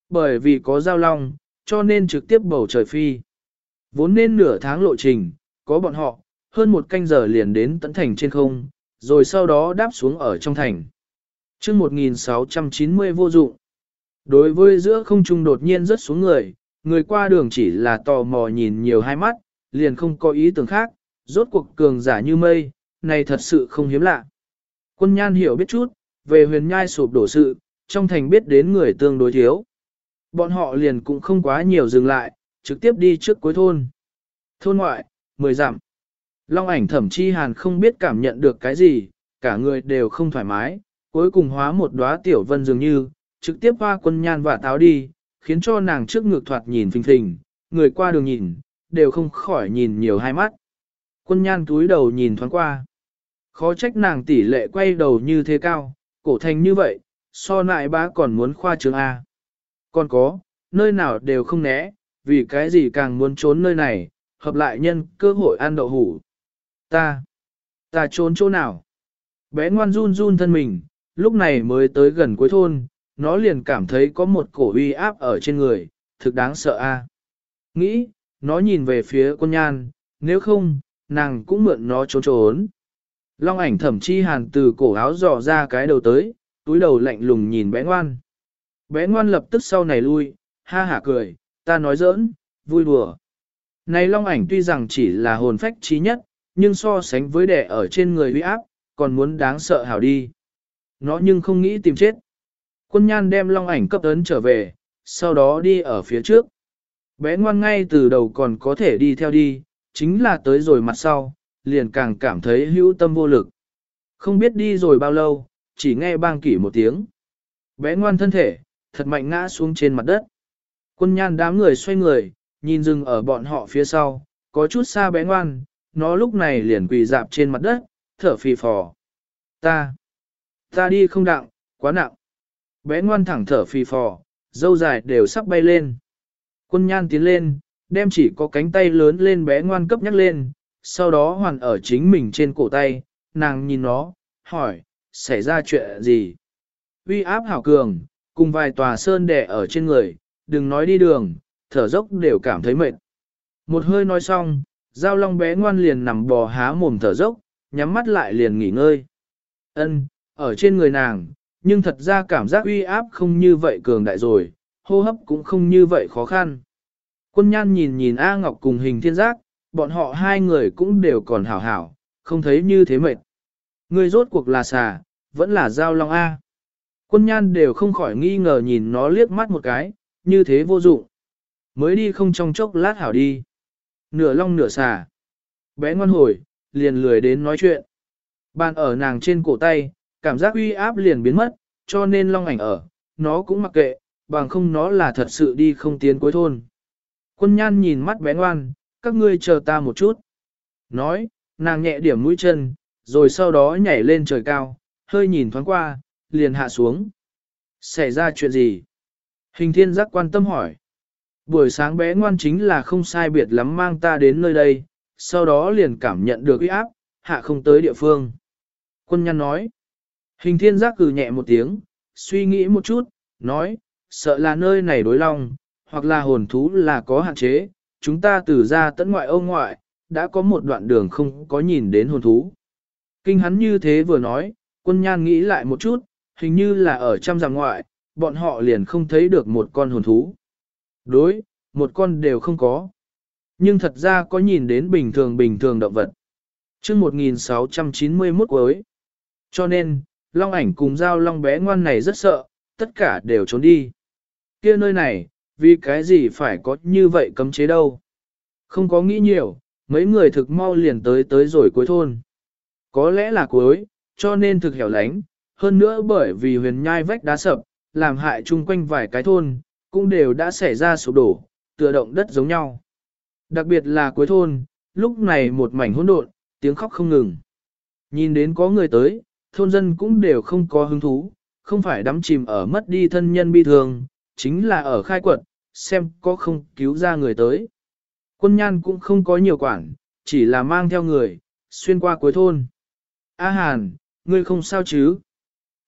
Bởi vì có Giao Long, cho nên trực tiếp bầu trời phi. Vốn nên nửa tháng lộ trình, có bọn họ, hơn một canh giờ liền đến tận thành trên không, rồi sau đó đáp xuống ở trong thành. chương 1690 vô dụng. Đối với giữa không trung đột nhiên rớt xuống người, người qua đường chỉ là tò mò nhìn nhiều hai mắt, liền không có ý tưởng khác, rốt cuộc cường giả như mây, này thật sự không hiếm lạ. Quân nhan hiểu biết chút, về huyền nhai sụp đổ sự, trong thành biết đến người tương đối thiếu. Bọn họ liền cũng không quá nhiều dừng lại, trực tiếp đi trước cuối thôn. Thôn ngoại, mười dặm. Long ảnh thẩm chi hàn không biết cảm nhận được cái gì, cả người đều không thoải mái, cuối cùng hóa một đóa tiểu vân dường như, trực tiếp hoa quân nhan và táo đi, khiến cho nàng trước ngược thoạt nhìn phình phình, người qua đường nhìn, đều không khỏi nhìn nhiều hai mắt. Quân nhan túi đầu nhìn thoáng qua. Khó trách nàng tỷ lệ quay đầu như thế cao, cổ thành như vậy, so nại bá còn muốn khoa trường A. Còn có, nơi nào đều không né, vì cái gì càng muốn trốn nơi này, hợp lại nhân cơ hội ăn đậu hủ. Ta, ta trốn chỗ nào? Bé ngoan run run thân mình, lúc này mới tới gần cuối thôn, nó liền cảm thấy có một cổ uy áp ở trên người, thực đáng sợ a. Nghĩ, nó nhìn về phía quân nhan, nếu không, nàng cũng mượn nó trốn trốn. Long ảnh thẩm chi hàn từ cổ áo dò ra cái đầu tới, túi đầu lạnh lùng nhìn bé ngoan. Bé ngoan lập tức sau này lui, ha hả cười, ta nói giỡn, vui đùa. Này long ảnh tuy rằng chỉ là hồn phách trí nhất, nhưng so sánh với đẻ ở trên người uy áp, còn muốn đáng sợ hảo đi. Nó nhưng không nghĩ tìm chết. Quân nhan đem long ảnh cấp ấn trở về, sau đó đi ở phía trước. Bé ngoan ngay từ đầu còn có thể đi theo đi, chính là tới rồi mặt sau, liền càng cảm thấy hữu tâm vô lực. Không biết đi rồi bao lâu, chỉ nghe bang kỷ một tiếng. Bé ngoan thân thể, thật mạnh ngã xuống trên mặt đất. Quân nhan đám người xoay người, nhìn dừng ở bọn họ phía sau, có chút xa bé ngoan, nó lúc này liền quỳ dạp trên mặt đất, thở phì phò. Ta, ta đi không đặng, quá nặng. Bé ngoan thẳng thở phì phò, dâu dài đều sắp bay lên. Quân nhan tiến lên, đem chỉ có cánh tay lớn lên bé ngoan cấp nhắc lên, sau đó hoàn ở chính mình trên cổ tay, nàng nhìn nó, hỏi, xảy ra chuyện gì? Uy áp hảo cường, cùng vài tòa sơn đẻ ở trên người, đừng nói đi đường, thở dốc đều cảm thấy mệt. Một hơi nói xong, giao long bé ngoan liền nằm bò há mồm thở dốc, nhắm mắt lại liền nghỉ ngơi. Ân, ở trên người nàng, nhưng thật ra cảm giác uy áp không như vậy cường đại rồi, hô hấp cũng không như vậy khó khăn. Quân nhan nhìn nhìn A Ngọc cùng hình thiên giác, bọn họ hai người cũng đều còn hảo hảo, không thấy như thế mệt. Người rốt cuộc là xà, vẫn là giao long A. Quân nhan đều không khỏi nghi ngờ nhìn nó liếc mắt một cái, như thế vô dụng. Mới đi không trong chốc lát hảo đi. Nửa long nửa xà. Bé ngoan hồi, liền lười đến nói chuyện. Bàn ở nàng trên cổ tay, cảm giác uy áp liền biến mất, cho nên long ảnh ở, nó cũng mặc kệ, bằng không nó là thật sự đi không tiến cuối thôn. Quân nhan nhìn mắt bé ngoan, các ngươi chờ ta một chút. Nói, nàng nhẹ điểm mũi chân, rồi sau đó nhảy lên trời cao, hơi nhìn thoáng qua, liền hạ xuống. Xảy ra chuyện gì? Hình thiên giác quan tâm hỏi. Buổi sáng bé ngoan chính là không sai biệt lắm mang ta đến nơi đây, sau đó liền cảm nhận được uy áp, hạ không tới địa phương. Quân nhân nói. Hình thiên giác cử nhẹ một tiếng, suy nghĩ một chút, nói, sợ là nơi này đối long, hoặc là hồn thú là có hạn chế, chúng ta từ ra tận ngoại ô ngoại, đã có một đoạn đường không có nhìn đến hồn thú. Kinh hắn như thế vừa nói, quân nhan nghĩ lại một chút, hình như là ở trăm giang ngoại, bọn họ liền không thấy được một con hồn thú. Đối, một con đều không có. Nhưng thật ra có nhìn đến bình thường bình thường động vật. chương 1691 cuối. Cho nên, long ảnh cùng dao long bé ngoan này rất sợ, tất cả đều trốn đi. kia nơi này, vì cái gì phải có như vậy cấm chế đâu. Không có nghĩ nhiều, mấy người thực mau liền tới tới rồi cuối thôn. Có lẽ là cuối, cho nên thực hẻo lánh, hơn nữa bởi vì huyền nhai vách đá sập, làm hại chung quanh vài cái thôn, cũng đều đã xảy ra sụp đổ, tựa động đất giống nhau. Đặc biệt là cuối thôn, lúc này một mảnh hỗn độn, tiếng khóc không ngừng. Nhìn đến có người tới, thôn dân cũng đều không có hứng thú, không phải đắm chìm ở mất đi thân nhân bi thường, chính là ở khai quật, xem có không cứu ra người tới. Quân nhan cũng không có nhiều quản, chỉ là mang theo người, xuyên qua cuối thôn. A Hàn, ngươi không sao chứ?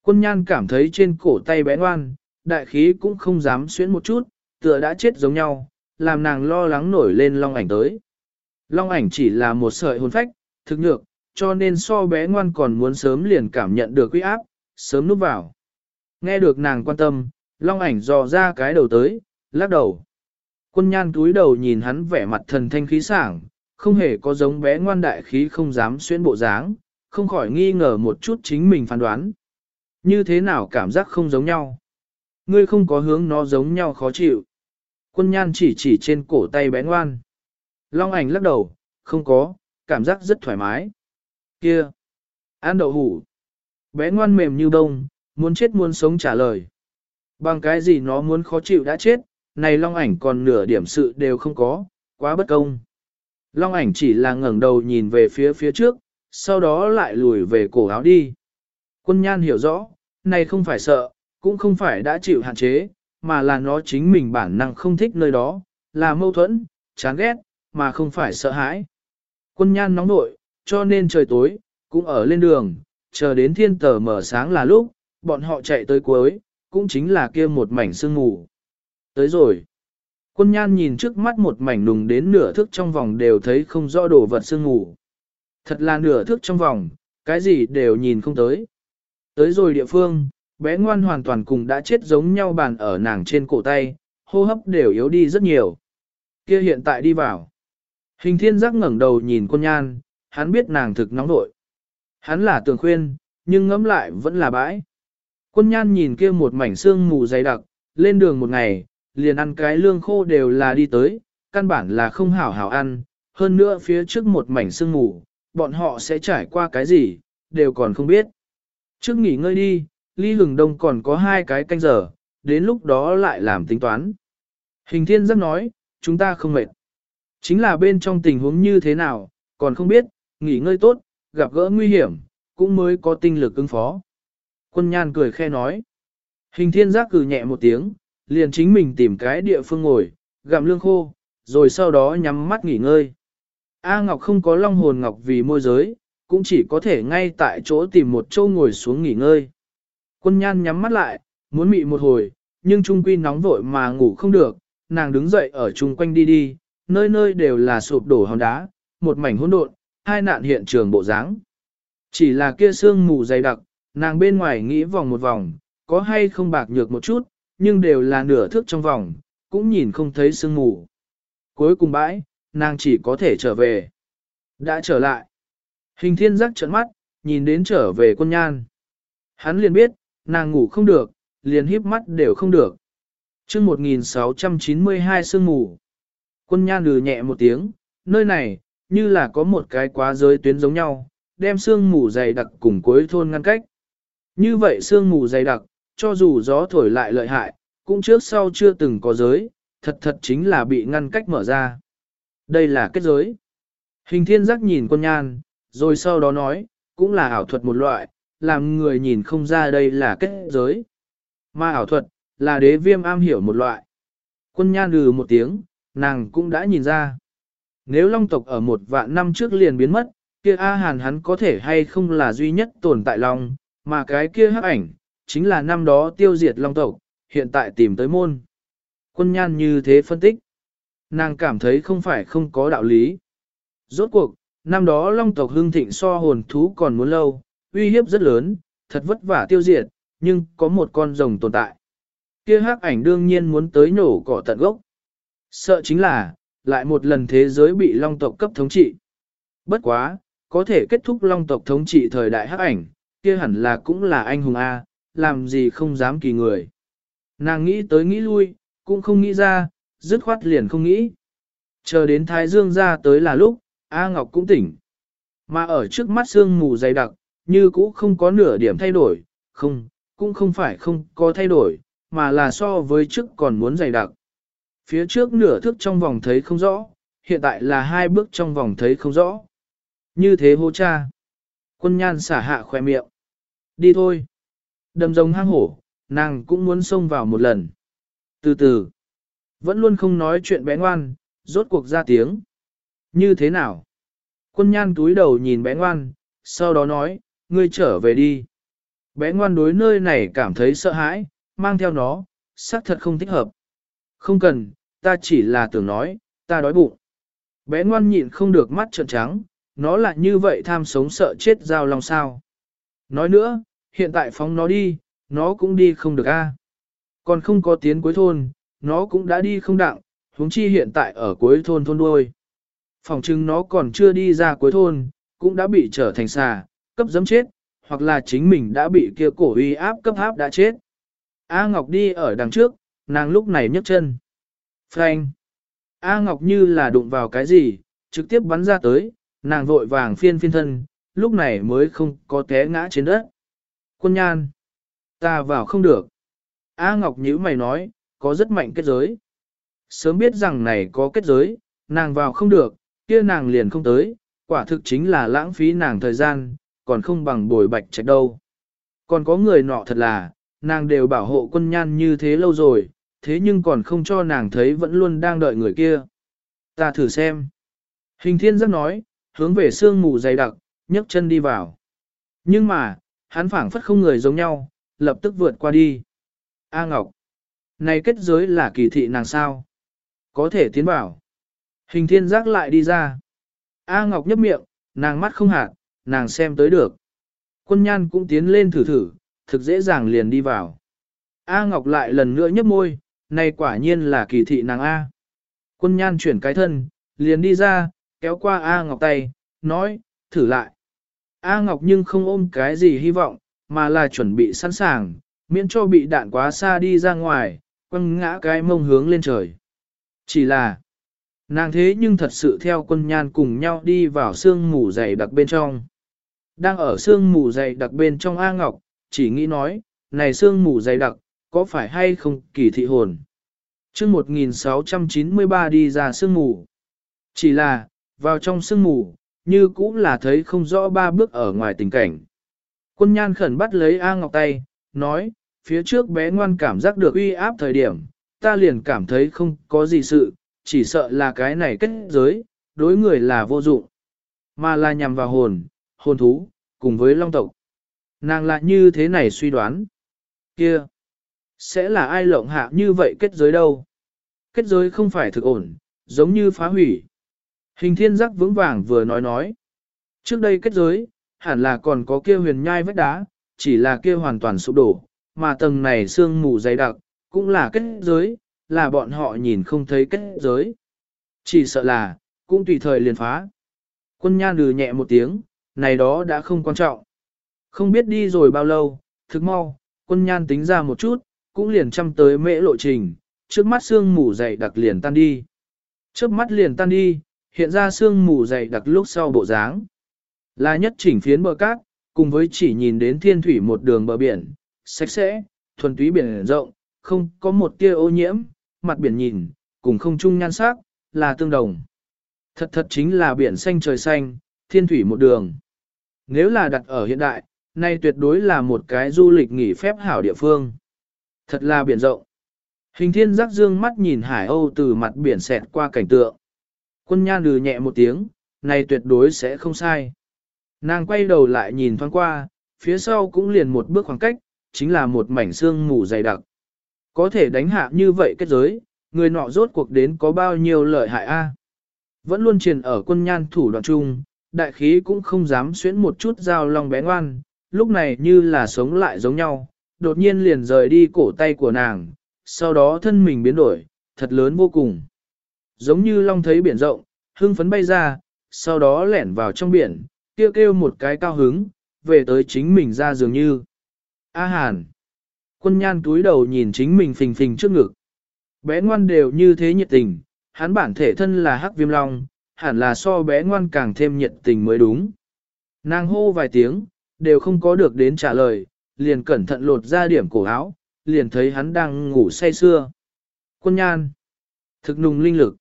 Quân nhan cảm thấy trên cổ tay bé ngoan, đại khí cũng không dám xuyến một chút, tựa đã chết giống nhau, làm nàng lo lắng nổi lên long ảnh tới. Long ảnh chỉ là một sợi hồn phách, thực nhược, cho nên so bé ngoan còn muốn sớm liền cảm nhận được quy áp, sớm núp vào. Nghe được nàng quan tâm, long ảnh dò ra cái đầu tới, lắc đầu. Quân nhan túi đầu nhìn hắn vẻ mặt thần thanh khí sảng, không hề có giống bé ngoan đại khí không dám xuyên bộ dáng, không khỏi nghi ngờ một chút chính mình phán đoán. Như thế nào cảm giác không giống nhau? Ngươi không có hướng nó giống nhau khó chịu. Quân nhan chỉ chỉ trên cổ tay bé ngoan. Long ảnh lắc đầu, không có, cảm giác rất thoải mái. Kia! Ăn đậu hủ. Bé ngoan mềm như bông, muốn chết muốn sống trả lời. Bằng cái gì nó muốn khó chịu đã chết, này long ảnh còn nửa điểm sự đều không có, quá bất công. Long ảnh chỉ là ngẩng đầu nhìn về phía phía trước, sau đó lại lùi về cổ áo đi. Quân nhan hiểu rõ, này không phải sợ, cũng không phải đã chịu hạn chế, mà là nó chính mình bản năng không thích nơi đó, là mâu thuẫn, chán ghét, mà không phải sợ hãi. Quân nhan nóng nội, cho nên trời tối, cũng ở lên đường, chờ đến thiên tờ mở sáng là lúc, bọn họ chạy tới cuối, cũng chính là kia một mảnh sương mù. Tới rồi. Quân nhan nhìn trước mắt một mảnh nùng đến nửa thước trong vòng đều thấy không rõ đồ vật sương mù. Thật là nửa thước trong vòng, cái gì đều nhìn không tới. Tới rồi địa phương, bé ngoan hoàn toàn cùng đã chết giống nhau bàn ở nàng trên cổ tay, hô hấp đều yếu đi rất nhiều. Kia hiện tại đi vào. Hình thiên giác ngẩng đầu nhìn quân nhan, hắn biết nàng thực nóng nội. Hắn là tường khuyên, nhưng ngẫm lại vẫn là bãi. Quân nhan nhìn kia một mảnh xương mù dày đặc, lên đường một ngày, liền ăn cái lương khô đều là đi tới, căn bản là không hảo hảo ăn, hơn nữa phía trước một mảnh xương mù, bọn họ sẽ trải qua cái gì, đều còn không biết. Trước nghỉ ngơi đi, ly hừng đông còn có hai cái canh giờ, đến lúc đó lại làm tính toán. Hình thiên giác nói, chúng ta không mệt. Chính là bên trong tình huống như thế nào, còn không biết, nghỉ ngơi tốt, gặp gỡ nguy hiểm, cũng mới có tinh lực ứng phó. Quân nhan cười khe nói. Hình thiên giác cử nhẹ một tiếng, liền chính mình tìm cái địa phương ngồi, gặm lương khô, rồi sau đó nhắm mắt nghỉ ngơi. A Ngọc không có long hồn ngọc vì môi giới, cũng chỉ có thể ngay tại chỗ tìm một chỗ ngồi xuống nghỉ ngơi. Quân nhan nhắm mắt lại, muốn mị một hồi, nhưng trung quy nóng vội mà ngủ không được, nàng đứng dậy ở chung quanh đi đi, nơi nơi đều là sụp đổ hòn đá, một mảnh hỗn độn, hai nạn hiện trường bộ dáng. Chỉ là kia sương mù dày đặc, nàng bên ngoài nghĩ vòng một vòng, có hay không bạc nhược một chút, nhưng đều là nửa thước trong vòng, cũng nhìn không thấy sương mù. Cuối cùng bãi, nàng chỉ có thể trở về. Đã trở lại. Hình thiên giác trợn mắt, nhìn đến trở về quân nhan. Hắn liền biết, nàng ngủ không được, liền híp mắt đều không được. chương 1692 sương ngủ. Quân nhan lừ nhẹ một tiếng, nơi này, như là có một cái quá giới tuyến giống nhau, đem sương mù dày đặc cùng cuối thôn ngăn cách. Như vậy sương mù dày đặc, cho dù gió thổi lại lợi hại, cũng trước sau chưa từng có giới, thật thật chính là bị ngăn cách mở ra. Đây là kết giới. Hình thiên giác nhìn quân nhan, rồi sau đó nói, cũng là ảo thuật một loại, làm người nhìn không ra đây là kết giới. Mà ảo thuật, là đế viêm am hiểu một loại. Quân nhan lừ một tiếng, nàng cũng đã nhìn ra. Nếu long tộc ở một vạn năm trước liền biến mất, kia A Hàn hắn có thể hay không là duy nhất tồn tại long, mà cái kia hắc ảnh, chính là năm đó tiêu diệt long tộc, hiện tại tìm tới môn. Quân nhan như thế phân tích. Nàng cảm thấy không phải không có đạo lý. Rốt cuộc, năm đó long tộc hưng thịnh so hồn thú còn muốn lâu, uy hiếp rất lớn, thật vất vả tiêu diệt, nhưng có một con rồng tồn tại. Kia hắc ảnh đương nhiên muốn tới nổ cỏ tận gốc. Sợ chính là, lại một lần thế giới bị long tộc cấp thống trị. Bất quá, có thể kết thúc long tộc thống trị thời đại hắc ảnh, kia hẳn là cũng là anh hùng A, làm gì không dám kỳ người. Nàng nghĩ tới nghĩ lui, cũng không nghĩ ra, dứt khoát liền không nghĩ. Chờ đến Thái Dương ra tới là lúc, A Ngọc cũng tỉnh. Mà ở trước mắt sương mù dày đặc, như cũ không có nửa điểm thay đổi, không, cũng không phải không có thay đổi, mà là so với trước còn muốn dày đặc. Phía trước nửa thước trong vòng thấy không rõ, hiện tại là hai bước trong vòng thấy không rõ. Như thế hô cha. Quân nhan xả hạ khoe miệng. Đi thôi. Đầm rồng hang hổ, nàng cũng muốn xông vào một lần. Từ từ. Vẫn luôn không nói chuyện bé ngoan, rốt cuộc ra tiếng. Như thế nào? Quân nhan túi đầu nhìn bé ngoan, sau đó nói, ngươi trở về đi. Bé ngoan đối nơi này cảm thấy sợ hãi, mang theo nó, xác thật không thích hợp. Không cần, ta chỉ là tưởng nói, ta đói bụng. Bé ngoan nhịn không được mắt trợn trắng, nó là như vậy tham sống sợ chết giao lòng sao. Nói nữa, hiện tại phóng nó đi, nó cũng đi không được a. Còn không có tiến cuối thôn, nó cũng đã đi không đặng, huống chi hiện tại ở cuối thôn thôn đuôi. Phòng chừng nó còn chưa đi ra cuối thôn, cũng đã bị trở thành xà, cấp dấm chết, hoặc là chính mình đã bị kia cổ uy áp cấp áp đã chết. A Ngọc đi ở đằng trước, nàng lúc này nhấc chân. Phanh. A Ngọc như là đụng vào cái gì, trực tiếp bắn ra tới, nàng vội vàng phiên phiên thân, lúc này mới không có té ngã trên đất. Quân nhan. Ta vào không được. A Ngọc nhíu mày nói, có rất mạnh kết giới. Sớm biết rằng này có kết giới, nàng vào không được, kia nàng liền không tới, quả thực chính là lãng phí nàng thời gian, còn không bằng bồi bạch trạch đâu. Còn có người nọ thật là, nàng đều bảo hộ quân nhan như thế lâu rồi, thế nhưng còn không cho nàng thấy vẫn luôn đang đợi người kia. Ta thử xem. Hình thiên giác nói, hướng về sương mù dày đặc, nhấc chân đi vào. Nhưng mà, hắn phảng phất không người giống nhau, lập tức vượt qua đi. A Ngọc. Này kết giới là kỳ thị nàng sao? Có thể tiến vào. Hình thiên giác lại đi ra. A Ngọc nhấp miệng, nàng mắt không hạt, nàng xem tới được. Quân nhan cũng tiến lên thử thử, thực dễ dàng liền đi vào. A Ngọc lại lần nữa nhấp môi, này quả nhiên là kỳ thị nàng A. Quân nhan chuyển cái thân, liền đi ra, kéo qua A Ngọc tay, nói, thử lại. A Ngọc nhưng không ôm cái gì hy vọng, mà là chuẩn bị sẵn sàng, miễn cho bị đạn quá xa đi ra ngoài, quăng ngã cái mông hướng lên trời. Chỉ là, nàng thế nhưng thật sự theo quân nhan cùng nhau đi vào sương mù dày đặc bên trong. Đang ở sương mù dày đặc bên trong A Ngọc, chỉ nghĩ nói, này sương mù dày đặc, có phải hay không kỳ thị hồn. chương 1693 đi ra sương mù. Chỉ là, vào trong sương mù, như cũng là thấy không rõ ba bước ở ngoài tình cảnh. Quân nhan khẩn bắt lấy A Ngọc tay, nói, phía trước bé ngoan cảm giác được uy áp thời điểm, ta liền cảm thấy không có gì sự, chỉ sợ là cái này kết giới, đối người là vô dụng, mà là nhằm vào hồn, hồn thú, cùng với long tộc. Nàng lại như thế này suy đoán. Kia, sẽ là ai lộng hạ như vậy kết giới đâu? Kết giới không phải thực ổn, giống như phá hủy. Hình thiên giác vững vàng vừa nói nói. Trước đây kết giới, hẳn là còn có kia huyền nhai vách đá, chỉ là kia hoàn toàn sụp đổ, mà tầng này sương mù dày đặc, cũng là kết giới, là bọn họ nhìn không thấy kết giới. Chỉ sợ là, cũng tùy thời liền phá. Quân nha lừ nhẹ một tiếng, này đó đã không quan trọng. Không biết đi rồi bao lâu, thực mau, quân nhan tính ra một chút, cũng liền chăm tới mễ lộ trình, trước mắt sương mù dày đặc liền tan đi. Trước mắt liền tan đi, hiện ra sương mù dày đặc lúc sau bộ dáng. Là nhất chỉnh phiến bờ cát, cùng với chỉ nhìn đến thiên thủy một đường bờ biển, sạch sẽ, thuần túy biển rộng, không có một tia ô nhiễm, mặt biển nhìn, cùng không chung nhan sắc, là tương đồng. Thật thật chính là biển xanh trời xanh, thiên thủy một đường. Nếu là đặt ở hiện đại, nay tuyệt đối là một cái du lịch nghỉ phép hảo địa phương. Thật là biển rộng. Hình thiên giác dương mắt nhìn hải âu từ mặt biển xẹt qua cảnh tượng. Quân nha lừ nhẹ một tiếng, này tuyệt đối sẽ không sai. Nàng quay đầu lại nhìn thoáng qua, phía sau cũng liền một bước khoảng cách, chính là một mảnh xương mù dày đặc. Có thể đánh hạ như vậy kết giới, người nọ rốt cuộc đến có bao nhiêu lợi hại a? Vẫn luôn truyền ở quân nhan thủ đoạn chung, đại khí cũng không dám xuyến một chút dao lòng bé ngoan, lúc này như là sống lại giống nhau, đột nhiên liền rời đi cổ tay của nàng, sau đó thân mình biến đổi, thật lớn vô cùng. Giống như long thấy biển rộng, hưng phấn bay ra, sau đó lẻn vào trong biển, kêu kêu một cái cao hứng, về tới chính mình ra dường như. A Hàn. Quân nhan túi đầu nhìn chính mình phình phình trước ngực. Bé ngoan đều như thế nhiệt tình, hắn bản thể thân là hắc viêm long, hẳn là so bé ngoan càng thêm nhiệt tình mới đúng. Nàng hô vài tiếng, đều không có được đến trả lời, liền cẩn thận lột ra điểm cổ áo, liền thấy hắn đang ngủ say sưa. Quân nhan. Thực nùng linh lực.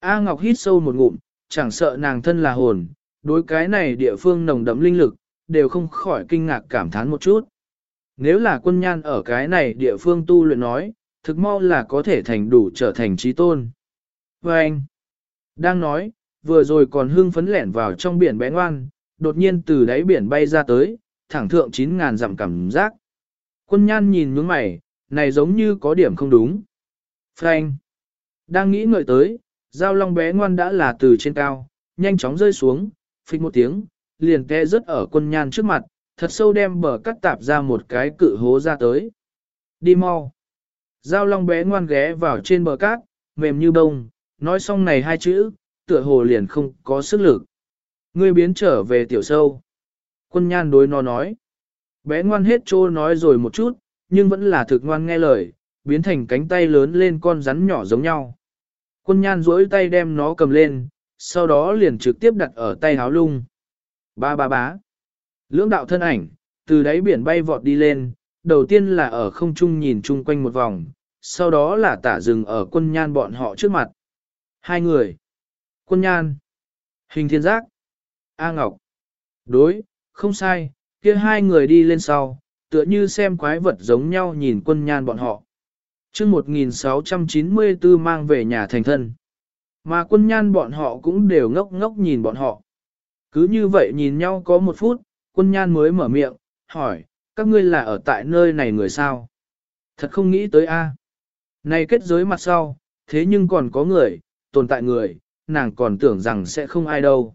A Ngọc hít sâu một ngụm, chẳng sợ nàng thân là hồn, đối cái này địa phương nồng đậm linh lực, đều không khỏi kinh ngạc cảm thán một chút. Nếu là quân nhan ở cái này địa phương tu luyện nói, thực mau là có thể thành đủ trở thành trí tôn. Và anh, đang nói, vừa rồi còn hưng phấn lẻn vào trong biển bé ngoan, đột nhiên từ đáy biển bay ra tới, thẳng thượng 9.000 dặm cảm giác. Quân nhan nhìn nhướng mày, này giống như có điểm không đúng. Frank, đang nghĩ ngợi tới, giao long bé ngoan đã là từ trên cao, nhanh chóng rơi xuống, phịch một tiếng, liền té rớt ở quân nhan trước mặt, thật sâu đem bờ cắt tạp ra một cái cự hố ra tới. Đi mau. Giao long bé ngoan ghé vào trên bờ cát, mềm như bông, nói xong này hai chữ, tựa hồ liền không có sức lực. Ngươi biến trở về tiểu sâu. Quân nhan đối nó nói. Bé ngoan hết trô nói rồi một chút, nhưng vẫn là thực ngoan nghe lời, biến thành cánh tay lớn lên con rắn nhỏ giống nhau. Quân nhan duỗi tay đem nó cầm lên, sau đó liền trực tiếp đặt ở tay háo lung. Ba ba bá. Lưỡng đạo thân ảnh, từ đáy biển bay vọt đi lên, đầu tiên là ở không trung nhìn chung quanh một vòng, sau đó là tả rừng ở quân nhan bọn họ trước mặt. Hai người. Quân nhan. Hình thiên giác. A Ngọc. Đối, không sai, kia hai người đi lên sau, tựa như xem quái vật giống nhau nhìn quân nhan bọn họ. chương 1694 mang về nhà thành thân. Mà quân nhan bọn họ cũng đều ngốc ngốc nhìn bọn họ. Cứ như vậy nhìn nhau có một phút, quân nhan mới mở miệng, hỏi, các ngươi là ở tại nơi này người sao? Thật không nghĩ tới a. Này kết giới mặt sau, thế nhưng còn có người, tồn tại người, nàng còn tưởng rằng sẽ không ai đâu.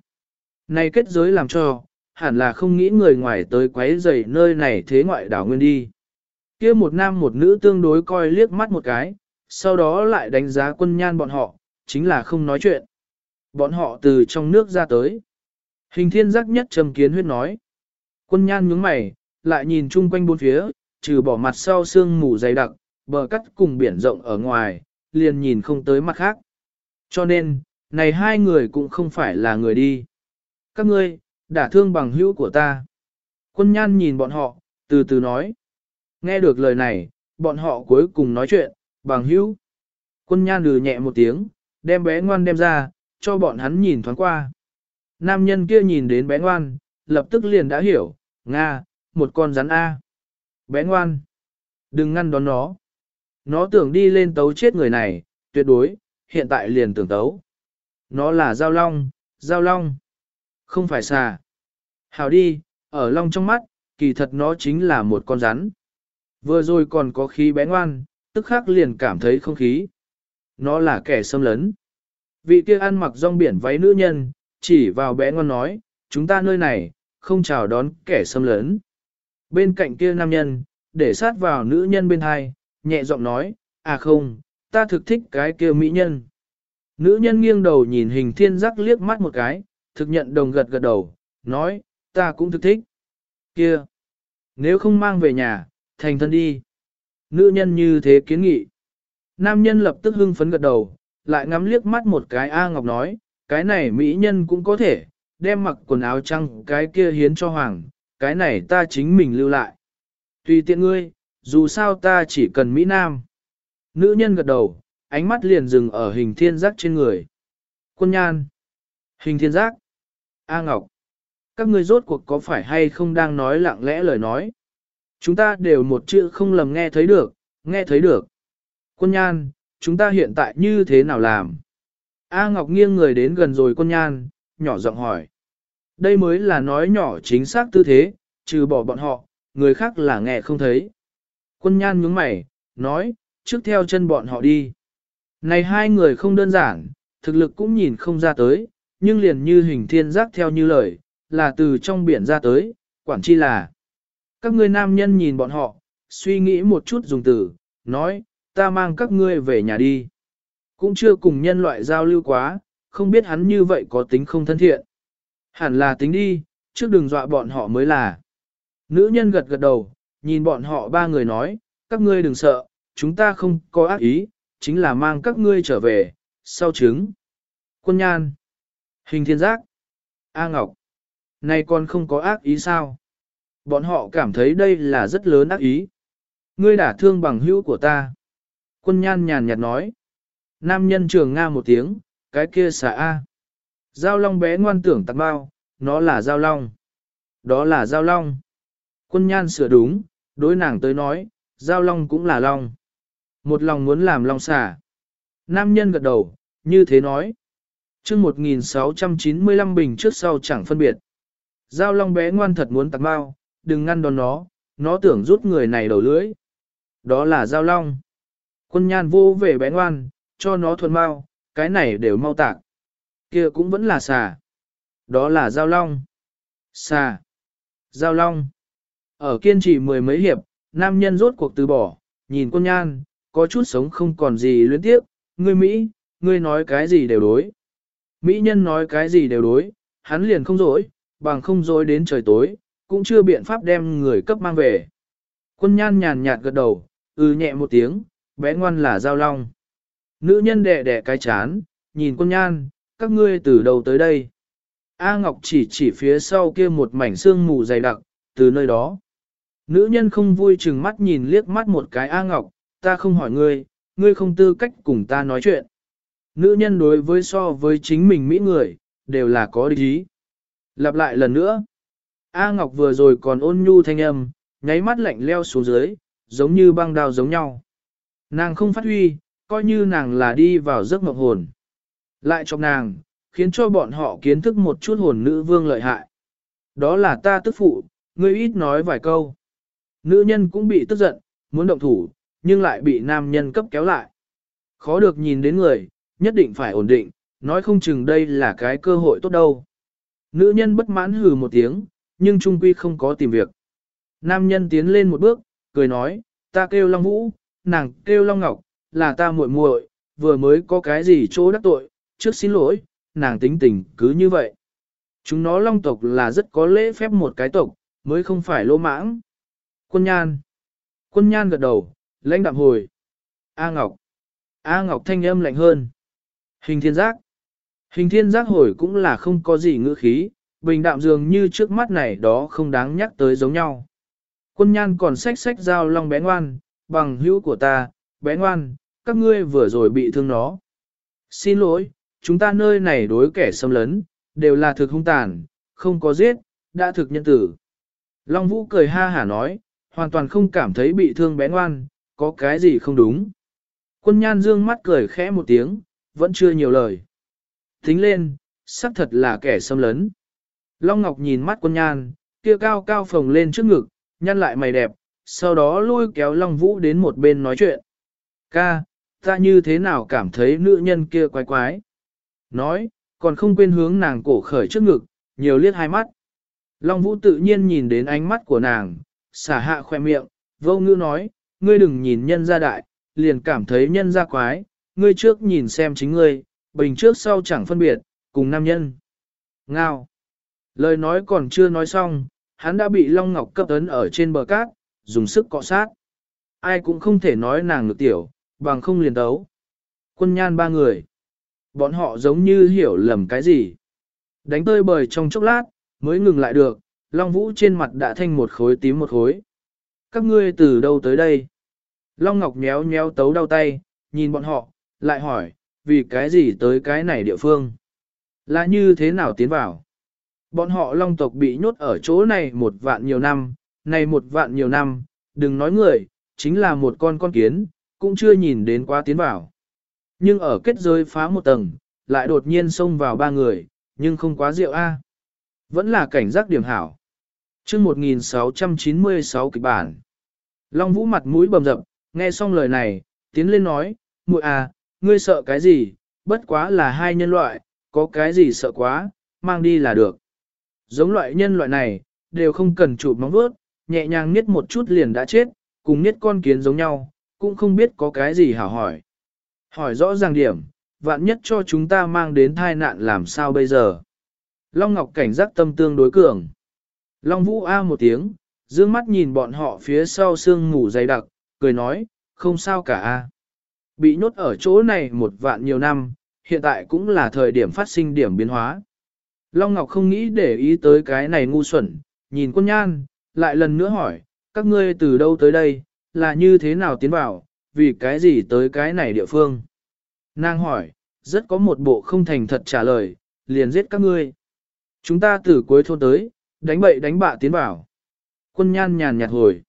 Này kết giới làm cho, hẳn là không nghĩ người ngoài tới quấy rầy nơi này thế ngoại đảo nguyên đi. kia một nam một nữ tương đối coi liếc mắt một cái, sau đó lại đánh giá quân nhan bọn họ, chính là không nói chuyện. Bọn họ từ trong nước ra tới. Hình thiên giác nhất trầm kiến huyết nói. Quân nhan nhướng mày, lại nhìn chung quanh bốn phía, trừ bỏ mặt sau sương mù dày đặc, bờ cắt cùng biển rộng ở ngoài, liền nhìn không tới mặt khác. Cho nên, này hai người cũng không phải là người đi. Các ngươi, đã thương bằng hữu của ta. Quân nhan nhìn bọn họ, Từ từ nói. Nghe được lời này, bọn họ cuối cùng nói chuyện, bằng hữu. Quân nhan lừ nhẹ một tiếng, đem bé ngoan đem ra, cho bọn hắn nhìn thoáng qua. Nam nhân kia nhìn đến bé ngoan, lập tức liền đã hiểu, Nga, một con rắn A. Bé ngoan, đừng ngăn đón nó. Nó tưởng đi lên tấu chết người này, tuyệt đối, hiện tại liền tưởng tấu. Nó là giao long, giao long, không phải xà. Hảo đi, ở long trong mắt, kỳ thật nó chính là một con rắn. Vừa rồi còn có khí bé ngoan, tức khắc liền cảm thấy không khí. Nó là kẻ xâm lấn. Vị kia ăn mặc rong biển váy nữ nhân, chỉ vào bé ngoan nói, chúng ta nơi này, không chào đón kẻ xâm lấn. Bên cạnh kia nam nhân, để sát vào nữ nhân bên hai, nhẹ giọng nói, à không, ta thực thích cái kia mỹ nhân. Nữ nhân nghiêng đầu nhìn hình thiên giác liếc mắt một cái, thực nhận đồng gật gật đầu, nói, ta cũng thực thích. Kia, nếu không mang về nhà, thành thân đi. Nữ nhân như thế kiến nghị. Nam nhân lập tức hưng phấn gật đầu, lại ngắm liếc mắt một cái A Ngọc nói, cái này mỹ nhân cũng có thể, đem mặc quần áo trăng cái kia hiến cho hoàng, cái này ta chính mình lưu lại. Tùy tiện ngươi, dù sao ta chỉ cần Mỹ Nam. Nữ nhân gật đầu, ánh mắt liền dừng ở hình thiên giác trên người. Quân nhan. Hình thiên giác. A Ngọc. Các ngươi rốt cuộc có phải hay không đang nói lặng lẽ lời nói. Chúng ta đều một chữ không lầm nghe thấy được, nghe thấy được. Quân nhan, chúng ta hiện tại như thế nào làm? A Ngọc nghiêng người đến gần rồi quân nhan, nhỏ giọng hỏi. Đây mới là nói nhỏ chính xác tư thế, trừ bỏ bọn họ, người khác là nghe không thấy. Quân nhan nhướng mày, nói, trước theo chân bọn họ đi. Này hai người không đơn giản, thực lực cũng nhìn không ra tới, nhưng liền như hình thiên giác theo như lời, là từ trong biển ra tới, quản chi là. Các ngươi nam nhân nhìn bọn họ, suy nghĩ một chút dùng từ, nói, ta mang các ngươi về nhà đi. Cũng chưa cùng nhân loại giao lưu quá, không biết hắn như vậy có tính không thân thiện. Hẳn là tính đi, trước đừng dọa bọn họ mới là. Nữ nhân gật gật đầu, nhìn bọn họ ba người nói, các ngươi đừng sợ, chúng ta không có ác ý, chính là mang các ngươi trở về, sau trứng. Quân nhan, hình thiên giác, A Ngọc, nay còn không có ác ý sao? Bọn họ cảm thấy đây là rất lớn ác ý. Ngươi đã thương bằng hữu của ta. Quân nhan nhàn nhạt nói. Nam nhân trường Nga một tiếng, cái kia xả A. Giao long bé ngoan tưởng tạc bao, nó là giao long. Đó là giao long. Quân nhan sửa đúng, đối nàng tới nói, giao long cũng là long. Một lòng muốn làm long xả. Nam nhân gật đầu, như thế nói. chương 1695 bình trước sau chẳng phân biệt. Giao long bé ngoan thật muốn tặng bao, đừng ngăn đón nó, nó tưởng rút người này đầu lưỡi. Đó là giao long. Quân nhan vô về bé ngoan, cho nó thuần mau, cái này đều mau tạc. kia cũng vẫn là xà. Đó là giao long. Xà. Giao long. Ở kiên trì mười mấy hiệp, nam nhân rốt cuộc từ bỏ, nhìn quân nhan, có chút sống không còn gì luyến tiếc, ngươi Mỹ, ngươi nói cái gì đều đối. Mỹ nhân nói cái gì đều đối, hắn liền không dối, bằng không dối đến trời tối, cũng chưa biện pháp đem người cấp mang về. Quân nhan nhàn nhạt gật đầu, ừ nhẹ một tiếng, bé ngoan là giao long. Nữ nhân đẻ đẻ cái chán, nhìn quân nhan, các ngươi từ đầu tới đây. A Ngọc chỉ chỉ phía sau kia một mảnh xương mù dày đặc, từ nơi đó. Nữ nhân không vui chừng mắt nhìn liếc mắt một cái A Ngọc, ta không hỏi ngươi, ngươi không tư cách cùng ta nói chuyện. Nữ nhân đối với so với chính mình Mỹ người, đều là có địch ý. Lặp lại lần nữa. A Ngọc vừa rồi còn ôn nhu thanh âm, nháy mắt lạnh leo xuống dưới, giống như băng đao giống nhau. Nàng không phát huy, coi như nàng là đi vào giấc mộng hồn. Lại chọc nàng, khiến cho bọn họ kiến thức một chút hồn nữ vương lợi hại. Đó là ta tức phụ, ngươi ít nói vài câu. Nữ nhân cũng bị tức giận, muốn động thủ, nhưng lại bị nam nhân cấp kéo lại. Khó được nhìn đến người, nhất định phải ổn định, nói không chừng đây là cái cơ hội tốt đâu. Nữ nhân bất mãn hừ một tiếng, nhưng trung quy không có tìm việc. Nam nhân tiến lên một bước, cười nói, ta kêu Long Vũ, nàng kêu Long Ngọc, là ta muội muội, vừa mới có cái gì chỗ đắc tội, trước xin lỗi, nàng tính tình cứ như vậy. Chúng nó Long tộc là rất có lễ phép một cái tộc, mới không phải lô mãng. Quân Nhan Quân Nhan gật đầu, lãnh đạm hồi. A Ngọc A Ngọc thanh âm lạnh hơn. Hình thiên giác Hình thiên giác hồi cũng là không có gì ngữ khí, bình đạm dường như trước mắt này đó không đáng nhắc tới giống nhau. Quân nhan còn xách xách dao long bé ngoan, bằng hữu của ta, bé ngoan, các ngươi vừa rồi bị thương nó. Xin lỗi, chúng ta nơi này đối kẻ xâm lấn, đều là thực hung tàn, không có giết, đã thực nhân tử. Long Vũ cười ha hả nói, hoàn toàn không cảm thấy bị thương bé ngoan, có cái gì không đúng. Quân nhan dương mắt cười khẽ một tiếng, vẫn chưa nhiều lời. Tính lên, xác thật là kẻ xâm lấn. Long Ngọc nhìn mắt quân nhan, kia cao cao phồng lên trước ngực, nhăn lại mày đẹp, sau đó lôi kéo Long Vũ đến một bên nói chuyện. Ca, ta như thế nào cảm thấy nữ nhân kia quái quái. Nói, còn không quên hướng nàng cổ khởi trước ngực, nhiều liếc hai mắt. Long Vũ tự nhiên nhìn đến ánh mắt của nàng, xả hạ khoe miệng, vô ngữ nói, ngươi đừng nhìn nhân gia đại, liền cảm thấy nhân gia quái, ngươi trước nhìn xem chính ngươi, bình trước sau chẳng phân biệt, cùng nam nhân. Ngao. Lời nói còn chưa nói xong, hắn đã bị Long Ngọc cấp ấn ở trên bờ cát, dùng sức cọ sát. Ai cũng không thể nói nàng ngược tiểu, bằng không liền đấu. Quân nhan ba người. Bọn họ giống như hiểu lầm cái gì. Đánh tơi bời trong chốc lát, mới ngừng lại được, Long Vũ trên mặt đã thanh một khối tím một khối. Các ngươi từ đâu tới đây? Long Ngọc nhéo nhéo tấu đau tay, nhìn bọn họ, lại hỏi, vì cái gì tới cái này địa phương? Là như thế nào tiến vào? Bọn họ Long tộc bị nhốt ở chỗ này một vạn nhiều năm, này một vạn nhiều năm, đừng nói người, chính là một con con kiến, cũng chưa nhìn đến quá tiến vào. Nhưng ở kết giới phá một tầng, lại đột nhiên xông vào ba người, nhưng không quá rượu a. Vẫn là cảnh giác điểm hảo. chương 1696 kịch bản. Long Vũ mặt mũi bầm dập, nghe xong lời này, tiến lên nói, muội à, ngươi sợ cái gì, bất quá là hai nhân loại, có cái gì sợ quá, mang đi là được. Giống loại nhân loại này, đều không cần chụp móng vuốt, nhẹ nhàng niết một chút liền đã chết, cùng niết con kiến giống nhau, cũng không biết có cái gì hảo hỏi. Hỏi rõ ràng điểm, vạn nhất cho chúng ta mang đến thai nạn làm sao bây giờ. Long Ngọc cảnh giác tâm tương đối cường. Long Vũ A một tiếng, dương mắt nhìn bọn họ phía sau sương ngủ dày đặc, cười nói, không sao cả A. Bị nhốt ở chỗ này một vạn nhiều năm, hiện tại cũng là thời điểm phát sinh điểm biến hóa. Long Ngọc không nghĩ để ý tới cái này ngu xuẩn, nhìn quân nhan, lại lần nữa hỏi, các ngươi từ đâu tới đây, là như thế nào tiến vào, vì cái gì tới cái này địa phương. Nàng hỏi, rất có một bộ không thành thật trả lời, liền giết các ngươi. Chúng ta từ cuối thôn tới, đánh bậy đánh bạ tiến vào. Quân nhan nhàn nhạt hồi.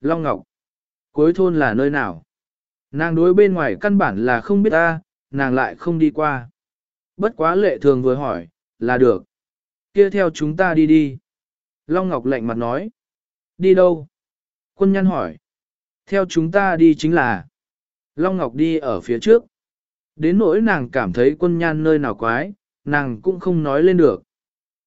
Long Ngọc. Cuối thôn là nơi nào? Nàng đối bên ngoài căn bản là không biết ta, nàng lại không đi qua. Bất quá lệ thường vừa hỏi, là được. Kia theo chúng ta đi đi. Long Ngọc lạnh mặt nói. Đi đâu? Quân nhân hỏi. Theo chúng ta đi chính là. Long Ngọc đi ở phía trước. Đến nỗi nàng cảm thấy quân nhan nơi nào quái, nàng cũng không nói lên được.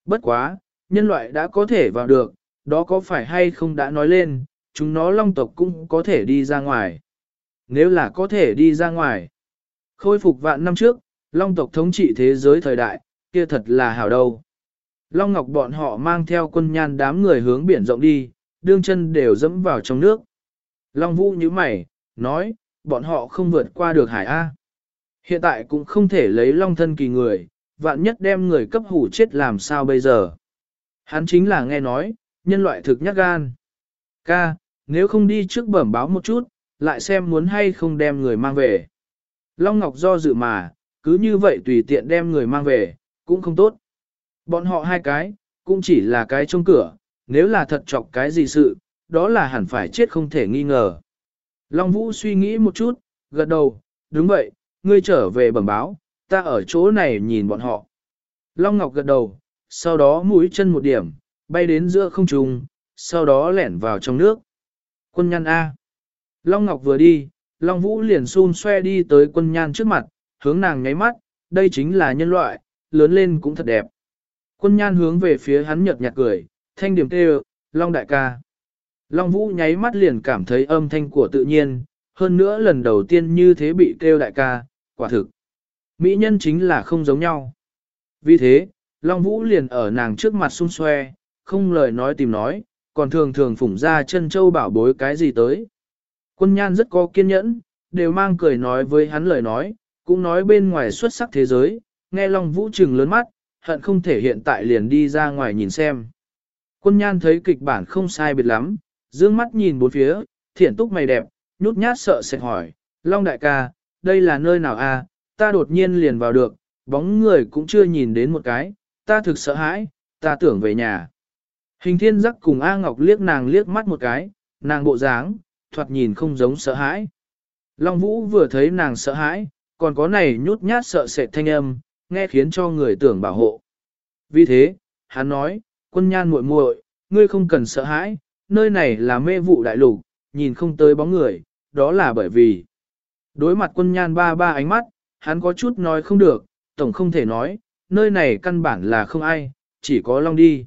Bất quá, nhân loại đã có thể vào được, đó có phải hay không đã nói lên, chúng nó long tộc cũng có thể đi ra ngoài. Nếu là có thể đi ra ngoài, khôi phục vạn năm trước, long tộc thống trị thế giới thời đại, kia thật là hảo đâu. Long Ngọc bọn họ mang theo quân nhan đám người hướng biển rộng đi, đương chân đều dẫm vào trong nước. Long Vũ như mày, nói, bọn họ không vượt qua được hải A. Hiện tại cũng không thể lấy long thân kỳ người, vạn nhất đem người cấp hủ chết làm sao bây giờ. Hắn chính là nghe nói, nhân loại thực nhát gan. Ca, nếu không đi trước bẩm báo một chút, lại xem muốn hay không đem người mang về. Long Ngọc do dự mà, cứ như vậy tùy tiện đem người mang về, cũng không tốt. Bọn họ hai cái, cũng chỉ là cái trong cửa, nếu là thật chọc cái gì sự, đó là hẳn phải chết không thể nghi ngờ. Long Vũ suy nghĩ một chút, gật đầu, đúng vậy, ngươi trở về bẩm báo, ta ở chỗ này nhìn bọn họ. Long Ngọc gật đầu, sau đó mũi chân một điểm, bay đến giữa không trung, sau đó lẻn vào trong nước. Quân nhan A. Long Ngọc vừa đi, Long Vũ liền xun xoe đi tới quân nhan trước mặt, hướng nàng nháy mắt, đây chính là nhân loại, lớn lên cũng thật đẹp. Quân nhan hướng về phía hắn nhợt nhạt cười, thanh điểm kêu, Long đại ca. Long Vũ nháy mắt liền cảm thấy âm thanh của tự nhiên, hơn nữa lần đầu tiên như thế bị kêu đại ca, quả thực. Mỹ nhân chính là không giống nhau. Vì thế, Long Vũ liền ở nàng trước mặt xung xoe, không lời nói tìm nói, còn thường thường phủng ra chân châu bảo bối cái gì tới. Quân nhan rất có kiên nhẫn, đều mang cười nói với hắn lời nói, cũng nói bên ngoài xuất sắc thế giới, nghe Long Vũ trừng lớn mắt, hận không thể hiện tại liền đi ra ngoài nhìn xem. Quân nhan thấy kịch bản không sai biệt lắm, Dương mắt nhìn bốn phía, thiện túc mày đẹp, nhút nhát sợ sệt hỏi, Long đại ca, đây là nơi nào a? À? ta đột nhiên liền vào được, bóng người cũng chưa nhìn đến một cái, ta thực sợ hãi, ta tưởng về nhà. Hình thiên giác cùng A Ngọc liếc nàng liếc mắt một cái, nàng bộ dáng, thoạt nhìn không giống sợ hãi. Long Vũ vừa thấy nàng sợ hãi, còn có này nhút nhát sợ sệt thanh âm, nghe khiến cho người tưởng bảo hộ. Vì thế, hắn nói, quân nhan muội muội, ngươi không cần sợ hãi, nơi này là mê vụ đại lục, nhìn không tới bóng người, đó là bởi vì. Đối mặt quân nhan ba ba ánh mắt, hắn có chút nói không được, tổng không thể nói, nơi này căn bản là không ai, chỉ có Long đi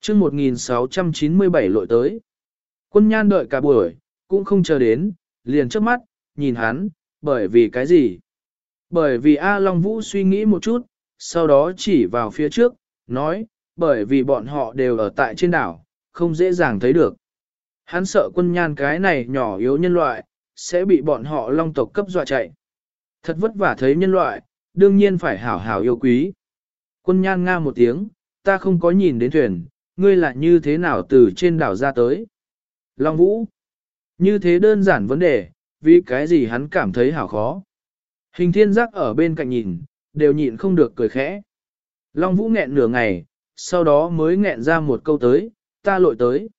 chương 1697 lội tới. Quân nhan đợi cả buổi, cũng không chờ đến, liền trước mắt, nhìn hắn, bởi vì cái gì? Bởi vì A Long Vũ suy nghĩ một chút, sau đó chỉ vào phía trước, nói, bởi vì bọn họ đều ở tại trên đảo, không dễ dàng thấy được. Hắn sợ quân nhan cái này nhỏ yếu nhân loại, sẽ bị bọn họ long tộc cấp dọa chạy. Thật vất vả thấy nhân loại, đương nhiên phải hảo hảo yêu quý. Quân nhan nga một tiếng, ta không có nhìn đến thuyền, ngươi là như thế nào từ trên đảo ra tới. Long Vũ. Như thế đơn giản vấn đề, vì cái gì hắn cảm thấy hảo khó. Hình thiên giác ở bên cạnh nhìn, đều nhịn không được cười khẽ. Long Vũ nghẹn nửa ngày, sau đó mới nghẹn ra một câu tới, ta lội tới.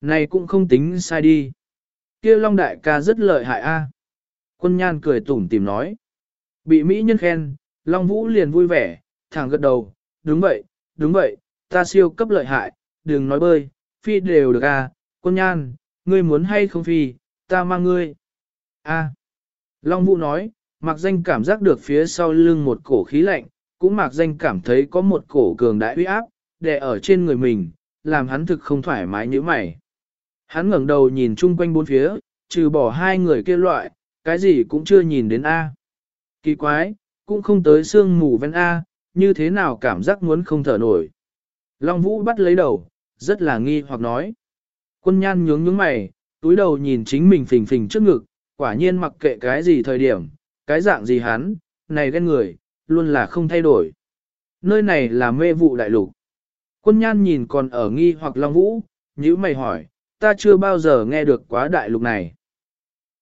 Này cũng không tính sai đi. kia Long Đại ca rất lợi hại a. Quân nhan cười tủm tìm nói. Bị Mỹ nhân khen, Long Vũ liền vui vẻ, thẳng gật đầu, đúng vậy, đúng vậy, ta siêu cấp lợi hại, đừng nói bơi, phi đều được à, quân nhan, ngươi muốn hay không phi, ta mang ngươi. a. Long Vũ nói, mặc danh cảm giác được phía sau lưng một cổ khí lạnh, cũng mặc danh cảm thấy có một cổ cường đại uy áp, đè ở trên người mình, làm hắn thực không thoải mái như mày. Hắn ngẩng đầu nhìn chung quanh bốn phía, trừ bỏ hai người kia loại, cái gì cũng chưa nhìn đến A. Kỳ quái, cũng không tới sương mù ven A, như thế nào cảm giác muốn không thở nổi. Long Vũ bắt lấy đầu, rất là nghi hoặc nói. Quân nhan nhướng nhướng mày, túi đầu nhìn chính mình phình phình trước ngực, quả nhiên mặc kệ cái gì thời điểm, cái dạng gì hắn, này ghen người, luôn là không thay đổi. Nơi này là mê vụ đại lục. Quân nhan nhìn còn ở nghi hoặc Long Vũ, nhữ mày hỏi, ta chưa bao giờ nghe được quá đại lục này.